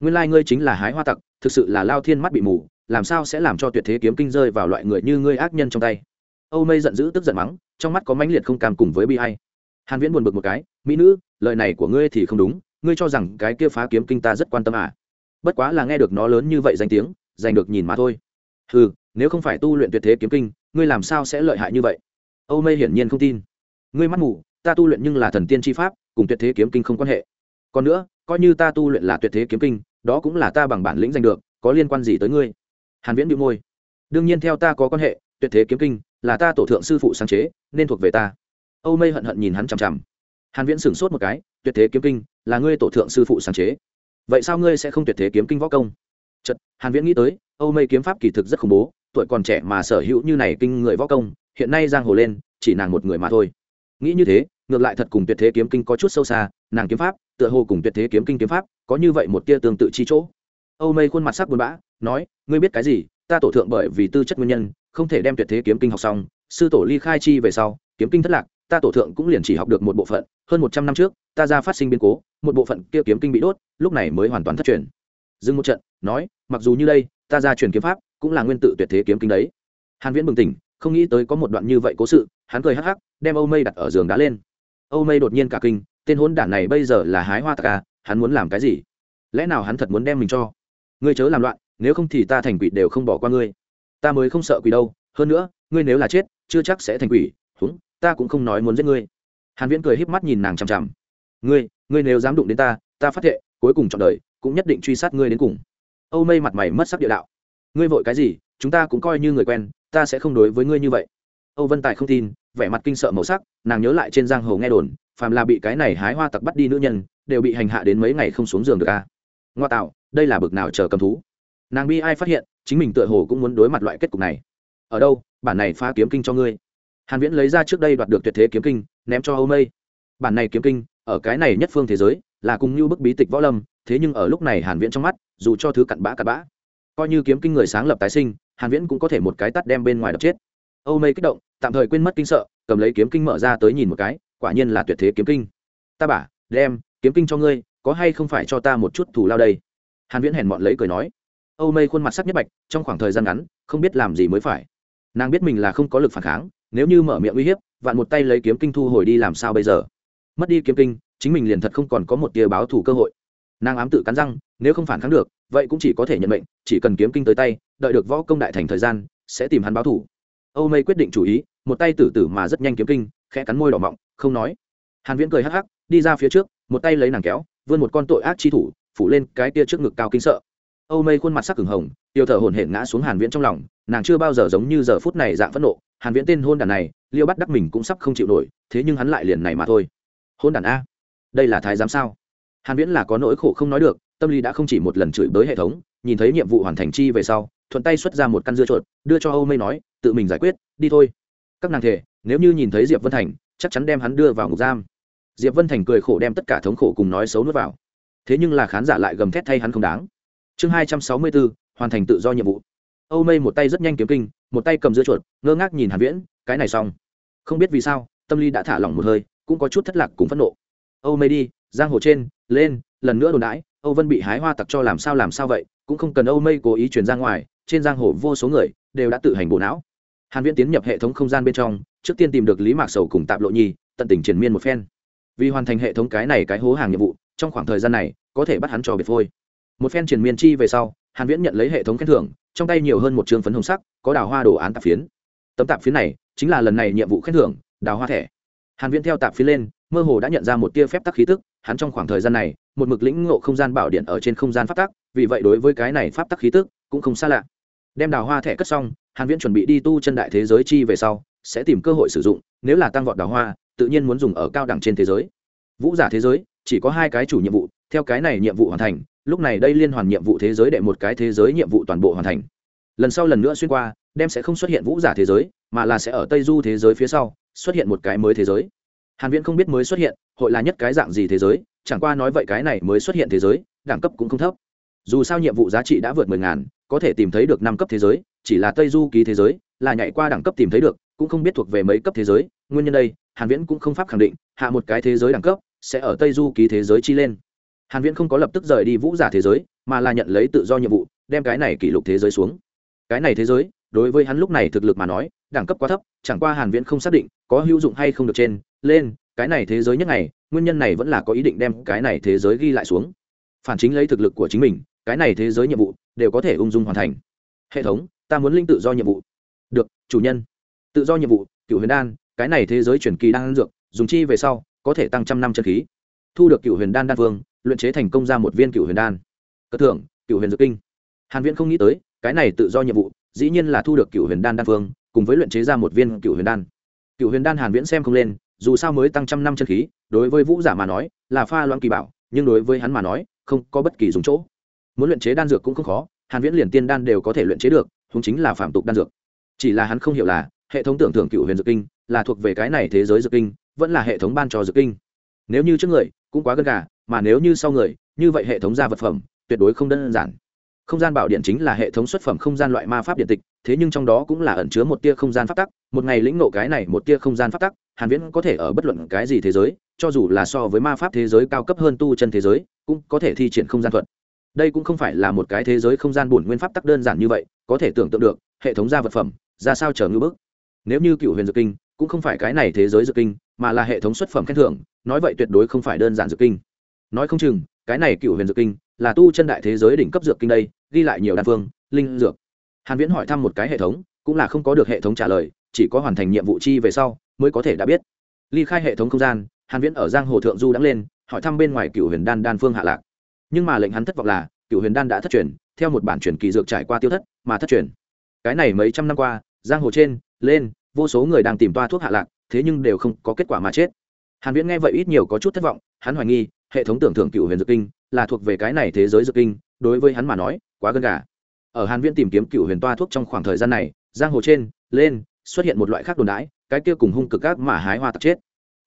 Nguyên lai like ngươi chính là hái hoa tặc, thực sự là lao thiên mắt bị mù, làm sao sẽ làm cho tuyệt thế kiếm kinh rơi vào loại người như ngươi ác nhân trong tay? Âu mây giận dữ tức giận mắng, trong mắt có mãnh liệt không cam cùng với bi hay hàn viễn buồn bực một cái, mỹ nữ, lời này của ngươi thì không đúng, ngươi cho rằng cái kia phá kiếm kinh ta rất quan tâm à? Bất quá là nghe được nó lớn như vậy danh tiếng, giành được nhìn mà thôi. Hừ, nếu không phải tu luyện tuyệt thế kiếm kinh, ngươi làm sao sẽ lợi hại như vậy? Âu mây hiển nhiên không tin. Ngươi mắt mù, ta tu luyện nhưng là thần tiên chi pháp, cùng tuyệt thế kiếm kinh không quan hệ còn nữa, coi như ta tu luyện là tuyệt thế kiếm kinh, đó cũng là ta bằng bản lĩnh giành được, có liên quan gì tới ngươi? Hàn viễn bị môi. Đương nhiên theo ta có quan hệ, tuyệt thế kiếm kinh là ta tổ thượng sư phụ sáng chế, nên thuộc về ta. Âu mây hận hận nhìn hắn chằm chằm. Hàn viễn sửng sốt một cái, tuyệt thế kiếm kinh là ngươi tổ thượng sư phụ sáng chế. Vậy sao ngươi sẽ không tuyệt thế kiếm kinh võ công? Chật hàn viễn nghĩ tới, âu mây kiếm pháp kỳ thực rất khủng bố, tuổi còn trẻ mà sở hữu như này kinh người võ công, hiện nay giang hồ lên, chỉ nàng một người mà thôi. Nghĩ như thế ngược lại thật cùng tuyệt thế kiếm kinh có chút sâu xa, nàng kiếm pháp, tựa hồ cùng tuyệt thế kiếm kinh kiếm pháp, có như vậy một tia tương tự chi chỗ. Âu mây khuôn mặt sắc buồn bã, nói, ngươi biết cái gì? Ta tổ thượng bởi vì tư chất nguyên nhân, không thể đem tuyệt thế kiếm kinh học xong. Sư tổ ly khai chi về sau, kiếm kinh thất lạc, ta tổ thượng cũng liền chỉ học được một bộ phận. Hơn một trăm năm trước, ta ra phát sinh biến cố, một bộ phận kia kiếm kinh bị đốt, lúc này mới hoàn toàn thất truyền. Dừng một trận, nói, mặc dù như đây, ta ra truyền kiếm pháp cũng là nguyên tự tuyệt thế kiếm kinh đấy. Hàn viễn bừng tỉnh, không nghĩ tới có một đoạn như vậy cố sự, hắn cười hắc hắc, đem âu mây đặt ở giường đá lên âu mây đột nhiên cả kinh, tên hôn đản này bây giờ là hái hoa tạc à hắn muốn làm cái gì? Lẽ nào hắn thật muốn đem mình cho? Ngươi chớ làm loạn, nếu không thì ta thành quỷ đều không bỏ qua ngươi. Ta mới không sợ quỷ đâu, hơn nữa, ngươi nếu là chết, chưa chắc sẽ thành quỷ, húng, ta cũng không nói muốn giết ngươi. Hàn viễn cười híp mắt nhìn nàng chằm chằm. Ngươi ngươi nếu dám đụng đến ta ta phát thệ, cuối cùng chọn đời, cũng nhất định truy sát ngươi đến cùng. Âu mây mặt mày mất sắc địa đạo. Ngươi vội cái gì, chúng ta cũng coi như người quen, ta sẽ không đối với ngươi như vậy âu vân tài không tin, vẻ mặt kinh sợ màu sắc, nàng nhớ lại trên giang hồ nghe đồn, phàm là bị cái này hái hoa tặc bắt đi nữ nhân, đều bị hành hạ đến mấy ngày không xuống giường được a à? ngoa tạo, đây là bực nào chờ cầm thú. Nàng bi ai phát hiện, chính mình tựa hồ cũng muốn đối mặt loại kết cục này. Ở đâu, bản này phá kiếm kinh cho ngươi. Hàn viễn lấy ra trước đây đoạt được tuyệt thế kiếm kinh, ném cho âu mây. Bản này kiếm kinh, ở cái này nhất phương thế giới, là cùng như bức bí tịch võ lâm, thế nhưng ở lúc này hàn viễn trong mắt, dù cho thứ cặn bã cặn bã, coi như kiếm kinh người sáng lập tái sinh, hàn viễn cũng có thể một cái tắt đem bên ngoài đập chết âu mây kích động, tạm thời quên mất kinh sợ, cầm lấy kiếm kinh mở ra tới nhìn một cái, quả nhiên là tuyệt thế kiếm kinh. Ta bảo đem kiếm kinh cho ngươi, có hay không phải cho ta một chút thù lao đây? Hàn viễn hèn mọn lấy cười nói. Âu mây khuôn mặt sắc nhất bạch, trong khoảng thời gian ngắn, không biết làm gì mới phải. Nàng biết mình là không có lực phản kháng, nếu như mở miệng uy hiếp, vạn một tay lấy kiếm kinh thu hồi đi làm sao bây giờ? Mất đi kiếm kinh, chính mình liền thật không còn có một tia báo thù cơ hội. Nàng ám tự cắn răng, nếu không phản kháng được, vậy cũng chỉ có thể nhận mệnh, chỉ cần kiếm kinh tới tay, đợi được võ công đại thành thời gian, sẽ tìm hắn báo thù âu mây quyết định chủ ý, một tay tử tử mà rất nhanh kiếm kinh, khẽ cắn môi đỏ mọng, không nói. Hàn viễn cười hắc hắc, đi ra phía trước, một tay lấy nàng kéo, vươn một con tội ác chi thủ, phủ lên cái kia trước ngực cao kinh sợ. Âu mây khuôn mặt sắc cứng hồng, tiêu thở hổn hển ngã xuống hàn viễn trong lòng, nàng chưa bao giờ giống như giờ phút này dạng phẫn nộ. Hàn viễn tên hôn đàn này, liêu bắt đắc mình cũng sắp không chịu nổi, thế nhưng hắn lại liền này mà thôi. Hôn đàn a? Đây là thái giám sao? Hàn viễn là có nỗi khổ không nói được, tâm lý đã không chỉ một lần chửi bới hệ thống, nhìn thấy nhiệm vụ hoàn thành chi về sau thuận tay xuất ra một căn dưa chuột, đưa cho âu mây nói, tự mình giải quyết, đi thôi. Các nàng thể nếu như nhìn thấy diệp vân thành, chắc chắn đem hắn đưa vào ngục giam. Diệp vân thành cười khổ đem tất cả thống khổ cùng nói xấu nuốt vào. Thế nhưng là khán giả lại gầm thét thay hắn không đáng. Chương hai trăm sáu mươi bốn hoàn thành tự do nhiệm vụ. Âu mây một tay rất nhanh kiếm kinh, một tay cầm dưa chuột, ngơ ngác nhìn hàn viễn, cái này xong. Không biết vì sao, tâm lý đã thả lỏng một hơi, cũng có chút thất lạc cùng phẫn nộ. Âu mây đi, giang hồ trên, lên, lần nữa đồn đãi, âu vân bị hái hoa tặc cho làm sao làm sao vậy, cũng không cần âu mây cố ý truyền ra ngoài trên giang hồ vô số người đều đã tự hành bộ não. Hàn viễn tiến nhập hệ thống không gian bên trong, trước tiên tìm được lý mạc sầu cùng tạm lộ nhi, tận tình triển miên một phen. Vì hoàn thành hệ thống cái này cái hố hàng nhiệm vụ, trong khoảng thời gian này, có thể bắt hắn cho biệt phôi. Một phen triển miên chi về sau, hàn viễn nhận lấy hệ thống khen thưởng, trong tay nhiều hơn một trường phấn hồng sắc, có đào hoa đồ án tạp phiến. Tấm tạp phiến này chính là lần này nhiệm vụ khen thưởng, đào hoa thẻ. Hàn viễn theo tạp phiến lên, mơ hồ đã nhận ra một tia phép tắc khí tức, hắn trong khoảng thời gian này, một mực lĩnh ngộ không gian bảo điện ở trên không gian pháp tắc, vì vậy đối với cái này pháp tắc khí tức cũng không xa lạ đem đào hoa thẻ cất xong, hàn viễn chuẩn bị đi tu chân đại thế giới chi về sau, sẽ tìm cơ hội sử dụng, nếu là tăng vọt đào hoa, tự nhiên muốn dùng ở cao đẳng trên thế giới. Vũ giả thế giới, chỉ có hai cái chủ nhiệm vụ, theo cái này nhiệm vụ hoàn thành, lúc này đây liên hoàn nhiệm vụ thế giới đệ một cái thế giới nhiệm vụ toàn bộ hoàn thành. Lần sau lần nữa xuyên qua, đem sẽ không xuất hiện vũ giả thế giới, mà là sẽ ở tây du thế giới phía sau, xuất hiện một cái mới thế giới. Hàn viễn không biết mới xuất hiện, hội là nhất cái dạng gì thế giới, chẳng qua nói vậy cái này mới xuất hiện thế giới, đẳng cấp cũng không thấp. Dù sao nhiệm vụ giá trị đã vượt mười ngàn có thể tìm thấy được năm cấp thế giới, chỉ là tây du ký thế giới, là nhảy qua đẳng cấp tìm thấy được, cũng không biết thuộc về mấy cấp thế giới, nguyên nhân đây, hàn viễn cũng không pháp khẳng định, hạ một cái thế giới đẳng cấp, sẽ ở tây du ký thế giới chi lên. Hàn viễn không có lập tức rời đi vũ giả thế giới, mà là nhận lấy tự do nhiệm vụ, đem cái này kỷ lục thế giới xuống. Cái này thế giới, đối với hắn lúc này thực lực mà nói, đẳng cấp quá thấp, chẳng qua hàn viễn không xác định có hữu dụng hay không được trên, lên, cái này thế giới nhất ngày, nguyên nhân này vẫn là có ý định đem cái này thế giới ghi lại xuống. Phản chính lấy thực lực của chính mình cái này thế giới nhiệm vụ đều có thể ung dung hoàn thành. Hệ thống, ta muốn linh tự do nhiệm vụ. Được, chủ nhân. Tự do nhiệm vụ cựu huyền đan, cái này thế giới chuyển kỳ đan dược, dùng chi về sau, có thể tăng trăm năm chân khí. Thu được cựu huyền đan đan vương, luyện chế thành công ra một viên cựu huyền đan. Cất thưởng cựu huyền dược kinh. Hàn viễn không nghĩ tới, cái này tự do nhiệm vụ, dĩ nhiên là thu được cựu huyền đan đan vương, cùng với luyện chế ra một viên cựu huyền đan. Cựu huyền đan hàn viễn xem không lên, dù sao mới tăng trăm năm chân khí, đối với vũ giả mà nói, là pha loãng kỳ bảo, nhưng đối với hắn mà nói, không có bất kỳ dùng chỗ muốn luyện chế đan dược cũng không khó, hàn viễn liền tiên đan đều có thể luyện chế được chúng chính là phạm tục đan dược. Chỉ là hắn không hiểu là, hệ thống tưởng thưởng cựu huyền dược kinh là thuộc về cái này thế giới dược kinh, vẫn là hệ thống ban cho dược kinh. Nếu như trước người, cũng quá gần gà, mà nếu như sau người, như vậy hệ thống ra vật phẩm, tuyệt đối không đơn giản. Không gian bảo điện chính là hệ thống xuất phẩm không gian loại ma pháp điện tịch, thế nhưng trong đó cũng là ẩn chứa một tia không gian pháp tắc, một ngày lĩnh nộ cái này một tia không gian pháp tắc, hàn viễn có thể ở bất luận cái gì thế giới, cho dù là so với ma pháp thế giới cao cấp hơn tu chân thế giới, cũng có thể thi triển không gian thuật đây cũng không phải là một cái thế giới không gian bổn nguyên pháp tắc đơn giản như vậy, có thể tưởng tượng được, hệ thống ra vật phẩm, ra sao chờ ngư bức. Nếu như cựu huyền dược kinh, cũng không phải cái này thế giới dược kinh, mà là hệ thống xuất phẩm khen thưởng, nói vậy tuyệt đối không phải đơn giản dược kinh. Nói không chừng, cái này cựu huyền dược kinh, là tu chân đại thế giới đỉnh cấp dược kinh đây, ghi lại nhiều đan phương, linh dược. Hàn viễn hỏi thăm một cái hệ thống, cũng là không có được hệ thống trả lời, chỉ có hoàn thành nhiệm vụ chi về sau, mới có thể đã biết. Ly khai hệ thống không gian, hàn viễn ở giang hồ thượng du đã lên, hỏi thăm bên ngoài cựu huyền đan đan phương hạ lạc nhưng mà lệnh hắn thất vọng là, cựu huyền đan đã thất truyền, theo một bản truyền kỳ dược trải qua tiêu thất, mà thất truyền. Cái này mấy trăm năm qua, giang hồ trên, lên, vô số người đang tìm toa thuốc hạ lạc, thế nhưng đều không có kết quả mà chết. Hàn viễn nghe vậy ít nhiều có chút thất vọng, hắn hoài nghi, hệ thống tưởng thưởng cựu huyền dược kinh là thuộc về cái này thế giới dược kinh, đối với hắn mà nói, quá gần gà. Ở hàn viễn tìm kiếm cựu huyền toa thuốc trong khoảng thời gian này, giang hồ trên, lên, xuất hiện một loại khác đồn đãi, cái kia cùng hung cực các mà hái hoa tặc chết.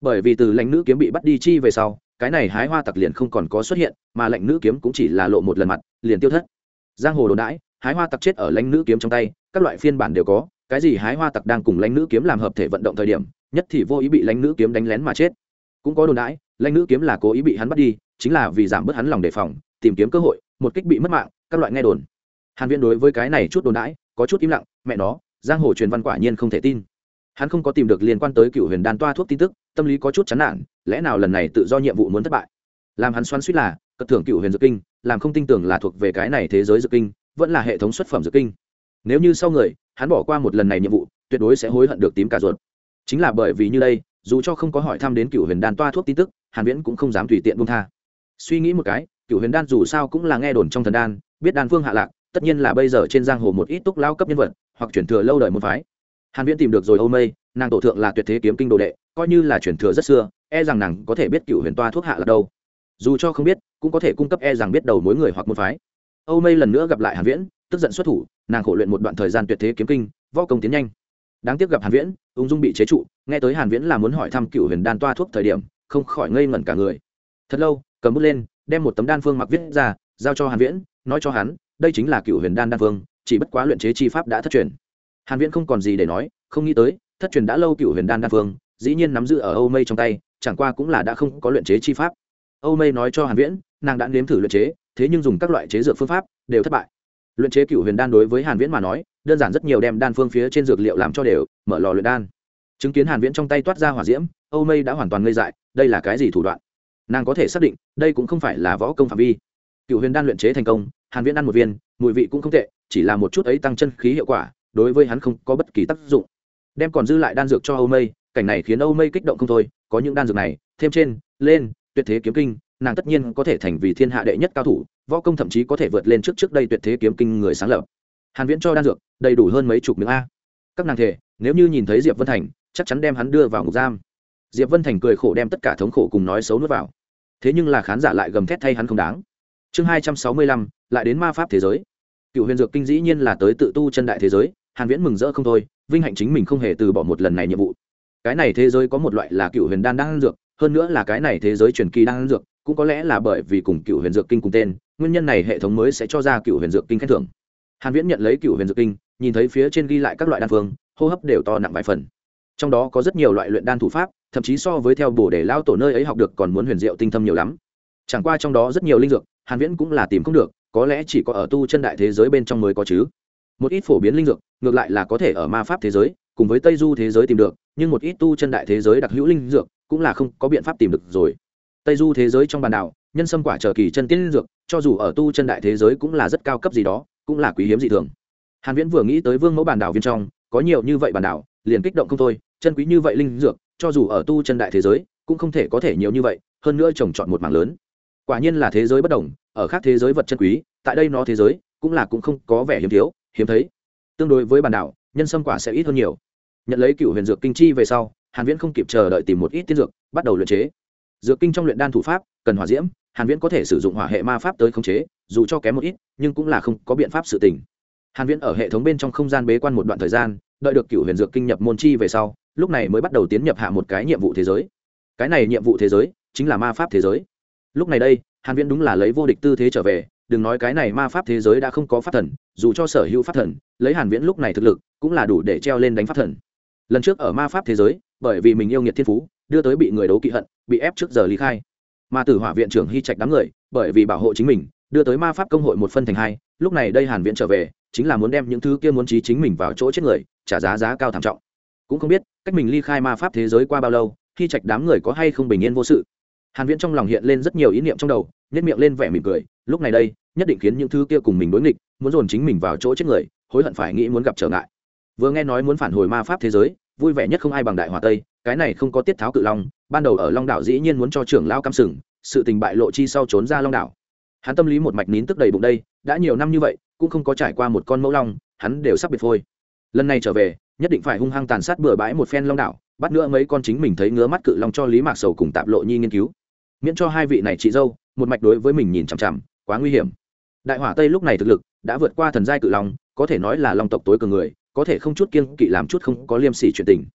Bởi vì từ lãnh nữ kiếm bị bắt đi chi về sau cái này hái hoa tặc liền không còn có xuất hiện, mà lệnh nữ kiếm cũng chỉ là lộ một lần mặt, liền tiêu thất. Giang hồ đồn đãi, hái hoa tặc chết ở lãnh nữ kiếm trong tay, các loại phiên bản đều có, cái gì hái hoa tặc đang cùng lãnh nữ kiếm làm hợp thể vận động thời điểm, nhất thì vô ý bị lãnh nữ kiếm đánh lén mà chết. Cũng có đồn đãi lãnh nữ kiếm là cố ý bị hắn bắt đi, chính là vì giảm bớt hắn lòng đề phòng, tìm kiếm cơ hội, một kích bị mất mạng, các loại nghe đồn. Hàn viễn đối với cái này chút đồn đãi, có chút im lặng, mẹ nó, giang hồ truyền văn quả nhiên không thể tin. Hắn không có tìm được liên quan tới cựu huyền đan toa thuốc tin tức, tâm lý có chút chán nản lẽ nào lần này tự do nhiệm vụ muốn thất bại? Làm hắn xoắn suýt là cất thưởng cựu huyền dược kinh, làm không tin tưởng là thuộc về cái này thế giới dược kinh, vẫn là hệ thống xuất phẩm dược kinh. Nếu như sau người, hắn bỏ qua một lần này nhiệm vụ, tuyệt đối sẽ hối hận được tím cả ruột. Chính là bởi vì như đây, dù cho không có hỏi thăm đến cựu huyền đan toa thuốc tin tức, hàn viễn cũng không dám tùy tiện buông tha. Suy nghĩ một cái, cựu huyền đan dù sao cũng là nghe đồn trong thần đan, biết đan phương hạ lạc, tất nhiên là bây giờ trên giang hồ một ít túc lao cấp nhân vật, hoặc chuyển thừa lâu đời một phái. Hàn viễn tìm được rồi âu mây, nàng tổ thượng là tuyệt thế kiếm kinh đồ đệ coi như là truyền thừa rất xưa e rằng nàng có thể biết cựu huyền toa thuốc hạ là đâu. Dù cho không biết, cũng có thể cung cấp e rằng biết đầu mối người hoặc môn phái. Âu mây lần nữa gặp lại hàn viễn, tức giận xuất thủ, nàng khổ luyện một đoạn thời gian tuyệt thế kiếm kinh, võ công tiến nhanh. Đáng tiếc gặp hàn viễn, ung dung bị chế trụ, nghe tới hàn viễn là muốn hỏi thăm cựu huyền đan toa thuốc thời điểm, không khỏi ngây ngẩn cả người. Thật lâu, cầm bút lên, đem một tấm đan phương mặc viết ra, giao cho hàn viễn, nói cho hắn, đây chính là cựu huyền đan đan phương, chỉ bất quá luyện chế chi pháp đã thất truyền. Hàn viễn không còn gì để nói, không nghĩ tới, thất truyền đã lâu cựu huyền đan đan phương dĩ nhiên nắm giữ ở âu mây trong tay, chẳng qua cũng là đã không có luyện chế chi pháp. Âu mây nói cho hàn viễn, nàng đã nếm thử luyện chế, thế nhưng dùng các loại chế dược phương pháp đều thất bại. Luyện chế cựu huyền đan đối với hàn viễn mà nói, đơn giản rất nhiều đem đan phương phía trên dược liệu làm cho đều, mở lò luyện đan. Chứng kiến hàn viễn trong tay toát ra hỏa diễm, âu mây đã hoàn toàn ngây dại, đây là cái gì thủ đoạn? Nàng có thể xác định, đây cũng không phải là võ công phạm vi. Cựu huyền đan luyện chế thành công, hàn viễn ăn một viên, mùi vị cũng không tệ, chỉ là một chút ấy tăng chân khí hiệu quả, đối với hắn không có bất kỳ tác dụng. Đem còn dư lại đan dược cho âu mây cảnh này khiến âu mây kích động không thôi, có những đan dược này, thêm trên, lên, tuyệt thế kiếm kinh, nàng tất nhiên có thể thành vì thiên hạ đệ nhất cao thủ, võ công thậm chí có thể vượt lên trước trước đây tuyệt thế kiếm kinh người sáng lập. Hàn viễn cho đan dược, đầy đủ hơn mấy chục miếng a. Các nàng thể, nếu như nhìn thấy diệp vân thành, chắc chắn đem hắn đưa vào ngục giam. Diệp vân thành cười khổ đem tất cả thống khổ cùng nói xấu nuốt vào. Thế nhưng là khán giả lại gầm thét thay hắn không đáng. Chương hai trăm sáu mươi lăm, lại đến ma pháp thế giới. Cựu huyền dược kinh dĩ nhiên là tới tự tu chân đại thế giới, hàn viễn mừng rỡ không thôi, vinh hạnh chính mình không hề từ bỏ một lần này nhiệm vụ cái này thế giới có một loại là cựu huyền đan đang dược, hơn nữa là cái này thế giới truyền kỳ đang dược, cũng có lẽ là bởi vì cùng cựu huyền dược kinh cùng tên, nguyên nhân này hệ thống mới sẽ cho ra cựu huyền dược kinh khen thưởng. Hàn viễn nhận lấy cựu huyền dược kinh, nhìn thấy phía trên ghi lại các loại đan phương, hô hấp đều to nặng vài phần. Trong đó có rất nhiều loại luyện đan thủ pháp, thậm chí so với theo bổ để lao tổ nơi ấy học được còn muốn huyền diệu tinh thâm nhiều lắm. Chẳng qua trong đó rất nhiều linh dược, hàn viễn cũng là tìm không được, có lẽ chỉ có ở tu chân đại thế giới bên trong mới có chứ. Một ít phổ biến linh dược, ngược lại là có thể ở ma pháp thế giới cùng với tây du thế giới tìm được, nhưng một ít tu chân đại thế giới đặc hữu linh dược cũng là không có biện pháp tìm được rồi. Tây du thế giới trong bàn đảo, nhân sâm quả chờ kỳ chân tiên linh dược, cho dù ở tu chân đại thế giới cũng là rất cao cấp gì đó, cũng là quý hiếm dị thường. Hàn viễn vừa nghĩ tới vương mẫu bàn đảo viên trong, có nhiều như vậy bàn đảo, liền kích động không thôi, chân quý như vậy linh dược, cho dù ở tu chân đại thế giới, cũng không thể có thể nhiều như vậy, hơn nữa trồng chọn một mảng lớn. Quả nhiên là thế giới bất đồng, ở khác thế giới vật chân quý, tại đây nó thế giới, cũng là cũng không có vẻ hiếm thiếu, hiếm thấy. Tương đối với bản đảo, nhân sâm quả sẽ ít hơn nhiều nhận lấy cựu huyền dược kinh chi về sau, hàn viễn không kịp chờ đợi tìm một ít tiên dược, bắt đầu luyện chế. Dược kinh trong luyện đan thủ pháp, cần hỏa diễm, hàn viễn có thể sử dụng hỏa hệ ma pháp tới khống chế, dù cho kém một ít, nhưng cũng là không có biện pháp sự tình. Hàn viễn ở hệ thống bên trong không gian bế quan một đoạn thời gian, đợi được cựu huyền dược kinh nhập môn chi về sau, lúc này mới bắt đầu tiến nhập hạ một cái nhiệm vụ thế giới. Cái này nhiệm vụ thế giới chính là ma pháp thế giới. Lúc này đây, hàn viễn đúng là lấy vô địch tư thế trở về, đừng nói cái này ma pháp thế giới đã không có pháp thần, dù cho sở hữu pháp thần, lấy hàn viễn lúc này thực lực, cũng là đủ để treo lên đánh pháp thần lần trước ở ma pháp thế giới, bởi vì mình yêu nghiệt thiên phú, đưa tới bị người đấu kỵ hận, bị ép trước giờ ly khai. Ma tử hỏa viện trưởng hy trạch đám người, bởi vì bảo hộ chính mình, đưa tới ma pháp công hội một phân thành hai, lúc này đây hàn viễn trở về, chính là muốn đem những thứ kia muốn trí chính mình vào chỗ chết người, trả giá giá cao thảm trọng. Cũng không biết, cách mình ly khai ma pháp thế giới qua bao lâu, hy trạch đám người có hay không bình yên vô sự. Hàn viễn trong lòng hiện lên rất nhiều ý niệm trong đầu, nhếch miệng lên vẻ mỉm cười, lúc này đây, nhất định khiến những thứ kia cùng mình đối nghịch, muốn dồn chính mình vào chỗ chết người, hối hận phải nghĩ muốn gặp trở ngại vừa nghe nói muốn phản hồi ma pháp thế giới, vui vẻ nhất không ai bằng đại hòa tây, cái này không có tiết tháo cự long, ban đầu ở long đảo dĩ nhiên muốn cho trưởng lao cam sừng, sự tình bại lộ chi sau trốn ra long đảo. Hắn tâm lý một mạch nín tức đầy bụng đây, đã nhiều năm như vậy, cũng không có trải qua một con mẫu long, hắn đều sắp biệt phôi. Lần này trở về, nhất định phải hung hăng tàn sát bừa bãi một phen long đảo, bắt nữa mấy con chính mình thấy ngứa mắt cự long cho lý mạc sầu cùng tạp lộ nhi nghiên cứu. Miễn cho hai vị này chị dâu, một mạch đối với mình nhìn chằm chằm, quá nguy hiểm. Đại hỏa tây lúc này thực lực, đã vượt qua thần giai cự long, có thể nói là long tộc tối cường người có thể không chút kiên kỵ làm chút không có liêm sỉ chuyện tình.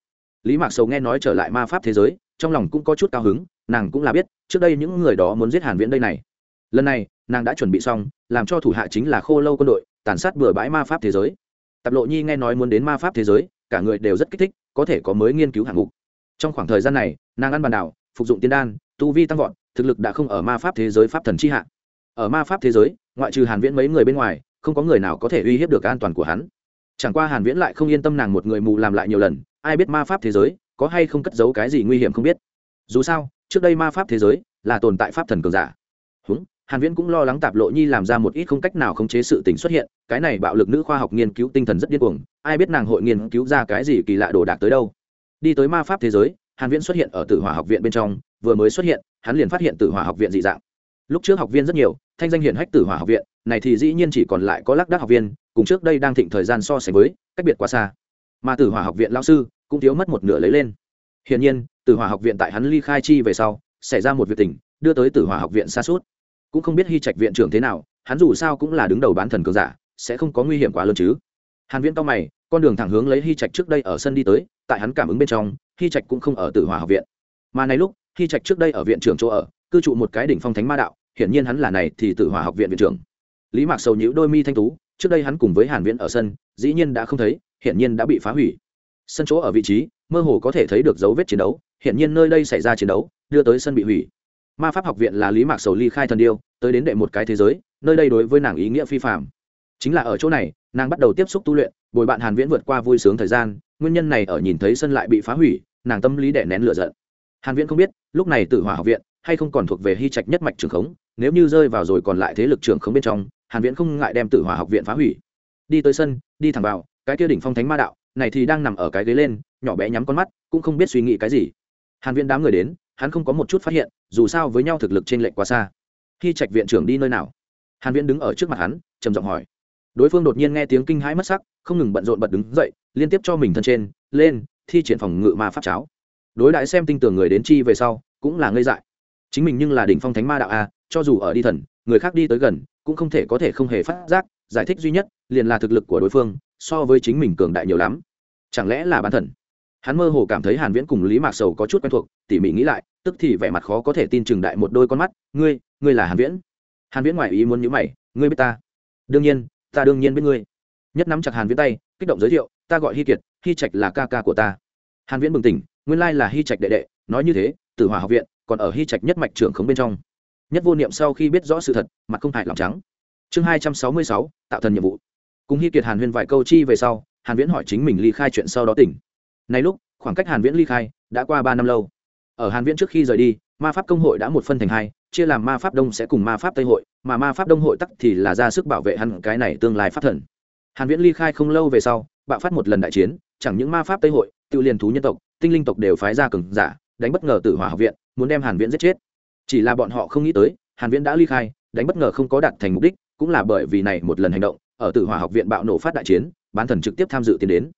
Lý mạc sầu nghe nói trở lại ma pháp thế giới, trong lòng cũng có chút cao hứng, nàng cũng là biết, trước đây những người đó muốn giết hàn viễn đây này. Lần này, nàng đã chuẩn bị xong, làm cho thủ hạ chính là khô lâu quân đội, tàn sát bừa bãi ma pháp thế giới. Tạp lộ nhi nghe nói muốn đến ma pháp thế giới, cả người đều rất kích thích, có thể có mới nghiên cứu hạng mục. Trong khoảng thời gian này, nàng ăn bàn đảo, phục dụng tiên đan, tu vi tăng vọt, thực lực đã không ở ma pháp thế giới pháp thần chi hạ. Ở ma pháp thế giới, ngoại trừ hàn viễn mấy người bên ngoài, không có người nào có thể uy hiếp được an toàn của hắn chẳng qua hàn viễn lại không yên tâm nàng một người mù làm lại nhiều lần, ai biết ma pháp thế giới có hay không cất giấu cái gì nguy hiểm không biết. Dù sao, trước đây ma pháp thế giới là tồn tại pháp thần cường giả. Húng, hàn viễn cũng lo lắng tạp lộ nhi làm ra một ít không cách nào khống chế sự tình xuất hiện, cái này bạo lực nữ khoa học nghiên cứu tinh thần rất điên cuồng, ai biết nàng hội nghiên cứu ra cái gì kỳ lạ đồ đạc tới đâu. Đi tới ma pháp thế giới, hàn viễn xuất hiện ở tử hỏa học viện bên trong, vừa mới xuất hiện, hắn liền phát hiện tử hỏa học viện dị dạng lúc trước học viên rất nhiều, thanh danh hiển hách tử hỏa học viện, này thì dĩ nhiên chỉ còn lại có lác đác học viên, cùng trước đây đang thịnh thời gian so sánh với, cách biệt quá xa. Mà tử hỏa học viện lao sư cũng thiếu mất một nửa lấy lên. Hiển nhiên, tử hỏa học viện tại hắn ly khai chi về sau, xảy ra một việc tình, đưa tới tử hỏa học viện xa suốt cũng không biết hy trạch viện trưởng thế nào, hắn dù sao cũng là đứng đầu bán thần cường giả, sẽ không có nguy hiểm quá lớn chứ. Hàn viễn to mày, con đường thẳng hướng lấy hy trạch trước đây ở sân đi tới, tại hắn cảm ứng bên trong, hy trạch cũng không ở tử hỏa học viện. Mà này lúc, hy trạch trước đây ở viện trưởng chỗ ở, cư trụ một cái đỉnh phong thánh ma đạo hiển nhiên hắn là này thì tử hỏa học viện viện trưởng. Lý mạc sầu nhíu đôi mi thanh tú, trước đây hắn cùng với hàn viễn ở sân, dĩ nhiên đã không thấy, hiển nhiên đã bị phá hủy. Sân chỗ ở vị trí, mơ hồ có thể thấy được dấu vết chiến đấu, hiển nhiên nơi đây xảy ra chiến đấu, đưa tới sân bị hủy. Ma pháp học viện là lý mạc sầu ly khai thần điêu, tới đến đệ một cái thế giới, nơi đây đối với nàng ý nghĩa phi phạm chính là ở chỗ này, nàng bắt đầu tiếp xúc tu luyện, bồi bạn hàn viễn vượt qua vui sướng thời gian, nguyên nhân này ở nhìn thấy sân lại bị phá hủy, nàng tâm lý đè nén lửa giận. Hàn viễn không biết, lúc này tử hỏa học viện, hay không còn thuộc về hy trạch nhất mạch trường khống nếu như rơi vào rồi còn lại thế lực trưởng không bên trong, hàn viễn không ngại đem tử hỏa học viện phá hủy. Đi tới sân, đi thẳng vào, cái kia đỉnh phong thánh ma đạo, này thì đang nằm ở cái ghế lên, nhỏ bé nhắm con mắt, cũng không biết suy nghĩ cái gì. Hàn viễn đám người đến, hắn không có một chút phát hiện, dù sao với nhau thực lực trên lệnh quá xa. Khi trạch viện trưởng đi nơi nào? Hàn viễn đứng ở trước mặt hắn, trầm giọng hỏi. Đối phương đột nhiên nghe tiếng kinh hãi mất sắc, không ngừng bận rộn bật đứng dậy, liên tiếp cho mình thân trên, lên, thi triển phòng ngự ma pháp cháo. Đối đại xem tinh tưởng người đến chi về sau, cũng là ngây dại. Chính mình nhưng là đỉnh phong thánh ma đạo a cho dù ở đi thần, người khác đi tới gần, cũng không thể có thể không hề phát giác, giải thích duy nhất liền là thực lực của đối phương, so với chính mình cường đại nhiều lắm. Chẳng lẽ là bán thần hắn mơ hồ cảm thấy hàn viễn cùng lý mạc sầu có chút quen thuộc, tỉ mỉ nghĩ lại, tức thì vẻ mặt khó có thể tin chừng đại một đôi con mắt, ngươi ngươi là hàn viễn? Hàn viễn ngoài ý muốn nhíu mày, ngươi biết ta? Đương nhiên, ta đương nhiên biết ngươi. Nhất nắm chặt hàn viễn tay, kích động giới thiệu, ta gọi Hi kiệt, Hi trạch là ca ca của ta. Hàn viễn bừng tỉnh, nguyên lai là Hi trạch đệ đệ, nói như thế, tử hòa học viện, còn ở Hi trạch nhất mạch trưởng khống bên trong nhất vô niệm sau khi biết rõ sự thật mặt không hại lòng trắng. Chương 266, tạo thần nhiệm vụ. Cùng hy kiệt hàn huyên vài câu chi về sau hàn viễn hỏi chính mình ly khai chuyện sau đó tỉnh. Nay lúc khoảng cách hàn viễn ly khai đã qua ba năm lâu. Ở hàn viễn trước khi rời đi ma pháp công hội đã một phân thành hai chia làm ma pháp đông sẽ cùng ma pháp tây hội mà ma pháp đông hội tắc thì là ra sức bảo vệ hắn cái này tương lai pháp thần. Hàn viễn ly khai không lâu về sau bạo phát một lần đại chiến chẳng những ma pháp tây hội tiêu liền thú nhân tộc tinh linh tộc đều phái ra cường giả đánh bất ngờ tử hỏa học viện muốn đem hàn viễn giết chết chỉ là bọn họ không nghĩ tới, hàn viễn đã ly khai, đánh bất ngờ không có đạt thành mục đích, cũng là bởi vì này một lần hành động, ở tử hỏa học viện bạo nổ phát đại chiến, bán thần trực tiếp tham dự tiến đến.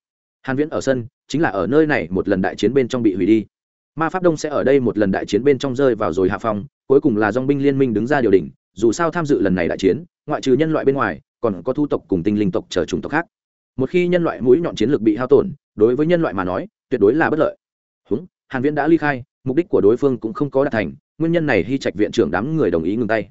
Hàn viễn ở sân, chính là ở nơi này một lần đại chiến bên trong bị hủy đi. Ma pháp đông sẽ ở đây một lần đại chiến bên trong rơi vào rồi hạ phong, cuối cùng là dòng binh liên minh đứng ra điều đình dù sao tham dự lần này đại chiến, ngoại trừ nhân loại bên ngoài, còn có thu tộc cùng tinh linh tộc chờ chủng tộc khác. Một khi nhân loại mũi nhọn chiến lược bị hao tổn, đối với nhân loại mà nói, tuyệt đối là bất lợi. Húng, hàn viễn đã ly khai, mục đích của đối phương cũng không có đạt thành nguyên nhân này hy trạch viện trưởng đám người đồng ý ngừng tay.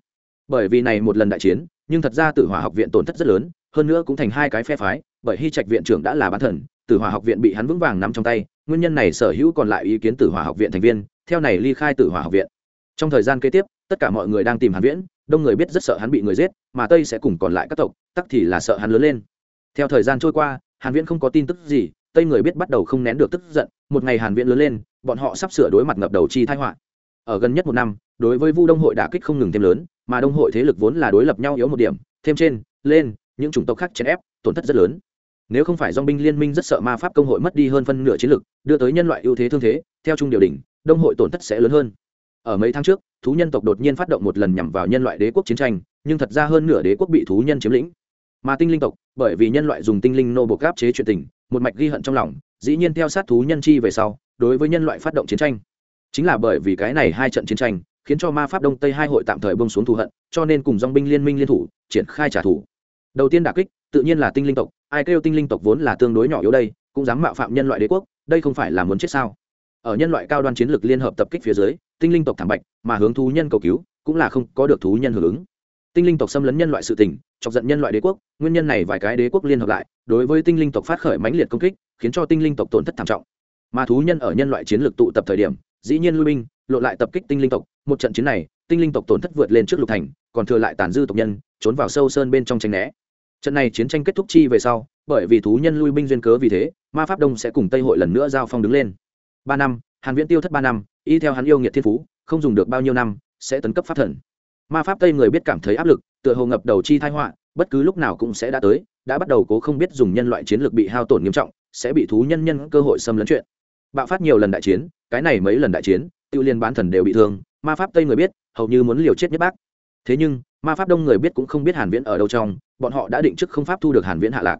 Bởi vì này một lần đại chiến, nhưng thật ra tử hỏa học viện tổn thất rất lớn, hơn nữa cũng thành hai cái phe phái, bởi hy trạch viện trưởng đã là bán thần, tử hỏa học viện bị hắn vững vàng nắm trong tay, nguyên nhân này sở hữu còn lại ý kiến tử hỏa học viện thành viên, theo này ly khai tử hỏa học viện. Trong thời gian kế tiếp, tất cả mọi người đang tìm hàn viễn, đông người biết rất sợ hắn bị người giết, mà tây sẽ cùng còn lại các tộc, tắc thì là sợ hắn lớn lên. Theo thời gian trôi qua, hàn viễn không có tin tức gì, tây người biết bắt đầu không nén được tức giận, một ngày hàn viễn lớn lên, bọn họ sắp sửa đối mặt ngập đầu chi tai họa ở gần nhất một năm, đối với vu đông hội đã kích không ngừng thêm lớn, mà đông hội thế lực vốn là đối lập nhau yếu một điểm, thêm trên, lên, những chủng tộc khác chèn ép, tổn thất rất lớn. Nếu không phải dong binh liên minh rất sợ ma pháp công hội mất đi hơn phân nửa chiến lực, đưa tới nhân loại ưu thế thương thế, theo trung điều đỉnh, đông hội tổn thất sẽ lớn hơn. Ở mấy tháng trước, thú nhân tộc đột nhiên phát động một lần nhằm vào nhân loại đế quốc chiến tranh, nhưng thật ra hơn nửa đế quốc bị thú nhân chiếm lĩnh. Mà tinh linh tộc, bởi vì nhân loại dùng tinh linh nô bộc gáp chế chuyện tình, một mạch ghi hận trong lòng, dĩ nhiên theo sát thú nhân chi về sau, đối với nhân loại phát động chiến tranh chính là bởi vì cái này hai trận chiến tranh, khiến cho ma pháp đông tây hai hội tạm thời bông xuống thù hận, cho nên cùng dong binh liên minh liên thủ, triển khai trả thù. Đầu tiên đả kích, tự nhiên là tinh linh tộc, ai kêu tinh linh tộc vốn là tương đối nhỏ yếu đây, cũng dám mạo phạm nhân loại đế quốc, đây không phải là muốn chết sao? Ở nhân loại cao đoan chiến lược liên hợp tập kích phía dưới, tinh linh tộc thảm bạch, mà hướng thú nhân cầu cứu, cũng là không có được thú nhân hưởng ứng. Tinh linh tộc xâm lấn nhân loại sự tình, chọc giận nhân loại đế quốc, nguyên nhân này vài cái đế quốc liên hợp lại, đối với tinh linh tộc phát khởi mãnh liệt công kích, khiến cho tinh linh tộc tổn thất thảm trọng. Mà thú nhân ở nhân loại chiến lược tụ tập thời điểm dĩ nhiên lui binh, lộ lại tập kích tinh linh tộc. Một trận chiến này, tinh linh tộc tổn thất vượt lên trước lục thành, còn thừa lại tàn dư tộc nhân, trốn vào sâu sơn bên trong tranh né. Trận này chiến tranh kết thúc chi về sau, bởi vì thú nhân lui binh duyên cớ vì thế, ma pháp đông sẽ cùng tây hội lần nữa giao phong đứng lên. Ba năm, hàn viễn tiêu thất ba năm, y theo hắn yêu nghiệt thiên phú, không dùng được bao nhiêu năm, sẽ tấn cấp pháp thần. Ma pháp tây người biết cảm thấy áp lực, tựa hồ ngập đầu chi thai họa, bất cứ lúc nào cũng sẽ đã tới, đã bắt đầu cố không biết dùng nhân loại chiến lược bị hao tổn nghiêm trọng, sẽ bị thú nhân nhân cơ hội xâm lấn chuyện. Bạo phát nhiều lần đại chiến cái này mấy lần đại chiến, tiêu liên bán thần đều bị thương, ma pháp tây người biết, hầu như muốn liều chết nhất bác. Thế nhưng, ma pháp đông người biết cũng không biết hàn viễn ở đâu trong, bọn họ đã định trước không pháp thu được hàn viễn hạ lạc.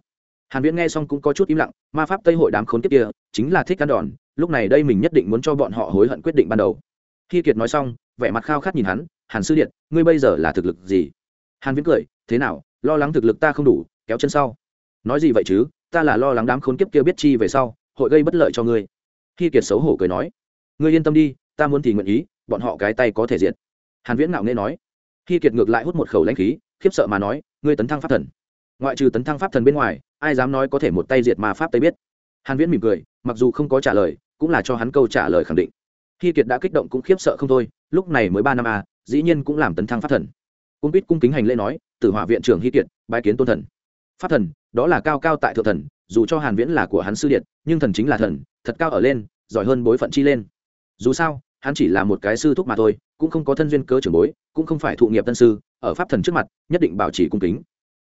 Hàn viễn nghe xong cũng có chút im lặng, ma pháp tây hội đám khốn kiếp kia, chính là thích ăn đòn, lúc này đây mình nhất định muốn cho bọn họ hối hận quyết định ban đầu. Khi kiệt nói xong, vẻ mặt khao khát nhìn hắn, hàn sư điện, ngươi bây giờ là thực lực gì? Hàn viễn cười, thế nào, lo lắng thực lực ta không đủ, kéo chân sau. Nói gì vậy chứ, ta là lo lắng đám khốn kiếp kia biết chi về sau, hội gây bất lợi cho ngươi khi kiệt xấu hổ cười nói ngươi yên tâm đi ta muốn thì nguyện ý bọn họ cái tay có thể diệt. Hàn viễn ngạo nghễ nói. Khi kiệt ngược lại hút một khẩu lãnh khí khiếp sợ mà nói ngươi tấn thăng pháp thần. Ngoại trừ tấn thăng pháp thần bên ngoài ai dám nói có thể một tay diệt mà pháp tây biết. Hàn viễn mỉm cười mặc dù không có trả lời cũng là cho hắn câu trả lời khẳng định. Khi kiệt đã kích động cũng khiếp sợ không thôi lúc này mới ba năm a à, dĩ nhiên cũng làm tấn thăng pháp thần. Cung quýt cung kính hành lễ nói tử hỏa viện trưởng hy kiệt bái kiến tôn thần. Pháp thần đó là cao cao tại thượng thần dù cho hàn viễn là của hắn sư điện nhưng thần chính là thần thật cao ở lên, giỏi hơn bối phận chi lên. Dù sao, hắn chỉ là một cái sư thúc mà thôi, cũng không có thân duyên cơ trưởng bối, cũng không phải thụ nghiệp tân sư, ở pháp thần trước mặt, nhất định bảo trì cung kính.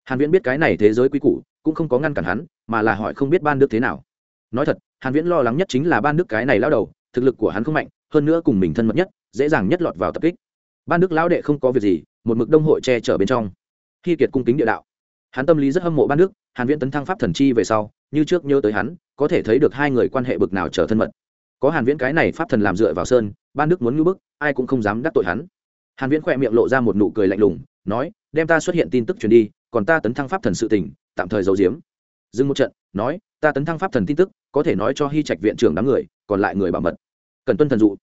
Hàn viễn biết cái này thế giới quý củ, cũng không có ngăn cản hắn, mà là hỏi không biết ban đức thế nào. Nói thật, hàn viễn lo lắng nhất chính là ban đức cái này lão đầu, thực lực của hắn không mạnh, hơn nữa cùng mình thân mật nhất, dễ dàng nhất lọt vào tập kích. Ban đức lão đệ không có việc gì, một mực đông hội che chở bên trong. Khi kiệt cung kính địa đạo, hắn tâm lý rất hâm mộ ban đức hàn viễn tấn thăng pháp thần chi về sau, như trước nhớ tới hắn, có thể thấy được hai người quan hệ bực nào trở thân mật. Có hàn viễn cái này pháp thần làm dựa vào sơn, ban đức muốn ngưu bức, ai cũng không dám đắc tội hắn. Hàn viễn khoe miệng lộ ra một nụ cười lạnh lùng, nói, đem ta xuất hiện tin tức truyền đi, còn ta tấn thăng pháp thần sự tình, tạm thời giấu giếm. Dừng một trận, nói, ta tấn thăng pháp thần tin tức, có thể nói cho hy trạch viện trưởng đám người, còn lại người bảo mật. Cần tuân thần dụ.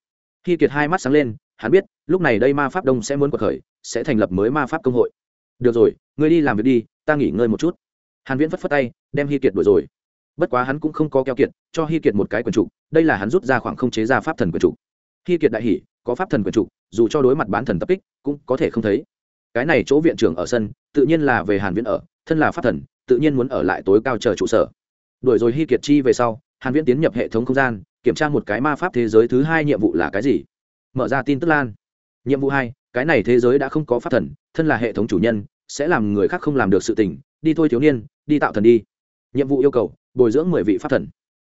Khi kiệt hai mắt sáng lên, hắn biết, lúc này đây ma pháp đông sẽ muốn cuộc khởi, sẽ thành lập mới ma pháp công hội. Được rồi, ngươi đi làm việc đi, ta nghỉ ngơi một chút hàn viễn phất phất tay, đem hy kiệt đuổi rồi. Bất quá hắn cũng không có keo kiệt, cho hy kiệt một cái quyền trụ đây là hắn rút ra khoảng không chế ra pháp thần quyền trụ hy kiệt đại hỉ, có pháp thần quyền trụ dù cho đối mặt bán thần tập kích, cũng có thể không thấy. Cái này chỗ viện trưởng ở sân, tự nhiên là về hàn viễn ở, thân là pháp thần, tự nhiên muốn ở lại tối cao chờ trụ sở. Đuổi rồi hy kiệt chi về sau, hàn viễn tiến nhập hệ thống không gian, kiểm tra một cái ma pháp thế giới thứ hai nhiệm vụ là cái gì. Mở ra tin tức lan. Nhiệm vụ hai, cái này thế giới đã không có pháp thần, thân là hệ thống chủ nhân, sẽ làm người khác không làm được sự tình, đi thôi thiếu niên đi tạo thần đi. Nhiệm vụ yêu cầu, bồi dưỡng mười vị pháp thần.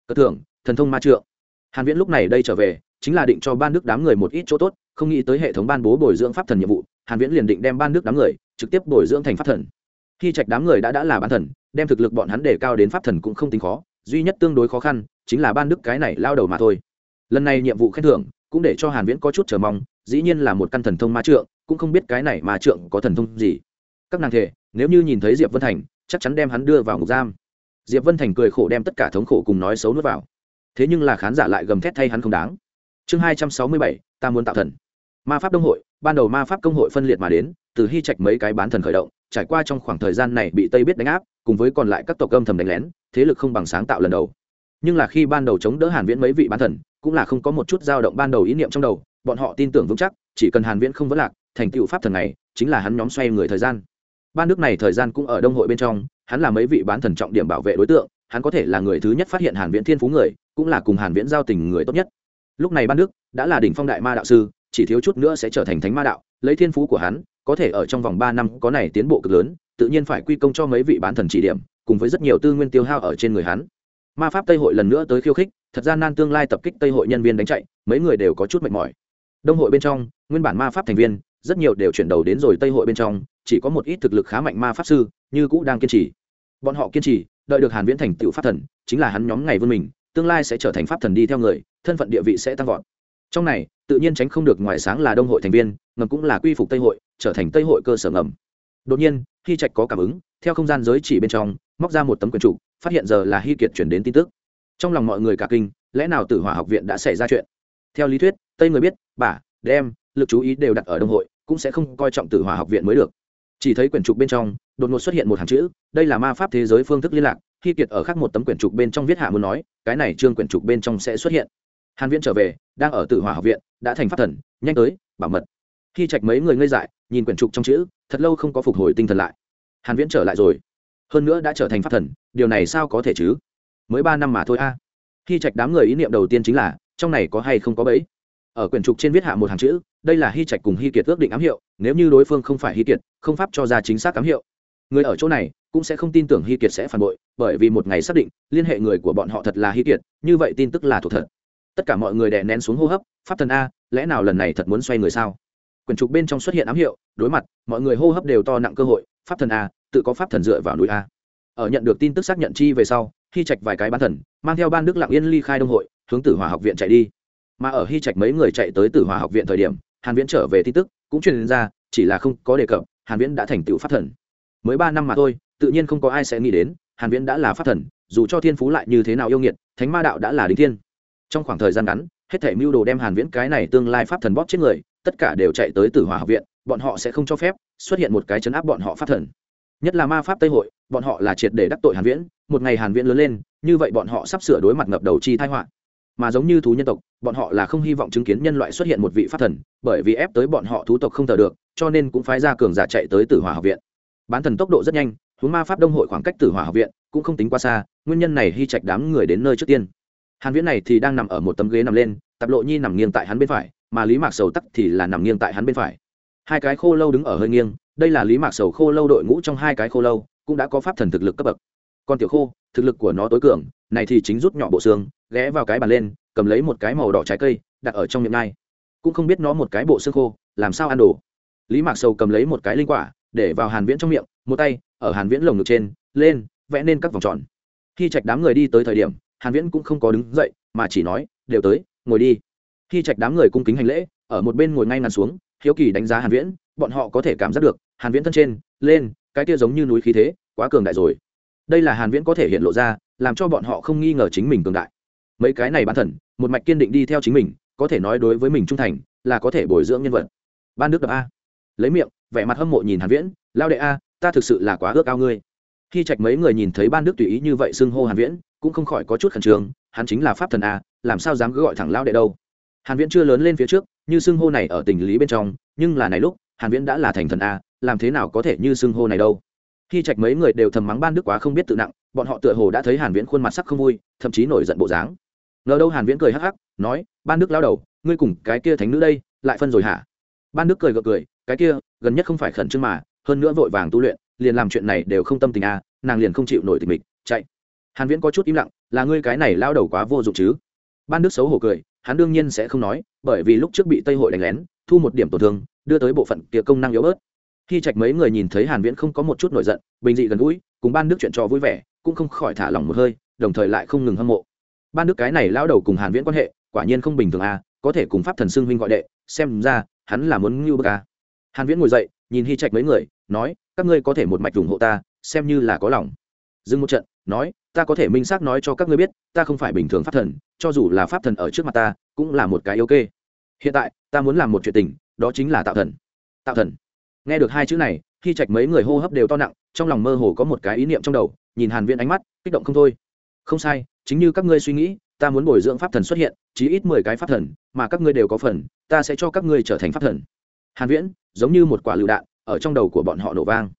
Cất thưởng, thần thông ma trượng. Hàn viễn lúc này đây trở về, chính là định cho ban đức đám người một ít chỗ tốt, không nghĩ tới hệ thống ban bố bồi dưỡng pháp thần nhiệm vụ, hàn viễn liền định đem ban đức đám người trực tiếp bồi dưỡng thành pháp thần. Khi trạch đám người đã đã là bán thần, đem thực lực bọn hắn để cao đến pháp thần cũng không tính khó, duy nhất tương đối khó khăn chính là ban đức cái này lao đầu mà thôi. Lần này nhiệm vụ khen thưởng cũng để cho hàn viễn có chút chờ mong, dĩ nhiên là một căn thần thông ma trượng, cũng không biết cái này ma trượng có thần thông gì. Các nàng thể, nếu như nhìn thấy diệp vân thành chắc chắn đem hắn đưa vào ngục giam. Diệp vân thành cười khổ đem tất cả thống khổ cùng nói xấu nuốt vào. Thế nhưng là khán giả lại gầm thét thay hắn không đáng. Chương hai trăm sáu mươi bảy, ta muốn tạo thần. Ma pháp đông hội, ban đầu ma pháp công hội phân liệt mà đến, từ hy trạch mấy cái bán thần khởi động, trải qua trong khoảng thời gian này bị tây biết đánh áp, cùng với còn lại các tộc âm thầm đánh lén, thế lực không bằng sáng tạo lần đầu. Nhưng là khi ban đầu chống đỡ hàn viễn mấy vị bán thần, cũng là không có một chút dao động ban đầu ý niệm trong đầu, bọn họ tin tưởng vững chắc, chỉ cần hàn viễn không vấn lạc, thành tựu pháp thần này, chính là hắn nhóm xoay người thời gian ban nước này thời gian cũng ở đông hội bên trong, hắn là mấy vị bán thần trọng điểm bảo vệ đối tượng, hắn có thể là người thứ nhất phát hiện hàn viễn thiên phú người, cũng là cùng hàn viễn giao tình người tốt nhất. Lúc này ban đức đã là đỉnh phong đại ma đạo sư, chỉ thiếu chút nữa sẽ trở thành thánh ma đạo, lấy thiên phú của hắn, có thể ở trong vòng ba năm có này tiến bộ cực lớn, tự nhiên phải quy công cho mấy vị bán thần chỉ điểm, cùng với rất nhiều tư nguyên tiêu hao ở trên người hắn. Ma pháp tây hội lần nữa tới khiêu khích, thật ra nan tương lai tập kích tây hội nhân viên đánh chạy, mấy người đều có chút mệt mỏi. Đông hội bên trong, nguyên bản ma pháp thành viên, rất nhiều đều chuyển đầu đến rồi tây hội bên trong chỉ có một ít thực lực khá mạnh ma pháp sư như cũ đang kiên trì. Bọn họ kiên trì, đợi được hàn viễn thành tựu pháp thần, chính là hắn nhóm ngày vươn mình, tương lai sẽ trở thành pháp thần đi theo người, thân phận địa vị sẽ tăng vọt. Trong này, tự nhiên tránh không được ngoài sáng là đông hội thành viên, ngầm cũng là quy phục tây hội, trở thành tây hội cơ sở ngầm. Đột nhiên khi trạch có cảm ứng, theo không gian giới chỉ bên trong, móc ra một tấm quyển trục, phát hiện giờ là hy kiệt chuyển đến tin tức. Trong lòng mọi người cả kinh, lẽ nào tử hỏa học viện đã xảy ra chuyện? Theo lý thuyết, tây người biết, bà đem lực chú ý đều đặt ở đông hội, cũng sẽ không coi trọng tử hỏa học viện mới được chỉ thấy quyển trục bên trong, đột ngột xuất hiện một hàng chữ, đây là ma pháp thế giới phương thức liên lạc, khi kiệt ở khác một tấm quyển trục bên trong viết hạ muốn nói, cái này trương quyển trục bên trong sẽ xuất hiện. Hàn viễn trở về, đang ở tử hỏa học viện, đã thành pháp thần, nhanh tới, bảo mật. Khi trạch mấy người ngây dại, nhìn quyển trục trong chữ, thật lâu không có phục hồi tinh thần lại. Hàn viễn trở lại rồi. Hơn nữa đã trở thành pháp thần, điều này sao có thể chứ? Mới ba năm mà thôi a. Khi trạch đám người ý niệm đầu tiên chính là, trong này có hay không có bẫy? Ở quyển trục trên viết hạ một hàng chữ, đây là hy trạch cùng hy kiệt ước định ám hiệu, nếu như đối phương không phải hy kiệt, không pháp cho ra chính xác ám hiệu. Người ở chỗ này cũng sẽ không tin tưởng hy kiệt sẽ phản bội, bởi vì một ngày xác định, liên hệ người của bọn họ thật là hy kiệt, như vậy tin tức là thuộc thật. Tất cả mọi người đè nén xuống hô hấp, pháp thần a, lẽ nào lần này thật muốn xoay người sao? Quyển trục bên trong xuất hiện ám hiệu, đối mặt, mọi người hô hấp đều to nặng cơ hội, pháp thần a, tự có pháp thần dựa vào núi a. Ở nhận được tin tức xác nhận chi về sau hy trạch vài cái bán thần, mang theo ban đức lặng yên ly khai đông hội, hướng tử hòa học viện chạy đi mà ở hy trạch mấy người chạy tới tử hòa học viện thời điểm, hàn viễn trở về tin tức, cũng truyền ra, chỉ là không có đề cập, hàn viễn đã thành tựu pháp thần. Mới ba năm mà thôi, tự nhiên không có ai sẽ nghĩ đến, hàn viễn đã là pháp thần, dù cho thiên phú lại như thế nào yêu nghiệt, thánh ma đạo đã là đỉnh thiên. Trong khoảng thời gian ngắn, hết thảy mưu đồ đem hàn viễn cái này tương lai pháp thần bóp chết người, tất cả đều chạy tới tử hòa học viện, bọn họ sẽ không cho phép xuất hiện một cái chấn áp bọn họ pháp thần. Nhất là ma pháp tây hội, bọn họ là triệt để đắc tội hàn viễn, một ngày hàn viễn lớn lên, như vậy bọn họ sắp sửa đối mặt ngập đầu chi tai họa mà giống như thú nhân tộc, bọn họ là không hy vọng chứng kiến nhân loại xuất hiện một vị pháp thần, bởi vì ép tới bọn họ thú tộc không thờ được, cho nên cũng phái ra cường giả chạy tới tử hỏa học viện. Bán thần tốc độ rất nhanh, huống ma pháp đông hội khoảng cách tử hỏa học viện cũng không tính quá xa, nguyên nhân này hy trạch đám người đến nơi trước tiên. Hàn viễn này thì đang nằm ở một tấm ghế nằm lên, tạp lộ nhi nằm nghiêng tại hắn bên phải, mà lý mạc sầu tắc thì là nằm nghiêng tại hắn bên phải. Hai cái khô lâu đứng ở hơi nghiêng, đây là lý mạc sầu khô lâu đội ngũ trong hai cái khô lâu, cũng đã có pháp thần thực lực cấp bậc còn tiểu khô, thực lực của nó tối cường, này thì chính rút nhỏ bộ xương, ghé vào cái bàn lên, cầm lấy một cái màu đỏ trái cây, đặt ở trong miệng ngai cũng không biết nó một cái bộ xương khô, làm sao ăn đồ. Lý mạc sầu cầm lấy một cái linh quả, để vào hàn viễn trong miệng, một tay, ở hàn viễn lồng ngực trên, lên, vẽ nên các vòng tròn. Khi trạch đám người đi tới thời điểm, hàn viễn cũng không có đứng dậy, mà chỉ nói, đều tới, ngồi đi. Khi trạch đám người cung kính hành lễ, ở một bên ngồi ngay ngắn xuống, hiếu kỳ đánh giá hàn viễn, bọn họ có thể cảm giác được, hàn viễn thân trên, lên, cái kia giống như núi khí thế, quá cường đại rồi đây là hàn viễn có thể hiện lộ ra, làm cho bọn họ không nghi ngờ chính mình cường đại. Mấy cái này bán thần, một mạch kiên định đi theo chính mình, có thể nói đối với mình trung thành, là có thể bồi dưỡng nhân vật. Ban đức đập a. Lấy miệng, vẻ mặt hâm mộ nhìn hàn viễn, lao đệ a, ta thực sự là quá ước ao ngươi. Khi trạch mấy người nhìn thấy ban đức tùy ý như vậy xưng hô hàn viễn, cũng không khỏi có chút khẩn trương, hắn chính là pháp thần a, làm sao dám cứ gọi thẳng lao đệ đâu? Hàn viễn chưa lớn lên phía trước, như xưng hô này ở tình lý bên trong, nhưng là này lúc, hàn viễn đã là thành thần a, làm thế nào có thể như xưng hô này đâu? Khi trạch mấy người đều thầm mắng ban đức quá không biết tự nặng, bọn họ tựa hồ đã thấy hàn viễn khuôn mặt sắc không vui, thậm chí nổi giận bộ dáng. Ngờ đâu hàn viễn cười hắc hắc, nói, ban đức lao đầu, ngươi cùng cái kia thánh nữ đây, lại phân rồi hả? Ban đức cười gượng cười, cái kia, gần nhất không phải khẩn trương mà, hơn nữa vội vàng tu luyện, liền làm chuyện này đều không tâm tình à nàng liền không chịu nổi tình mình, chạy. Hàn viễn có chút im lặng, là ngươi cái này lao đầu quá vô dụng chứ? Ban đức xấu hổ cười, hắn đương nhiên sẽ không nói, bởi vì lúc trước bị tây hội đánh lén, thu một điểm tổn thương, đưa tới bộ phận kia công năng yếu bớt khi trạch mấy người nhìn thấy hàn viễn không có một chút nổi giận, bình dị gần gũi, cùng ban đức chuyện trò vui vẻ, cũng không khỏi thả lỏng một hơi, đồng thời lại không ngừng hâm mộ. Ban đức cái này lao đầu cùng hàn viễn quan hệ, quả nhiên không bình thường à có thể cùng pháp thần Sương huynh gọi đệ, xem ra, hắn là muốn ngưu bức à. Hàn viễn ngồi dậy, nhìn hy trạch mấy người, nói, các ngươi có thể một mạch ủng hộ ta, xem như là có lòng. Dừng một trận, nói, ta có thể minh xác nói cho các ngươi biết, ta không phải bình thường pháp thần, cho dù là pháp thần ở trước mặt ta, cũng là một cái yếu kê. hiện tại, ta muốn làm một chuyện tình, đó chính là tạo thần. Tạo thần nghe được hai chữ này khi trạch mấy người hô hấp đều to nặng, trong lòng mơ hồ có một cái ý niệm trong đầu, nhìn hàn viễn ánh mắt, kích động không thôi. Không sai, chính như các ngươi suy nghĩ, ta muốn bồi dưỡng pháp thần xuất hiện, chí ít mười cái pháp thần, mà các ngươi đều có phần, ta sẽ cho các ngươi trở thành pháp thần. Hàn viễn, giống như một quả lựu đạn, ở trong đầu của bọn họ nổ vang.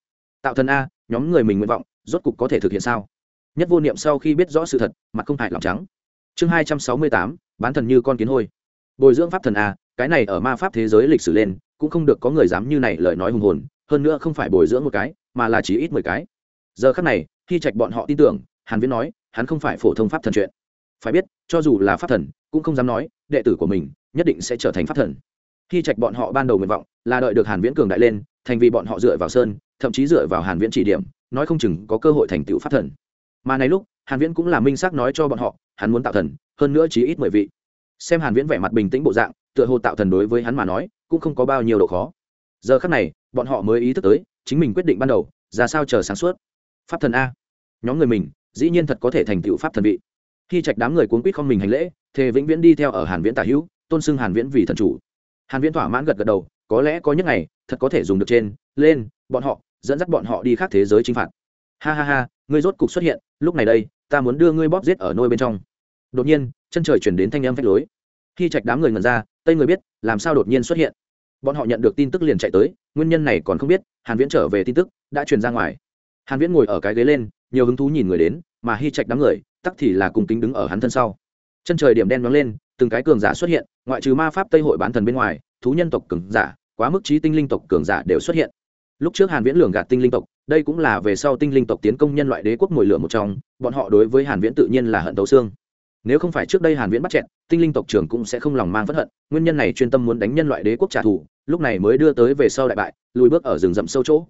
Tạo thần a, nhóm người mình nguyện vọng, rốt cục có thể thực hiện sao? Nhất vô niệm sau khi biết rõ sự thật, mặt không hại lòng trắng. Chương hai trăm sáu mươi tám, bán thần như con kiến hôi. Bồi dưỡng pháp thần a, cái này ở ma pháp thế giới lịch sử lên cũng không được có người dám như này lời nói hùng hồn, hơn nữa không phải bồi dưỡng một cái, mà là chỉ ít mười cái. Giờ khắc này khi trạch bọn họ tin tưởng, hàn viễn nói, hắn không phải phổ thông pháp thần chuyện. Phải biết, cho dù là pháp thần, cũng không dám nói, đệ tử của mình nhất định sẽ trở thành pháp thần. Khi trạch bọn họ ban đầu nguyện vọng là đợi được hàn viễn cường đại lên, thành vì bọn họ dựa vào sơn, thậm chí dựa vào hàn viễn chỉ điểm, nói không chừng có cơ hội thành tựu pháp thần. Mà này lúc, hàn viễn cũng là minh xác nói cho bọn họ, hắn muốn tạo thần, hơn nữa chí ít mười vị. Xem hàn viễn vẻ mặt bình tĩnh bộ dạng, tựa hồ tạo thần đối với hắn mà nói cũng không có bao nhiêu độ khó. Giờ khắc này, bọn họ mới ý thức tới, chính mình quyết định ban đầu, ra sao chờ sáng suốt. Pháp thần a. Nhóm người mình, dĩ nhiên thật có thể thành tựu pháp thần vị. Khi trạch đám người cuốn quýt không mình hành lễ, thề vĩnh viễn đi theo ở hàn viễn tả hữu, tôn xưng hàn viễn vì thần chủ. Hàn viễn thỏa mãn gật gật đầu, có lẽ có những ngày, thật có thể dùng được trên, lên, bọn họ, dẫn dắt bọn họ đi khác thế giới chính phạt. Ha ha ha, ngươi rốt cục xuất hiện, lúc này đây, ta muốn đưa ngươi bóp giết ở nôi bên trong. Đột nhiên, chân trời chuyển đến thanh âm phách lối khi trạch đám người ngần ra, tây người biết, làm sao đột nhiên xuất hiện. Bọn họ nhận được tin tức liền chạy tới, nguyên nhân này còn không biết, hàn viễn trở về tin tức, đã truyền ra ngoài. Hàn viễn ngồi ở cái ghế lên, nhiều hứng thú nhìn người đến, mà hy trạch đám người, tắc thì là cùng kính đứng ở hắn thân sau. Chân trời điểm đen nóng lên, từng cái cường giả xuất hiện, ngoại trừ ma pháp tây hội bán thần bên ngoài, thú nhân tộc cường giả, quá mức trí tinh linh tộc cường giả đều xuất hiện. Lúc trước hàn viễn lường gạt tinh linh tộc, đây cũng là về sau tinh linh tộc tiến công nhân loại đế quốc mùi lửa một trong, bọn họ đối với hàn viễn tự nhiên là hận tấu xương nếu không phải trước đây hàn viễn bắt chẹn tinh linh tộc trưởng cũng sẽ không lòng mang phẫn hận, nguyên nhân này chuyên tâm muốn đánh nhân loại đế quốc trả thù, lúc này mới đưa tới về sau đại bại, lùi bước ở rừng rậm sâu chỗ.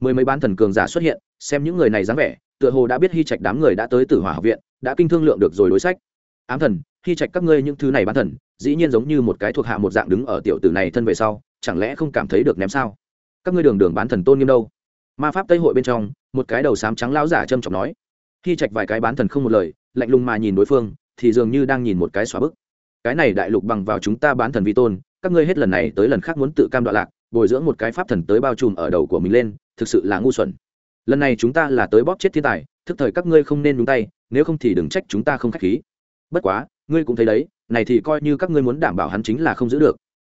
Mười mấy bán thần cường giả xuất hiện, xem những người này dáng vẻ, tựa hồ đã biết hy trạch đám người đã tới tử hỏa học viện, đã kinh thương lượng được rồi đối sách. Ám thần, hy trạch các ngươi những thứ này bán thần, dĩ nhiên giống như một cái thuộc hạ một dạng đứng ở tiểu tử này thân về sau, chẳng lẽ không cảm thấy được ném sao? Các ngươi đường đường bán thần tôn nghiêm đâu? Ma pháp tây hội bên trong, một cái đầu sám trắng lão giả trâm trọng nói. Hy trạch vài cái bán thần không một lời, lạnh lùng mà nhìn đối phương thì dường như đang nhìn một cái xóa bức. Cái này đại lục bằng vào chúng ta bán thần vi tôn, các ngươi hết lần này tới lần khác muốn tự cam đoạn lạc, bồi dưỡng một cái pháp thần tới bao trùm ở đầu của mình lên, thực sự là ngu xuẩn. Lần này chúng ta là tới bóp chết thiên tài, thức thời các ngươi không nên nhúng tay, nếu không thì đừng trách chúng ta không k h á c h khí. Bất quá, ngươi cũng thấy đấy, này thì coi như các ngươi muốn đảm bảo hắn chính là không giữ được.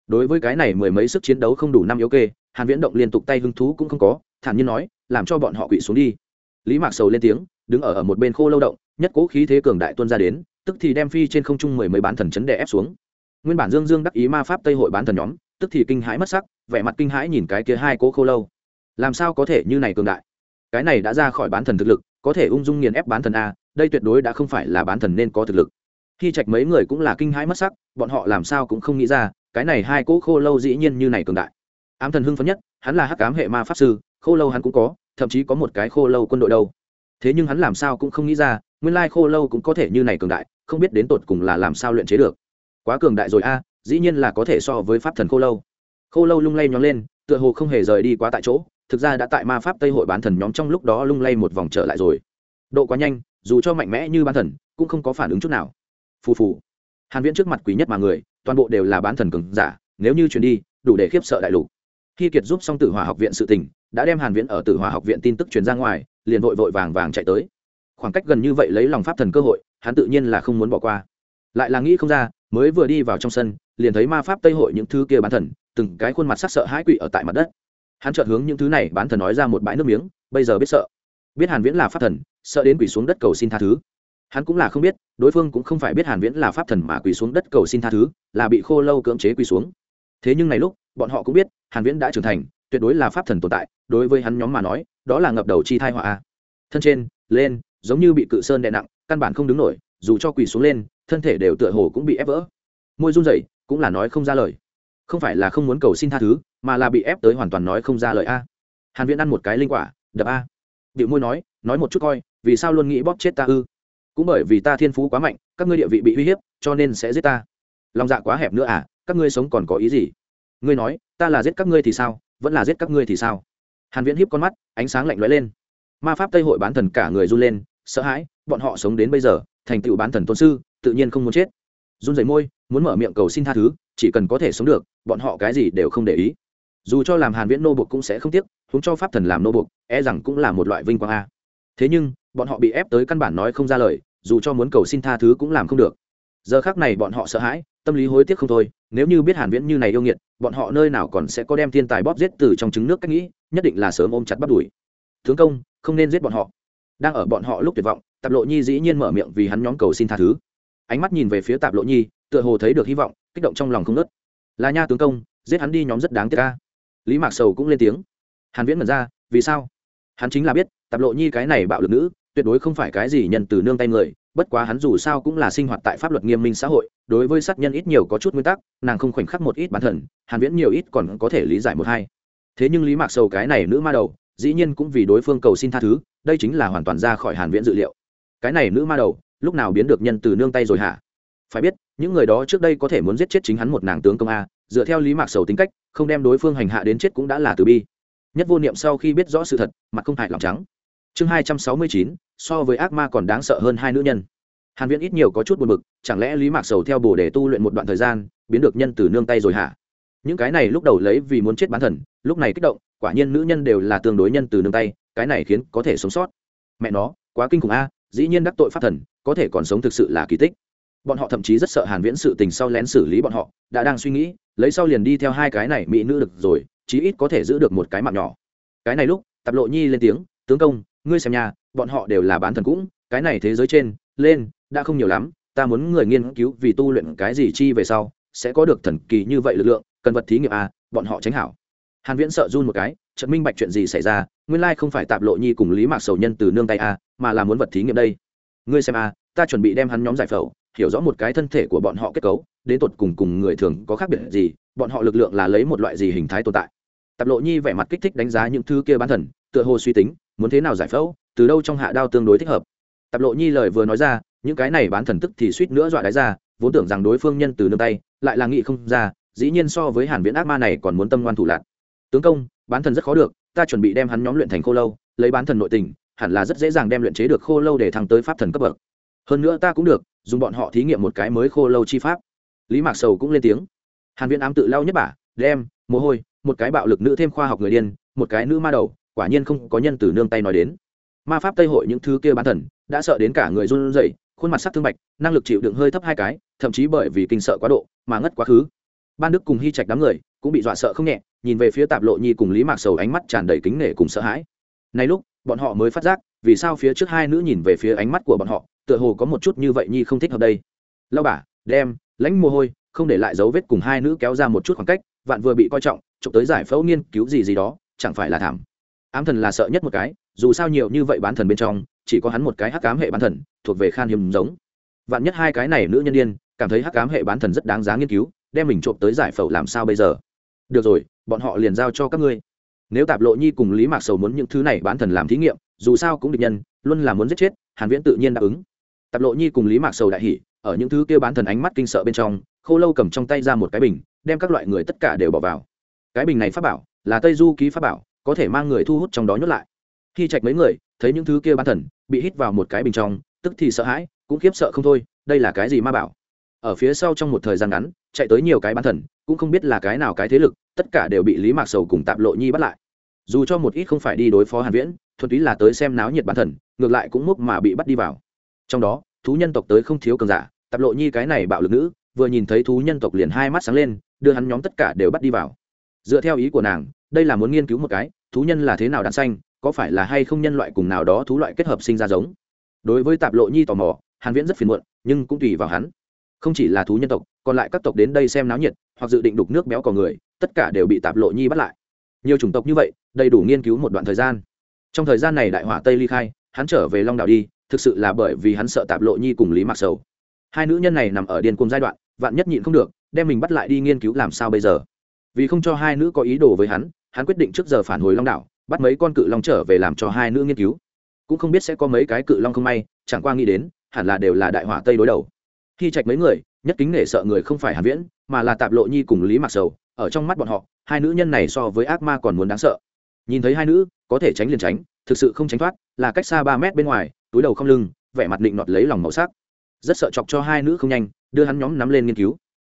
Đối với cái này mười mấy sức chiến đấu không đủ năm yếu kê, hàn viễn động liên tục tay hứng thú cũng không có, thản nhiên nói, làm cho bọn họ quỵ xuống đi. Lý mạc sầu lên tiếng, đứng ở ở một bên khô lâu động, nhất cố khí thế cường đại tuân ra đến tức thì đem phi trên không trung mười mấy bán thần chấn đè ép xuống. Nguyên bản dương dương đắc ý ma pháp tây hội bán thần nhóm, tức thì kinh hãi mất sắc, vẻ mặt kinh hãi nhìn cái kia hai cố khô lâu. Làm sao có thể như này cường đại? Cái này đã ra khỏi bán thần thực lực, có thể ung dung nghiền ép bán thần a, đây tuyệt đối đã không phải là bán thần nên có thực lực. Khi trạch mấy người cũng là kinh hãi mất sắc, bọn họ làm sao cũng không nghĩ ra, cái này hai cỗ khô lâu dĩ nhiên như này cường đại. Ám thần hưng phấn nhất, hắn là hắc ám hệ ma pháp sư, khô lâu hắn cũng có, thậm chí có một cái khô lâu quân đội đâu thế nhưng hắn làm sao cũng không nghĩ ra, nguyên lai khô lâu cũng có thể như này cường đại, không biết đến tột cùng là làm sao luyện chế được. Quá cường đại rồi a, dĩ nhiên là có thể so với pháp thần khô lâu. Khô lâu lung lay nhóng lên, tựa hồ không hề rời đi quá tại chỗ, thực ra đã tại ma pháp tây hội bán thần nhóm trong lúc đó lung lay một vòng trở lại rồi. Độ quá nhanh, dù cho mạnh mẽ như bán thần, cũng không có phản ứng chút nào. Phù phù. Hàn viễn trước mặt quý nhất mà người, toàn bộ đều là bán thần cường giả, nếu như chuyển đi, đủ để khiếp sợ đại lục. Khi kiệt giúp xong tử hỏa học viện sự tình, đã đem hàn viễn ở tử hỏa học viện tin tức truyền ra ngoài liền vội vội vàng vàng chạy tới. Khoảng cách gần như vậy lấy lòng pháp thần cơ hội, hắn tự nhiên là không muốn bỏ qua. Lại là nghĩ không ra, mới vừa đi vào trong sân, liền thấy ma pháp tây hội những thứ kia bán thần, từng cái khuôn mặt sắc sợ hãi quỵ ở tại mặt đất. Hắn chợt hướng những thứ này bán thần nói ra một bãi nước miếng, bây giờ biết sợ. Biết hàn viễn là pháp thần, sợ đến quỳ xuống đất cầu xin tha thứ. Hắn cũng là không biết, đối phương cũng không phải biết hàn viễn là pháp thần mà quỳ xuống đất cầu xin tha thứ, là bị khô lâu cưỡng chế quỳ xuống. Thế nhưng này lúc, bọn họ cũng biết, hàn viễn đã trưởng thành, tuyệt đối là pháp thần tồn tại, đối với hắn nhóm mà nói đó là ngập đầu chi thai họa thân trên, lên, giống như bị cự sơn đè nặng, căn bản không đứng nổi, dù cho quỳ xuống lên, thân thể đều tựa hồ cũng bị ép vỡ. Môi run rẩy, cũng là nói không ra lời. Không phải là không muốn cầu xin tha thứ, mà là bị ép tới hoàn toàn nói không ra lời a. Hàn viễn ăn một cái linh quả, đập a. Điệu môi nói nói một chút coi, vì sao luôn nghĩ bóp chết ta ư? Cũng bởi vì ta thiên phú quá mạnh, các ngươi địa vị bị uy hiếp, cho nên sẽ giết ta. Lòng dạ quá hẹp nữa à các ngươi sống còn có ý gì? Ngươi nói, ta là giết các ngươi thì sao, vẫn là giết các ngươi thì sao? Hàn viễn hiếp con mắt, ánh sáng lạnh lóe lên. Ma pháp tây hội bán thần cả người run lên, sợ hãi, bọn họ sống đến bây giờ, thành tựu bán thần tôn sư, tự nhiên không muốn chết. Run rẩy môi, muốn mở miệng cầu xin tha thứ, chỉ cần có thể sống được, bọn họ cái gì đều không để ý. Dù cho làm hàn viễn nô buộc cũng sẽ không tiếc, huống cho pháp thần làm nô buộc e rằng cũng là một loại vinh quang a. Thế nhưng, bọn họ bị ép tới căn bản nói không ra lời, dù cho muốn cầu xin tha thứ cũng làm không được. Giờ khác này bọn họ sợ hãi, tâm lý hối tiếc không thôi nếu như biết hàn viễn như này yêu nghiệt, bọn họ nơi nào còn sẽ có đem thiên tài bóp giết từ trong trứng nước cách nghĩ, nhất định là sớm ôm chặt bắt đuổi tướng công, không nên giết bọn họ. Đang ở bọn họ lúc tuyệt vọng, tạp lộ nhi dĩ nhiên mở miệng vì hắn nhóm cầu xin tha thứ. Ánh mắt nhìn về phía tạp lộ nhi, tựa hồ thấy được hy vọng, kích động trong lòng không nớt là nha tướng công, giết hắn đi nhóm rất đáng tiếc ca lý mạc sầu cũng lên tiếng. Hàn viễn mật ra, vì sao? Hắn chính là biết, tạp lộ nhi cái này bạo lực nữ, tuyệt đối không phải cái gì nhận từ nương tay người bất quá hắn dù sao cũng là sinh hoạt tại pháp luật nghiêm minh xã hội, đối với sát nhân ít nhiều có chút nguyên tắc, nàng không khoảnh khắc một ít bản thần, hàn viễn nhiều ít còn có thể lý giải một hai. Thế nhưng lý mạc sầu cái này nữ ma đầu, dĩ nhiên cũng vì đối phương cầu xin tha thứ, đây chính là hoàn toàn ra khỏi hàn viễn dự liệu. Cái này nữ ma đầu, lúc nào biến được nhân từ nương tay rồi hả? Phải biết, những người đó trước đây có thể muốn giết chết chính hắn một nàng tướng công a, dựa theo lý mạc sầu tính cách, không đem đối phương hành hạ đến chết cũng đã là từ bi. Nhất vô niệm sau khi biết rõ sự thật, mặt không hại lòng trắng chương hai trăm sáu mươi chín, so với ác ma còn đáng sợ hơn hai nữ nhân. Hàn viễn ít nhiều có chút buồn bực, chẳng lẽ lý mạc sầu theo bổ để tu luyện một đoạn thời gian, biến được nhân từ nương tay rồi hả? Những cái này lúc đầu lấy vì muốn chết bán thần, lúc này kích động, quả nhiên nữ nhân đều là tương đối nhân từ nương tay, cái này khiến có thể sống sót. Mẹ nó, quá kinh khủng a, dĩ nhiên đắc tội pháp thần, có thể còn sống thực sự là kỳ tích. Bọn họ thậm chí rất sợ hàn viễn sự tình sau lén xử lý bọn họ, đã đang suy nghĩ, lấy sau liền đi theo hai cái này mỹ nữ được rồi, chí ít có thể giữ được một cái mạng nhỏ. Cái này lúc, tạp lộ nhi lên tiếng, tướng công ngươi xem nhà bọn họ đều là bán thần cũng, cái này thế giới trên, lên, đã không nhiều lắm, ta muốn người nghiên cứu vì tu luyện cái gì chi về sau, sẽ có được thần kỳ như vậy lực lượng, cần vật thí nghiệm à bọn họ tránh hảo. Hàn viễn sợ run một cái, chợt minh bạch chuyện gì xảy ra, nguyên lai không phải tạp lộ nhi cùng lý mạc sầu nhân từ nương tay à mà là muốn vật thí nghiệm đây. Ngươi xem à ta chuẩn bị đem hắn nhóm giải phẫu, hiểu rõ một cái thân thể của bọn họ kết cấu, đến tột cùng cùng người thường có khác biệt gì, bọn họ lực lượng là lấy một loại gì hình thái tồn tại. Tạp lộ nhi vẻ mặt kích thích đánh giá những thứ kia bán thần, tựa hồ suy tính muốn thế nào giải phẫu, từ đâu trong hạ đao tương đối thích hợp. Tạp lộ nhi lời vừa nói ra, những cái này bán thần tức thì suýt nữa dọa đáy ra, vốn tưởng rằng đối phương nhân từ nương tay, lại là nghị không ra, dĩ nhiên so với hàn viễn ác ma này còn muốn tâm ngoan thủ lạc. Tướng công, bán thần rất khó được, ta chuẩn bị đem hắn nhóm luyện thành khô lâu, lấy bán thần nội tình, hẳn là rất dễ dàng đem luyện chế được khô lâu để thăng tới pháp thần cấp bậc. Hơn nữa ta cũng được, dùng bọn họ thí nghiệm một cái mới khô lâu chi pháp. Lý mạc sầu cũng lên tiếng. Hàn viễn ám tự lao nhất bả đem, mồ hôi, một cái bạo lực nữ thêm khoa học người điên, một cái nữ ma đầu quả nhiên không có nhân từ nương tay nói đến. Ma pháp tây hội những thứ kia bán thần, đã sợ đến cả người run rẩy, khuôn mặt sắc thương bạch, năng lực chịu đựng hơi thấp hai cái, thậm chí bởi vì kinh sợ quá độ mà ngất quá khứ. Ban đức cùng hy trạch đám người cũng bị dọa sợ không nhẹ, nhìn về phía tạp lộ nhi cùng lý mạc sầu ánh mắt tràn đầy kính nể cùng sợ hãi. Này lúc, bọn họ mới phát giác, vì sao phía trước hai nữ nhìn về phía ánh mắt của bọn họ, tựa hồ có một chút như vậy nhi không thích hợp đây. Lao bả đem, lãnh mồ hôi, không để lại dấu vết cùng hai nữ kéo ra một chút khoảng cách, vạn vừa bị coi trọng, chụp tới giải phẫu nghiên cứu gì gì đó, chẳng phải là thảm ám thần là sợ nhất một cái, dù sao nhiều như vậy bán thần bên trong, chỉ có hắn một cái hắc cám hệ bán thần, thuộc về khan hiếm giống. Vạn nhất hai cái này nữ nhân đ i ê n cảm thấy hắc cám hệ bán thần rất đáng giá nghiên cứu, đem mình trộm tới giải phẫu làm sao bây giờ? Được rồi, bọn họ liền giao cho các ngươi. Nếu tạp lộ nhi cùng lý mạc sầu muốn những thứ này bán thần làm thí nghiệm, dù sao cũng địch nhân, luôn là muốn giết chết, hàn viễn tự nhiên đáp ứng. Tạp lộ nhi cùng lý mạc sầu đại hỉ, ở những thứ kia bán thần ánh mắt kinh sợ bên trong, khô lâu cầm trong tay ra một cái bình, đem các loại người tất cả đều bỏ vào. Cái bình này pháp bảo, là tây du ký pháp bảo có thể mang người thu hút trong đó nhốt lại. Khi trạch mấy người, thấy những thứ kia bán thần, bị hít vào một cái bình trong, tức thì sợ hãi, cũng khiếp sợ không thôi, đây là cái gì ma bảo? Ở phía sau trong một thời gian ngắn, chạy tới nhiều cái bán thần, cũng không biết là cái nào cái thế lực, tất cả đều bị lý mạc sầu cùng tạm lộ nhi bắt lại. Dù cho một ít không phải đi đối phó hàn viễn, thuần túy là tới xem náo nhiệt bán thần, ngược lại cũng múc mà bị bắt đi vào. Trong đó, thú nhân tộc tới không thiếu cường giả, tạp lộ nhi cái này bạo lực nữ, vừa nhìn thấy thú nhân tộc liền hai mắt sáng lên, đưa hắn nhóm tất cả đều bắt đi vào. Dựa theo ý của nàng đây là muốn nghiên cứu một cái, thú nhân là thế nào đạn xanh, có phải là hay không nhân loại cùng nào đó thú loại kết hợp sinh ra giống. Đối với tạp lộ nhi tò mò, hàn viễn rất phiền muộn, nhưng cũng tùy vào hắn. Không chỉ là thú nhân tộc, còn lại các tộc đến đây xem náo nhiệt, hoặc dự định đục nước béo cò người, tất cả đều bị tạp lộ nhi bắt lại. Nhiều chủng tộc như vậy, đầy đủ nghiên cứu một đoạn thời gian. Trong thời gian này đại hỏa tây ly khai, hắn trở về long đảo đi, thực sự là bởi vì hắn sợ tạp lộ nhi cùng lý mạc sầu. Hai nữ nhân này nằm ở điên cùng giai đoạn, vạn nhất nhịn không được, đem mình bắt lại đi nghiên cứu làm sao bây giờ. Vì không cho hai nữ có ý đồ với hắn hắn quyết định trước giờ phản hồi long đảo, bắt mấy con cự long trở về làm cho hai nữ nghiên cứu. Cũng không biết sẽ có mấy cái cự long không may, chẳng qua nghĩ đến, hẳn là đều là đại hỏa tây đối đầu. Khi trạch mấy người, nhất kính nể sợ người không phải hàn viễn, mà là tạp lộ nhi cùng lý mặc sầu, ở trong mắt bọn họ, hai nữ nhân này so với ác ma còn muốn đáng sợ. Nhìn thấy hai nữ, có thể tránh liền tránh, thực sự không tránh thoát, là cách xa ba mét bên ngoài, túi đầu không lưng, vẻ mặt định nọt lấy lòng màu sắc. Rất sợ chọc cho hai nữ không nhanh, đưa hắn nhóm nắm lên nghiên cứu.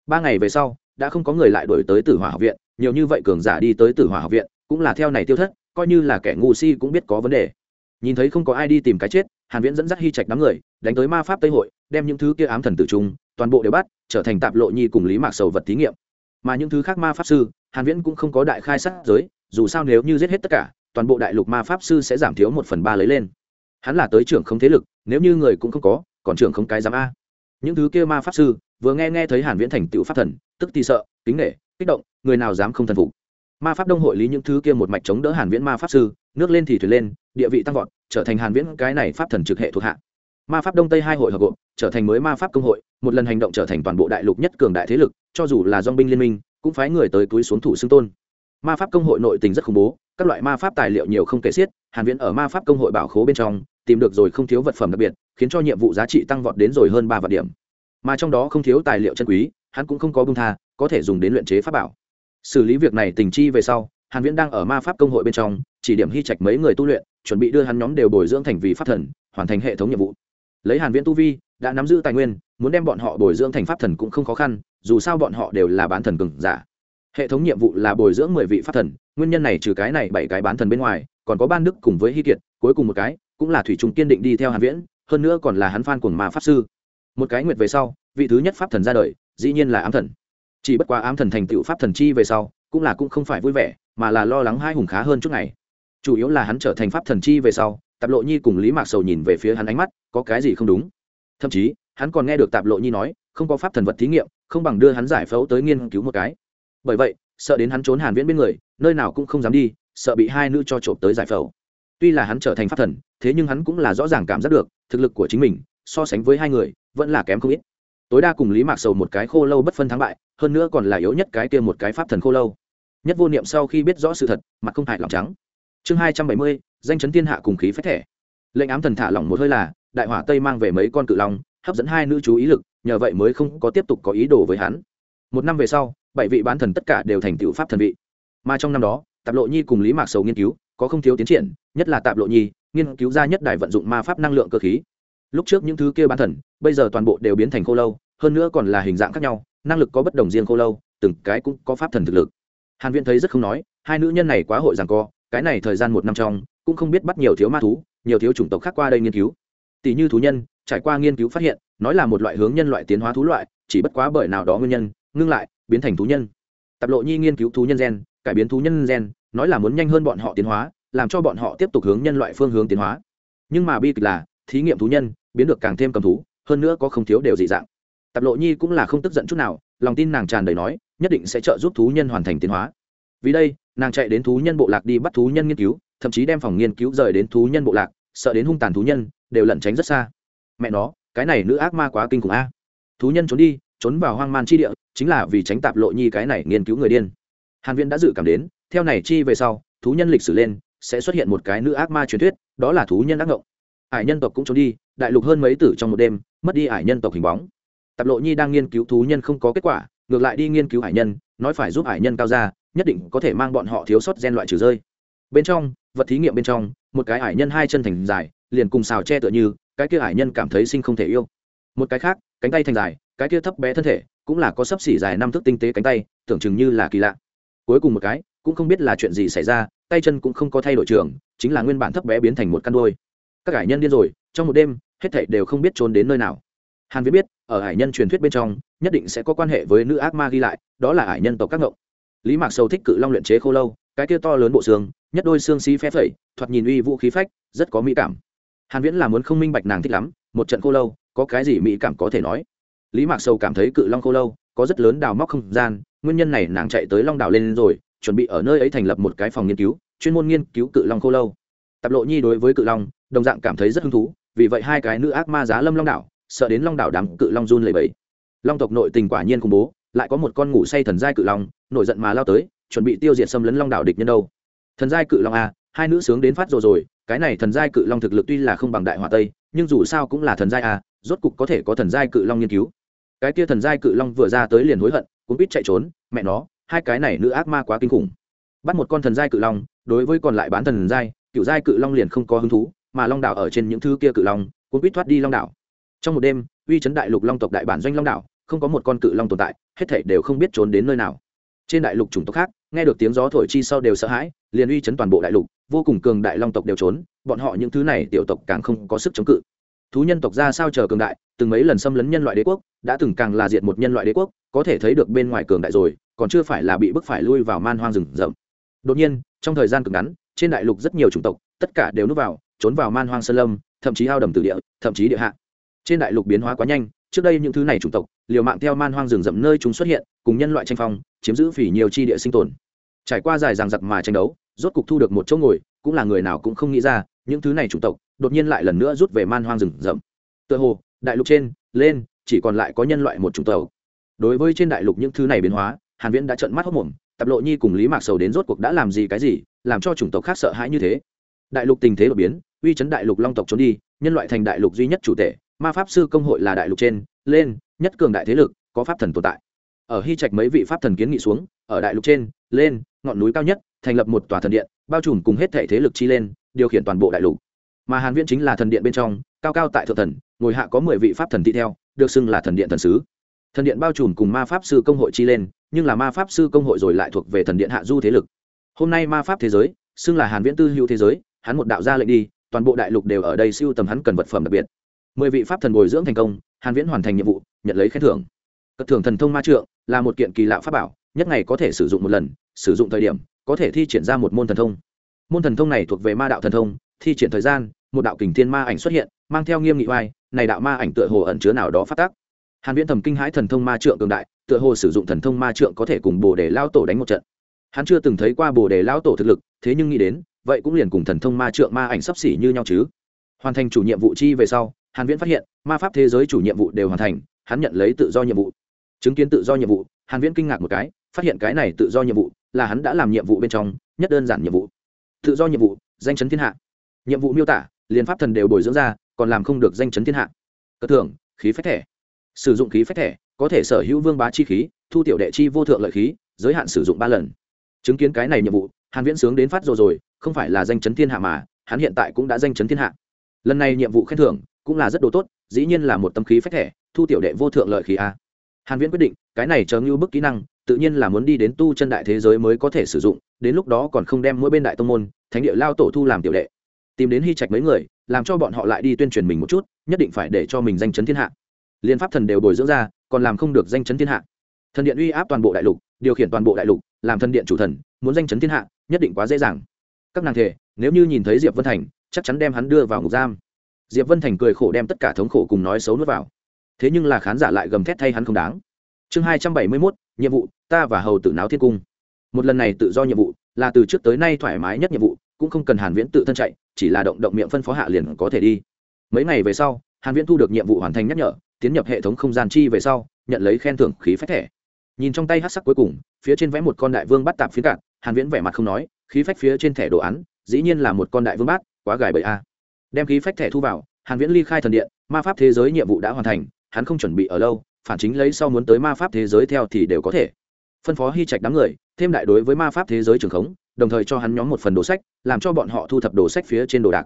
Ba ngày về sau đã không có người lại đổi tới tử hỏa học viện, nhiều như vậy cường giả đi tới tử hỏa học viện, cũng là theo này tiêu thất, coi như là kẻ ngu si cũng biết có vấn đề. Nhìn thấy không có ai đi tìm cái chết, hàn viễn dẫn dắt hy trạch đám người, đánh tới ma pháp tây hội, đem những thứ kia ám thần tử trung, toàn bộ đều bắt, trở thành tạp lộ nhi cùng lý mạc sầu vật thí nghiệm. Mà những thứ khác ma pháp sư, hàn viễn cũng không có đại khai sát giới, dù sao nếu như giết hết tất cả, toàn bộ đại lục ma pháp sư sẽ giảm thiếu một phần ba lấy lên. Hắn là tới trưởng không thế lực, nếu như người cũng không có, còn trưởng không cái giám a những thứ kia ma pháp sư, vừa nghe nghe thấy hàn viễn thành tựu pháp thần, tức thì sợ, kính nể, kích động, người nào dám không thần phục. Ma pháp đông hội lý những thứ kia một mạch chống đỡ hàn viễn ma pháp sư, nước lên thì thuyền lên, địa vị tăng vọt, trở thành hàn viễn cái này pháp thần trực hệ thuộc hạ. Ma pháp đông tây hai hội hợp gộp, trở thành mới ma pháp công hội, một lần hành động trở thành toàn bộ đại lục nhất cường đại thế lực, cho dù là Doanh binh liên minh, cũng phái người tới túi xuống thủ xưng tôn. Ma pháp công hội nội tình rất khủng bố, các loại ma pháp tài liệu nhiều không kể xiết, hàn viễn ở ma pháp công hội bảo khố bên trong tìm được rồi không thiếu vật phẩm đặc biệt, khiến cho nhiệm vụ giá trị tăng vọt đến rồi hơn ba vạn điểm. Mà trong đó không thiếu tài liệu chân quý, hắn cũng không có bung tha, có thể dùng đến luyện chế pháp bảo. Xử lý việc này tình chi về sau, hàn viễn đang ở ma pháp công hội bên trong, chỉ điểm hy trạch mấy người tu luyện, chuẩn bị đưa hắn nhóm đều bồi dưỡng thành vị pháp thần, hoàn thành hệ thống nhiệm vụ. Lấy hàn viễn tu vi, đã nắm giữ tài nguyên, muốn đem bọn họ bồi dưỡng thành pháp thần cũng không khó khăn, dù sao bọn họ đều là bán thần cường giả. Hệ thống nhiệm vụ là bồi dưỡng mười vị pháp thần, nguyên nhân này trừ cái này bảy cái bán thần bên ngoài, còn có ban đức cùng với hy kiệt, cuối cùng một cái cũng là thủy trùng kiên định đi theo hàn viễn, hơn nữa còn là hắn phan cuồng ma pháp sư. Một cái nguyệt về sau, vị thứ nhất pháp thần ra đời, dĩ nhiên là ám thần. Chỉ bất quá ám thần thành tựu pháp thần chi về sau, cũng là cũng không phải vui vẻ, mà là lo lắng hai hùng khá hơn chút ngày. Chủ yếu là hắn trở thành pháp thần chi về sau, tạp lộ nhi cùng lý mạc sầu nhìn về phía hắn ánh mắt, có cái gì không đúng? Thậm chí, hắn còn nghe được tạp lộ nhi nói, không có pháp thần vật thí nghiệm, không bằng đưa hắn giải phẫu tới nghiên cứu một cái. Bởi vậy, sợ đến hắn trốn hàn viễn bên người, nơi nào cũng không dám đi, sợ bị hai nữ cho trộm tới giải phẫu tuy là hắn trở thành pháp thần, thế nhưng hắn cũng là rõ ràng cảm giác được, thực lực của chính mình, so sánh với hai người, vẫn là kém không ít. Tối đa cùng lý mạc sầu một cái khô lâu bất phân thắng bại, hơn nữa còn là yếu nhất cái kia một cái pháp thần khô lâu. Nhất vô niệm sau khi biết rõ sự thật, mặt không hại lòng trắng. Chương hai trăm bảy mươi, danh chấn thiên hạ cùng khí phách thẻ lệnh ám thần thả lỏng một hơi là, đại hỏa tây mang về mấy con cự long, hấp dẫn hai nữ chú ý lực, nhờ vậy mới không có tiếp tục có ý đồ với hắn. Một năm về sau, bảy vị bán thần tất cả đều thành tựu pháp thần vị. Mà trong năm đó, tạp lộ nhi cùng lý mạc sầu nghiên cứu có không thiếu tiến triển, nhất là tạp lộ nhi, nghiên cứu ra nhất đài vận dụng ma pháp năng lượng cơ khí. Lúc trước những thứ kia bán thần, bây giờ toàn bộ đều biến thành khô lâu, hơn nữa còn là hình dạng khác nhau, năng lực có bất đồng riêng khô lâu, từng cái cũng có pháp thần thực lực. Hàn viễn thấy rất không nói, hai nữ nhân này quá hội giằng co, cái này thời gian một năm trong, cũng không biết bắt nhiều thiếu ma thú, nhiều thiếu chủng tộc khác qua đây nghiên cứu. Tỷ như thú nhân, trải qua nghiên cứu phát hiện, nói là một loại hướng nhân loại tiến hóa thú loại, chỉ bất quá bởi nào đó nguyên nhân, ngưng lại, biến thành thú nhân. Tạp lộ nhi nghiên cứu thú nhân gen, cải biến thú nhân gen nói là muốn nhanh hơn bọn họ tiến hóa, làm cho bọn họ tiếp tục hướng nhân loại phương hướng tiến hóa. Nhưng mà bi kịch là, thí nghiệm thú nhân, biến được càng thêm cầm thú, hơn nữa có không thiếu đều dị dạng. Tạp lộ nhi cũng là không tức giận chút nào, lòng tin nàng tràn đầy nói, nhất định sẽ trợ giúp thú nhân hoàn thành tiến hóa. Vì đây, nàng chạy đến thú nhân bộ lạc đi bắt thú nhân nghiên cứu, thậm chí đem phòng nghiên cứu rời đến thú nhân bộ lạc, sợ đến hung tàn thú nhân, đều lẩn tránh rất xa. Mẹ nó, cái này nữ ác ma quá kinh khủng a. Thú nhân trốn đi, trốn vào hoang man chi địa, chính là vì tránh tạp lộ nhi cái này nghiên cứu người điên. Hàn viễn đã dự cảm đến theo này chi về sau, thú nhân lịch sử lên, sẽ xuất hiện một cái nữ ác ma truyền thuyết, đó là thú nhân ác ngộng. Ải nhân tộc cũng trốn đi, đại lục hơn mấy tử trong một đêm, mất đi ải nhân tộc hình bóng. Tạp lộ nhi đang nghiên cứu thú nhân không có kết quả, ngược lại đi nghiên cứu ải nhân, nói phải giúp ải nhân cao ra nhất định có thể mang bọn họ thiếu sót gen loại trừ rơi. Bên trong, vật thí nghiệm bên trong, một cái ải nhân hai chân thành dài, liền cùng xào che tựa như, cái kia ải nhân cảm thấy sinh không thể yêu. Một cái khác, cánh tay thành dài, cái kia thấp bé thân thể, cũng là có sấp xỉ dài năm thước tinh tế cánh tay, tưởng chừng như là kỳ lạ. Cuối cùng một cái cũng không biết là chuyện gì xảy ra, tay chân cũng không có thay đổi trường, chính là nguyên bản thấp bé biến thành một căn đôi các hải nhân điên rồi, trong một đêm, hết thảy đều không biết trốn đến nơi nào. Hàn viết biết, ở hải nhân truyền thuyết bên trong, nhất định sẽ có quan hệ với nữ ác ma ghi lại, đó là hải nhân tộc các ngộng. Lý mạc sâu thích cự long luyện chế khô lâu, cái kia to lớn bộ xương, nhất đôi xương xí phép phẩy, thoạt nhìn uy vũ khí phách, rất có mỹ cảm. Hàn viễn là muốn không minh bạch nàng thích lắm, một trận khô lâu, có cái gì mỹ cảm có thể nói? Lý mạc sâu cảm thấy cự long khô lâu, có rất lớn đào móc không gian, nguyên nhân này nàng chạy tới long đảo lên rồi chuẩn bị ở nơi ấy thành lập một cái phòng nghiên cứu, chuyên môn nghiên cứu cự long khô lâu. Tập lộ nhi đối với cự long, đồng dạng cảm thấy rất hứng thú, vì vậy hai cái nữ ác ma giá lâm long đảo, sợ đến long đảo đám cự long run lầy bẫy long tộc nội tình quả nhiên khủng bố, lại có một con ngủ say thần giai cự long, nổi giận mà lao tới, chuẩn bị tiêu diệt xâm lấn long đảo địch nhân đâu. Thần giai cự long a hai nữ sướng đến phát rồi rồi, cái này thần giai cự long thực lực tuy là không bằng đại hòa tây, nhưng dù sao cũng là thần giai a rốt cục có thể có thần giai cự long nghiên cứu. Cái kia thần giai cự long vừa ra tới liền hối hận cũng biết chạy trốn, mẹ nó hai cái này nữ ác ma quá kinh khủng. Bắt một con thần giai cự long, đối với còn lại bán thần giai, cựu giai cự long liền không có hứng thú, mà long đảo ở trên những thứ kia cự long cũng biết thoát đi long đảo. Trong một đêm, uy chấn đại lục long tộc đại bản doanh long đảo, không có một con cự long tồn tại, hết thảy đều không biết trốn đến nơi nào. Trên đại lục chủng tộc khác, nghe được tiếng gió thổi chi sau đều sợ hãi, liền uy chấn toàn bộ đại lục, vô cùng cường đại long tộc đều trốn, bọn họ những thứ này tiểu tộc càng không có sức chống cự thú nhân tộc ra sao chờ cường đại, từng mấy lần xâm lấn nhân loại đế quốc, đã từng càng là diệt một nhân loại đế quốc, có thể thấy được bên ngoài cường đại rồi, còn chưa phải là bị bức phải lui vào man hoang rừng rậm. Đột nhiên, trong thời gian cực ngắn, trên đại lục rất nhiều chủng tộc, tất cả đều núp vào, trốn vào man hoang sơn lâm, thậm chí ao đầm từ địa, thậm chí địa hạ. Trên đại lục biến hóa quá nhanh, trước đây những thứ này chủng tộc, liều mạng theo man hoang rừng rậm nơi chúng xuất hiện, cùng nhân loại tranh phong, chiếm giữ phỉ nhiều chi địa sinh tồn. Trải qua dài ràng giặc mà tranh đấu, rốt cục thu được một chỗ ngồi, cũng là người nào cũng không nghĩ ra, những thứ này chủng tộc đột nhiên lại lần nữa rút về man hoang rừng rậm. Tựa hồ, đại lục trên, lên, chỉ còn lại có nhân loại một chủng tộc. Đối với trên đại lục những thứ này biến hóa, hàn viễn đã trợn mắt hốc mồm, tập lộ nhi cùng lý mạc sầu đến rốt cuộc đã làm gì cái gì, làm cho chủng tộc khác sợ hãi như thế. Đại lục tình thế đột biến, uy chấn đại lục long tộc trốn đi, nhân loại thành đại lục duy nhất chủ tể ma pháp sư công hội là đại lục trên, lên, nhất cường đại thế lực, có pháp thần tồn tại. Ở hy trạch mấy vị pháp thần kiến nghị xuống, ở đại lục trên, lên, ngọn núi cao nhất, thành lập một tòa thần điện, bao trùm cùng hết thể thế lực chi lên, điều khiển toàn bộ đại lục mà hàn viễn chính là thần điện bên trong, cao cao tại thượng thần, ngồi hạ có 10 vị pháp thần thị theo, được xưng là thần điện thần sứ. Thần điện bao trùm cùng ma pháp sư công hội chi lên, nhưng là ma pháp sư công hội rồi lại thuộc về thần điện hạ du thế lực. Hôm nay ma pháp thế giới, xưng là hàn viễn tư hữu thế giới, hắn một đạo ra lệnh đi, toàn bộ đại lục đều ở đây siêu tầm hắn cần vật phẩm đặc biệt. Mười vị pháp thần bồi dưỡng thành công, hàn viễn hoàn thành nhiệm vụ, nhận lấy khen thưởng. Cất thưởng thần thông ma trượng là một kiện kỳ lạ pháp bảo, nhất ngày có thể sử dụng một lần, sử dụng thời điểm, có thể thi triển ra một môn thần thông. Môn thần thông này thuộc về ma đạo thần thông, thi triển thời gian một đạo kình thiên ma ảnh xuất hiện, mang theo nghiêm nghị oai, này đạo ma ảnh tựa hồ ẩn chứa nào đó phát tác. Hàn viễn thầm kinh hãi thần thông ma trượng cường đại, tựa hồ sử dụng thần thông ma trượng có thể cùng bồ đề lao tổ đánh một trận. Hắn chưa từng thấy qua bồ đề lao tổ thực lực, thế nhưng nghĩ đến, vậy cũng liền cùng thần thông ma trượng ma ảnh sắp xỉ như nhau chứ. Hoàn thành chủ nhiệm vụ chi về sau, hàn viễn phát hiện, ma pháp thế giới chủ nhiệm vụ đều hoàn thành, hắn nhận lấy tự do nhiệm vụ. Chứng kiến tự do nhiệm vụ, hàn viễn kinh ngạc một cái, phát hiện cái này tự do nhiệm vụ là hắn đã làm nhiệm vụ bên trong, nhất đơn giản nhiệm vụ. Tự do nhiệm vụ, danh chấn thiên hạ. Nhiệm vụ miêu tả liền pháp thần đều bồi dưỡng ra, còn làm không được danh chấn thiên hạ. Cất thưởng, khí phách thẻ. Sử dụng khí phách thẻ, có thể sở hữu vương bá chi khí, thu tiểu đệ chi vô thượng lợi khí, giới hạn sử dụng ba lần. Chứng kiến cái này nhiệm vụ, hàn viễn sướng đến phát rồi rồi, không phải là danh chấn thiên hạ mà, hắn hiện tại cũng đã danh chấn thiên hạ. Lần này nhiệm vụ khen thưởng cũng là rất đồ tốt, dĩ nhiên là một tâm khí phách thẻ, thu tiểu đệ vô thượng lợi khí a. Hàn viễn quyết định, cái này chờ như bức kỹ năng, tự nhiên là muốn đi đến tu chân đại thế giới mới có thể sử dụng, đến lúc đó còn không đem mỗi bên đại tông môn, thánh địa lao tổ thu làm tiểu đệ tìm đến hy trạch mấy người, làm cho bọn họ lại đi tuyên truyền mình một chút, nhất định phải để cho mình danh chấn thiên hạ. Liên pháp thần đều bồi dưỡng ra, còn làm không được danh chấn thiên hạ. Thần điện uy áp toàn bộ đại lục, điều khiển toàn bộ đại lục, làm thần điện chủ thần, muốn danh chấn thiên hạ, nhất định quá dễ dàng. Các nàng thể nếu như nhìn thấy diệp vân thành, chắc chắn đem hắn đưa vào ngục giam. Diệp vân thành cười khổ đem tất cả thống khổ cùng nói xấu nuốt vào. Thế nhưng là khán giả lại gầm thét thay hắn không đáng. Chương hai trăm bảy mươi mốt, nhiệm vụ, ta và hầu tử náo thiên cung. Một lần này tự do nhiệm vụ, là từ trước tới nay thoải mái nhất nhiệm vụ cũng không cần hàn viễn tự thân chạy, chỉ là động động miệng phân phó hạ liền có thể đi. Mấy ngày về sau, hàn viễn thu được nhiệm vụ hoàn thành nhắc nhở, tiến nhập hệ thống không gian chi về sau, nhận lấy khen thưởng khí phách thẻ. Nhìn trong tay hát sắc cuối cùng, phía trên vẽ một con đại vương bắt tạp phiến cạn, hàn viễn vẻ mặt không nói, khí phách phía trên thẻ đồ án, dĩ nhiên là một con đại vương bát quá gài bậy a. Đem khí phách thẻ thu vào, hàn viễn ly khai thần điện, ma pháp thế giới nhiệm vụ đã hoàn thành, hắn không chuẩn bị ở lâu, phản chính lấy sau muốn tới ma pháp thế giới theo thì đều có thể. Phân phó hy trạch đám người, thêm đại đối với ma pháp thế giới trường khống đồng thời cho hắn nhóm một phần đồ sách, làm cho bọn họ thu thập đồ sách phía trên đồ đạc.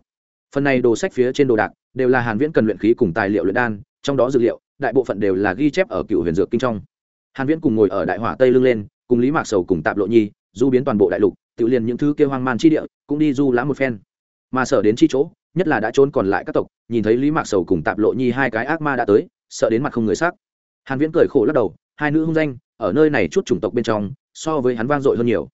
Phần này đồ sách phía trên đồ đạc đều là hàn viễn cần luyện khí cùng tài liệu luyện đan, trong đó dược liệu, đại bộ phận đều là ghi chép ở cựu huyền dược kinh trong. Hàn viễn cùng ngồi ở đại hỏa tây lưng lên, cùng lý mạc sầu cùng tạp lộ nhi, du biến toàn bộ đại lục, tự liền những thứ kia hoang man chi địa, cũng đi du lãm một phen. Mà sở đến chi chỗ, nhất là đã trốn còn lại các tộc, nhìn thấy lý mạc sầu cùng tạp lộ nhi hai cái ác ma đã tới, sợ đến mặt không người sắc hàn viễn cười khổ lắc đầu, hai nữ hung danh, ở nơi này chút chủng tộc bên trong, so với hắn vang dội hơn nhiều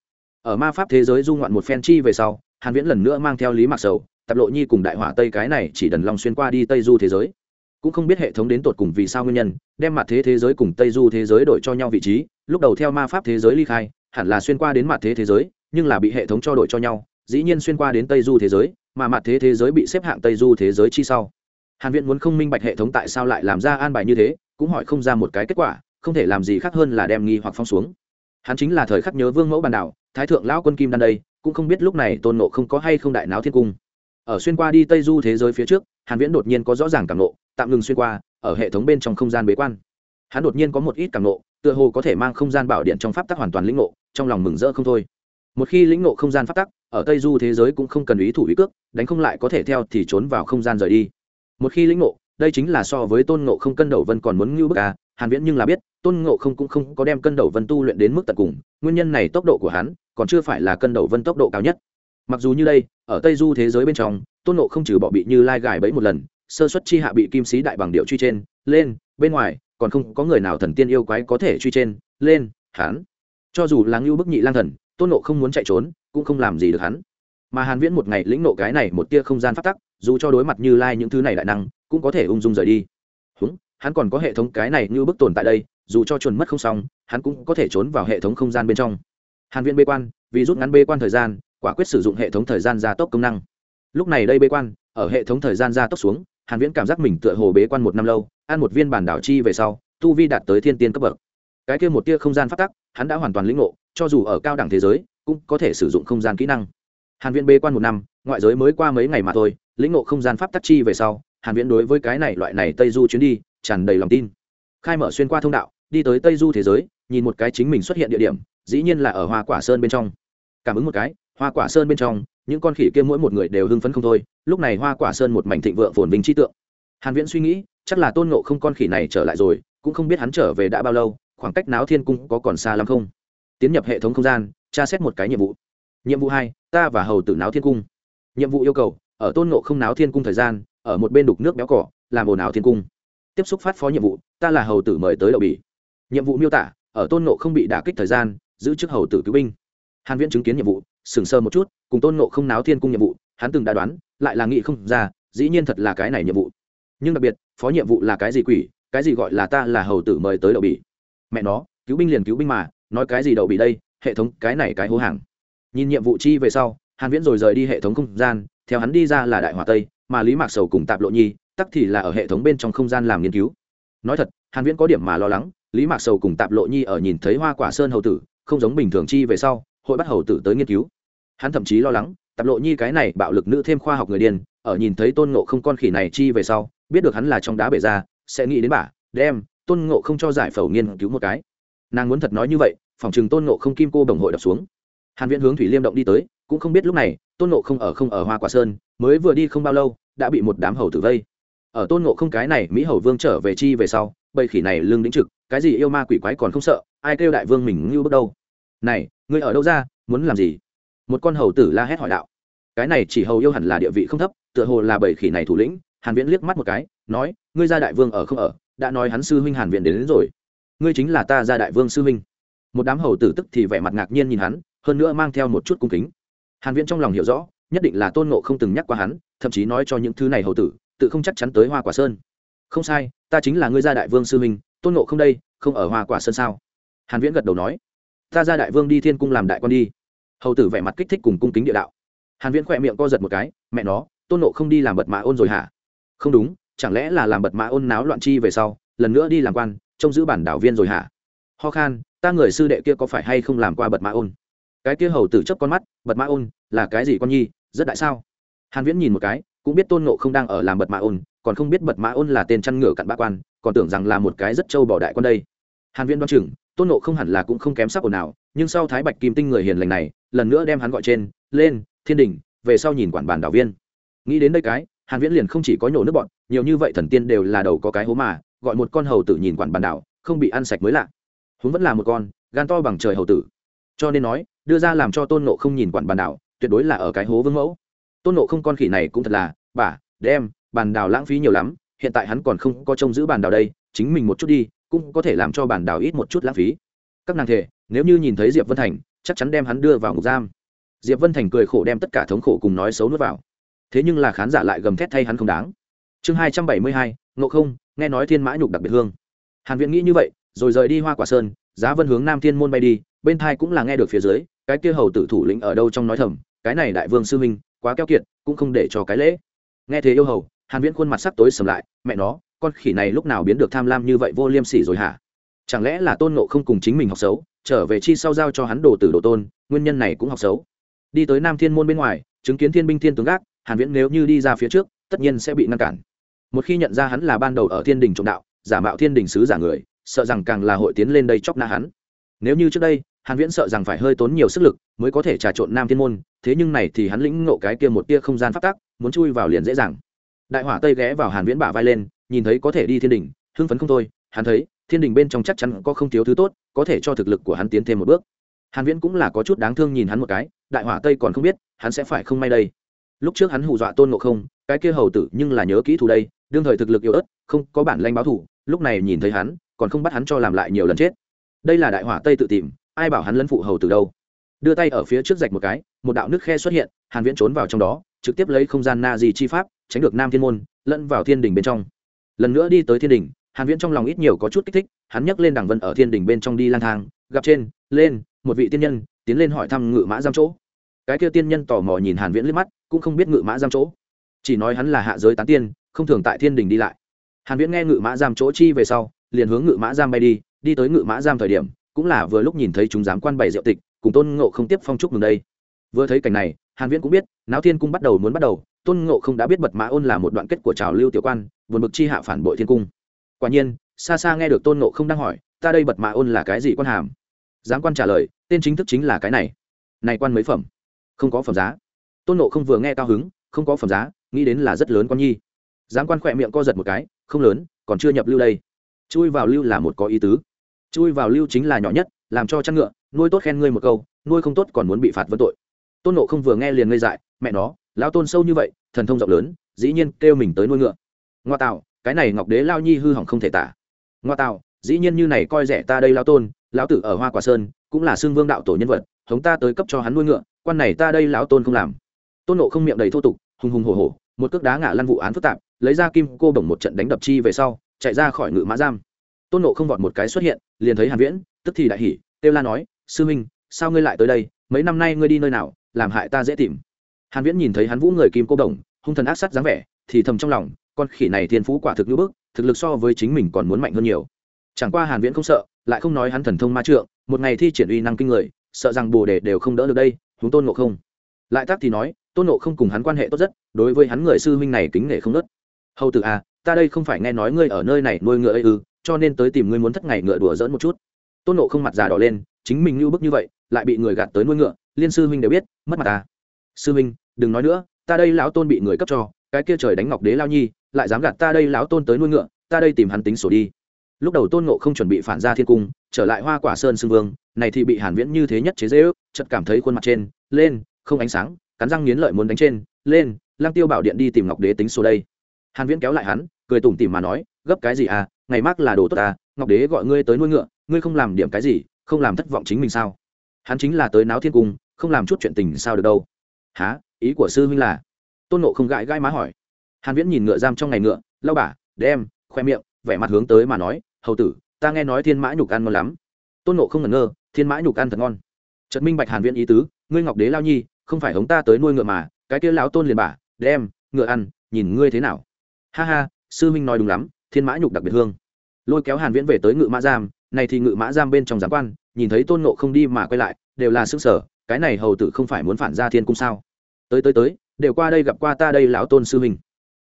ở ma pháp thế giới du ngoạn một phen chi về sau, hàn viễn lần nữa mang theo lý mạc sầu, tạp lộ nhi cùng đại hỏa tây cái này chỉ đần long xuyên qua đi tây du thế giới. Cũng không biết hệ thống đến tột cùng vì sao nguyên nhân, đem mặt thế thế giới cùng tây du thế giới đổi cho nhau vị trí, lúc đầu theo ma pháp thế giới ly khai, hẳn là xuyên qua đến mặt thế thế giới, nhưng là bị hệ thống cho đổi cho nhau, dĩ nhiên xuyên qua đến tây du thế giới, mà mặt thế thế giới bị xếp hạng tây du thế giới chi sau. Hàn viện muốn không minh bạch hệ thống tại sao lại làm ra an bài như thế, cũng hỏi không ra một cái kết quả, không thể làm gì khác hơn là đem nghi hoặc phong xuống hắn chính là thời khắc nhớ vương mẫu bàn đảo, thái thượng lão quân kim đan đây, cũng không biết lúc này tôn nộ không có hay không đại náo thiên cung. Ở xuyên qua đi tây du thế giới phía trước, hàn viễn đột nhiên có rõ ràng cảm nộ, tạm ngừng xuyên qua, ở hệ thống bên trong không gian bế quan. Hắn đột nhiên có một ít cảm nộ, tựa hồ có thể mang không gian bảo điện trong pháp tắc hoàn toàn lĩnh ngộ, trong lòng mừng rỡ không thôi. Một khi lĩnh ngộ không gian pháp tắc, ở tây du thế giới cũng không cần ý thủ ý cước, đánh không lại có thể theo thì trốn vào không gian rời đi. Một khi lĩnh ngộ, đây chính là so với tôn ngộ không cân đầu vân còn muốn ngưu bức à hàn viễn nhưng là biết tôn ngộ không cũng không có đem cân đầu vân tu luyện đến mức tận cùng, nguyên nhân này tốc độ của hắn còn chưa phải là cân đầu vân tốc độ cao nhất. Mặc dù như đây, ở tây du thế giới bên trong, tôn ngộ không trừ bỏ bị như lai gài bẫy một lần, sơ xuất chi hạ bị kim sĩ đại bằng điệu truy trên, lên, bên ngoài, còn không có người nào thần tiên yêu quái có thể truy trên, lên, hắn. Cho dù là ngưu bức nhị lang thần, tôn ngộ không muốn chạy trốn, cũng không làm gì được hắn. Mà hàn viễn một ngày lĩnh nộ cái này một tia không gian phát tắc, dù cho đối mặt như lai những thứ này đại năng, cũng có thể ung dung rời đi. Húng, hắn còn có hệ thống cái này như bức tồn tại đây dù cho chuẩn mất không xong, hắn cũng có thể trốn vào hệ thống không gian bên trong. Hàn viễn bê quan, vì rút ngắn bê quan thời gian, quả quyết sử dụng hệ thống thời gian gia tốc công năng. Lúc này đây bê quan, ở hệ thống thời gian gia tốc xuống, hàn viễn cảm giác mình tựa hồ bế quan một năm lâu, ăn một viên bản đảo chi về sau, tu vi đạt tới thiên tiên cấp bậc. Cái kia một tia không gian phát tắc, hắn đã hoàn toàn lĩnh ngộ, cho dù ở cao đẳng thế giới, cũng có thể sử dụng không gian kỹ năng. Hàn viễn bế quan một năm, ngoại giới mới qua mấy ngày mà thôi, lĩnh ngộ không gian pháp tắc chi về sau, hàn viễn đối với cái này loại này tây du chuyến đi, tràn đầy lòng tin. Khai mở xuyên qua thông đạo đi tới tây du thế giới, nhìn một cái chính mình xuất hiện địa điểm, dĩ nhiên là ở hoa quả sơn bên trong. Cảm ứng một cái, hoa quả sơn bên trong, những con khỉ kia mỗi một người đều hưng phấn không thôi, lúc này hoa quả sơn một mảnh thịnh vượng phồn vinh chi tượng. Hàn viễn suy nghĩ, chắc là tôn ngộ không con khỉ này trở lại rồi, cũng không biết hắn trở về đã bao lâu, khoảng cách náo thiên cung có còn xa lắm không? Tiến nhập hệ thống không gian, tra xét một cái nhiệm vụ. Nhiệm vụ hai, ta và hầu tử náo thiên cung. Nhiệm vụ yêu cầu, ở tôn ngộ không náo thiên cung thời gian, ở một bên đục nước béo cỏ, làm ồn ào thiên cung. Tiếp xúc phát phó nhiệm vụ, ta là hầu tử mời tới đậu bỉ nhiệm vụ miêu tả, ở tôn ngộ không bị đả kích thời gian, giữ chức hầu tử cứu binh. Hàn viễn chứng kiến nhiệm vụ sừng sờ một chút, cùng tôn ngộ không náo thiên cung nhiệm vụ, hắn từng đã đoán, lại là nghị không ra, dĩ nhiên thật là cái này nhiệm vụ. Nhưng đặc biệt, phó nhiệm vụ là cái gì quỷ, cái gì gọi là ta là hầu tử mời tới đậu bỉ? Mẹ nó, cứu binh liền cứu binh mà, nói cái gì đậu bỉ đây, hệ thống cái này cái hố hàng. Nhìn nhiệm vụ chi về sau, hàn viễn rồi rời đi hệ thống không gian, theo hắn đi ra là đại hòa tây, mà lý mạc sầu cùng tạp lộ nhi, tắc thì là ở hệ thống bên trong không gian làm nghiên cứu. Nói thật, hàn viễn có điểm mà lo lắng lý mạc sầu cùng tạp lộ nhi ở nhìn thấy hoa quả sơn hầu tử, không giống bình thường chi về sau, hội bắt hầu tử tới nghiên cứu. Hắn thậm chí lo lắng, tạp lộ nhi cái này bạo lực nữ thêm khoa học người điên, ở nhìn thấy tôn ngộ không con khỉ này chi về sau, biết được hắn là trong đá bể ra, sẽ nghĩ đến bà, đem, tôn ngộ không cho giải phẫu nghiên cứu một cái. Nàng muốn thật nói như vậy, phòng chừng tôn ngộ không kim cô đồng hội đập xuống. Hàn viễn hướng thủy liêm động đi tới, cũng không biết lúc này, tôn ngộ không ở không ở hoa quả sơn, mới vừa đi không bao lâu, đã bị một đám hầu tử vây. Ở tôn ngộ không cái này mỹ hầu vương trở về chi về sau bầy khỉ này lương đĩnh trực cái gì yêu ma quỷ quái còn không sợ ai kêu đại vương mình ngưu bước đâu? Này ngươi ở đâu ra muốn làm gì? Một con hầu tử la hét hỏi đạo. Cái này chỉ hầu yêu hẳn là địa vị không thấp tựa hồ là bầy khỉ này thủ lĩnh hàn viễn liếc mắt một cái nói ngươi ra đại vương ở không ở đã nói hắn sư huynh hàn viện đến, đến rồi. Ngươi chính là ta ra đại vương sư huynh. Một đám hầu tử tức thì vẻ mặt ngạc nhiên nhìn hắn hơn nữa mang theo một chút cung kính. Hàn viễn trong lòng hiểu rõ nhất định là tôn ngộ không từng nhắc qua hắn thậm chí nói cho những thứ này hầu tử tự không chắc chắn tới hoa quả sơn không sai, ta chính là ngươi gia đại vương sư huynh, tôn ngộ không đây, không ở hoa quả sơn sao? Hàn viễn gật đầu nói. Ta gia đại vương đi thiên cung làm đại quan đi. Hầu tử vẻ mặt kích thích cùng cung kính địa đạo. Hàn viễn khỏe miệng co giật một cái, mẹ nó, tôn ngộ không đi làm bật mã ôn rồi hả? Không đúng, chẳng lẽ là làm bật mã ôn náo loạn chi về sau, lần nữa đi làm quan, trông giữ bản đảo viên rồi hả? Ho khan, ta người sư đệ kia có phải hay không làm qua bật mã ôn? Cái kia hầu tử chấp con mắt, bật mã ôn, là cái gì con nhi, rất đại sao? Hàn viễn nhìn một cái, cũng biết tôn ngộ không đang ở làm bật mã ôn còn không biết bật mã ôn là tên chăn ngựa cặn bã quan, còn tưởng rằng là một cái rất trâu bỏ đại quan đây. Hàn viễn đoan chừng, tôn ngộ không hẳn là cũng không kém sắc ồn nào, nhưng sau thái bạch kim tinh người hiền lành này, lần nữa đem hắn gọi trên, lên, thiên đình, về sau nhìn quản bàn đảo viên. Nghĩ đến đây cái, hàn viễn liền không chỉ có nhổ nước bọn, nhiều như vậy thần tiên đều là đầu có cái hố mà, gọi một con hầu tử nhìn quản bàn đảo, không bị ăn sạch mới lạ. Húng vẫn là một con, gan to bằng trời hầu tử. Cho nên nói, đưa ra làm cho tôn nộ không nhìn quản bàn đảo, tuyệt đối là ở cái hố vương mẫu. Tôn nộ không con khỉ này cũng thật là, bà, đem bàn đảo lãng phí nhiều lắm, hiện tại hắn còn không có trông giữ bàn đảo đây, chính mình một chút đi, cũng có thể làm cho bàn đảo ít một chút lãng phí. Các nàng thể, nếu như nhìn thấy diệp vân thành, chắc chắn đem hắn đưa vào ngục giam. Diệp vân thành cười khổ đem tất cả thống khổ cùng nói xấu nuốt vào. Thế nhưng là khán giả lại gầm thét thay hắn không đáng. Chương hai trăm bảy mươi hai, ngộ không, nghe nói thiên mã nhục đặc biệt hương. Hàn viện nghĩ như vậy, rồi rời đi hoa quả sơn, giá vân hướng nam thiên môn bay đi, bên thai cũng là nghe được phía dưới, cái kia hầu tử thủ lĩnh ở đâu trong nói thầm, cái này đại vương sư minh quá keo kiệt, cũng không để cho cái lễ. Nghe thế yêu hầu hàn viễn khuôn mặt sắc tối sầm lại, mẹ nó, con khỉ này lúc nào biến được tham lam như vậy vô liêm sỉ rồi hả? Chẳng lẽ là tôn nộ không cùng chính mình học xấu, trở về chi sau giao cho hắn đồ tử đồ tôn, nguyên nhân này cũng học xấu. Đi tới nam thiên môn bên ngoài, chứng kiến thiên binh thiên tướng gác, hàn viễn nếu như đi ra phía trước, tất nhiên sẽ bị ngăn cản. Một khi nhận ra hắn là ban đầu ở thiên đình trọng đạo, giả mạo thiên đình sứ giả người, sợ rằng càng là hội tiến lên đây chọc nã hắn. Nếu như trước đây, hàn viễn sợ rằng phải hơi tốn nhiều sức lực mới có thể trà trộn nam thiên môn, thế nhưng này thì hắn lĩnh ngộ cái kia một tia không gian pháp tắc, muốn chui vào liền dễ dàng đại hỏa tây ghé vào hàn viễn bả vai lên, nhìn thấy có thể đi thiên đình, hưng phấn không thôi, hắn thấy, thiên đình bên trong chắc chắn có không thiếu thứ tốt, có thể cho thực lực của hắn tiến thêm một bước. Hàn viễn cũng là có chút đáng thương nhìn hắn một cái, đại hỏa tây còn không biết, hắn sẽ phải không may đây. Lúc trước hắn hù dọa tôn ngộ không, cái kia hầu tử nhưng là nhớ kỹ thù đây, đương thời thực lực yếu ớt, không có bản lanh báo thù, lúc này nhìn thấy hắn, còn không bắt hắn cho làm lại nhiều lần chết. Đây là đại hỏa tây tự tìm, ai bảo hắn lấn phụ hầu tử đâu. Đưa tay ở phía trước rạch một cái, một đạo nước khe xuất hiện, hàn viễn trốn vào trong đó, trực tiếp lấy không gian na di chi pháp tránh được nam thiên môn, lẫn vào thiên đình bên trong. Lần nữa đi tới thiên đình, hàn viễn trong lòng ít nhiều có chút kích thích, hắn nhấc lên đằng vân ở thiên đình bên trong đi lang thang, gặp trên, lên, một vị tiên nhân, tiến lên hỏi thăm ngự mã giam chỗ. Cái kia tiên nhân tò mò nhìn hàn viễn liếc mắt, cũng không biết ngự mã giam chỗ. Chỉ nói hắn là hạ giới tán tiên, không thường tại thiên đình đi lại. Hàn viễn nghe ngự mã giam chỗ chi về sau, liền hướng ngự mã giam bay đi đi tới ngự mã giam thời điểm, cũng là vừa lúc nhìn thấy chúng giám quan bày rượu tịch, cùng tôn ngộ không tiếp phong trúc mừng đây. Vừa thấy cảnh này, hàn viễn cũng biết, náo thiên cung bắt đầu muốn bắt đầu tôn ngộ không đã biết bật mã ôn là một đoạn kết của trào lưu tiểu quan, buồn bực chi hạ phản bội thiên cung. Quả nhiên, xa xa nghe được tôn ngộ không đang hỏi, ta đây bật mã ôn là cái gì quan hàm? Giám quan trả lời, tên chính thức chính là cái này. Này quan mấy phẩm? Không có phẩm giá. Tôn ngộ không vừa nghe cao hứng, không có phẩm giá, nghĩ đến là rất lớn con nhi. Giám quan khỏe miệng co giật một cái, không lớn, còn chưa nhập lưu đây. Chui vào lưu là một có ý tứ. Chui vào lưu chính là nhỏ nhất, làm cho chăn ngựa, nuôi tốt khen ngươi một câu, nuôi không tốt còn muốn bị phạt vân tội. Tôn nộ không vừa nghe liền ngây dại, mẹ nó lão tôn sâu như vậy, thần thông rộng lớn, dĩ nhiên kêu mình tới nuôi ngựa. Ngoa tạo, cái này ngọc đế lao nhi hư hỏng không thể tả. Ngoa tạo, dĩ nhiên như này coi rẻ ta đây lao tôn, lão tử ở hoa quả sơn, cũng là xương vương đạo tổ nhân vật, hống ta tới cấp cho hắn nuôi ngựa, quan này ta đây lão tôn không làm. Tôn nộ không miệng đầy thô tục, hùng hùng hổ hổ, một cước đá ngã lăn vụ án phức tạp, lấy ra kim cô bổng một trận đánh đập chi về sau, chạy ra khỏi ngự mã giam. Tôn nộ không vọt một cái xuất hiện, liền thấy hàn viễn, tức thì đại hỉ têu la nói, sư minh, sao ngươi lại tới đây? Mấy năm nay ngươi đi nơi nào, làm hại ta dễ tìm hàn viễn nhìn thấy hắn vũ người kim cô đồng hung thần ác sát dáng vẻ thì thầm trong lòng con khỉ này thiên phú quả thực như bức, thực lực so với chính mình còn muốn mạnh hơn nhiều. Chẳng qua hàn viễn không sợ lại không nói hắn thần thông ma trượng một ngày thi triển uy năng kinh người sợ rằng bồ đề đều không đỡ được đây Chúng tôn ngộ không. Lại tác thì nói tôn ngộ không cùng hắn quan hệ tốt rất đối với hắn người sư huynh này kính nể không nớt. Hầu tử à ta đây không phải nghe nói ngươi ở nơi này nuôi ngựa ấy ư cho nên tới tìm ngươi muốn thất ngày ngựa đùa dỡn một chút. Tôn nộ không mặt già đỏ lên chính mình như bức như vậy lại bị người gạt tới nuôi ngựa liên sư huynh đều biết mất mặt ta sư huynh đừng nói nữa, ta đây lão tôn bị người cấp cho, cái kia trời đánh ngọc đế lao nhi, lại dám gạt ta đây lão tôn tới nuôi ngựa, ta đây tìm hắn tính sổ đi. Lúc đầu tôn ngộ không chuẩn bị phản ra thiên cung, trở lại hoa quả sơn xưng vương, này thì bị hàn viễn như thế nhất chế dễ ước chợt cảm thấy khuôn mặt trên, lên, không ánh sáng, cắn răng nghiến lợi muốn đánh trên, lên lang tiêu bảo điện đi tìm ngọc đế tính sổ đây. Hàn viễn kéo lại hắn, cười tủm tỉm mà nói, gấp cái gì à ngày mắc là đồ tốt à ngọc đế gọi ngươi tới nuôi ngựa, ngươi không làm điểm cái gì, không làm thất vọng chính mình sao? Hắn chính là tới náo thiên cung, không làm chút chuyện tình sao được đâu. Há ý của sư huynh là? Tôn nộ không gãi gãi má hỏi. Hàn viễn nhìn ngựa giam trong ngày ngựa lau bả đem, khoe miệng, vẻ mặt hướng tới mà nói, hầu tử, ta nghe nói thiên mã nhục ăn ngon lắm. Tôn nộ không ngẩn ngơ, thiên mã nhục ăn thật ngon. Trật minh bạch hàn viễn ý tứ, ngươi ngọc đế lao nhi, không phải hống ta tới nuôi ngựa mà, cái kia lão tôn liền bả đem, ngựa ăn, nhìn ngươi thế nào. Ha ha, sư huynh nói đúng lắm, thiên mã nhục đặc biệt hương. Lôi kéo hàn viễn về tới ngự mã giam, này thì ngự mã giam bên trong giám quan, nhìn thấy tôn nộ không đi mà quay lại, đều là sức sở cái này hầu tử không phải muốn phản ra thiên cung sao? Tới tới tới, đều qua đây gặp qua ta đây lão tôn sư huynh.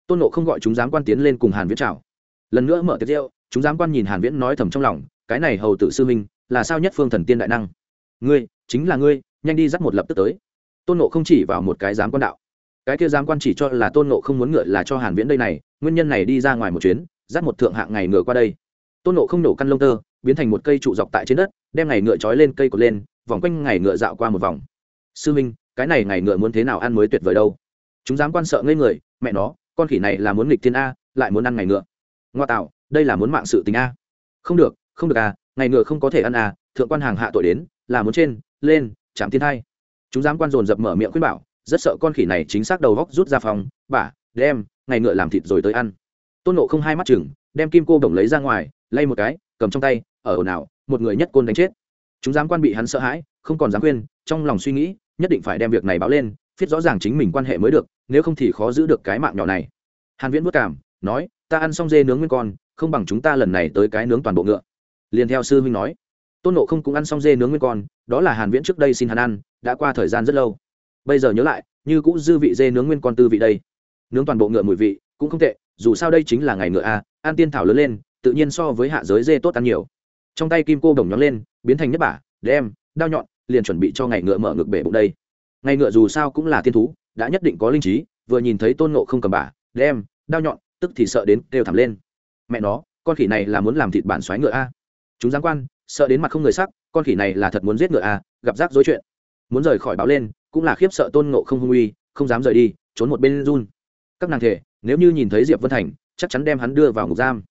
Tôn nộ không gọi chúng giám quan tiến lên cùng hàn viễn chào. Lần nữa mở tiệc rượu, chúng giám quan nhìn hàn viễn nói thầm trong lòng, cái này hầu tử sư huynh, là sao nhất phương thần tiên đại năng? Ngươi, chính là ngươi, nhanh đi dắt một lập tức tới. Tôn nộ không chỉ vào một cái giám quan đạo. Cái kia giám quan chỉ cho là tôn nộ không muốn ngựa là cho hàn viễn đây này, nguyên nhân này đi ra ngoài một chuyến, dắt một thượng hạng ngày ngựa qua đây. Tôn nộ không nổ căn lông tơ, biến thành một cây trụ dọc tại trên đất, đem ngày ngựa trói lên, cây cột lên, vòng quanh ngày ngựa dạo qua một vòng. Sư minh cái này ngày ngựa muốn thế nào ăn mới tuyệt vời đâu. Chúng dám quan sợ ngây người, mẹ nó, con khỉ này là muốn nghịch thiên a, lại muốn ăn ngày ngựa. Ngoa tạo, đây là muốn mạng sự tình a. Không được không được à ngày ngựa không có thể ăn à thượng quan hàng hạ tội đến, là muốn trên, lên, chạm thiên thai. Chúng dám quan dồn dập mở miệng khuyên bảo, rất sợ con khỉ này chính xác đầu góc rút ra phòng bả đem, ngày ngựa làm thịt rồi tới ăn. Tôn nộ không hai mắt chừng, đem kim cô bổng lấy ra ngoài, lay một cái, cầm trong tay, ở ồn ào, một người nhất côn đánh chết. Chúng dám quan bị hắn sợ hãi, không còn dám khuyên, trong lòng suy nghĩ nhất định phải đem việc này báo lên, viết rõ ràng chính mình quan hệ mới được, nếu không thì khó giữ được cái mạng nhỏ này. Hàn viễn vất cảm, nói, ta ăn xong dê nướng nguyên con, không bằng chúng ta lần này tới cái nướng toàn bộ ngựa. Liền theo sư huynh nói, tôn nộ không cũng ăn xong dê nướng nguyên con, đó là hàn viễn trước đây xin hắn ăn, đã qua thời gian rất lâu. Bây giờ nhớ lại, như cũng dư vị dê nướng nguyên con tư vị đây. Nướng toàn bộ ngựa mùi vị, cũng không tệ, dù sao đây chính là ngày ngựa a An tiên thảo lớn lên, tự nhiên so với hạ giới dê tốt ăn nhiều. Trong tay kim cô đồng nhón lên, biến thành nhất bả, đem, đao nhọn liền chuẩn bị cho ngày ngựa mở ngực bể bụng đây. Ngày ngựa dù sao cũng là thiên thú, đã nhất định có linh trí, vừa nhìn thấy tôn nộ không cầm bả, đem, đao nhọn, tức thì sợ đến đều thảm lên. Mẹ nó, con khỉ này là muốn làm thịt bản xoáy ngựa a. Chúng giáng quan, sợ đến mặt không người sắc, con khỉ này là thật muốn giết ngựa a, gặp rắc rối chuyện. Muốn rời khỏi báo lên, cũng là khiếp sợ tôn ngộ không hung uy, không dám rời đi, trốn một bên run. Các nàng thể, nếu như nhìn thấy diệp vân thành, chắc chắn đem hắn đưa vào ngục giam.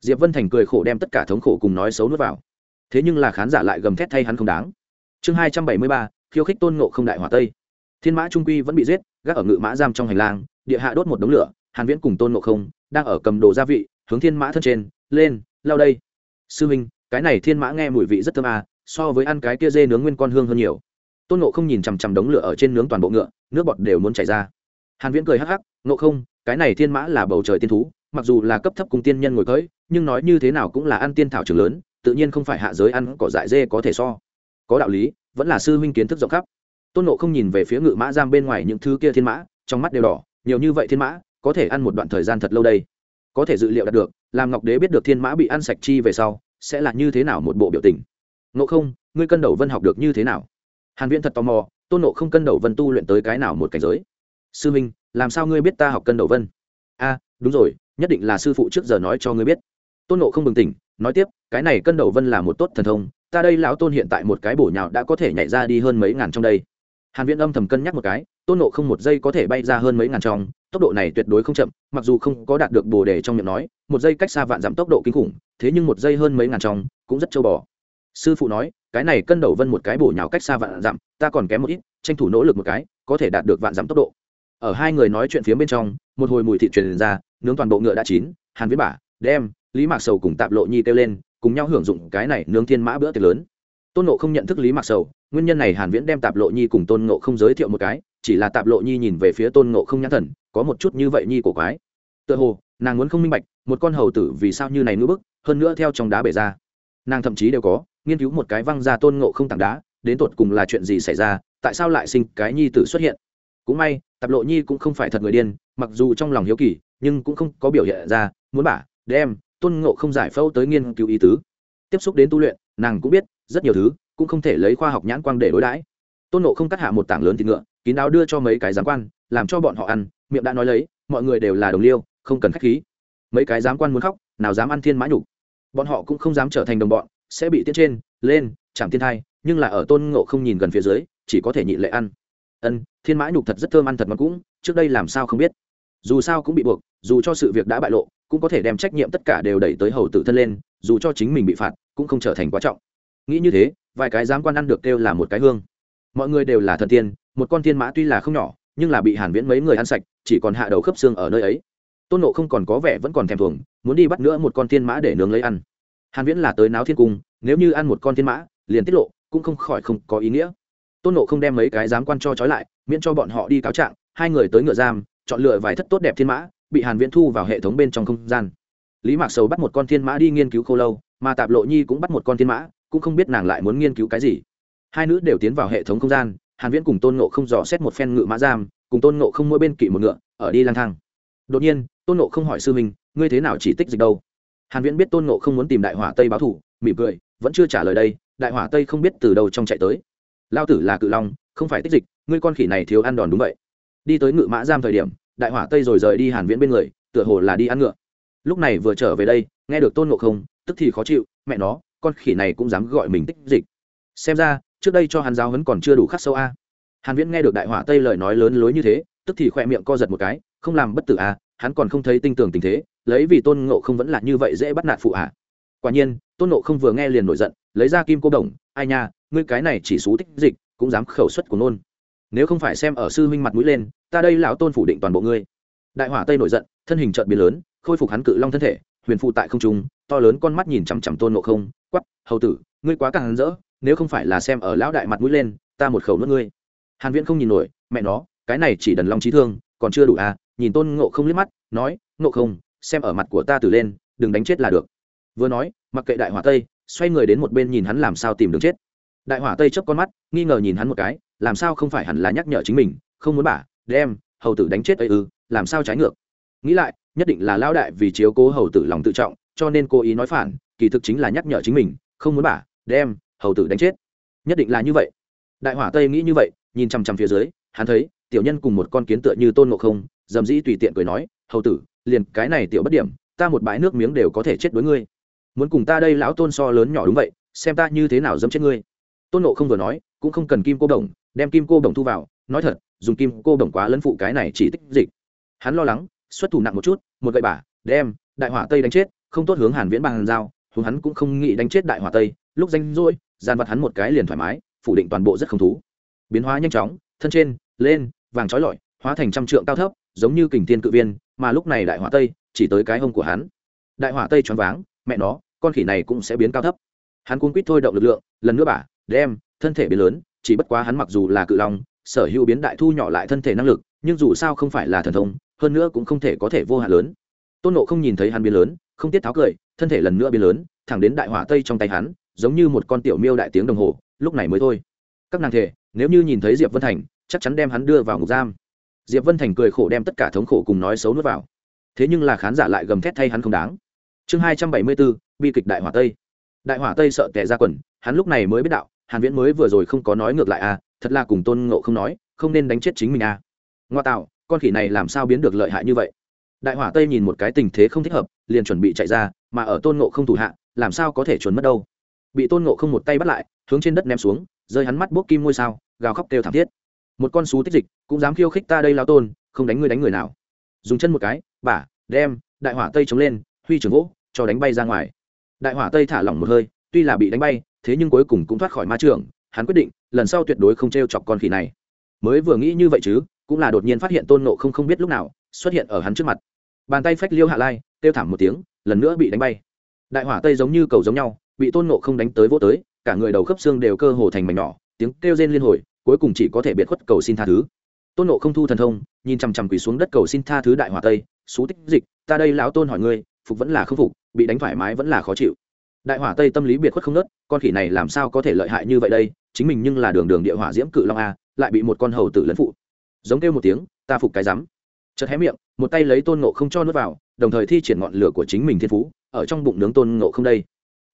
Diệp vân thành cười khổ đem tất cả thống khổ cùng nói xấu nuốt vào. Thế nhưng là khán giả lại gầm thét thay hắn không đáng chương hai trăm bảy mươi ba, khiêu khích tôn ngộ không đại hỏa tây. Thiên mã trung quy vẫn bị giết, gác ở ngự mã giam trong hành lang, địa hạ đốt một đống lửa, hàn viễn cùng tôn ngộ không đang ở cầm đồ gia vị, hướng thiên mã thân trên, lên, lao đây. Sư huynh, cái này thiên mã nghe mùi vị rất thơm à so với ăn cái kia dê nướng nguyên con hương hơn nhiều. Tôn ngộ không nhìn chằm chằm đống lửa ở trên nướng toàn bộ ngựa, nước bọt đều muốn chảy ra. Hàn viễn cười hắc hắc, ngộ không, cái này thiên mã là bầu trời tiên thú, mặc dù là cấp thấp cùng tiên nhân ngồi cưỡi, nhưng nói như thế nào cũng là ăn tiên thảo trường lớn, tự nhiên không phải hạ giới ăn cỏ dại dê có thể so có đạo lý, vẫn là sư huynh kiến thức rộng khắp. Tôn nộ không nhìn về phía ngự mã giam bên ngoài những thứ kia thiên mã, trong mắt đều đỏ, nhiều như vậy thiên mã, có thể ăn một đoạn thời gian thật lâu đây. Có thể dự liệu đạt được, làm ngọc đế biết được thiên mã bị ăn sạch chi về sau, sẽ là như thế nào một bộ biểu tình. Nộ không, ngươi cân đầu vân học được như thế nào? Hàn viễn thật tò mò, tôn nộ không cân đầu vân tu luyện tới cái nào một cảnh giới? Sư minh, làm sao ngươi biết ta học cân đầu vân? A, đúng rồi, nhất định là sư phụ trước giờ nói cho ngươi biết. Tôn nộ không bừng tỉnh, nói tiếp, cái này cân đầu vân là một tốt thần thông ta đây lão tôn hiện tại một cái bổ nhào đã có thể nhảy ra đi hơn mấy ngàn trong đây. Hàn viễn âm thầm cân nhắc một cái, tôn nộ không một giây có thể bay ra hơn mấy ngàn trong, tốc độ này tuyệt đối không chậm, mặc dù không có đạt được bồ đề trong miệng nói, một giây cách xa vạn giảm tốc độ kinh khủng, thế nhưng một giây hơn mấy ngàn trong, cũng rất châu bò. Sư phụ nói, cái này cân đầu vân một cái bổ nhào cách xa vạn dặm, ta còn kém một ít, tranh thủ nỗ lực một cái, có thể đạt được vạn dặm tốc độ. Ở hai người nói chuyện phía bên trong, một hồi mùi thịt truyền ra, nướng toàn bộ ngựa đã chín, hàn viễn bả, đem, lý mạc sầu cùng tạp lộ nhi kêu lên cùng nhau hưởng dụng cái này nướng thiên mã bữa tiệc lớn. Tôn nộ không nhận thức lý mạc sầu, nguyên nhân này hàn viễn đem tạp lộ nhi cùng tôn nộ không giới thiệu một cái, chỉ là tạp lộ nhi nhìn về phía tôn nộ không nhãn thần, có một chút như vậy nhi cổ quái. Tựa hồ, nàng muốn không minh bạch, một con hầu tử vì sao như này nữa bức, hơn nữa theo trong đá bể ra. Nàng thậm chí đều có, nghiên cứu một cái văng ra tôn nộ không tảng đá, đến tột cùng là chuyện gì xảy ra, tại sao lại sinh cái nhi tử xuất hiện. Cũng may, tạp lộ nhi cũng không phải thật người điên, mặc dù trong lòng hiếu kỳ, nhưng cũng không có biểu hiện ra, muốn bả, đem tôn ngộ không giải phẫu tới nghiên cứu ý tứ. Tiếp xúc đến tu luyện, nàng cũng biết, rất nhiều thứ, cũng không thể lấy khoa học nhãn quang để đối đãi. Tôn ngộ không cắt hạ một tảng lớn thịt ngựa, kín đáo đưa cho mấy cái giám quan, làm cho bọn họ ăn, miệng đã nói lấy, mọi người đều là đồng liêu, không cần k h á c h khí. Mấy cái giám quan muốn khóc, nào dám ăn thiên mã nhục. Bọn họ cũng không dám trở thành đồng bọn, sẽ bị tiết trên, lên, chạm thiên thai, nhưng là ở tôn ngộ không nhìn gần phía dưới, chỉ có thể nhịn lệ ăn. Ân, thiên mã nhục thật rất thơm ăn thật mà cũng, trước đây làm sao không biết dù sao cũng bị buộc, dù cho sự việc đã bại lộ, cũng có thể đem trách nhiệm tất cả đều đẩy tới hầu tử thân lên, dù cho chính mình bị phạt, cũng không trở thành quá trọng. Nghĩ như thế, vài cái giám quan ăn được kêu là một cái hương. Mọi người đều là thần tiên, một con thiên mã tuy là không nhỏ, nhưng là bị hàn viễn mấy người ăn sạch, chỉ còn hạ đầu khớp xương ở nơi ấy. Tôn nộ không còn có vẻ vẫn còn thèm thuồng, muốn đi bắt nữa một con thiên mã để nướng lấy ăn. Hàn viễn là tới náo thiên cung, nếu như ăn một con thiên mã, liền tiết lộ, cũng không khỏi không có ý nghĩa. Tôn nộ không đem mấy cái giám quan cho trói lại, miễn cho bọn họ đi cáo trạng, hai người tới ngựa giam chọn lựa vài thất tốt đẹp thiên mã bị hàn viễn thu vào hệ thống bên trong không gian. Lý mạc sầu bắt một con thiên mã đi nghiên cứu khô lâu mà tạp lộ nhi cũng bắt một con thiên mã cũng không biết nàng lại muốn nghiên cứu cái gì. Hai nữ đều tiến vào hệ thống không gian hàn viễn cùng tôn ngộ không dò xét một phen ngựa mã giam cùng tôn ngộ không mỗi bên kỵ một ngựa ở đi lang thang. Đột nhiên tôn ngộ không hỏi sư mình, ngươi thế nào chỉ tích dịch đâu? Hàn viễn biết tôn ngộ không muốn tìm đại hỏa tây báo thủ mỉm cười vẫn chưa trả lời đây đại hỏa tây không biết từ đâu trong chạy tới. Lao tử là cự long không phải tích dịch ngươi con khỉ này thiếu ăn đòn đúng vậy đi tới ngự mã giam thời điểm, đại hỏa tây rồi rời đi hàn viễn bên người, tựa hồ là đi ăn ngựa. Lúc này vừa trở về đây, nghe được tôn ngộ không, tức thì khó chịu, mẹ nó, con khỉ này cũng dám gọi mình tích dịch. Xem ra, trước đây cho hắn giáo huấn còn chưa đủ khắc sâu a. Hàn viễn nghe được đại hỏa tây lời nói lớn lối như thế, tức thì khỏe miệng co giật một cái, không làm bất tử a, hắn còn không thấy tinh tường tình thế, lấy vì tôn ngộ không vẫn là như vậy dễ bắt nạt phụ à? quả nhiên, tôn ngộ không vừa nghe liền nổi giận, lấy ra kim cô đồng, ai nha, ngươi cái này chỉ xú tích dịch, cũng dám khẩu xuất của nôn nếu không phải xem ở sư huynh mặt mũi lên, ta đây lão tôn phủ định toàn bộ ngươi. Đại hỏa tây nổi giận, thân hình trợn biến lớn, khôi phục hắn cự long thân thể, huyền phụ tại không trung, to lớn con mắt nhìn chằm chằm tôn ngộ không quắp hầu tử, ngươi quá càng rỡ, nếu không phải là xem ở lão đại mặt mũi lên, ta một khẩu nuốt ngươi. Hàn viễn không nhìn nổi, mẹ nó, cái này chỉ đần long trí thương, còn chưa đủ à? Nhìn tôn ngộ không liếc mắt, nói, ngộ không, xem ở mặt của ta từ lên, đừng đánh chết là được. Vừa nói, mặc kệ đại hỏa tây, xoay người đến một bên nhìn hắn làm sao tìm đường chết. Đại hỏa tây chớp con mắt, nghi ngờ nhìn hắn một cái làm sao không phải hẳn là nhắc nhở chính mình, không muốn bả đem hầu tử đánh chết ấy ư, làm sao trái ngược? Nghĩ lại, nhất định là lao đại vì chiếu cố hầu tử lòng tự trọng, cho nên cố ý nói phản, kỳ thực chính là nhắc nhở chính mình, không muốn bả đem hầu tử đánh chết. Nhất định là như vậy. Đại hỏa tây nghĩ như vậy, nhìn chằm chằm phía dưới, hắn thấy, tiểu nhân cùng một con kiến tựa như tôn ngộ không, dầm dĩ tùy tiện cười nói, hầu tử, liền cái này tiểu bất điểm, ta một bãi nước miếng đều có thể chết đối ngươi. Muốn cùng ta đây lão tôn so lớn nhỏ đúng vậy, xem ta như thế nào dâm chết ngươi. Tôn nộ không vừa nói, cũng không cần kim cô đồng đem kim cô đồng thu vào, nói thật, dùng kim cô đồng quá lấn phụ cái này chỉ tích dịch. Hắn lo lắng, xuất thủ nặng một chút, một gậy bả, đem đại hỏa tây đánh chết, không tốt hướng hàn viễn bằng dao hướng hắn cũng không nghĩ đánh chết đại hỏa tây, lúc danh rỗi gian vặt hắn một cái liền thoải mái, phủ định toàn bộ rất không thú. Biến hóa nhanh chóng, thân trên, lên, vàng trói lọi, hóa thành trăm trượng cao thấp, giống như kình thiên cự viên, mà lúc này đại hỏa tây chỉ tới cái hông của hắn. Đại hỏa tây choáng váng, mẹ nó, con khỉ này cũng sẽ biến cao thấp. Hắn cuốn quýt thôi động lực lượng, lần nữa bả, đem thân thể biến lớn chỉ bất quá hắn mặc dù là cự long, sở hữu biến đại thu nhỏ lại thân thể năng lực, nhưng dù sao không phải là thần thông, hơn nữa cũng không thể có thể vô hạn lớn. Tôn nộ không nhìn thấy hắn biến lớn, không tiết tháo cười, thân thể lần nữa biến lớn, thẳng đến đại hỏa tây trong tay hắn, giống như một con tiểu miêu đại tiếng đồng hồ, lúc này mới thôi. Các nàng thể, nếu như nhìn thấy diệp vân thành, chắc chắn đem hắn đưa vào ngục giam. Diệp vân thành cười khổ đem tất cả thống khổ cùng nói xấu nuốt vào. Thế nhưng là khán giả lại gầm thét thay hắn không đáng. Chương hai trăm bảy mươi bốn, bi kịch đại hỏa tây. Đại hỏa tây sợ tệ ra quần, hắn lúc này mới biết đạo hàn viễn mới vừa rồi không có nói ngược lại à thật là cùng tôn ngộ không nói, không nên đánh chết chính mình à. Ngoa tạo, con khỉ này làm sao biến được lợi hại như vậy? Đại hỏa tây nhìn một cái tình thế không thích hợp, liền chuẩn bị chạy ra, mà ở tôn ngộ không thủ hạ, làm sao có thể chuẩn mất đâu? Bị tôn ngộ không một tay bắt lại, hướng trên đất ném xuống, rơi hắn mắt bốc kim ngôi sao, gào khóc kêu thảm thiết. Một con xú tích dịch, cũng dám khiêu khích ta đây lao tôn, không đánh người đánh người nào. Dùng chân một cái, bả, đem, đại hỏa tây chống lên, huy trưởng gỗ, cho đánh bay ra ngoài. Đại hỏa tây thả lỏng một hơi, tuy là bị đánh bay thế nhưng cuối cùng cũng thoát khỏi ma trường, hắn quyết định, lần sau tuyệt đối không t r e o chọc con khỉ này. Mới vừa nghĩ như vậy chứ, cũng là đột nhiên phát hiện tôn nộ không không biết lúc nào, xuất hiện ở hắn trước mặt. Bàn tay phách liêu hạ lai, kêu thảm một tiếng, lần nữa bị đánh bay. Đại hỏa tây giống như cầu giống nhau, bị tôn nộ không đánh tới vô tới, cả người đầu khớp xương đều cơ hồ thành mảnh nhỏ, tiếng kêu rên liên hồi, cuối cùng chỉ có thể biệt khuất cầu xin tha thứ. Tôn nộ không thu thần thông, nhìn chằm chằm quỳ xuống đất cầu xin tha thứ đại hỏa tây, xú tích dịch, ta đây lão tôn hỏi ngươi, phục vẫn là không phục, bị đánh thoải mái vẫn là khó chịu đại hỏa tây tâm lý biệt khuất không nớt, con khỉ này làm sao có thể lợi hại như vậy đây, chính mình nhưng là đường đường địa hỏa diễm cự long a, lại bị một con hầu tử lấn phụ. Giống kêu một tiếng, ta phục cái rắm. Chợt hé miệng, một tay lấy tôn nộ không cho nước vào, đồng thời thi triển ngọn lửa của chính mình thiên phú, ở trong bụng nướng tôn nộ không đây.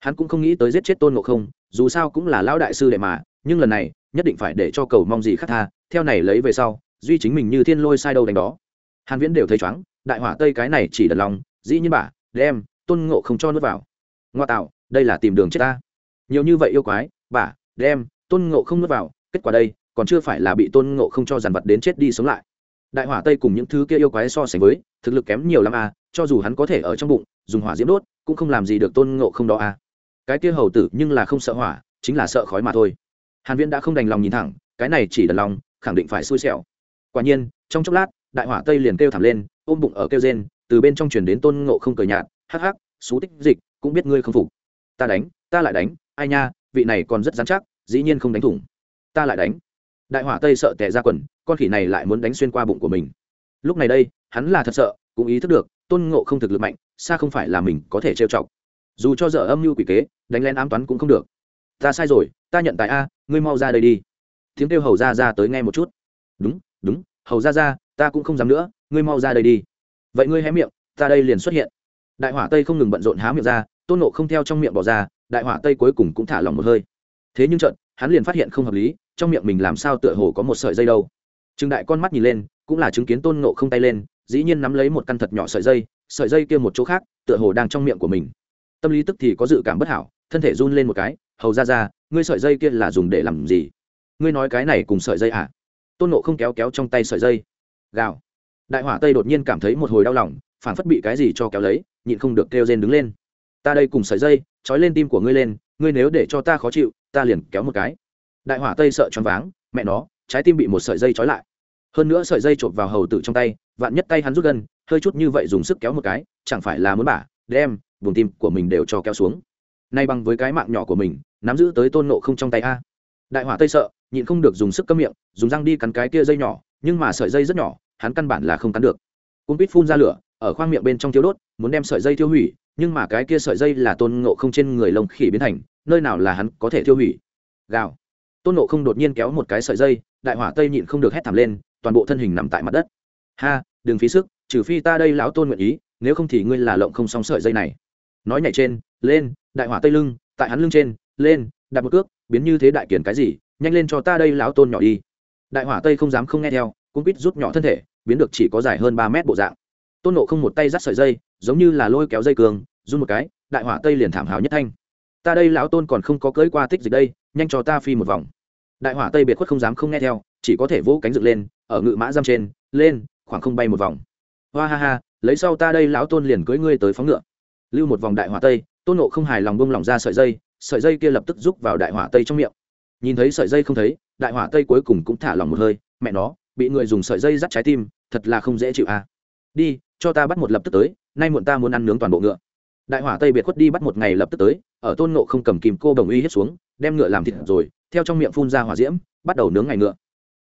Hắn cũng không nghĩ tới giết chết tôn nộ không, dù sao cũng là lão đại sư đệ mà, nhưng lần này, nhất định phải để cho cầu mong gì khác tha, theo này lấy về sau, duy chính mình như thiên lôi sai đâu đánh đó. Hàn viễn đều thấy chóng đại hỏa tây cái này chỉ đật lòng, dĩ nhiên bả đem, tôn ngộ không cho nước vào. Ngoa tạo đây là tìm đường chết ta. Nhiều như vậy yêu quái, bà, đem, tôn ngộ không nuốt vào, kết quả đây, còn chưa phải là bị tôn ngộ không cho dàn vật đến chết đi sống lại. Đại hỏa tây cùng những thứ kia yêu quái so sánh với, thực lực kém nhiều lắm à cho dù hắn có thể ở trong bụng, dùng hỏa diễm đốt, cũng không làm gì được tôn ngộ không đó à. Cái kia hầu tử nhưng là không sợ hỏa, chính là sợ khói mà thôi. Hàn viễn đã không đành lòng nhìn thẳng, cái này chỉ đần lòng, khẳng định phải xui xẻo. Quả nhiên, trong chốc lát, đại hỏa tây liền kêu thảm lên, ôm bụng ở kêu rên, từ bên trong truyền đến tôn ngộ không cười nhạt, hắc hắc, xú tích dịch, cũng biết ngươi không phục ta đánh, ta lại đánh, ai nha, vị này còn rất dán chắc, dĩ nhiên không đánh thủng. Ta lại đánh. Đại hỏa tây sợ tệ ra quần, con khỉ này lại muốn đánh xuyên qua bụng của mình. Lúc này đây, hắn là thật sợ, cũng ý thức được, tôn ngộ không thực lực mạnh, xa không phải là mình có thể trêu chọc. Dù cho dở âm mưu quỷ kế, đánh lén ám toán cũng không được. Ta sai rồi, ta nhận tại a, ngươi mau ra đây đi. Tiếng kêu hầu ra ra tới nghe một chút. Đúng đúng, hầu ra ra, ta cũng không dám nữa, ngươi mau ra đây đi. Vậy ngươi hé miệng, ta đây liền xuất hiện. Đại hỏa tây không ngừng bận rộn há miệng ra tôn nộ không theo trong miệng bỏ ra, đại hỏa tây cuối cùng cũng thả lỏng một hơi. Thế nhưng trận hắn liền phát hiện không hợp lý, trong miệng mình làm sao tựa hồ có một sợi dây đâu. Trừng đại con mắt nhìn lên, cũng là chứng kiến tôn nộ không tay lên, dĩ nhiên nắm lấy một căn thật nhỏ sợi dây sợi dây kia một chỗ khác, tựa hồ đang trong miệng của mình. Tâm lý tức thì có dự cảm bất hảo, thân thể run lên một cái, hầu ra ra, ngươi sợi dây kia là dùng để làm gì? Ngươi nói cái này cùng sợi dây à? Tôn nộ không kéo kéo trong tay sợi dây. Gào. Đại hỏa tây đột nhiên cảm thấy một hồi đau lòng phản phất bị cái gì cho kéo lấy, nhịn không được kêu rên đứng lên ta đây cùng sợi dây, trói lên tim của ngươi lên, ngươi nếu để cho ta khó chịu, ta liền kéo một cái. Đại hỏa tây sợ choáng váng, mẹ nó, trái tim bị một sợi dây trói lại. Hơn nữa sợi dây chộp vào hầu tử trong tay, vạn nhất tay hắn rút gân, hơi chút như vậy dùng sức kéo một cái, chẳng phải là muốn bả, đem vùng tim của mình đều cho kéo xuống. Nay bằng với cái mạng nhỏ của mình, nắm giữ tới tôn nộ không trong tay a. Đại hỏa tây sợ, nhịn không được dùng sức cấm miệng, dùng răng đi cắn cái kia dây nhỏ, nhưng mà sợi dây rất nhỏ, hắn căn bản là không cắn được. Cung pít phun ra lửa ở khoang miệng bên trong thiếu đốt, muốn đem sợi dây tiêu hủy, nhưng mà cái kia sợi dây là tôn ngộ không trên người lông khỉ biến thành, nơi nào là hắn có thể tiêu hủy. Gào. Tôn ngộ không đột nhiên kéo một cái sợi dây, đại hỏa tây nhịn không được hét thảm lên, toàn bộ thân hình nằm tại mặt đất. Ha, đừng phí sức, trừ phi ta đây lão tôn nguyện ý, nếu không thì ngươi là lộng không xong sợi dây này. Nói nhảy trên, lên, đại hỏa tây lưng, tại hắn lưng trên, lên, đặt một cước, biến như thế đại kiển cái gì, nhanh lên cho ta đây lão tôn nhỏ đi. Đại hỏa tây không dám không nghe theo cũng quýt rút nhỏ thân thể, biến được chỉ có dài hơn ba mét bộ dạng tôn nộ không một tay dắt sợi dây, giống như là lôi kéo dây cường, run một cái, đại hỏa tây liền thảm hào nhất thanh. Ta đây lão tôn còn không có cưỡi qua tích dịch đây, nhanh cho ta phi một vòng. Đại hỏa tây biệt khuất không dám không nghe theo, chỉ có thể vỗ cánh dựng lên, ở ngự mã giam trên, lên, khoảng không bay một vòng. Hoa ha ha, lấy sau ta đây lão tôn liền cưỡi ngươi tới phóng ngựa. Lưu một vòng đại hỏa tây, tôn nộ không hài lòng bông lỏng ra sợi dây sợi dây kia lập tức rúc vào đại hỏa tây trong miệng. Nhìn thấy sợi dây không thấy, đại hỏa tây cuối cùng cũng thả lòng một hơi, mẹ nó, bị người dùng sợi dây dắt trái tim, thật là không dễ chịu à. Đi cho ta bắt một lập tức tới, nay muộn ta muốn ăn nướng toàn bộ ngựa. Đại hỏa tây biệt khuất đi bắt một ngày lập tức tới, ở tôn nộ không cầm kìm cô đồng uy hiếp xuống, đem ngựa làm thịt rồi, theo trong miệng phun ra hỏa diễm, bắt đầu nướng ngày ngựa.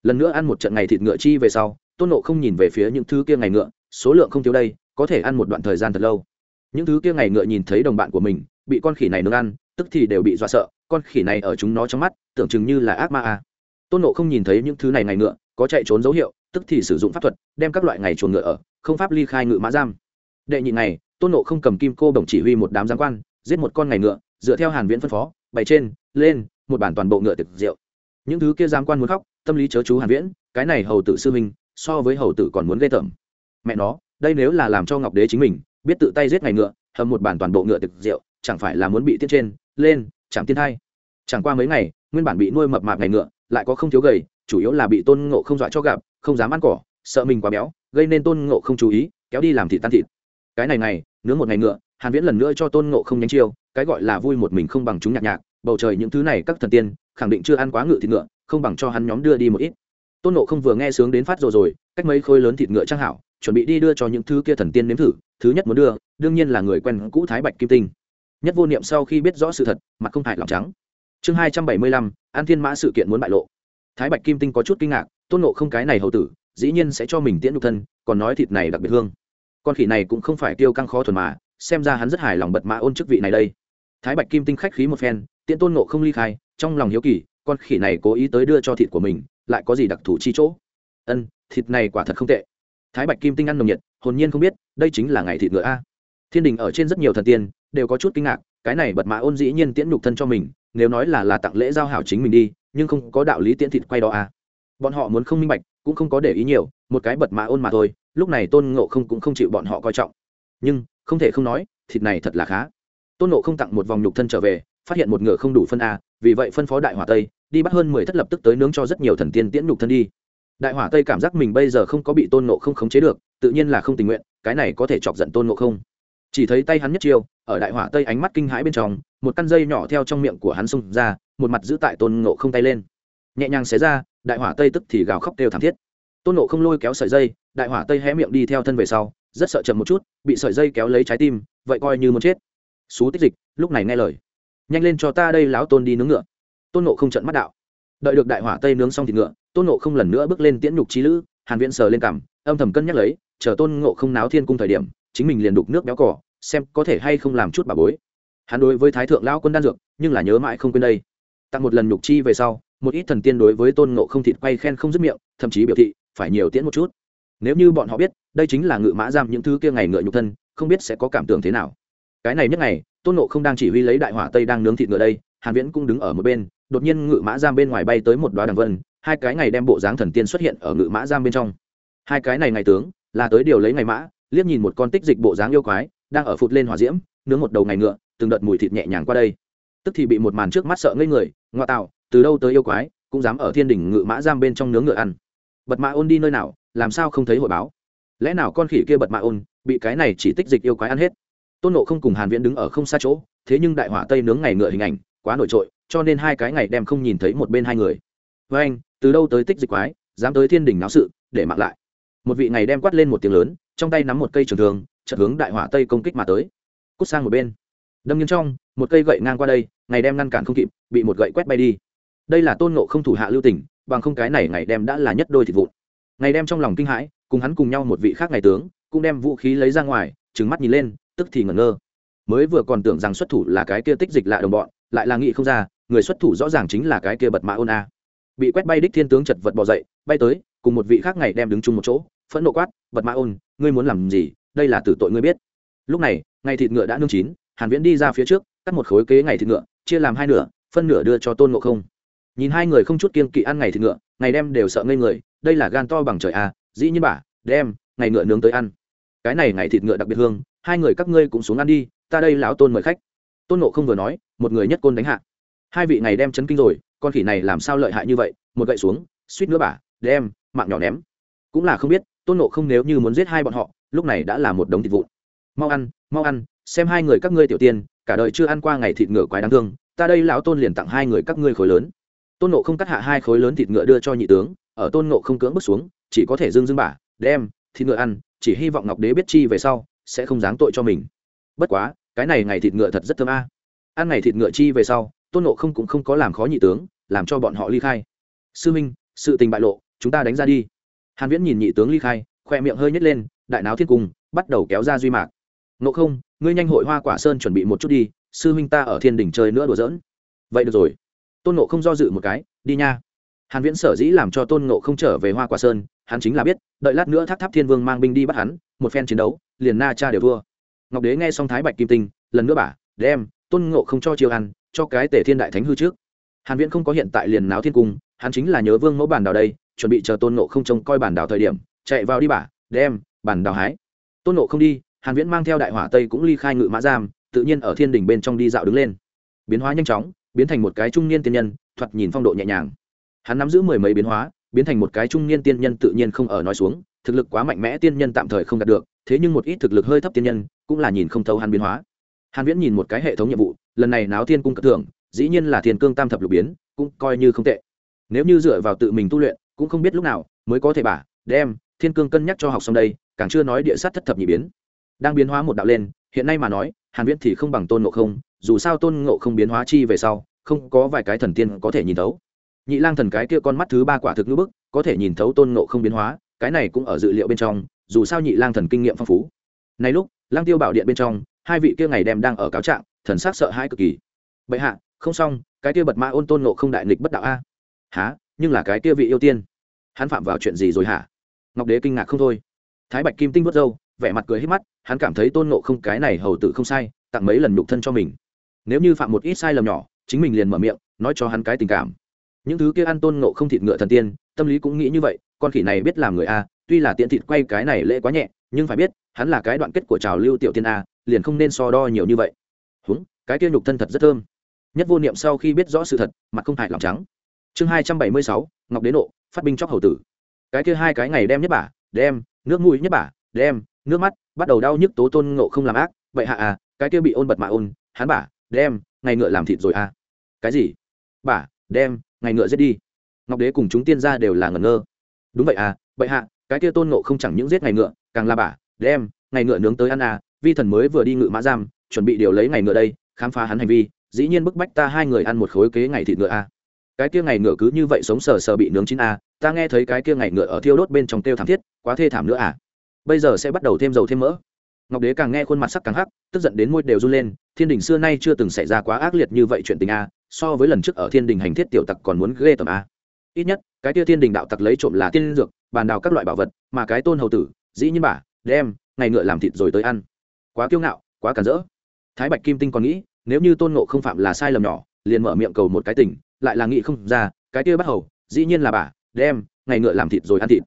Lần nữa ăn một trận ngày thịt ngựa chi về sau, tôn nộ không nhìn về phía những thứ kia ngày ngựa, số lượng không thiếu đây, có thể ăn một đoạn thời gian thật lâu. Những thứ kia ngày ngựa nhìn thấy đồng bạn của mình, bị con khỉ này nướng ăn, tức thì đều bị dọa sợ, con khỉ này ở chúng nó trong mắt, tưởng chừng như là ác ma a tôn nộ không nhìn thấy những thứ này ngày ngựa, có chạy trốn dấu hiệu tức thì sử dụng pháp thuật, đem các loại ngày chuồng ngựa ở, không pháp ly khai ngựa mã giam. Đệ nhị này tôn nộ không cầm kim cô đồng chỉ huy một đám giám quan, giết một con ngày ngựa, dựa theo hàn viễn phân phó, bày trên, lên, một bản toàn bộ ngựa tiệc rượu. Những thứ kia giám quan muốn khóc, tâm lý chớ chú hàn viễn, cái này hầu tử sư minh so với hầu tử còn muốn ghê tởm. Mẹ nó, đây nếu là làm cho ngọc đế chính mình, biết tự tay giết ngày ngựa, hầm một bản toàn bộ ngựa tiệc rượu, chẳng phải là muốn bị tiết trên, lên chẳng tiên thai. Chẳng qua mấy ngày, nguyên bản bị nuôi mập mạp ngày ngựa, lại có không thiếu gầy, chủ yếu là bị tôn ngộ không dọa cho gặp không dám ăn cỏ, sợ mình quá béo, gây nên tôn ngộ không chú ý, kéo đi làm thịt tan thịt. Cái này này nướng một ngày ngựa, hàn viễn lần nữa cho tôn ngộ không nhánh chiêu, cái gọi là vui một mình không bằng chúng nhạc nhạc, bầu trời những thứ này các thần tiên, khẳng định chưa ăn quá ngựa thịt ngựa, không bằng cho hắn nhóm đưa đi một ít. Tôn ngộ không vừa nghe sướng đến phát rồi rồi, cách mấy khối lớn thịt ngựa trang hảo, chuẩn bị đi đưa cho những thứ kia thần tiên nếm thử, thứ nhất muốn đưa, đương nhiên là người quen cũ thái bạch kim tinh. Nhất vô niệm sau khi biết rõ sự thật, mặt không hại lòng trắng. Chương hai trăm bảy mươi lăm, an thiên mã sự kiện muốn bại lộ. Thái bạch kim tinh có chút kinh ngạc tôn nộ không cái này hầu tử, dĩ nhiên sẽ cho mình tiễn nhục thân, còn nói thịt này đặc biệt hương. Con khỉ này cũng không phải tiêu căng khó thuần mà, xem ra hắn rất hài lòng bật mã ôn chức vị này đây. Thái bạch kim tinh khách khí một phen, tiễn tôn nộ không ly khai, trong lòng hiếu kỳ, con khỉ này cố ý tới đưa cho thịt của mình, lại có gì đặc thù chi chỗ? Ân, thịt này quả thật không tệ. Thái bạch kim tinh ăn nồng nhiệt, hồn nhiên không biết, đây chính là ngày thịt ngựa a. Thiên đình ở trên rất nhiều thần tiên, đều có chút kinh ngạc, cái này bật mã ôn dĩ nhiên tiễn nhục thân cho mình, nếu nói là là tặng lễ giao hảo chính mình đi, nhưng không có đạo lý tiễn thịt quay đó a bọn họ muốn không minh bạch, cũng không có để ý nhiều, một cái bật mã ôn mà thôi, lúc này tôn ngộ không cũng không chịu bọn họ coi trọng. Nhưng, không thể không nói, thịt này thật là khá. Tôn ngộ không tặng một vòng nhục thân trở về, phát hiện một ngựa không đủ phân a, vì vậy phân phó đại hỏa tây, đi bắt hơn mười thất lập tức tới nướng cho rất nhiều thần tiên tiễn nhục thân đi. Đại hỏa tây cảm giác mình bây giờ không có bị tôn nộ không khống chế được, tự nhiên là không tình nguyện, cái này có thể chọc giận tôn nộ không. Chỉ thấy tay hắn nhất chiêu, ở đại hỏa tây ánh mắt kinh hãi bên trong, một căn dây nhỏ theo trong miệng của hắn xông ra, một mặt giữ tại tôn nộ không tay lên. Nhẹ nhàng xé ra đại hỏa tây tức thì gào khóc kêu thảm thiết. Tôn nộ không lôi kéo sợi dây, đại hỏa tây hé miệng đi theo thân về sau, rất sợ chậm một chút, bị sợi dây kéo lấy trái tim, vậy coi như muốn chết. Xú tích dịch, lúc này nghe lời. Nhanh lên cho ta đây láo tôn đi nướng ngựa. Tôn nộ không trận mắt đạo. Đợi được đại hỏa tây nướng xong thịt ngựa, tôn nộ không lần nữa bước lên tiễn nhục trí lữ, hàn viễn sờ lên cằm, âm thầm cân nhắc lấy, chờ tôn ngộ không náo thiên cung thời điểm, chính mình liền đục nước béo cỏ xem có thể hay không làm chút bà bối. Hắn đối với thái thượng lão quân đan dược, nhưng là nhớ mãi không quên đây. Tặng một lần nhục chi về sau một ít thần tiên đối với tôn ngộ không thịt quay khen không dứt miệng, thậm chí biểu thị, phải nhiều tiễn một chút. Nếu như bọn họ biết, đây chính là ngự mã giam những thứ kia ngày ngựa nhục thân, không biết sẽ có cảm tưởng thế nào. Cái này nhất ngày, tôn ngộ không đang chỉ huy lấy đại hỏa tây đang nướng thịt ngựa đây, hàn viễn cũng đứng ở một bên, đột nhiên ngự mã giam bên ngoài bay tới một đoá đằng vân, hai cái ngày đem bộ dáng thần tiên xuất hiện ở ngự mã giam bên trong. Hai cái này ngày tướng, là tới điều lấy ngày mã, liếc nhìn một con tích dịch bộ dáng yêu quái, đang ở phụt lên hỏa diễm, nướng một đầu ngày ngựa, từng đợt mùi thịt nhẹ nhàng qua đây. Tức thì bị một màn trước mắt sợ ngây người, ngoa tạo từ đâu tới yêu quái, cũng dám ở thiên đỉnh ngự mã giam bên trong nướng ngựa ăn. Bật mã ôn đi nơi nào, làm sao không thấy hội báo? Lẽ nào con khỉ kia bật mã ôn, bị cái này chỉ tích dịch yêu quái ăn hết? Tôn nộ không cùng hàn viễn đứng ở không xa chỗ, thế nhưng đại hỏa tây nướng ngày ngựa hình ảnh, quá nổi trội, cho nên hai cái ngày đem không nhìn thấy một bên hai người. Với anh, từ đâu tới tích dịch quái, dám tới thiên đỉnh náo sự, để mặc lại. Một vị ngày đem quát lên một tiếng lớn, trong tay nắm một cây trường thường chợt hướng đại hỏa tây công kích mà tới. Cút sang một bên. Đâm nghiêng trong, một cây gậy ngang qua đây, ngày đem ngăn cản không kịp, bị một gậy quét bay đi đây là tôn nộ không thủ hạ lưu tình, bằng không cái này ngày đem đã là nhất đôi thịt vụn. Ngày đem trong lòng kinh hãi, cùng hắn cùng nhau một vị khác ngày tướng, cũng đem vũ khí lấy ra ngoài, trừng mắt nhìn lên, tức thì ngẩn ngơ. Mới vừa còn tưởng rằng xuất thủ là cái kia tích dịch lạ đồng bọn, lại là nghĩ không ra, người xuất thủ rõ ràng chính là cái kia bật mã ôn a. Bị quét bay đích thiên tướng chật vật bỏ dậy, bay tới, cùng một vị khác ngày đem đứng chung một chỗ, phẫn nộ quát, bật mã ôn, ngươi muốn làm gì? Đây là tử tội ngươi biết. Lúc này, ngày thịt ngựa đã nương chín, hàn viễn đi ra phía trước, cắt một khối kế ngày thịt ngựa, chia làm hai nửa, phân nửa đưa cho tôn ngộ không nhìn hai người không chút kiên kỵ ăn ngày thịt ngựa ngày đem đều sợ ngây người đây là gan to bằng trời à? dĩ nhiên bà, đem ngày ngựa nướng tới ăn. Cái này ngày thịt ngựa đặc biệt hương hai người các ngươi cũng xuống ăn đi ta đây lão tôn mời khách. Tôn nộ không vừa nói một người nhất côn đánh hạ. Hai vị ngày đem chấn kinh rồi con khỉ này làm sao lợi hại như vậy một gậy xuống suýt nữa bà, đem mạng nhỏ ném. Cũng là không biết tôn nộ không nếu như muốn giết hai bọn họ lúc này đã là một đống thịt vụn. Mau ăn mau ăn xem hai người các ngươi tiểu tiên cả đời chưa ăn qua ngày thịt ngựa quái đáng thương ta đây lão tôn liền tặng hai người các ngươi khối lớn tôn nộ không cắt hạ hai khối lớn thịt ngựa đưa cho nhị tướng, ở tôn nộ không cưỡng bước xuống, chỉ có thể dưng dưng bả, đem thịt ngựa ăn, chỉ hy vọng ngọc đế biết chi về sau, sẽ không dáng tội cho mình. Bất quá, cái này ngày thịt ngựa thật rất thơm a. Ăn ngày thịt ngựa chi về sau, tôn nộ không cũng không có làm khó nhị tướng, làm cho bọn họ ly khai. Sư minh, sự tình bại lộ, chúng ta đánh ra đi. Hàn viễn nhìn nhị tướng ly khai, khoe miệng hơi nhếch lên, đại náo thiên cung, bắt đầu kéo ra duy mạc. Nộ không, ngươi nhanh hội hoa quả sơn chuẩn bị một chút đi, sư huynh ta ở thiên đỉnh chơi nữa đùa giỡn. Vậy được rồi tôn nộ không do dự một cái, đi nha. Hàn viễn sở dĩ làm cho tôn nộ không trở về hoa quả sơn, hắn chính là biết, đợi lát nữa tháp tháp thiên vương mang binh đi bắt hắn, một phen chiến đấu, liền na cha đều thua. Ngọc đế nghe xong thái bạch kim tinh, lần nữa bả đem, tôn ngộ không cho chiêu ăn, cho cái tể thiên đại thánh hư trước. Hàn viễn không có hiện tại liền náo thiên cung, hắn chính là nhớ vương mẫu bản đào đây, chuẩn bị chờ tôn ngộ không trông coi bản đào thời điểm, chạy vào đi bả đem, bản đào hái. Tôn ngộ không đi, hàn viễn mang theo đại hỏa tây cũng ly khai ngự mã giam, tự nhiên ở thiên đình bên trong đi dạo đứng lên. Biến hóa nhanh chóng biến thành một cái trung niên tiên nhân, thoạt nhìn phong độ nhẹ nhàng. Hắn nắm giữ mười mấy biến hóa, biến thành một cái trung niên tiên nhân tự nhiên không ở nói xuống, thực lực quá mạnh mẽ tiên nhân tạm thời không đạt được, thế nhưng một ít thực lực hơi thấp tiên nhân cũng là nhìn không thấu hắn biến hóa. Hàn viễn nhìn một cái hệ thống nhiệm vụ, lần này náo thiên cung cất thưởng, dĩ nhiên là thiên cương tam thập lục biến, cũng coi như không tệ. Nếu như dựa vào tự mình tu luyện, cũng không biết lúc nào mới có thể bả, đem thiên cương cân nhắc cho học xong đây, càng chưa nói địa sát thất thập nhị biến. Đang biến hóa một đạo lên, hiện nay mà nói, hàn viễn thì không bằng tôn ngộ không, dù sao tôn ngộ không biến hóa chi về sau không có vài cái thần tiên có thể nhìn thấu. Nhị lang thần cái kia con mắt thứ ba quả thực ngữ bức, có thể nhìn thấu tôn ngộ không biến hóa, cái này cũng ở dự liệu bên trong, dù sao nhị lang thần kinh nghiệm phong phú. Này lúc lang tiêu bảo điện bên trong, hai vị kia ngày đem đang ở cáo trạng, thần sắc sợ hãi cực kỳ. Bệ hạ, không xong, cái kia bật mã ôn tôn ngộ không đại nghịch bất đạo a. Há nhưng là cái kia vị yêu tiên? Hắn phạm vào chuyện gì rồi hả? Ngọc đế kinh ngạc không thôi. Thái bạch kim tinh vớt râu, vẻ mặt cười hết mắt, hắn cảm thấy tôn ngộ không cái này hầu tử không sai, tặng mấy lần nhục thân cho mình. Nếu như phạm một ít sai lầm nhỏ chính mình liền mở miệng, nói cho hắn cái tình cảm. Những thứ kia ăn tôn ngộ không thịt ngựa thần tiên, tâm lý cũng nghĩ như vậy, con khỉ này biết làm người a, tuy là tiện thịt quay cái này lễ quá nhẹ, nhưng phải biết, hắn là cái đoạn kết của trào lưu tiểu tiên a, liền không nên so đo nhiều như vậy. Húng, cái kia nhục thân thật rất thơm. Nhất vô niệm sau khi biết rõ sự thật, mặt không hại lòng trắng. Chương hai trăm bảy mươi sáu, ngọc đế nộ, phát binh chóc hầu tử. Cái kia hai cái ngày đem nhất bả, đem, nước mũi nhất bả, đem, nước mắt, bắt đầu đau nhức tố tôn ngộ không làm ác. Vậy hạ à cái kia bị ôn bật mạ ôn, hắn bả, đem, ngày ngựa làm thịt rồi à cái gì? Bả đem, ngày ngựa giết đi. Ngọc đế cùng chúng tiên gia đều là ngẩn ngơ. Đúng vậy à vậy hạ, cái kia tôn ngộ không chẳng những giết ngày ngựa, càng là bả đem, ngày ngựa nướng tới ăn à. Vi thần mới vừa đi ngự mã giam, chuẩn bị điều lấy ngày ngựa đây, khám phá hắn hành vi, dĩ nhiên bức bách ta hai người ăn một khối kế ngày thịt ngựa a cái kia ngày ngựa cứ như vậy sống sờ sờ bị nướng chín a ta nghe thấy cái kia ngày ngựa ở thiêu đốt bên trong tiêu thảm thiết, quá thê thảm nữa à. Bây giờ sẽ bắt đầu thêm dầu thêm mỡ ngọc đế càng nghe khuôn mặt sắc càng hắc, tức giận đến môi đều run lên, thiên đình xưa nay chưa từng xảy ra quá ác liệt như vậy chuyện tình a, so với lần trước ở thiên đình hành thiết tiểu tặc còn muốn ghê tầm a. Ít nhất, cái tia thiên đình đạo tặc lấy trộm là tiên dược, bàn đào các loại bảo vật, mà cái tôn hầu tử, dĩ nhiên bà, đem, ngày ngựa làm thịt rồi tới ăn. Quá kiêu ngạo, quá cản rỡ. Thái bạch kim tinh còn nghĩ, nếu như tôn ngộ không phạm là sai lầm nhỏ, liền mở miệng cầu một cái tỉnh lại là nghĩ không ra, cái kia bắt hầu, dĩ nhiên là bà, đem, ngày ngựa làm thịt rồi ăn thịt.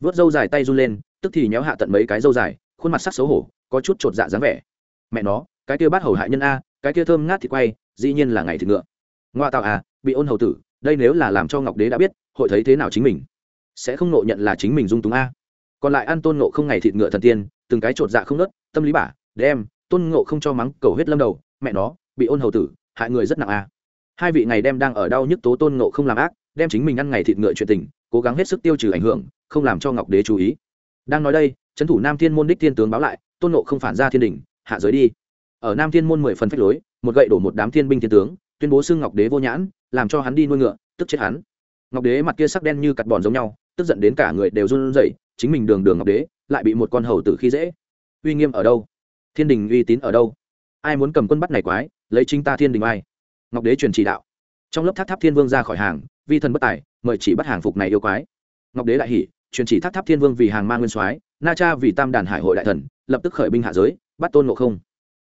Vớt dâu dài tay run lên, tức thì nhéo hạ tận mấy cái dâu dài, khuôn mặt sắc xấu hổ có chút chột dạ dáng vẻ. Mẹ nó, cái kia bắt hầu hại nhân a, cái kia thơm ngát thì quay, dĩ nhiên là ngày thịt ngựa. Ngoa tạo à bị ôn hầu tử, đây nếu là làm cho ngọc đế đã biết, hội thấy thế nào chính mình? Sẽ không nộ nhận là chính mình dung túng a. Còn lại ăn tôn nộ không ngày thịt ngựa thần tiên, từng cái chột dạ không nớt tâm lý bả, đem, tôn ngộ không cho mắng cầu huyết lâm đầu, mẹ nó, bị ôn hầu tử, hại người rất nặng a. Hai vị ngày đem đang ở đau nhức tố tôn ngộ không làm ác, đem chính mình ăn ngày thịt ngựa chuyện tình, cố gắng hết sức tiêu trừ ảnh hưởng, không làm cho ngọc đế chú ý. Đang nói đây trấn thủ nam thiên môn đích thiên tướng báo lại tôn ngộ không phản ra thiên đình, hạ giới đi. Ở nam thiên môn mười phần phách lối, một gậy đổ một đám thiên binh thiên tướng, tuyên bố xưng ngọc đế vô nhãn, làm cho hắn đi nuôi ngựa, tức chết hắn. Ngọc đế mặt kia sắc đen như cặt bòn giống nhau, tức giận đến cả người đều run rẩy, chính mình đường đường ngọc đế, lại bị một con hầu tử khi dễ. Uy nghiêm ở đâu? Thiên đình uy tín ở đâu? Ai muốn cầm quân bắt này quái, lấy chính ta thiên đình ai? Ngọc đế truyền chỉ đạo. Trong lớp tháp tháp thiên vương ra khỏi hàng, vi thần bất tài, mời chỉ bắt hàng phục này yêu quái. Ngọc đế đại hỉ, truyền chỉ tháp tháp thiên vương vì hàng mang nguyên soái, na cha vì tam đàn hải hội đại thần lập tức khởi binh hạ giới, bắt tôn ngộ không.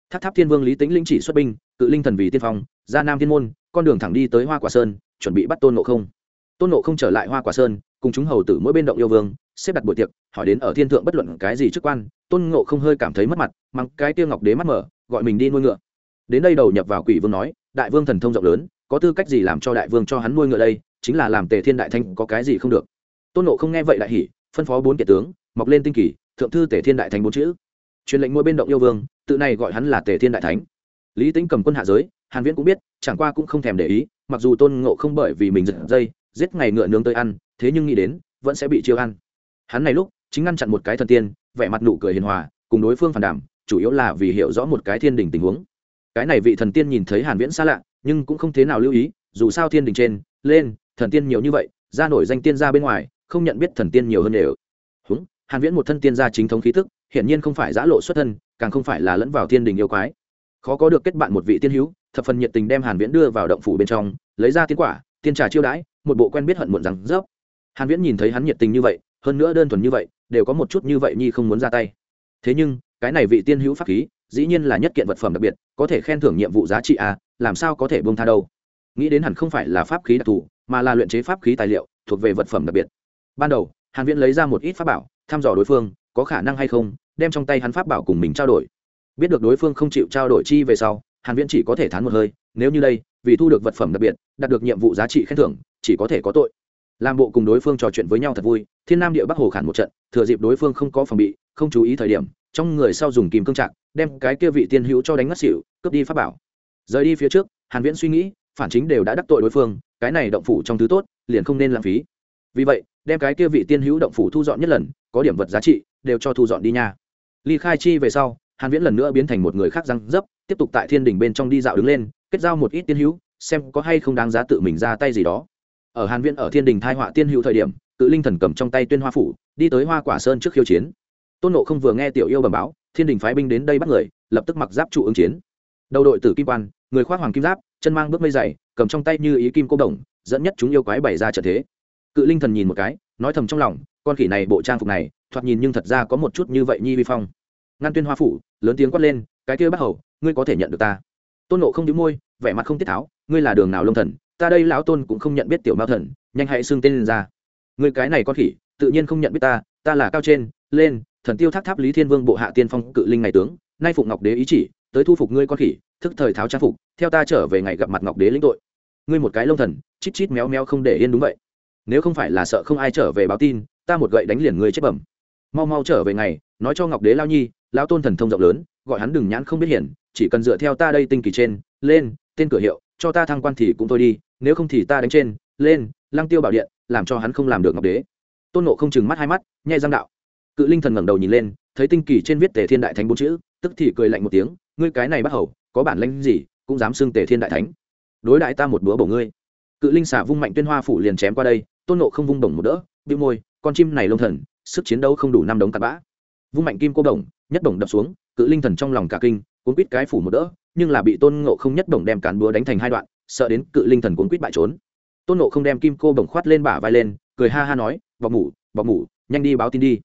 Tháp tháp thiên vương lý tính linh chỉ xuất binh, cự linh thần vì tiên phong, ra nam thiên môn, con đường thẳng đi tới hoa quả sơn, chuẩn bị bắt tôn ngộ không. Tôn ngộ không trở lại hoa quả sơn, cùng chúng hầu tử mỗi bên động yêu vương, xếp đặt buổi tiệc, hỏi đến ở thiên thượng bất luận cái gì chức quan, tôn ngộ không hơi cảm thấy mất mặt mắng cái tiêu ngọc đế mắt mở, gọi mình đi nuôi ngựa. Đến đây đầu nhập vào quỷ vương nói, đại vương thần thông rộng lớn, có tư cách gì làm cho đại vương cho hắn nuôi ngựa đây, chính là làm tề thiên đại thanh có cái gì không được. Tôn nộ không nghe vậy đại hỉ, phân phó bốn kiệt tướng, mọc lên tinh kỳ, thượng thư tề thiên đại thánh bốn chữ truyền lệnh mỗi bên động yêu vương, tự này gọi hắn là tề thiên đại thánh. Lý tính cầm quân hạ giới, hàn viễn cũng biết, chẳng qua cũng không thèm để ý, mặc dù tôn ngộ không bởi vì mình giật dây, giết ngày ngựa nướng tới ăn, thế nhưng nghĩ đến, vẫn sẽ bị chiêu ăn. Hắn này lúc, chính ngăn chặn một cái thần tiên, vẻ mặt nụ cười hiền hòa, cùng đối phương phản đảm chủ yếu là vì hiểu rõ một cái thiên đình tình huống. Cái này vị thần tiên nhìn thấy hàn viễn xa lạ, nhưng cũng không thế nào lưu ý, dù sao thiên đình trên, lên, thần tiên nhiều như vậy, ra nổi danh tiên ra bên ngoài, không nhận biết thần tiên nhiều hơn đều. Húng hàn viễn một thân tiên gia chính thống khí tức, hiển nhiên không phải giã lộ xuất thân, càng không phải là lẫn vào thiên đình yêu quái. Khó có được kết bạn một vị tiên hữu, thập phần nhiệt tình đem hàn viễn đưa vào động phủ bên trong, lấy ra tiên quả, tiên trà chiêu đãi, một bộ quen biết hận muộn rằng dốc. hàn viễn nhìn thấy hắn nhiệt tình như vậy, hơn nữa đơn thuần như vậy, đều có một chút như vậy nhi không muốn ra tay. Thế nhưng, cái này vị tiên hữu pháp khí, dĩ nhiên là nhất kiện vật phẩm đặc biệt, có thể khen thưởng nhiệm vụ giá trị à làm sao có thể buông tha đâu. Nghĩ đến hẳn không phải là pháp khí đặc thù, mà là luyện chế pháp khí tài liệu, thuộc về vật phẩm đặc biệt. Ban đầu, hàn viễn lấy ra một ít pháp bảo thăm dò đối phương, có khả năng hay không, đem trong tay hắn pháp bảo cùng mình trao đổi. Biết được đối phương không chịu trao đổi chi về sau, hàn viễn chỉ có thể thán một hơi, nếu như đây, vì thu được vật phẩm đặc biệt, đạt được nhiệm vụ giá trị khen thưởng, chỉ có thể có tội. Làm bộ cùng đối phương trò chuyện với nhau thật vui, thiên nam địa bắc hồ khản một trận, thừa dịp đối phương không có phòng bị, không chú ý thời điểm, trong người sau dùng kìm cương trạng đem cái kia vị tiên hữu cho đánh ngất xỉu, cướp đi pháp bảo. Rời đi phía trước, hàn viễn suy nghĩ, phản chính đều đã đắc tội đối phương, cái này động phủ trong thứ tốt, liền không nên lãng phí. Vì vậy đem cái kia vị tiên hữu động phủ thu dọn nhất lần, có điểm vật giá trị, đều cho thu dọn đi nha. Ly khai chi về sau, hàn viễn lần nữa biến thành một người khác răng dấp, tiếp tục tại thiên đình bên trong đi dạo đứng lên, kết giao một ít tiên hữu, xem có hay không đáng giá tự mình ra tay gì đó. Ở hàn viễn ở thiên đình thai họa tiên hữu thời điểm, cự linh thần cầm trong tay tuyên hoa phủ, đi tới hoa quả sơn trước khiêu chiến. Tôn nộ không vừa nghe tiểu yêu bẩm báo, thiên đình phái binh đến đây bắt người, lập tức mặc giáp trụ ứng chiến. Đầu đội tử kim quan, người khoác hoàng kim giáp, chân mang bước mây dày, cầm trong tay như ý kim cô đồng, dẫn nhất chúng yêu quái bày ra trận thế cự linh thần nhìn một cái, nói thầm trong lòng, con khỉ này bộ trang phục này, thoạt nhìn nhưng thật ra có một chút như vậy nhi vi phong. Ngăn tuyên hoa phủ, lớn tiếng quát lên, cái kia bắt hầu, ngươi có thể nhận được ta. Tôn nộ không đĩu môi, vẻ mặt không tiết tháo, ngươi là đường nào lông thần, ta đây lão tôn cũng không nhận biết tiểu mao thần, nhanh hãy xưng tên lên ra. Ngươi cái này con khỉ, tự nhiên không nhận biết ta ta là cao trên, lên, thần tiêu tháp tháp lý thiên vương bộ hạ tiên phong cự linh ngày tướng, nay phụng ngọc đế ý chỉ, tới thu phục ngươi con khỉ, thức thời tháo trang phục, theo ta trở về ngày gặp mặt ngọc đế lĩnh tội. Ngươi một cái lông thần, chít chít méo méo không để yên đúng vậy nếu không phải là sợ không ai trở về báo tin, ta một gậy đánh liền người chết bẩm. Mau mau trở về ngày, nói cho ngọc đế lao nhi, lao tôn thần thông rộng lớn, gọi hắn đừng nhãn không biết hiển, chỉ cần dựa theo ta đây tinh kỳ trên, lên, tên cửa hiệu, cho ta thăng quan thì cũng thôi đi, nếu không thì ta đánh trên, lên, lăng tiêu bảo điện, làm cho hắn không làm được ngọc đế. Tôn nộ không chừng mắt hai mắt, nhai răng đạo. Cự linh thần ngẩng đầu nhìn lên, thấy tinh kỳ trên viết tề thiên đại thánh bốn chữ, tức thì cười lạnh một tiếng, ngươi cái này bắt hầu, có bản lãnh gì, cũng dám xưng tề thiên đại thánh. Đối đại ta một bữa bổ ngươi. Cự linh xả vung mạnh tuyên hoa phủ liền chém qua đây tôn nộ không vung đồng một đỡ bị môi, con chim này lông thần, sức chiến đấu không đủ năm đống cặp bã. Vung mạnh kim cô đồng, nhất đồng đập xuống, cự linh thần trong lòng cả kinh, cuốn quýt cái phủ một đỡ, nhưng là bị tôn ngộ không nhất đồng đem cán búa đánh thành hai đoạn, sợ đến cự linh thần cuốn quýt bại trốn. Tôn ngộ không đem kim cô đồng khoát lên bả vai lên, cười ha ha nói, bọc mủ bọc mủ nhanh đi báo tin đi.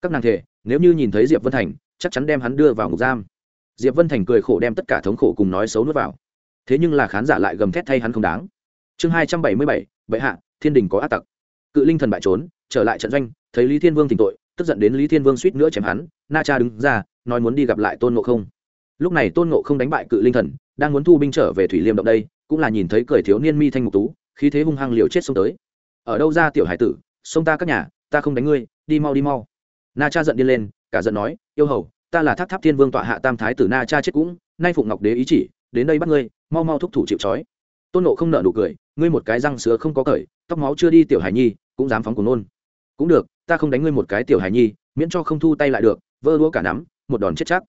Các nàng thể nếu như nhìn thấy diệp vân thành, chắc chắn đem hắn đưa vào ngục giam. Diệp vân thành cười khổ đem tất cả thống khổ cùng nói xấu nuốt vào. Thế nhưng là khán giả lại gầm thét thay hắn không đáng. Chương hai trăm bảy mươi bảy, bệ hạ thiên đình có ác tặc. Cự linh thần bại trốn, trở lại trận doanh, thấy lý thiên vương tỉnh tội, tức giận đến lý thiên vương suýt nữa chém hắn, na cha đứng ra, nói muốn đi gặp lại tôn ngộ không. Lúc này tôn ngộ không đánh bại cự linh thần, đang muốn thu binh trở về thủy liêm động đây, cũng là nhìn thấy cười thiếu niên mi thanh ngục tú, khí thế hung hăng liều chết xông tới. Ở đâu ra tiểu hải tử, xông ta các nhà, ta không đánh ngươi, đi mau đi mau. Na cha giận điên lên, cả giận nói, yêu hầu, ta là tháp tháp thiên vương tọa hạ tam thái tử na cha chết cũng, nay phụng ngọc đế ý chỉ, đến đây bắt ngươi, mau mau thúc thủ chịu trói. Tôn nộ không nợ nụ cười, ngươi một cái răng sứa không có cởi tóc máu chưa đi tiểu hải nhi, cũng dám phóng cùng nôn. Cũng được, ta không đánh ngươi một cái tiểu hải nhi, miễn cho không thu tay lại được, vơ đũa cả nắm, một đòn chết chắc.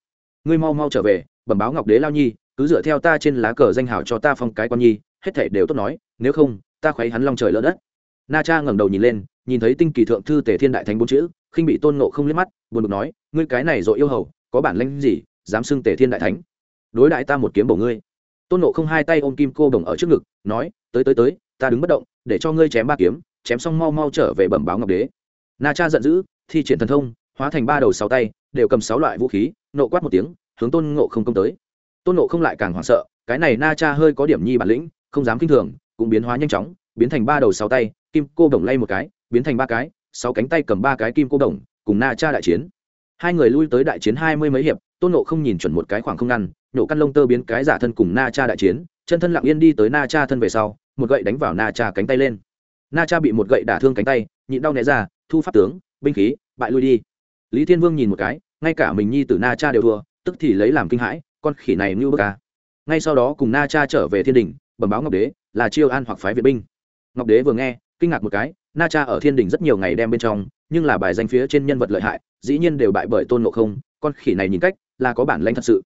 Ngươi mau mau trở về, bẩm báo ngọc đế lao nhi, cứ dựa theo ta trên lá cờ danh hào cho ta phong cái con nhi, hết thể đều tốt nói, nếu không, ta khuấy hắn long trời lỡ đất. Na cha ngẩng đầu nhìn lên, nhìn thấy tinh kỳ thượng thư tề thiên đại thánh bốn chữ, khinh bị tôn nộ không liếc mắt, buồn bực nói, ngươi cái này dội yêu hầu, có bản lãnh gì, dám xưng tề thiên đại thánh? Đối đại ta một kiếm bổ ngươi. Tôn nộ không hai tay ôm kim cô đồng ở trước ngực, nói, tới tới tới ta đứng bất động, để cho ngươi chém ba kiếm, chém xong mau mau trở về bẩm báo ngọc đế. Na cha giận dữ, thi triển thần thông, hóa thành ba đầu sáu tay, đều cầm sáu loại vũ khí, nộ quát một tiếng, hướng tôn ngộ không công tới. Tôn ngộ không lại càng hoảng sợ, cái này na cha hơi có điểm nhi bản lĩnh, không dám kinh thường, cũng biến hóa nhanh chóng, biến thành ba đầu sáu tay, kim cô đồng lay một cái, biến thành ba cái, sáu cánh tay cầm ba cái kim cô đồng, cùng na cha đại chiến. Hai người lui tới đại chiến hai mươi mấy hiệp, tôn nộ không nhìn chuẩn một cái khoảng không ngăn nhổ căn lông tơ biến cái giả thân cùng na cha đại chiến, chân thân lặng yên đi tới na cha thân về sau một gậy đánh vào na cha cánh tay lên. Na cha bị một gậy đả thương cánh tay, nhịn đau né ra, thu pháp tướng, binh khí, bại lui đi. Lý thiên vương nhìn một cái, ngay cả mình nhi tử na cha đều thua, tức thì lấy làm kinh hãi, con khỉ này như bức ca ngay sau đó cùng na cha trở về thiên đình, bẩm báo ngọc đế là chiêu an hoặc phái viện binh. Ngọc đế vừa nghe, kinh ngạc một cái, na cha ở thiên đình rất nhiều ngày đem bên trong, nhưng là bài danh phía trên nhân vật lợi hại, dĩ nhiên đều bại bởi tôn ngộ không, con khỉ này nhìn cách, là có bản lãnh thật sự.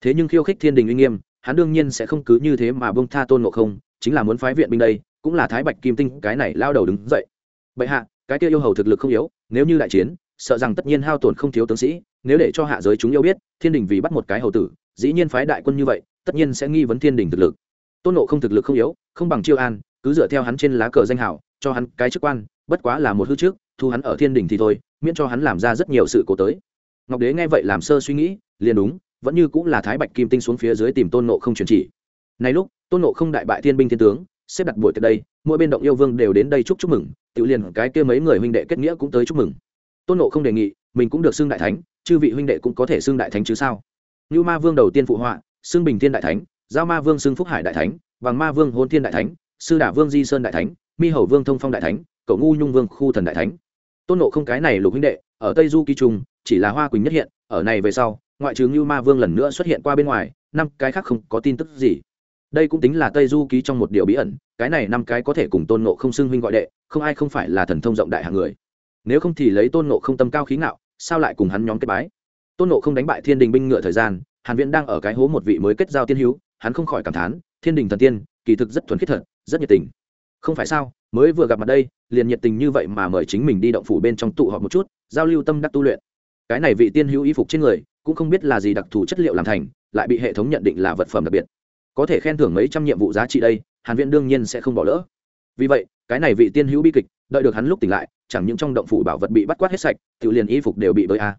Thế nhưng khiêu khích thiên đình uy nghiêm, hắn đương nhiên sẽ không cứ như thế mà bông tha tôn ngộ không chính là muốn phái viện binh đây, cũng là thái bạch kim tinh cái này lao đầu đứng dậy. Bệ hạ, cái kia yêu hầu thực lực không yếu, nếu như đại chiến, sợ rằng tất nhiên hao tổn không thiếu tướng sĩ, nếu để cho hạ giới chúng yêu biết, thiên đình vì bắt một cái hầu tử, dĩ nhiên phái đại quân như vậy, tất nhiên sẽ nghi vấn thiên đình thực lực. Tôn nộ không thực lực không yếu, không bằng chiêu an, cứ dựa theo hắn trên lá cờ danh hảo cho hắn cái chức quan, bất quá là một hư trước, thu hắn ở thiên đình thì thôi, miễn cho hắn làm ra rất nhiều sự cố tới. Ngọc đế nghe vậy làm sơ suy nghĩ, liền đúng, vẫn như cũng là thái bạch kim tinh xuống phía dưới tìm tôn nộ không truyền chỉ này lúc, tôn nộ không đại bại thiên binh thiên tướng, xếp đặt buổi từ đây, mỗi bên động yêu vương đều đến đây chúc chúc mừng tự liền cái kia mấy người huynh đệ kết nghĩa cũng tới chúc mừng. Tôn nộ không đề nghị, mình cũng được xưng đại thánh, chư vị huynh đệ cũng có thể xưng đại thánh chứ sao? Như ma vương đầu tiên phụ họa, xưng bình thiên đại thánh, giao ma vương xưng phúc hải đại thánh, vàng ma vương hôn thiên đại thánh, sư đả vương di sơn đại thánh, mi hầu vương thông phong đại thánh cậu ngu nhung vương khu thần đại thánh. Tôn nộ không cái này lục huynh đệ, ở tây du kỳ trung, chỉ là hoa quỳnh nhất hiện, ở này về sau, ngoại trừ như ma vương lần nữa xuất hiện qua bên ngoài, năm cái khác không có tin tức gì đây cũng tính là tây du ký trong một điều bí ẩn, cái này năm cái có thể cùng tôn nộ không xưng huynh gọi đệ, không ai không phải là thần thông rộng đại hạng người. Nếu không thì lấy tôn nộ không tâm cao khí ngạo, sao lại cùng hắn nhóm kết bái? Tôn nộ không đánh bại thiên đình binh ngựa thời gian, hàn viễn đang ở cái hố một vị mới kết giao tiên hữu, hắn không khỏi cảm thán, thiên đình thần tiên, kỳ thực rất thuần khiết thật, rất nhiệt tình. Không phải sao, mới vừa gặp mặt đây, liền nhiệt tình như vậy mà mời chính mình đi động phủ bên trong tụ họp một chút, giao lưu tâm đắc tu luyện. Cái này vị tiên hữu y phục trên người, cũng không biết là gì đặc thù chất liệu làm thành, lại bị hệ thống nhận định là vật phẩm đặc biệt có thể khen thưởng mấy trăm nhiệm vụ giá trị đây, hàn viễn đương nhiên sẽ không bỏ lỡ. Vì vậy, cái này vị tiên hữu bi kịch, đợi được hắn lúc tỉnh lại, chẳng những trong động phủ bảo vật bị bắt quát hết sạch tự liền y phục đều bị bơi a.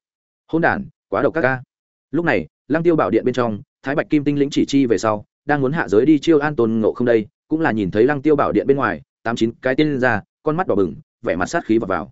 Hôn đản, quá độc các ca lúc này, lăng tiêu bảo điện bên trong, thái bạch kim tinh lĩnh chỉ chi về sau, đang muốn hạ giới đi chiêu an tôn ngộ không đây, cũng là nhìn thấy lăng tiêu bảo điện bên ngoài, tám chín cái tiên ra, con mắt đỏ bừng, vẻ mặt sát khí vào vào.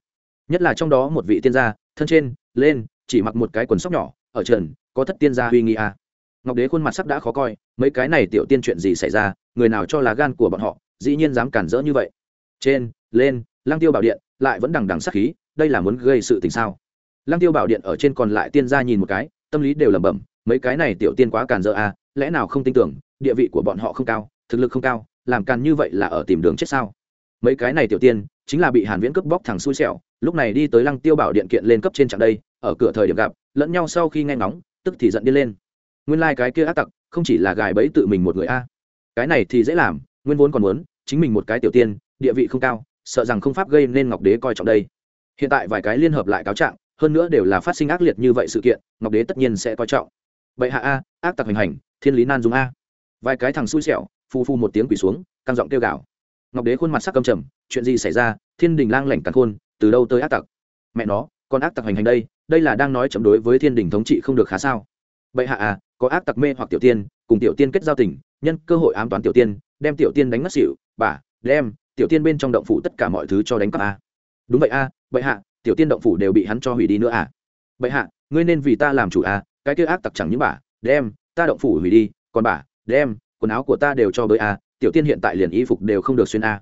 Nhất là trong đó một vị tiên gia, thân trên, lên, chỉ mặc một cái quần sóc nhỏ, ở trần, có thất tiên gia huy nghi a. Ngọc đế khuôn mặt sắc đã khó coi mấy cái này tiểu tiên chuyện gì xảy ra, người nào cho là gan của bọn họ, dĩ nhiên dám cản rỡ như vậy. Trên, lên, lăng tiêu bảo điện lại vẫn đằng đằng sát khí, đây là muốn gây sự tình sao? Lăng tiêu bảo điện ở trên còn lại tiên gia nhìn một cái, tâm lý đều lẩm bẩm, mấy cái này tiểu tiên quá càn dỡ à lẽ nào không tin tưởng, địa vị của bọn họ không cao, thực lực không cao, làm càn như vậy là ở tìm đường chết sao? Mấy cái này tiểu tiên, chính là bị hàn viễn cướp bóc thằng xui xẻo, lúc này đi tới lăng tiêu bảo điện kiện lên cấp trên trạng đây, ở cửa thời điểm gặp, lẫn nhau sau khi nghe ngóng, tức thì giận đi lên. Nguyên lai like cái kia ác tặc không chỉ là gài bẫy tự mình một người a. Cái này thì dễ làm, nguyên vốn còn muốn, chính mình một cái tiểu tiên, địa vị không cao, sợ rằng không pháp gây nên ngọc đế coi trọng đây. Hiện tại vài cái liên hợp lại cáo trạng, hơn nữa đều là phát sinh ác liệt như vậy sự kiện, ngọc đế tất nhiên sẽ coi trọng. Vậy hạ a, ác tặc hành hành, thiên lý nan dung a. Vài cái thằng xui xẻo, phu phu một tiếng quỷ xuống, căng giọng kêu gào. Ngọc đế khuôn mặt sắc cầm trầm, chuyện gì xảy ra, thiên đình lang lảnh càn khôn, từ đâu tới ác tặc? Mẹ nó, con ác tặc hành hành đây đây là đang nói chậm đối với thiên đình thống trị không được khá sao? Bệ hạ à có ác tặc mê hoặc tiểu tiên, cùng tiểu tiên kết giao tình, nhân cơ hội ám toán tiểu tiên, đem tiểu tiên đánh ngất xỉu, bà, đem, tiểu tiên bên trong động phủ tất cả mọi thứ cho đánh cắp a. Đúng vậy a, bệ hạ, tiểu tiên động phủ đều bị hắn cho hủy đi nữa à. Bệ hạ, ngươi nên vì ta làm chủ a cái kia ác tặc chẳng những bà, đem, ta động phủ hủy đi, còn bà, đem, quần áo của ta đều cho bơi a à, tiểu tiên hiện tại liền y phục đều không được xuyên a.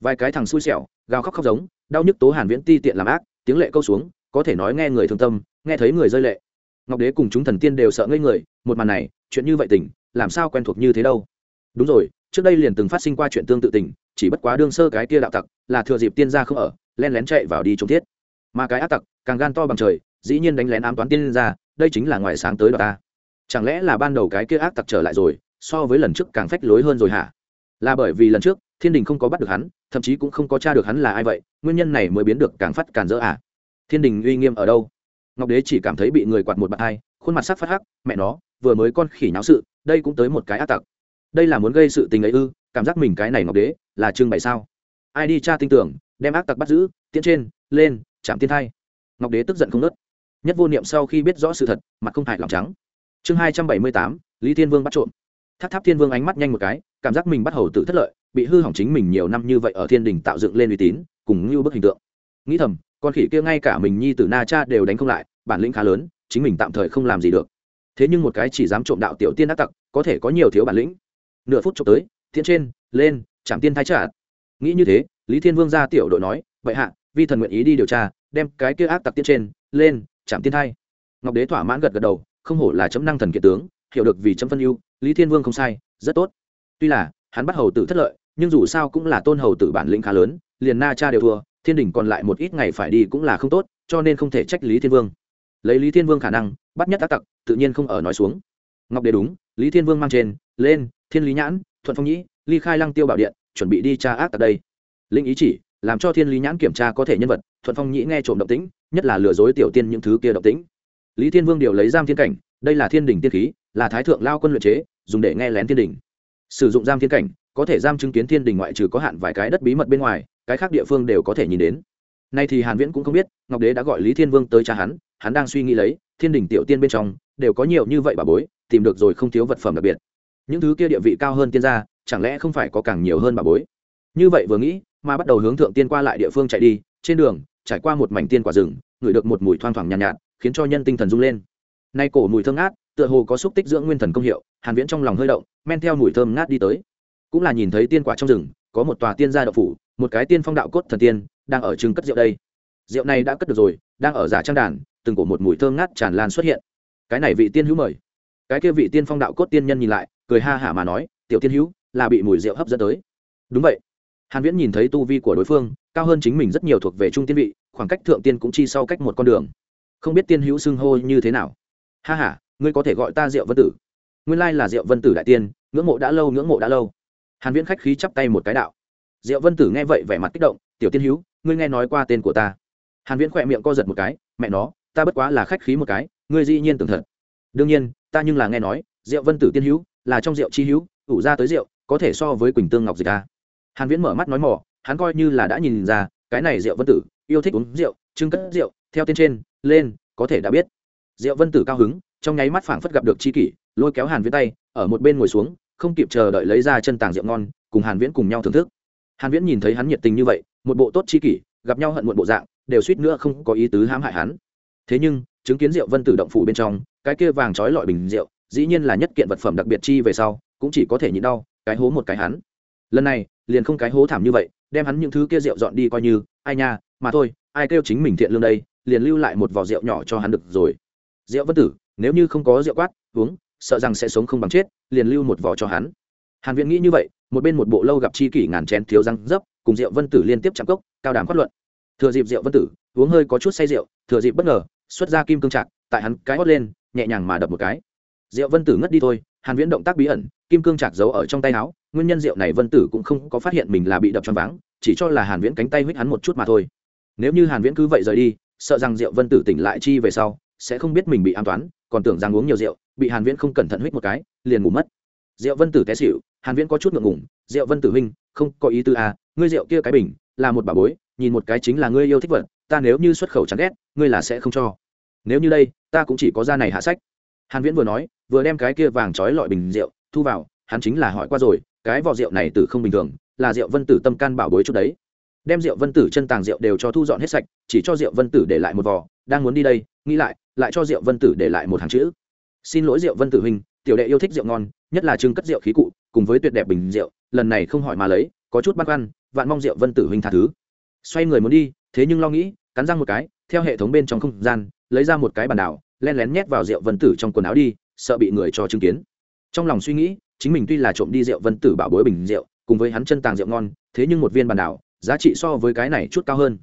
Vài cái thằng xui xẻo, gào khóc khóc giống, đau nhức tố hàn viễn ti tiện làm ác, tiếng lệ câu xuống, có thể nói nghe người thương tâm, nghe thấy người rơi lệ ngọc đế cùng chúng thần tiên đều sợ ngây người, một màn này, chuyện như vậy tình, làm sao quen thuộc như thế đâu? Đúng rồi, trước đây liền từng phát sinh qua chuyện tương tự tình, chỉ bất quá đương sơ cái kia đạo tặc, là thừa dịp tiên gia không ở len lén chạy vào đi trông thiết. Mà cái ác tặc, càng gan to bằng trời, dĩ nhiên đánh lén ám toán tiên gia, đây chính là ngoài sáng tới đoạn ta. Chẳng lẽ là ban đầu cái kia ác tặc trở lại rồi, so với lần trước càng phách lối hơn rồi hả? Là bởi vì lần trước, thiên đình không có bắt được hắn, thậm chí cũng không có t r a được hắn là ai vậy, nguyên nhân này mới biến được càng phát càng dỡ à? Thiên đình uy nghiêm ở đâu? Ngọc đế chỉ cảm thấy bị người quạt một bạt hai, khuôn mặt sắc phát hắc, mẹ nó, vừa mới con khỉ nháo sự, đây cũng tới một cái ác tặc. Đây là muốn gây sự tình ấy ư, cảm giác mình cái này ngọc đế, là trưng bày sao? Ai đi tra tin tưởng, đem ác tặc bắt giữ, tiến trên, lên, chạm tiên thai. Ngọc đế tức giận không nớt. Nhất vô niệm sau khi biết rõ sự thật, mặt không hại lòng trắng. Chương hai trăm bảy mươi tám, lý thiên vương bắt trộm. Tháp tháp thiên vương ánh mắt nhanh một cái, cảm giác mình bắt hầu tự thất lợi, bị hư hỏng chính mình nhiều năm như vậy ở thiên đình tạo dựng lên uy tín, cùng như bức hình tượng. Nghĩ thầm con khỉ kia ngay cả mình nhi tử na cha đều đánh không lại, bản lĩnh khá lớn, chính mình tạm thời không làm gì được. Thế nhưng một cái chỉ dám trộm đạo tiểu tiên ác tặc, có thể có nhiều thiếu bản lĩnh. Nửa phút trộm tới thiên trên, lên, chạm tiên thái trả nghĩ như thế, lý thiên vương ra tiểu đội nói vậy hạ, vi thần nguyện ý đi điều tra, đem cái kia ác tặc tiên trên, lên, chạm tiên thai. Ngọc đế thỏa mãn gật gật đầu, không hổ là chấm năng thần kiệt tướng, hiểu được vì chấm phân ưu, lý thiên vương không sai, rất tốt. Tuy là, hắn bắt hầu tử thất lợi, nhưng dù sao cũng là tôn hầu tử bản lĩnh khá lớn, liền na cha đều thua thiên đình còn lại một ít ngày phải đi cũng là không tốt, cho nên không thể trách lý thiên vương. Lấy lý thiên vương khả năng, bắt nhất tác tặc, tự nhiên không ở nói xuống. Ngọc đế đúng, lý thiên vương mang trên, lên, thiên lý nhãn, thuận phong nhĩ, ly khai lăng tiêu bảo điện, chuẩn bị đi tra ác tại đây. Linh ý chỉ, làm cho thiên lý nhãn kiểm tra có thể nhân vật, thuận phong nhĩ nghe trộm động tĩnh, nhất là lừa dối tiểu tiên những thứ kia động tĩnh. Lý thiên vương điều lấy giam thiên cảnh, đây là thiên đình tiên khí, là thái thượng lao quân luyện chế, dùng để nghe lén thiên đình. Sử dụng giam thiên cảnh có thể giam chứng kiến thiên đình ngoại trừ có hạn vài cái đất bí mật bên ngoài cái khác địa phương đều có thể nhìn đến. Nay thì hàn viễn cũng không biết ngọc đế đã gọi lý thiên vương tới cha hắn hắn đang suy nghĩ lấy thiên đình tiểu tiên bên trong đều có nhiều như vậy bà bối tìm được rồi không thiếu vật phẩm đặc biệt. Những thứ kia địa vị cao hơn tiên gia chẳng lẽ không phải có càng nhiều hơn bà bối? Như vậy vừa nghĩ mà bắt đầu hướng thượng tiên qua lại địa phương chạy đi trên đường trải qua một mảnh tiên quả rừng ngửi được một mùi thoang thoảng nhàn nhạt, nhạt khiến cho nhân tinh thần rung lên. Nay cổ mùi thơm ngát tựa hồ có xúc tích dưỡng nguyên thần công hiệu hàn viễn trong lòng hơi động men theo mùi thơm ngát đi tới cũng là nhìn thấy tiên quả trong rừng, có một tòa tiên gia đậu phủ, một cái tiên phong đạo cốt thần tiên, đang ở trưng cất rượu đây. Rượu này đã cất được rồi, đang ở giả trang đàn, từng cổ một mùi thơm ngát tràn lan xuất hiện. Cái này vị tiên hữu mời. Cái kia vị tiên phong đạo cốt tiên nhân nhìn lại, cười ha hả mà nói, tiểu tiên hữu, là bị mùi rượu hấp dẫn tới. Đúng vậy. Hàn viễn nhìn thấy tu vi của đối phương, cao hơn chính mình rất nhiều thuộc về trung tiên vị, khoảng cách thượng tiên cũng chi sau cách một con đường. Không biết tiên hữu xưng hô như thế nào. Ha ha, ngươi có thể gọi ta diệu vân tử. Nguyên lai là diệu vân tử đại tiên, ngưỡng mộ đã lâu, ngưỡng mộ đã lâu hàn viễn khách khí chắp tay một cái đạo. Diệu vân tử nghe vậy vẻ mặt kích động, tiểu tiên hữu ngươi nghe nói qua tên của ta. Hàn viễn khỏe miệng co giật một cái, mẹ nó, ta bất quá là khách khí một cái, ngươi dĩ nhiên tưởng thật. Đương nhiên, ta nhưng là nghe nói, diệu vân tử tiên hữu là trong rượu chi hữu ủ ra tới rượu, có thể so với quỳnh tương ngọc dịch ta hàn viễn mở mắt nói mò, hắn coi như là đã nhìn ra, cái này diệu vân tử, yêu thích uống rượu trưng cất rượu, theo tên trên, lên, có thể đã biết. Diệu vân tử cao hứng, trong nháy mắt phảng phất gặp được chi kỷ, lôi kéo hàn viễn tay, ở một bên ngồi xuống không kịp chờ đợi lấy ra chân tàng rượu ngon, cùng hàn viễn cùng nhau thưởng thức. Hàn viễn nhìn thấy hắn nhiệt tình như vậy, một bộ tốt chi kỷ, gặp nhau hận muộn bộ dạng, đều suýt nữa không có ý tứ hãm hại hắn. Thế nhưng, chứng kiến rượu vân tử động phủ bên trong, cái kia vàng trói lọi bình rượu, dĩ nhiên là nhất kiện vật phẩm đặc biệt chi về sau, cũng chỉ có thể nhịn đau, cái hố một cái hắn. Lần này, liền không cái hố thảm như vậy, đem hắn những thứ kia rượu dọn đi coi như, ai nha, mà thôi, ai kêu chính mình thiện lương đây, liền lưu lại một vò rượu nhỏ cho hắn được rồi. Rượu vân tử, nếu như không có rượu quát, uống sợ rằng sẽ sống không bằng chết, liền lưu một vò cho hắn. Hàn viễn nghĩ như vậy, một bên một bộ lâu gặp chi kỷ ngàn chén thiếu răng dấp, cùng rượu vân tử liên tiếp chạm cốc, cao đàm phát luận. Thừa dịp rượu vân tử uống hơi có chút say rượu, thừa dịp bất ngờ, xuất ra kim cương trạc, tại hắn cái hót lên, nhẹ nhàng mà đập một cái. Rượu vân tử ngất đi thôi, hàn viễn động tác bí ẩn, kim cương trạc giấu ở trong tay áo, nguyên nhân rượu này vân tử cũng không có phát hiện mình là bị đập tròn váng, chỉ cho là hàn viễn cánh tay huyết hắn một chút mà thôi. Nếu như hàn viễn cứ vậy rời đi, sợ rằng rượu vân tử tỉnh lại chi về sau, sẽ không biết mình bị an toán, còn tưởng rằng uống nhiều rượu bị hàn viễn không cẩn thận hít một cái, liền ngủ mất. Diệu vân tử té xỉu, hàn viễn có chút ngượng ngùng, Diệu vân tử huynh, không có ý tư à ngươi rượu kia cái bình, là một bà bối, nhìn một cái chính là ngươi yêu thích vật, ta nếu như xuất khẩu chán ghét, ngươi là sẽ không cho. Nếu như đây, ta cũng chỉ có ra này hạ sách. Hàn viễn vừa nói, vừa đem cái kia vàng trói lọi bình rượu thu vào, hắn chính là hỏi qua rồi, cái vỏ rượu này tử không bình thường, là rượu vân tử tâm can bảo bối chút đấy. Đem rượu vân tử chân tàng rượu đều cho thu dọn hết sạch, chỉ cho rượu vân tử để lại một vỏ đang muốn đi đây, nghĩ lại lại cho rượu vân tử để lại một hàng chữ xin lỗi rượu vân tử huynh, tiểu đệ yêu thích rượu ngon, nhất là trưng cất rượu khí cụ, cùng với tuyệt đẹp bình rượu, lần này không hỏi mà lấy, có chút băn khoăn, vạn mong rượu vân tử huynh tha thứ. Xoay người muốn đi, thế nhưng lo nghĩ, cắn răng một cái, theo hệ thống bên trong không gian, lấy ra một cái bàn đảo len lén nhét vào rượu vân tử trong quần áo đi, sợ bị người cho chứng kiến. Trong lòng suy nghĩ, chính mình tuy là trộm đi rượu vân tử bảo bối bình rượu, cùng với hắn chân tàng rượu ngon, thế nhưng một viên bàn đảo, giá trị so với cái này chút cao hơn.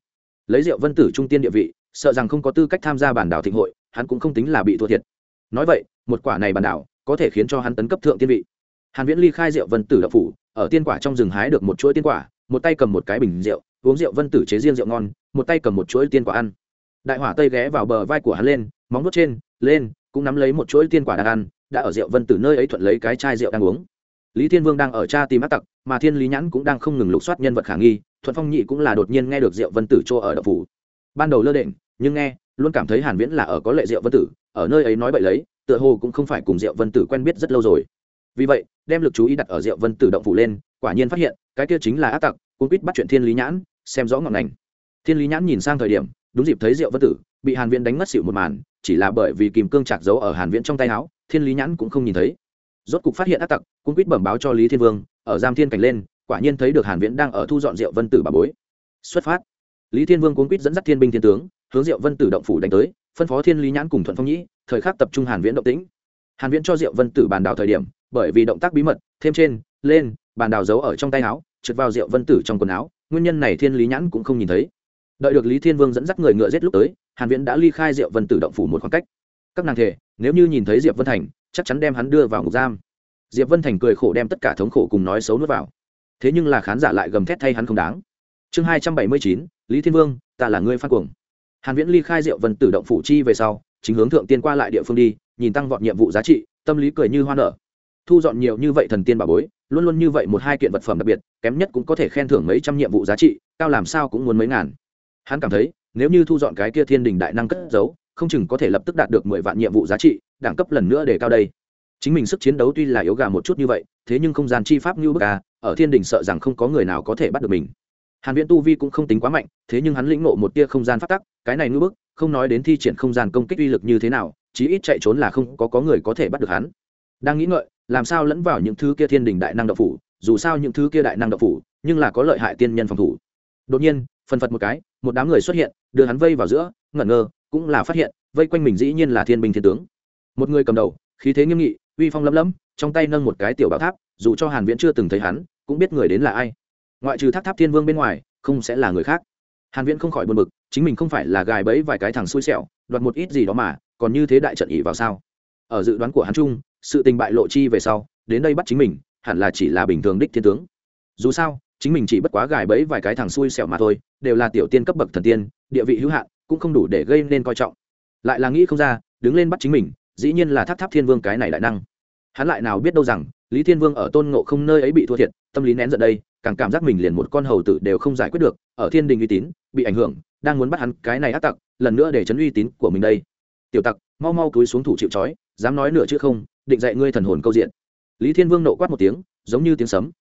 Lấy rượu vân tử trung tiên địa vị, sợ rằng không có tư cách tham gia bản đảo thịnh hội, hắn cũng không tính là bị thua thiệt nói vậy, một quả này bàn đảo có thể khiến cho hắn tấn cấp thượng tiên vị. Hàn viễn ly khai rượu vân tử đậu phủ, ở tiên quả trong rừng hái được một chuỗi tiên quả, một tay cầm một cái bình rượu, uống rượu vân tử chế riêng rượu ngon, một tay cầm một chuỗi tiên quả ăn. Đại hỏa tây ghé vào bờ vai của hắn lên, móng nuốt trên, lên, cũng nắm lấy một chuỗi tiên quả đang ăn, đã ở rượu vân tử nơi ấy thuận lấy cái chai rượu đang uống. Lý thiên vương đang ở cha tìm ác tặc, mà thiên lý nhãn cũng đang không ngừng lục soát nhân vật khả nghi, thuận phong nhị cũng là đột nhiên nghe được rượu vân tử chỗ ở đậu phủ. Ban đầu lơ định nhưng nghe luôn cảm thấy hàn viễn là ở có lệ Diệu vân tử, ở nơi ấy nói bậy lấy, tựa hồ cũng không phải cùng Diệu vân tử quen biết rất lâu rồi. Vì vậy, đem lực chú ý đặt ở Diệu vân tử động phủ lên, quả nhiên phát hiện, cái kia chính là ác tặc cũng quýt bắt chuyện thiên lý nhãn, xem rõ ngọn ngành. Thiên lý nhãn nhìn sang thời điểm, đúng dịp thấy Diệu vân tử, bị hàn viễn đánh ngất xỉu một màn, chỉ là bởi vì kìm cương chặt giấu ở hàn viễn trong tay áo, thiên lý nhãn cũng không nhìn thấy. Rốt cục phát hiện ác tặc cũng quýt bẩm báo cho lý thiên vương, ở giam thiên cảnh lên, quả nhiên thấy được hàn viễn đang ở thu dọn Diệu vân tử bà bối. Xuất phát. Lý thiên vương cuốn quýt dẫn dắt thiên binh thiên tướng hướng diệu vân tử động phủ đánh tới, phân phó thiên lý nhãn cùng thuận phong nhĩ, thời khắc tập trung hàn viễn động tĩnh. Hàn viễn cho diệu vân tử bàn đào thời điểm, bởi vì động tác bí mật, thêm trên, lên, bàn đào giấu ở trong tay áo, trượt vào diệu vân tử trong quần áo, nguyên nhân này thiên lý nhãn cũng không nhìn thấy. Đợi được lý thiên vương dẫn dắt người ngựa giết lúc tới, hàn viễn đã ly khai diệu vân tử động phủ một khoảng cách. Các nàng thể, nếu như nhìn thấy diệp vân thành, chắc chắn đem hắn đưa vào ngục giam. Diệp vân thành cười khổ đem tất cả thống khổ cùng nói xấu nuốt vào. Thế nhưng là khán giả lại gầm thét thay hắn không đáng. Chương hai trăm bảy mươi chín, lý thiên vương, ta là người phát cuồng hàn viễn ly khai diệu vân tử động phủ chi về sau, chính hướng thượng tiên qua lại địa phương đi, nhìn tăng vọt nhiệm vụ giá trị, tâm lý cười như hoa nở. Thu dọn nhiều như vậy thần tiên bà bối, luôn luôn như vậy một hai kiện vật phẩm đặc biệt, kém nhất cũng có thể khen thưởng mấy trăm nhiệm vụ giá trị, cao làm sao cũng muốn mấy ngàn. Hắn cảm thấy, nếu như thu dọn cái kia thiên đình đại năng cất giấu, không chừng có thể lập tức đạt được mười vạn nhiệm vụ giá trị, đẳng cấp lần nữa để cao đây. Chính mình sức chiến đấu tuy là yếu gà một chút như vậy, thế nhưng không gian chi pháp như bức à ở thiên đình sợ rằng không có người nào có thể bắt được mình hàn viễn tu vi cũng không tính quá mạnh, thế nhưng hắn lĩnh ngộ một tia không gian phát tắc, cái này ngưỡng bức, không nói đến thi triển không gian công kích uy lực như thế nào, chí ít chạy trốn là không có có người có thể bắt được hắn. Đang nghĩ ngợi, làm sao lẫn vào những thứ kia thiên đình đại năng độc phủ, dù sao những thứ kia đại năng độc phủ, nhưng là có lợi hại tiên nhân phòng thủ. Đột nhiên phân phật một cái, một đám người xuất hiện, đưa hắn vây vào giữa, ngẩn ngơ, cũng là phát hiện, vây quanh mình dĩ nhiên là thiên binh thiên tướng. Một người cầm đầu, khí thế nghiêm nghị, uy phong lấm lấm trong tay nâng một cái tiểu bảo tháp, dù cho hàn viễn chưa từng thấy hắn, cũng biết người đến là ai ngoại trừ tháp tháp thiên vương bên ngoài, không sẽ là người khác. Hàn viễn không khỏi buồn bực, chính mình không phải là gài bẫy vài cái thằng xui xẻo, đoạt một ít gì đó mà, còn như thế đại trận ỉ vào sao? Ở dự đoán của hắn trung sự tình bại lộ chi về sau, đến đây bắt chính mình, hẳn là chỉ là bình thường đích thiên tướng. Dù sao, chính mình chỉ bất quá gài bẫy vài cái thằng xui xẻo mà thôi, đều là tiểu tiên cấp bậc thần tiên, địa vị hữu hạn, cũng không đủ để gây nên coi trọng. Lại là nghĩ không ra, đứng lên bắt chính mình, dĩ nhiên là tháp tháp thiên vương cái này đại năng. Hắn lại nào biết đâu rằng, lý thiên vương ở tôn ngộ không nơi ấy bị thua thiệt, tâm lý nén giận đây càng cảm giác mình liền một con hầu tử đều không giải quyết được ở thiên đình uy tín bị ảnh hưởng đang muốn bắt hắn cái này ác tặc lần nữa để chấn uy tín của mình đây. Tiểu tặc mau mau cúi xuống thủ chịu trói dám nói nửa chữ không định dạy ngươi thần hồn câu diện. Lý thiên vương nộ quát một tiếng giống như tiếng sấm.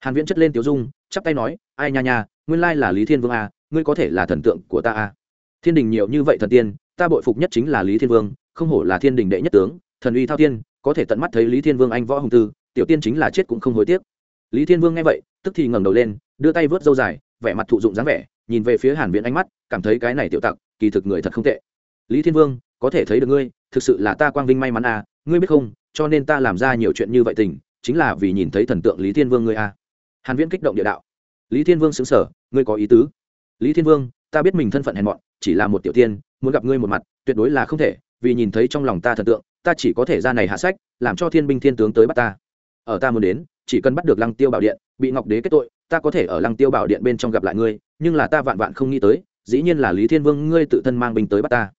Hàn viễn chất lên tiểu dung chắp tay nói ai nha nha nguyên lai là lý thiên vương à, ngươi có thể là thần tượng của ta à. thiên đình nhiều như vậy thần tiên ta bội phục nhất chính là lý thiên vương không hổ là thiên đình đệ nhất tướng thần uy thao tiên có thể tận mắt thấy lý thiên vương anh võ hùng tư tiểu tiên chính là chết cũng không hối tiếc lý thiên vương nghe vậy, tức thì ngẩng đầu lên, đưa tay vớt dâu dài, vẻ mặt thụ dụng dáng vẻ, nhìn về phía hàn viễn ánh mắt, cảm thấy cái này tiểu tặc, kỳ thực người thật không tệ. Lý thiên vương, có thể thấy được ngươi, thực sự là ta quang vinh may mắn à ngươi biết không, cho nên ta làm ra nhiều chuyện như vậy tình, chính là vì nhìn thấy thần tượng lý thiên vương ngươi à. Hàn viễn kích động địa đạo. Lý thiên vương sững sờ, ngươi có ý tứ. Lý thiên vương, ta biết mình thân phận hèn mọn, chỉ là một tiểu tiên, muốn gặp ngươi một mặt, tuyệt đối là không thể, vì nhìn thấy trong lòng ta thần tượng, ta chỉ có thể ra này hạ sách, làm cho thiên binh thiên tướng tới bắt ta. Ở ta muốn đến chỉ cần bắt được lăng tiêu bảo điện, bị ngọc đế kết tội, ta có thể ở lăng tiêu bảo điện bên trong gặp lại ngươi, nhưng là ta vạn vạn không nghĩ tới, dĩ nhiên là lý thiên vương ngươi tự thân mang binh tới bắt ta.